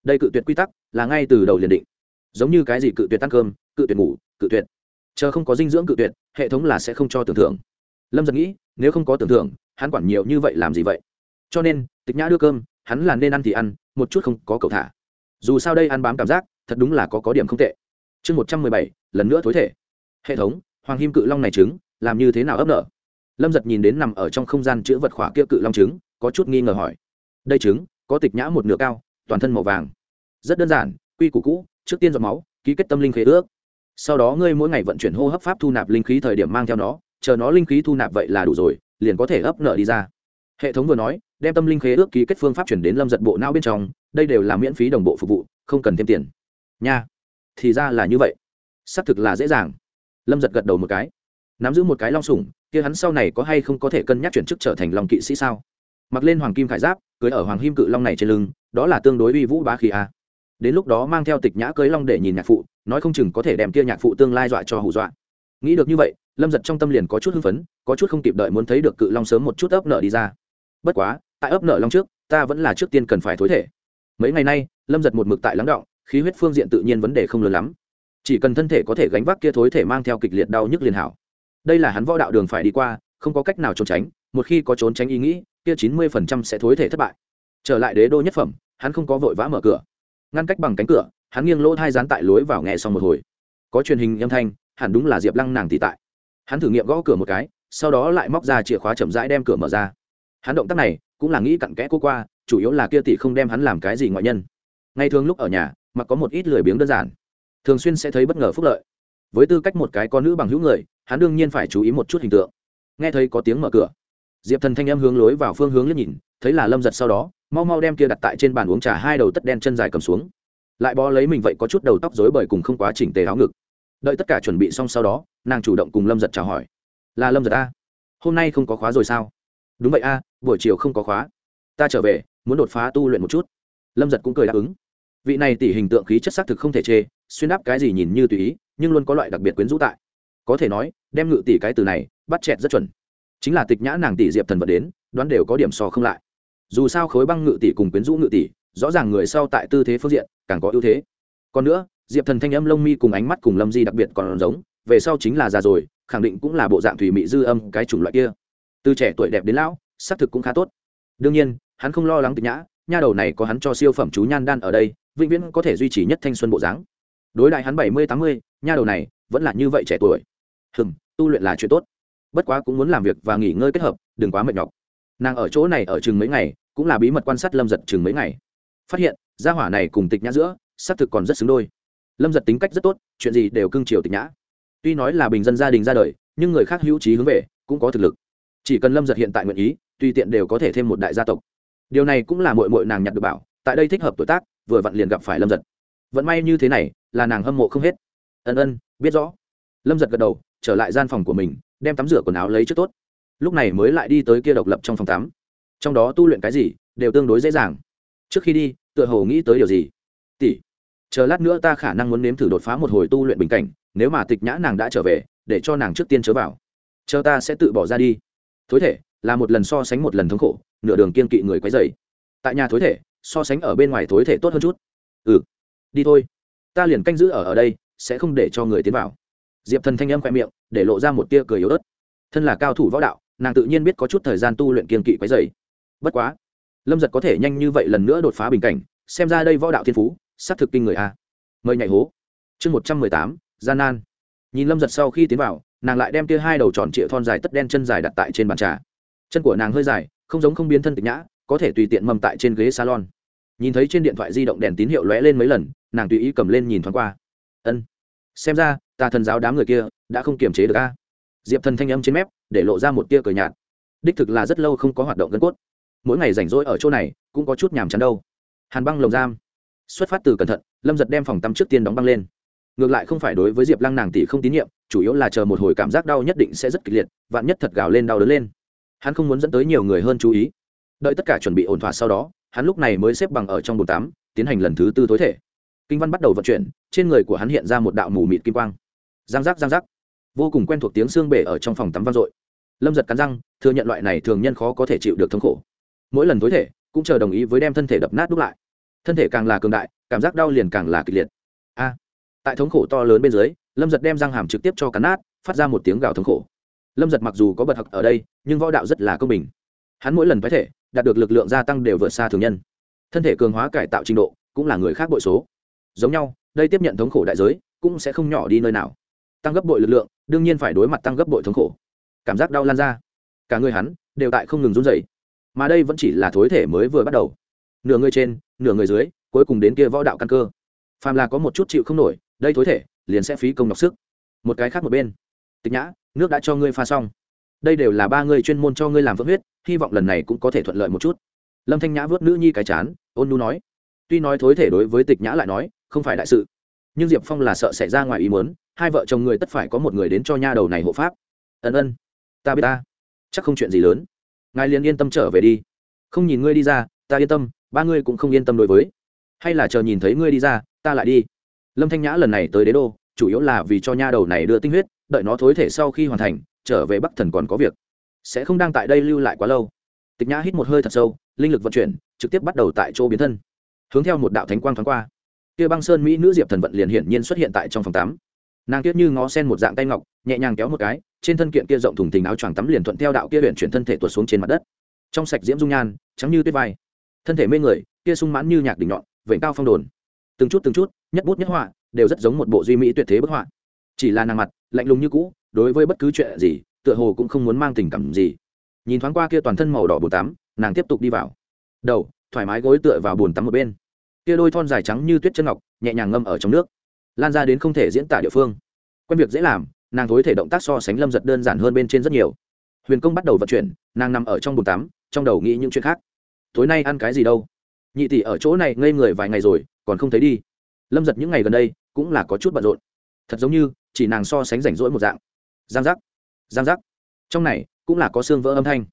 Đây cự tuyệt quy tắc là ngay từ đầu liền định. Giống như cái gì cự tuyệt ăn cơm, cự tuyệt ngủ, cự tuyệt chờ không có dinh dưỡng cự tuyệt, hệ thống là sẽ không cho tưởng thưởng. Lâm giật nghĩ, nếu không có tưởng thưởng, hắn quản nhiều như vậy làm gì vậy? Cho nên, tịch nhã đưa cơm, hắn là nên ăn thì ăn, một chút không có cầu thả. Dù sao đây ăn bám cảm giác, thật đúng là có có điểm không tệ. Chương một trăm mười bảy, lần nữa thối thể. Hệ thống, hoàng kim cự long này trứng, làm như thế nào ấp nở? Lâm giật nhìn đến nằm ở trong không gian chữ vật khỏa kia cự long trứng, có chút nghi ngờ hỏi. Đây trứng, có tịch nhã một nửa cao, toàn thân màu vàng. Rất đơn giản, quy củ cũ, trước tiên giọt máu, ký kết tâm linh khế ước sau đó ngươi mỗi ngày vận chuyển hô hấp pháp thu nạp linh khí thời điểm mang theo nó, chờ nó linh khí thu nạp vậy là đủ rồi, liền có thể ấp nở đi ra. Hệ thống vừa nói, đem tâm linh khế ước ký kết phương pháp chuyển đến lâm giật bộ não bên trong, đây đều là miễn phí đồng bộ phục vụ, không cần thêm tiền. Nha, thì ra là như vậy. Xác thực là dễ dàng. Lâm giật gật đầu một cái. Nắm giữ một cái long sủng, kia hắn sau này có hay không có thể cân nhắc chuyển chức trở thành long kỵ sĩ sao? Mặc lên hoàng kim khải giáp, cưới ở hoàng kim cự long này trên lưng, đó là tương đối uy vũ bá khí a đến lúc đó mang theo tịch nhã cưới long để nhìn nhạc phụ, nói không chừng có thể đem kia nhạc phụ tương lai dọa cho hù dọa. Nghĩ được như vậy, lâm giật trong tâm liền có chút hưng phấn, có chút không kịp đợi muốn thấy được cự long sớm một chút ấp nợ đi ra. Bất quá, tại ấp nợ long trước, ta vẫn là trước tiên cần phải thối thể. Mấy ngày nay, lâm giật một mực tại lắng động khí huyết phương diện tự nhiên vấn đề không lớn lắm. Chỉ cần thân thể có thể gánh vác kia thối thể mang theo kịch liệt đau nhức liền hảo. Đây là hắn võ đạo đường phải đi qua, không có cách nào trốn tránh, một khi có trốn tránh ý nghĩ, kia chín mươi phần trăm sẽ thối thể thất bại. Trở lại đế đô nhất phẩm, hắn không có vội vã mở cửa ngăn cách bằng cánh cửa, hắn nghiêng lỗ thai dán tại lối vào nghe xong một hồi. Có truyền hình âm thanh, hẳn đúng là diệp lăng nàng tỷ tại. Hắn thử nghiệm gõ cửa một cái, sau đó lại móc ra chìa khóa chậm rãi đem cửa mở ra. Hắn động tác này cũng là nghĩ cặn kẽ cô qua, chủ yếu là kia tỷ không đem hắn làm cái gì ngoại nhân. Ngay thường lúc ở nhà, mặc có một ít lười biếng đơn giản, thường xuyên sẽ thấy bất ngờ phúc lợi. Với tư cách một cái con nữ bằng hữu người, hắn đương nhiên phải chú ý một chút hình tượng. Nghe thấy có tiếng mở cửa, diệp thần thanh em hướng lối vào phương hướng liếc nhìn, thấy là lâm giật sau đó mau mau đem kia đặt tại trên bàn uống trà hai đầu tất đen chân dài cầm xuống. Lại bó lấy mình vậy có chút đầu tóc dối bởi cùng không quá chỉnh tề áo ngực. Đợi tất cả chuẩn bị xong sau đó, nàng chủ động cùng lâm giật chào hỏi. Là lâm giật a, hôm nay không có khóa rồi sao? Đúng vậy a, buổi chiều không có khóa. Ta trở về, muốn đột phá tu luyện một chút. Lâm giật cũng cười đáp ứng. Vị này tỷ hình tượng khí chất xác thực không thể chê, xuyên đáp cái gì nhìn như tùy ý, nhưng luôn có loại đặc biệt quyến rũ tại. Có thể nói, đem ngự tỷ cái từ này, bắt chẹt rất chuẩn. Chính là tịch nhã nàng tỷ diệp thần vật đến, đoán đều có điểm so không lại dù sao khối băng ngự tỷ cùng quyến rũ ngự tỷ, rõ ràng người sau tại tư thế phương diện càng có ưu thế. Còn nữa, diệp thần thanh âm lông mi cùng ánh mắt cùng lâm di đặc biệt còn giống, về sau chính là già rồi, khẳng định cũng là bộ dạng thủy mị dư âm cái chủng loại kia. Từ trẻ tuổi đẹp đến lão, xác thực cũng khá tốt. Đương nhiên, hắn không lo lắng tịch nhã, nha đầu này có hắn cho siêu phẩm chú nhan đan ở đây, vĩnh viễn có thể duy trì nhất thanh xuân bộ dáng. Đối đại hắn bảy mươi, tám mươi, nha đầu này vẫn là như vậy trẻ tuổi. Hừm, tu luyện là chuyện tốt. Bất quá cũng muốn làm việc và nghỉ ngơi kết hợp, đừng quá mệt nhọc nàng ở chỗ này ở chừng mấy ngày, cũng là bí mật quan sát lâm giật chừng mấy ngày. Phát hiện, gia hỏa này cùng tịch nhã giữa, xác thực còn rất xứng đôi. Lâm giật tính cách rất tốt, chuyện gì đều cưng chiều tịch nhã. Tuy nói là bình dân gia đình ra đời, nhưng người khác hữu trí hướng về, cũng có thực lực. Chỉ cần lâm giật hiện tại nguyện ý, tùy tiện đều có thể thêm một đại gia tộc. Điều này cũng là mội mội nàng nhặt được bảo, tại đây thích hợp tuổi tác, vừa vặn liền gặp phải lâm giật. Vận may như thế này, là nàng hâm mộ không hết. Ân ân, biết rõ. Lâm giật gật đầu, trở lại gian phòng của mình, đem tắm rửa quần áo lấy trước tốt lúc này mới lại đi tới kia độc lập trong phòng tắm. Trong đó tu luyện cái gì, đều tương đối dễ dàng. Trước khi đi, tựa hồ nghĩ tới điều gì? Tỷ, chờ lát nữa ta khả năng muốn nếm thử đột phá một hồi tu luyện bình cảnh, nếu mà tịch nhã nàng đã trở về, để cho nàng trước tiên chớ vào. Chờ ta sẽ tự bỏ ra đi. Thối thể, là một lần so sánh một lần thống khổ, nửa đường kiên kỵ người quấy dày tại nhà thối thể, so sánh ở bên ngoài thối thể tốt hơn chút. Ừ đi thôi. Ta liền canh giữ ở ở đây, sẽ không để cho người tiến vào. Diệp thần thanh âm khoe miệng, để lộ ra một tia cười yếu ớt. Thân là cao thủ võ đạo nàng tự nhiên biết có chút thời gian tu luyện kiên kỵ quấy dày. Bất quá, lâm giật có thể nhanh như vậy lần nữa đột phá bình cảnh, xem ra đây võ đạo thiên phú s á c thực kinh người a. Mời nhảy hố. Chương một trăm mười tám, gian nan. Nhìn lâm giật sau khi tiến vào, nàng lại đem kia hai đầu tròn trịa thon dài tất đen chân dài đặt tại trên bàn trà. Chân của nàng hơi dài, không giống không biến thân tịch nhã, có thể tùy tiện mầm tại trên ghế salon. Nhìn thấy trên điện thoại di động đèn tín hiệu lóe lên mấy lần, nàng tùy ý cầm lên nhìn thoáng qua. Ân. Xem ra, tà thần giáo đám người kia đã không kiềm chế được a. Diệp thần thanh âm trên mép để lộ ra một tia cờ nhạt. Đích thực là rất lâu không có hoạt động gân cốt. Mỗi ngày rảnh rỗi ở chỗ này, cũng có chút nhàm chán đâu. Hàn băng lồng giam. Xuất phát từ cẩn thận, lâm giật đem phòng tắm trước tiên đóng băng lên. Ngược lại không phải đối với diệp lăng nàng tỷ không tín nhiệm, chủ yếu là chờ một hồi cảm giác đau nhất định sẽ rất kịch liệt, vạn nhất thật gào lên đau đớn lên. Hắn không muốn dẫn tới nhiều người hơn chú ý. Đợi tất cả chuẩn bị ổn thỏa sau đó, hắn lúc này mới xếp bằng ở trong bồn tắm, tiến hành lần thứ tư tối thể. Kinh văn bắt đầu vận chuyển, trên người của hắn hiện ra một đạo mù mịt kim quang. Giang giác giang giác. Vô cùng quen thuộc tiếng xương bể ở trong phòng tắm vang dội lâm giật cắn răng, thừa nhận loại này thường nhân khó có thể chịu được thống khổ. Mỗi lần tối thể, cũng chờ đồng ý với đem thân thể đập nát đúc lại. Thân thể càng là cường đại, cảm giác đau liền càng là kịch liệt. A! Tại thống khổ to lớn bên dưới, lâm giật đem răng hàm trực tiếp cho cắn nát, phát ra một tiếng gào thống khổ. Lâm giật mặc dù có bật học ở đây, nhưng võ đạo rất là công bình. Hắn mỗi lần có thể, đạt được lực lượng gia tăng đều vượt xa thường nhân. Thân thể cường hóa cải tạo trình độ, cũng là người khác bội số. Giống nhau, đây tiếp nhận thống khổ đại giới, cũng sẽ không nhỏ đi nơi nào. Tăng gấp bội lực lượng, đương nhiên phải đối mặt tăng gấp bội thống khổ cảm giác đau lan ra. Cả người hắn đều tại không ngừng run rẩy, mà đây vẫn chỉ là thối thể mới vừa bắt đầu. Nửa người trên nửa người dưới cuối cùng đến kia võ đạo căn cơ. Phàm là có một chút chịu không nổi đây thối thể liền sẽ phí công nhọc sức. Một cái khác một bên. Tịch nhã nước đã cho ngươi pha xong. Đây đều là ba người chuyên môn cho ngươi làm vỡ huyết hy vọng lần này cũng có thể thuận lợi một chút. Lâm thanh nhã vớt nữ nhi cái chán ôn nu nói. Tuy nói thối thể đối với tịch nhã lại nói không phải đại sự. Nhưng diệp phong là sợ xảy ra ngoài ý muốn hai vợ chồng người tất phải có một người đến cho nha đầu này hộ pháp. Ân ân ta biết ta. Chắc không chuyện gì lớn. Ngài liền yên tâm trở về đi. Không nhìn ngươi đi ra, ta yên tâm, ba ngươi cũng không yên tâm đối với. Hay là chờ nhìn thấy ngươi đi ra, ta lại đi. Lâm thanh nhã lần này tới đế đô, chủ yếu là vì cho nha đầu này đưa tinh huyết, đợi nó thối thể sau khi hoàn thành, trở về bắc thần còn có việc. Sẽ không đang tại đây lưu lại quá lâu. Tịch nhã hít một hơi thật sâu, linh lực vận chuyển, trực tiếp bắt đầu tại chỗ biến thân. Hướng theo một đạo thánh quang thoáng qua. Kia băng sơn mỹ nữ diệp thần vận liền hiển nhiên xuất hiện tại trong phòng tắm. Nàng kiết như ngó sen một dạng tay ngọc, nhẹ nhàng kéo một cái trên thân kiện kia rộng thùng thình áo choàng tắm liền thuận theo đạo kia huyện chuyển thân thể tuột xuống trên mặt đất. Trong sạch diễm dung nhan, trắng như tuyết vai. Thân thể mê người, kia sung mãn như nhạc đỉnh nhọn vẩy cao phong đồn. Từng chút từng chút, nhất bút nhất họa, đều rất giống một bộ duy mỹ tuyệt thế bức họa. Chỉ là nàng mặt, lạnh lùng như cũ, đối với bất cứ chuyện gì, tựa hồ cũng không muốn mang tình cảm gì. Nhìn thoáng qua kia toàn thân màu đỏ bù tắm, nàng tiếp tục đi vào. Đầu, thoải mái gối tựa vào bồn tắm một bên. Kia đôi thon dài trắng như tuyết chân ngọc, nhẹ nhàng ngâm ở trong nước, lan ra đến không thể diễn tả địa phương. Quen việc dễ làm nàng thối thể động tác so sánh lâm giật đơn giản hơn bên trên rất nhiều huyền công bắt đầu vận chuyển nàng nằm ở trong bồn tắm trong đầu nghĩ những chuyện khác tối nay ăn cái gì đâu nhị tỷ ở chỗ này ngây người vài ngày rồi còn không thấy đi lâm giật những ngày gần đây cũng là có chút bận rộn thật giống như chỉ nàng so sánh rảnh rỗi một dạng giang giác giang giác. trong này cũng là có xương vỡ âm thanh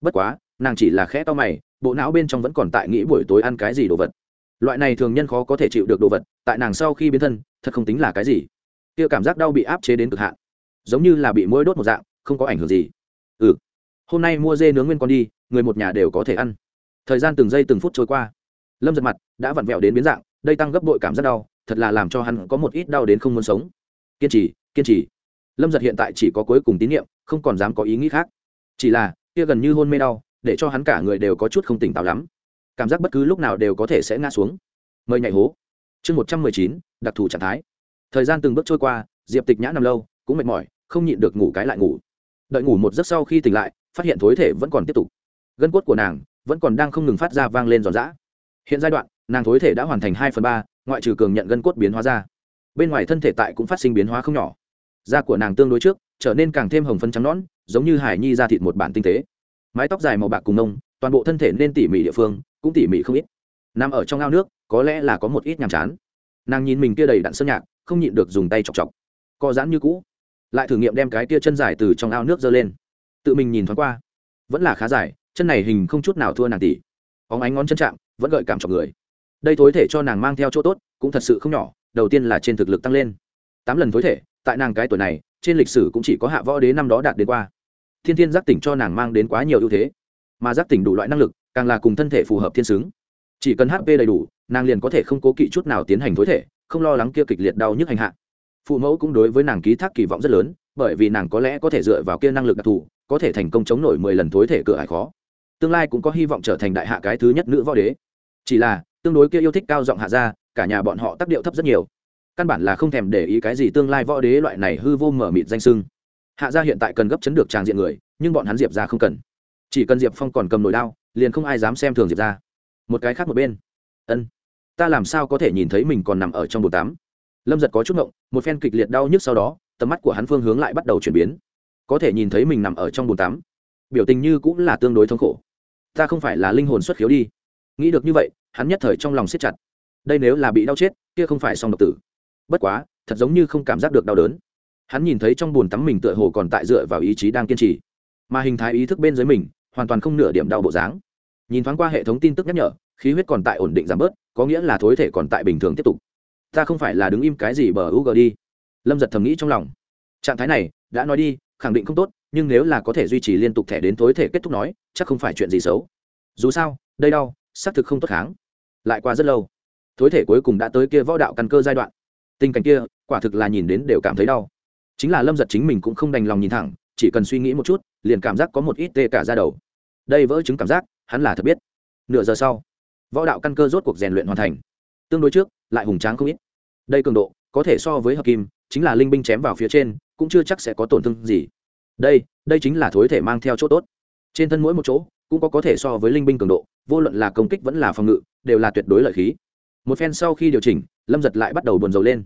bất quá nàng chỉ là khẽ to mày bộ não bên trong vẫn còn tại nghĩ buổi tối ăn cái gì đồ vật loại này thường nhân khó có thể chịu được đồ vật tại nàng sau khi biến thân thật không tính là cái gì kia cảm giác đau bị áp chế đến cực hạn giống như là bị mũi đốt một dạng, không có ảnh hưởng gì. Ừ. Hôm nay mua dê nướng nguyên con đi, người một nhà đều có thể ăn. Thời gian từng giây từng phút trôi qua. Lâm giật mặt, đã vặn vẹo đến biến dạng, đây tăng gấp bội cảm giác đau, thật là làm cho hắn có một ít đau đến không muốn sống. Kiên trì kiên trì. Lâm giật hiện tại chỉ có cuối cùng tín nhiệm không còn dám có ý nghĩ khác. Chỉ là, kia gần như hôn mê đau, để cho hắn cả người đều có chút không tỉnh táo lắm. Cảm giác bất cứ lúc nào đều có thể sẽ ngã xuống. Mời nhảy hố. Chương một trăm mười chín, đặc thù trạng thái. Thời gian từng bước trôi qua, diệp tịch nhã nằm lâu, cũng mệt mỏi không nhịn được ngủ cái lại ngủ. Đợi ngủ một giấc sau khi tỉnh lại, phát hiện thối thể vẫn còn tiếp tục. Gân cốt của nàng vẫn còn đang không ngừng phát ra vang lên giòn giã. Hiện giai đoạn, nàng thối thể đã hoàn thành hai phần ba, ngoại trừ cường nhận gân cốt biến hóa ra. Bên ngoài thân thể tại cũng phát sinh biến hóa không nhỏ. Da của nàng tương đối trước, trở nên càng thêm hồng phân trắng nõn, giống như hải nhi da thịt một bản tinh tế. Mái tóc dài màu bạc cùng nông, toàn bộ thân thể nên tỉ mỉ địa phương, cũng tỉ mỉ không ít. Nằm ở trong ao nước, có lẽ là có một ít nhàm chán. Nàng nhìn mình kia đầy đặn sơn nhạc, không nhịn được dùng tay chọc chọc. Co giãn như cũ lại thử nghiệm đem cái tia chân dài từ trong ao nước giơ lên. Tự mình nhìn thoáng qua. Vẫn là khá dài, chân này hình không chút nào thua nàng tỷ. Óng ánh ngón chân chạm, vẫn gợi cảm trọng người. Đây thối thể cho nàng mang theo chỗ tốt, cũng thật sự không nhỏ, đầu tiên là trên thực lực tăng lên. Tám lần thối thể, tại nàng cái tuổi này, trên lịch sử cũng chỉ có hạ võ đế năm đó đạt đến qua. Thiên thiên giác tỉnh cho nàng mang đến quá nhiều ưu thế. Mà giác tỉnh đủ loại năng lực, càng là cùng thân thể phù hợp thiên xứng. Chỉ cần hp đầy đủ, nàng liền có thể không cố kỵ chút nào tiến hành thối thể, không lo lắng kia kịch liệt đau nhức hành hạ phụ mẫu cũng đối với nàng ký thác kỳ vọng rất lớn bởi vì nàng có lẽ có thể dựa vào kia năng lực đặc thù có thể thành công chống nổi mười lần thối thể cửa hải khó. Tương lai cũng có hy vọng trở thành đại hạ cái thứ nhất nữ võ đế. Chỉ là tương đối kia yêu thích cao giọng hạ gia, cả nhà bọn họ tác điệu thấp rất nhiều. Căn bản là không thèm để ý cái gì tương lai võ đế loại này hư vô mở mịt danh sưng hạ gia hiện tại cần gấp chấn được tràng diện người nhưng bọn hắn diệp ra không cần. Chỉ cần diệp phong còn cầm nồi đao liền không ai dám xem thường diệp ra. Một cái khác một bên. Ân ta làm sao có thể nhìn thấy mình còn nằm ở trong bồn tắm? Lâm giật có chút ngộng, một phen kịch liệt đau nhức sau đó, tầm mắt của hắn phương hướng lại bắt đầu chuyển biến. Có thể nhìn thấy mình nằm ở trong bồn tắm. Biểu tình như cũng là tương đối thống khổ. Ta không phải là linh hồn xuất khiếu đi. Nghĩ được như vậy, hắn nhất thời trong lòng siết chặt. Đây nếu là bị đau chết, kia không phải song độc tử. Bất quá, thật giống như không cảm giác được đau đớn. Hắn nhìn thấy trong bồn tắm mình tựa hồ còn tại dựa vào ý chí đang kiên trì. Mà hình thái ý thức bên dưới mình, hoàn toàn không nửa điểm đau bộ dáng. Nhìn thoáng qua hệ thống tin tức nhắc nhở, khí huyết còn tại ổn định giảm bớt, có nghĩa là thối thể còn tại bình thường tiếp tục ta không phải là đứng im cái gì bờ u g đi. Lâm giật thầm nghĩ trong lòng. Trạng thái này, đã nói đi, khẳng định không tốt, nhưng nếu là có thể duy trì liên tục thẻ đến thối thể kết thúc nói, chắc không phải chuyện gì xấu. Dù sao, đây đau, xác thực không tốt kháng. Lại qua rất lâu thối thể cuối cùng đã tới kia võ đạo căn cơ giai đoạn. Tình cảnh kia, quả thực là nhìn đến đều cảm thấy đau. Chính là lâm giật chính mình cũng không đành lòng nhìn thẳng, chỉ cần suy nghĩ một chút, liền cảm giác có một ít tê cả ra đầu. Đây vỡ chứng cảm giác, hắn là thật biết. Nửa giờ sau, võ đạo căn cơ rốt cuộc rèn luyện hoàn thành tương đối trước, lại hùng tráng không ít. Đây cường độ, có thể so với hợp kim, chính là linh binh chém vào phía trên, cũng chưa chắc sẽ có tổn thương gì. Đây đây chính là thối thể mang theo chỗ tốt. Trên thân mỗi một chỗ, cũng có có thể so với linh binh cường độ, vô luận là công kích vẫn là phòng ngự, đều là tuyệt đối lợi khí. Một phen sau khi điều chỉnh, lâm giật lại bắt đầu buồn rầu lên.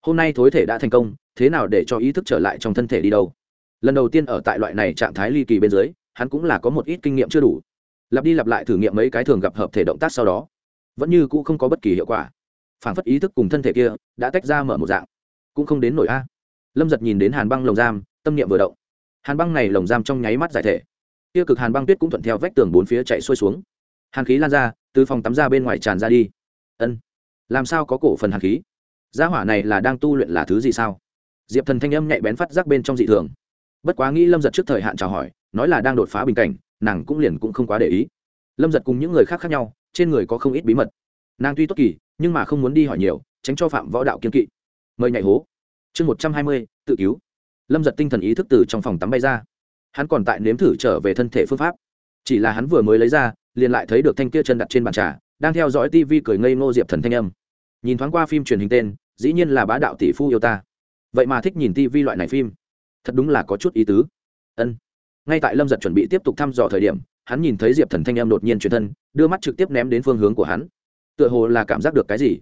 Hôm nay thối thể đã thành công, thế nào để cho ý thức trở lại trong thân thể đi đâu? Lần đầu tiên ở tại loại này trạng thái ly kỳ bên dưới, hắn cũng là có một ít kinh nghiệm chưa đủ. Lặp đi lặp lại thử nghiệm mấy cái thường gặp hợp thể động tác sau đó vẫn như cũ không có bất kỳ hiệu quả. Phản phất ý thức cùng thân thể kia đã tách ra mở một dạng. Cũng không đến nổi a. Lâm giật nhìn đến hàn băng lồng giam, tâm niệm vừa động. Hàn băng này lồng giam trong nháy mắt giải thể. Kia cực hàn băng tuyết cũng thuận theo vách tường bốn phía chạy xuôi xuống. Hàn khí lan ra, từ phòng tắm ra bên ngoài tràn ra đi. Ân, làm sao có cổ phần hàn khí? Gia hỏa này là đang tu luyện là thứ gì sao? Diệp thần thanh âm nhạy bén phát giác bên trong dị thường. Bất quá nghĩ lâm giật trước thời hạn chào hỏi, nói là đang đột phá bình cảnh, nàng cũng liền cũng không quá để ý. Lâm giật cùng những người khác khác nhau trên người có không ít bí mật. Nàng tuy tốt kỳ, nhưng mà không muốn đi hỏi nhiều, tránh cho phạm võ đạo kiên kỵ. Mời nhảy hố. Chương một trăm hai mươi, tự cứu. Lâm giật tinh thần ý thức từ trong phòng tắm bay ra. Hắn còn tại nếm thử trở về thân thể phương pháp. Chỉ là hắn vừa mới lấy ra, liền lại thấy được thanh kia chân đặt trên bàn trà, đang theo dõi tv cười ngây ngô diệp thần thanh âm. Nhìn thoáng qua phim truyền hình tên, dĩ nhiên là bá đạo tỷ phu yêu ta. Vậy mà thích nhìn tv loại này phim. Thật đúng là có chút ý tứ. Ân. Ngay tại lâm giật chuẩn bị tiếp tục thăm dò thời điểm hắn nhìn thấy diệp thần thanh Em đột nhiên chuyển thân, đưa mắt trực tiếp ném đến phương hướng của hắn. Tựa hồ là cảm giác được cái gì.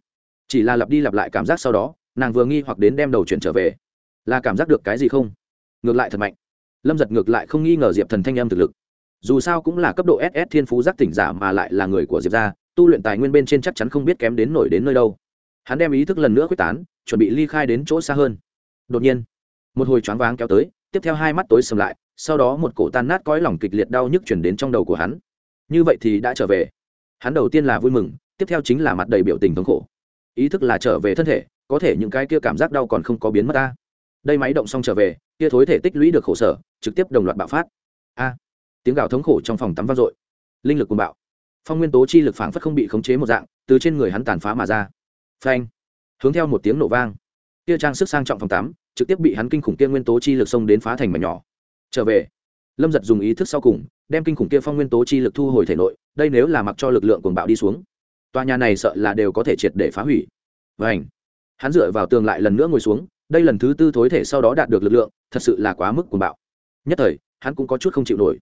Chỉ là lặp đi lặp lại cảm giác sau đó, nàng vừa nghi hoặc đến đem đầu chuyển trở về. Là cảm giác được cái gì không? Ngược lại thật mạnh. Lâm giật ngược lại không nghi ngờ diệp thần thanh Em thực lực. Dù sao cũng là cấp độ ss thiên phú giác tỉnh giả mà lại là người của diệp gia, tu luyện tài nguyên bên trên chắc chắn không biết kém đến nổi đến nơi đâu. Hắn đem ý thức lần nữa quyết tán, chuẩn bị ly khai đến chỗ xa hơn. Đột nhiên, một hồi choáng váng kéo tới, tiếp theo hai mắt tối sầm lại sau đó một cổ tan nát cõi lòng kịch liệt đau nhức chuyển đến trong đầu của hắn. Như vậy thì đã trở về. Hắn đầu tiên là vui mừng, tiếp theo chính là mặt đầy biểu tình thống khổ. Ý thức là trở về thân thể, có thể những cái kia cảm giác đau còn không có biến mất ta. Đây máy động xong trở về, kia thối thể tích lũy được khổ sở, trực tiếp đồng loạt bạo phát. A! Tiếng gào thống khổ trong phòng tắm vang dội. Linh lực cùng bạo. Phong nguyên tố chi lực phảng phất không bị khống chế một dạng, từ trên người hắn tàn phá mà ra. Phanh! Hướng theo một tiếng nổ vang. Kia trang sức sang trọng phòng tắm, trực tiếp bị hắn kinh khủng kia nguyên tố chi lực xông đến phá thành mảnh nhỏ trở về. Lâm giật dùng ý thức sau cùng, đem kinh khủng kia phong nguyên tố chi lực thu hồi thể nội, đây nếu là mặc cho lực lượng cuồng bạo đi xuống, tòa nhà này sợ là đều có thể triệt để phá hủy. Vảnh hắn dựa vào tường lại lần nữa ngồi xuống, đây lần thứ tư thối thể sau đó đạt được lực lượng, thật sự là quá mức cuồng bạo. Nhất thời, hắn cũng có chút không chịu nổi.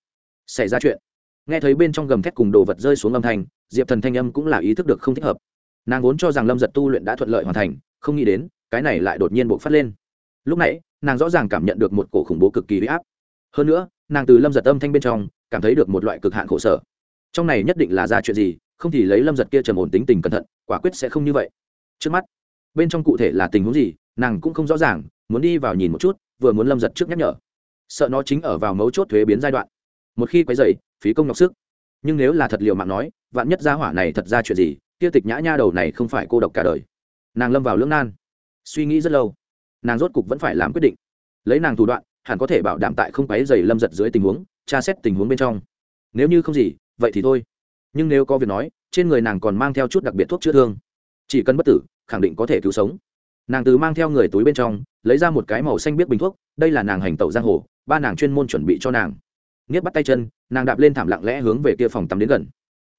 Xảy ra chuyện. Nghe thấy bên trong gầm thét cùng đồ vật rơi xuống âm thanh, diệp thần thanh âm cũng là ý thức được không thích hợp. Nàng vốn cho rằng lâm giật tu luyện đã thuận lợi hoàn thành, không nghĩ đến, cái này lại đột nhiên buộc phát lên. Lúc nãy, nàng rõ ràng cảm nhận được một cổ khủng bố cực kỳ huy áp hơn nữa, nàng từ lâm giật âm thanh bên trong, cảm thấy được một loại cực hạn khổ sở. Trong này nhất định là ra chuyện gì, không thì lấy lâm giật kia trầm ổn tính tình cẩn thận, quả quyết sẽ không như vậy. Trước mắt, bên trong cụ thể là tình huống gì, nàng cũng không rõ ràng, muốn đi vào nhìn một chút, vừa muốn lâm giật trước nhắc nhở. Sợ nó chính ở vào mấu chốt thuế biến giai đoạn. Một khi quấy dày phí công nhọc sức. Nhưng nếu là thật liệu mạng nói, vạn nhất gia hỏa này thật ra chuyện gì tiêu tịch nhã nha đầu này không phải cô độc cả đời. Nàng lâm vào lưỡng nan. Suy nghĩ rất lâu. Nàng rốt cục vẫn phải làm quyết định. Lấy nàng thủ đoạn hẳn có thể bảo đảm tại không quấy dày lâm giật dưới tình huống tra xét tình huống bên trong. Nếu như không gì vậy thì thôi. Nhưng nếu có việc nói trên người nàng còn mang theo chút đặc biệt thuốc chữa thương. Chỉ cần bất tử khẳng định có thể cứu sống. Nàng từ mang theo người túi bên trong lấy ra một cái màu xanh biết bình thuốc đây là nàng hành tẩu giang hồ ba nàng chuyên môn chuẩn bị cho nàng. Nghiết bắt tay chân nàng đạp lên thảm lặng lẽ hướng về kia phòng tắm đến gần.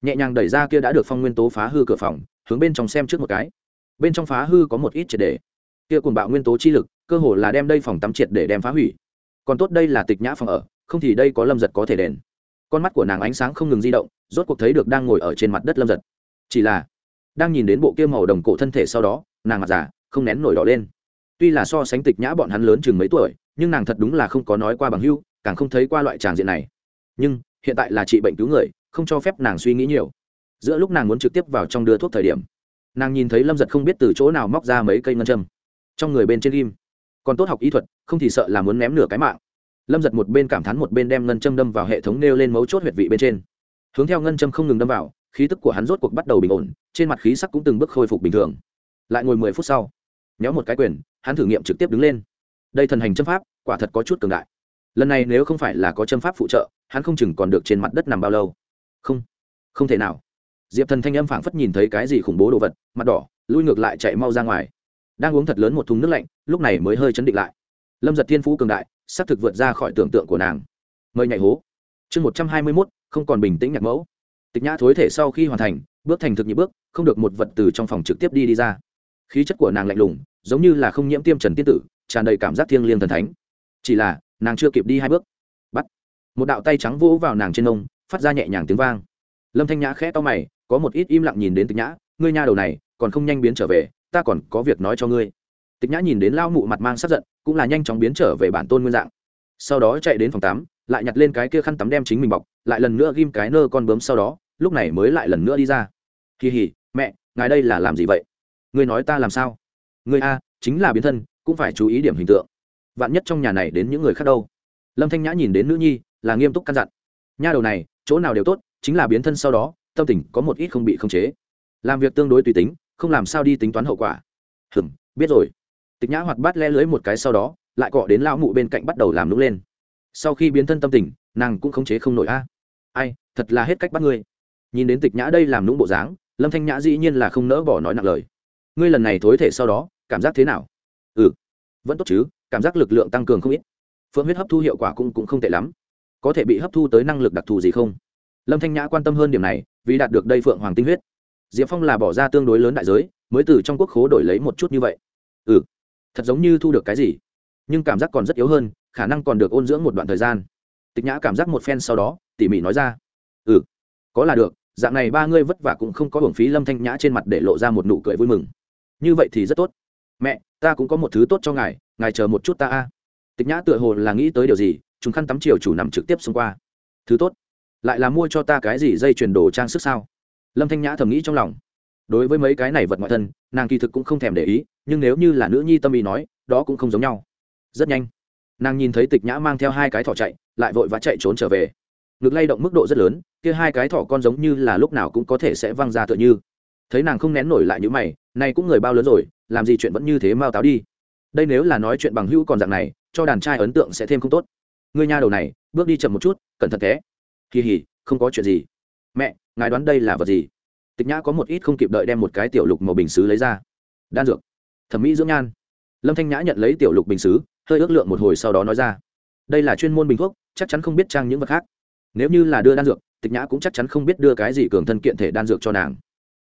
Nhẹ nhàng đẩy ra kia đã được phong nguyên tố phá hư cửa phòng hướng bên trong xem trước một cái. Bên trong phá hư có một ít triệt đề, kia cùng bạo nguyên tố chi lực cơ hồ là đem đây phòng tắm triệt để đem phá hủy còn tốt đây là tịch nhã phòng ở, không thì đây có lâm giật có thể đền. Con mắt của nàng ánh sáng không ngừng di động, rốt cuộc thấy được đang ngồi ở trên mặt đất lâm giật. Chỉ là, đang nhìn đến bộ kia màu đồng cổ thân thể sau đó, nàng mặt giả không nén nổi đỏ lên. Tuy là so sánh tịch nhã bọn hắn lớn chừng mấy tuổi, nhưng nàng thật đúng là không có nói qua bằng hưu, càng không thấy qua loại tràng diện này. Nhưng, hiện tại là trị bệnh cứu người, không cho phép nàng suy nghĩ nhiều. Giữa lúc nàng muốn trực tiếp vào trong đưa thuốc thời điểm, nàng nhìn thấy lâm giật không biết từ chỗ nào móc ra mấy cây ngân châm. Trong người bên trên ghim còn tốt học y thuật, không thì sợ là muốn ném nửa cái mạng. Lâm giật một bên cảm thán một bên đem ngân châm đâm vào hệ thống nêu lên mấu chốt huyệt vị bên trên. Hướng theo ngân châm không ngừng đâm vào, khí tức của hắn rốt cuộc bắt đầu bình ổn, trên mặt khí sắc cũng từng bước khôi phục bình thường. Lại ngồi mười phút sau nhóm một cái quyền, hắn thử nghiệm trực tiếp đứng lên. Đây thần hành châm pháp, quả thật có chút cường đại. Lần này nếu không phải là có châm pháp phụ trợ, hắn không chừng còn được trên mặt đất nằm bao lâu. Không không thể nào. Diệp thần thanh âm phảng phất nhìn thấy cái gì khủng bố đồ vật, mặt đỏ, lui ngược lại chạy mau ra ngoài đang uống thật lớn một thùng nước lạnh, lúc này mới hơi chấn định lại. Lâm giật thiên phú cường đại s ắ c thực vượt ra khỏi tưởng tượng của nàng. Mời nhảy hố. Chương một trăm hai mươi mốt, không còn bình tĩnh nhạc mẫu. Tịch nhã thối thể sau khi hoàn thành, bước thành thực nhị bước, không được một vật từ trong phòng trực tiếp đi đi ra. Khí chất của nàng lạnh lùng, giống như là không nhiễm tiêm trần tiên tử, tràn đầy cảm giác thiêng liêng thần thánh. Chỉ là, nàng chưa kịp đi hai bước. Bắt. Một đạo tay trắng vỗ vào nàng trên nông, phát ra nhẹ nhàng tiếng vang. Lâm thanh nhã khẽ to mày, có một ít im lặng nhìn đến tịch nhã, ngươi nha đầu này, còn không nhanh biến trở về ta còn có việc nói cho ngươi. Tịch nhã nhìn đến lao mụ mặt mang sắp giận, cũng là nhanh chóng biến trở về bản tôn nguyên dạng. Sau đó chạy đến phòng tắm, lại nhặt lên cái kia khăn tắm đem chính mình bọc, lại lần nữa ghim cái nơ con bướm sau đó, lúc này mới lại lần nữa đi ra. Kỳ hỉ mẹ, ngài đây là làm gì vậy? Ngươi nói ta làm sao? Ngươi a, chính là biến thân, cũng phải chú ý điểm hình tượng. Vạn nhất trong nhà này đến những người khác đâu? Lâm thanh nhã nhìn đến nữ nhi, là nghiêm túc căn dặn. Nha đầu này, chỗ nào đều tốt, chính là biến thân sau đó, tâm tình có một ít không bị khống chế. Làm việc tương đối tùy tính không làm sao đi tính toán hậu quả. Hừm biết rồi. Tịch nhã hoạt bát le lưới một cái sau đó lại cọ đến lão mụ bên cạnh bắt đầu làm nũng lên. Sau khi biến thân tâm tình nàng cũng khống chế không nổi a. Ai thật là hết cách bắt ngươi. Nhìn đến tịch nhã đây làm nũng bộ dáng lâm thanh nhã dĩ nhiên là không nỡ bỏ nói nặng lời. Ngươi lần này thối thể sau đó cảm giác thế nào? Ừ vẫn tốt chứ cảm giác lực lượng tăng cường không ít. Phượng huyết hấp thu hiệu quả cũng, cũng không tệ lắm. Có thể bị hấp thu tới năng lực đặc thù gì không? Lâm thanh nhã quan tâm hơn điểm này vì đạt được đây phượng hoàng tinh huyết diệp phong là bỏ ra tương đối lớn đại giới, mới từ trong quốc khố đổi lấy một chút như vậy. Ừ thật giống như thu được cái gì, nhưng cảm giác còn rất yếu hơn, khả năng còn được ôn dưỡng một đoạn thời gian. Tịch nhã cảm giác một phen sau đó, tỉ mỉ nói ra ừ có là được, dạng này ba ngươi vất vả cũng không có hưởng phí lâm thanh nhã trên mặt để lộ ra một nụ cười vui mừng. Như vậy thì rất tốt. Mẹ, ta cũng có một thứ tốt cho ngài ngài chờ một chút ta a. Tịch nhã tựa hồ là nghĩ tới điều gì chúng khăn tắm chiều chủ nằm trực tiếp xông qua. Thứ tốt, lại là mua cho ta cái gì dây chuyền đồ trang sức sao? Lâm thanh nhã thầm nghĩ trong lòng. Đối với mấy cái này vật ngoại thân, nàng kỳ thực cũng không thèm để ý, nhưng nếu như là nữ nhi tâm ý nói, đó cũng không giống nhau. Rất nhanh, nàng nhìn thấy tịch nhã mang theo hai cái thỏ chạy, lại vội vã chạy trốn trở về. Ngực lay động mức độ rất lớn, kia hai cái thỏ con giống như là lúc nào cũng có thể sẽ văng ra tựa như. Thấy nàng không nén nổi lại như mày này cũng người bao lớn rồi, làm gì chuyện vẫn như thế mau táo đi. Đây nếu là nói chuyện bằng hữu còn dạng này, cho đàn trai ấn tượng sẽ thêm không tốt. Ngươi nha đầu này, bước đi chậm một chút, cẩn thận thế. Kỳ hỉ, không có chuyện gì mẹ, ngài đoán đây là vật gì? Tịch nhã có một ít không kịp đợi đem một cái tiểu lục màu bình xứ lấy ra. Đan dược. Thẩm mỹ dưỡng nhan. Lâm thanh nhã nhận lấy tiểu lục bình xứ, hơi ước lượng một hồi sau đó nói ra. Đây là chuyên môn bình thuốc, chắc chắn không biết trang những vật khác. Nếu như là đưa đan dược, tịch nhã cũng chắc chắn không biết đưa cái gì cường thân kiện thể đan dược cho nàng.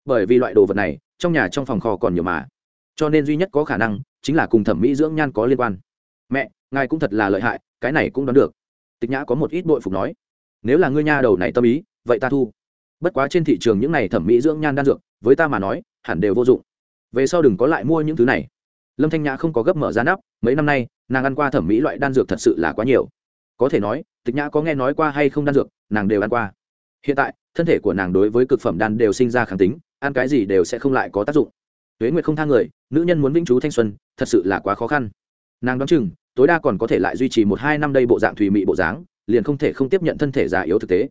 Bởi vì loại đồ vật này, trong nhà trong phòng kho còn nhiều mà. Cho nên duy nhất có khả năng, chính là cùng thẩm mỹ dưỡng nhan có liên quan. Mẹ, ngài cũng thật là lợi hại, cái này cũng đoán được. Tịch nhã có một ít bội phục nói. Nếu là ngươi nha đầu này tâm ý vậy ta thu. Bất quá trên thị trường những này thẩm mỹ dưỡng nhan đan dược, với ta mà nói, hẳn đều vô dụng. Về sau đừng có lại mua những thứ này. Lâm thanh nhã không có gấp mở ra nắp, mấy năm nay, nàng ăn qua thẩm mỹ loại đan dược thật sự là quá nhiều. Có thể nói, tịch nhã có nghe nói qua hay không đan dược, nàng đều ăn qua. Hiện tại, thân thể của nàng đối với cực phẩm đan đều sinh ra kháng tính, ăn cái gì đều sẽ không lại có tác dụng. Tuế nguyệt không thang người, nữ nhân muốn vĩnh trú thanh xuân, thật sự là quá khó khăn. Nàng đoán chừng, tối đa còn có thể lại duy trì một hai năm đây bộ dạng thùy mị bộ dáng, liền không thể không tiếp nhận thân thể già yếu thực tế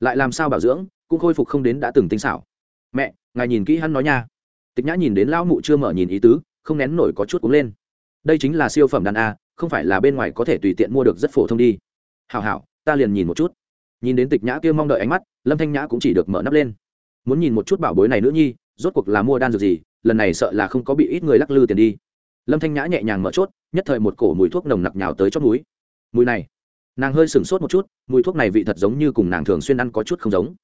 lại làm sao bảo dưỡng, cũng khôi phục không đến đã từng tinh xảo. Mẹ, ngài nhìn kỹ hắn nói nha. Tịch nhã nhìn đến lão mụ chưa mở nhìn ý tứ, không nén nổi có chút uống lên. Đây chính là siêu phẩm đàn a, không phải là bên ngoài có thể tùy tiện mua được rất phổ thông đi. Hào hào ta liền nhìn một chút. Nhìn đến tịch nhã kia mong đợi ánh mắt, lâm thanh nhã cũng chỉ được mở nắp lên. Muốn nhìn một chút bảo bối này nữa nhi, rốt cuộc là mua đan dược gì, lần này sợ là không có bị ít người lắc lư tiền đi. Lâm thanh nhã nhẹ nhàng mở chốt, nhất thời một cổ mùi thuốc nồng nặc nhào tới chót núi mùi này nàng hơi sửng sốt một chút, mùi thuốc này vị thật giống như cùng nàng thường xuyên ăn có chút không giống.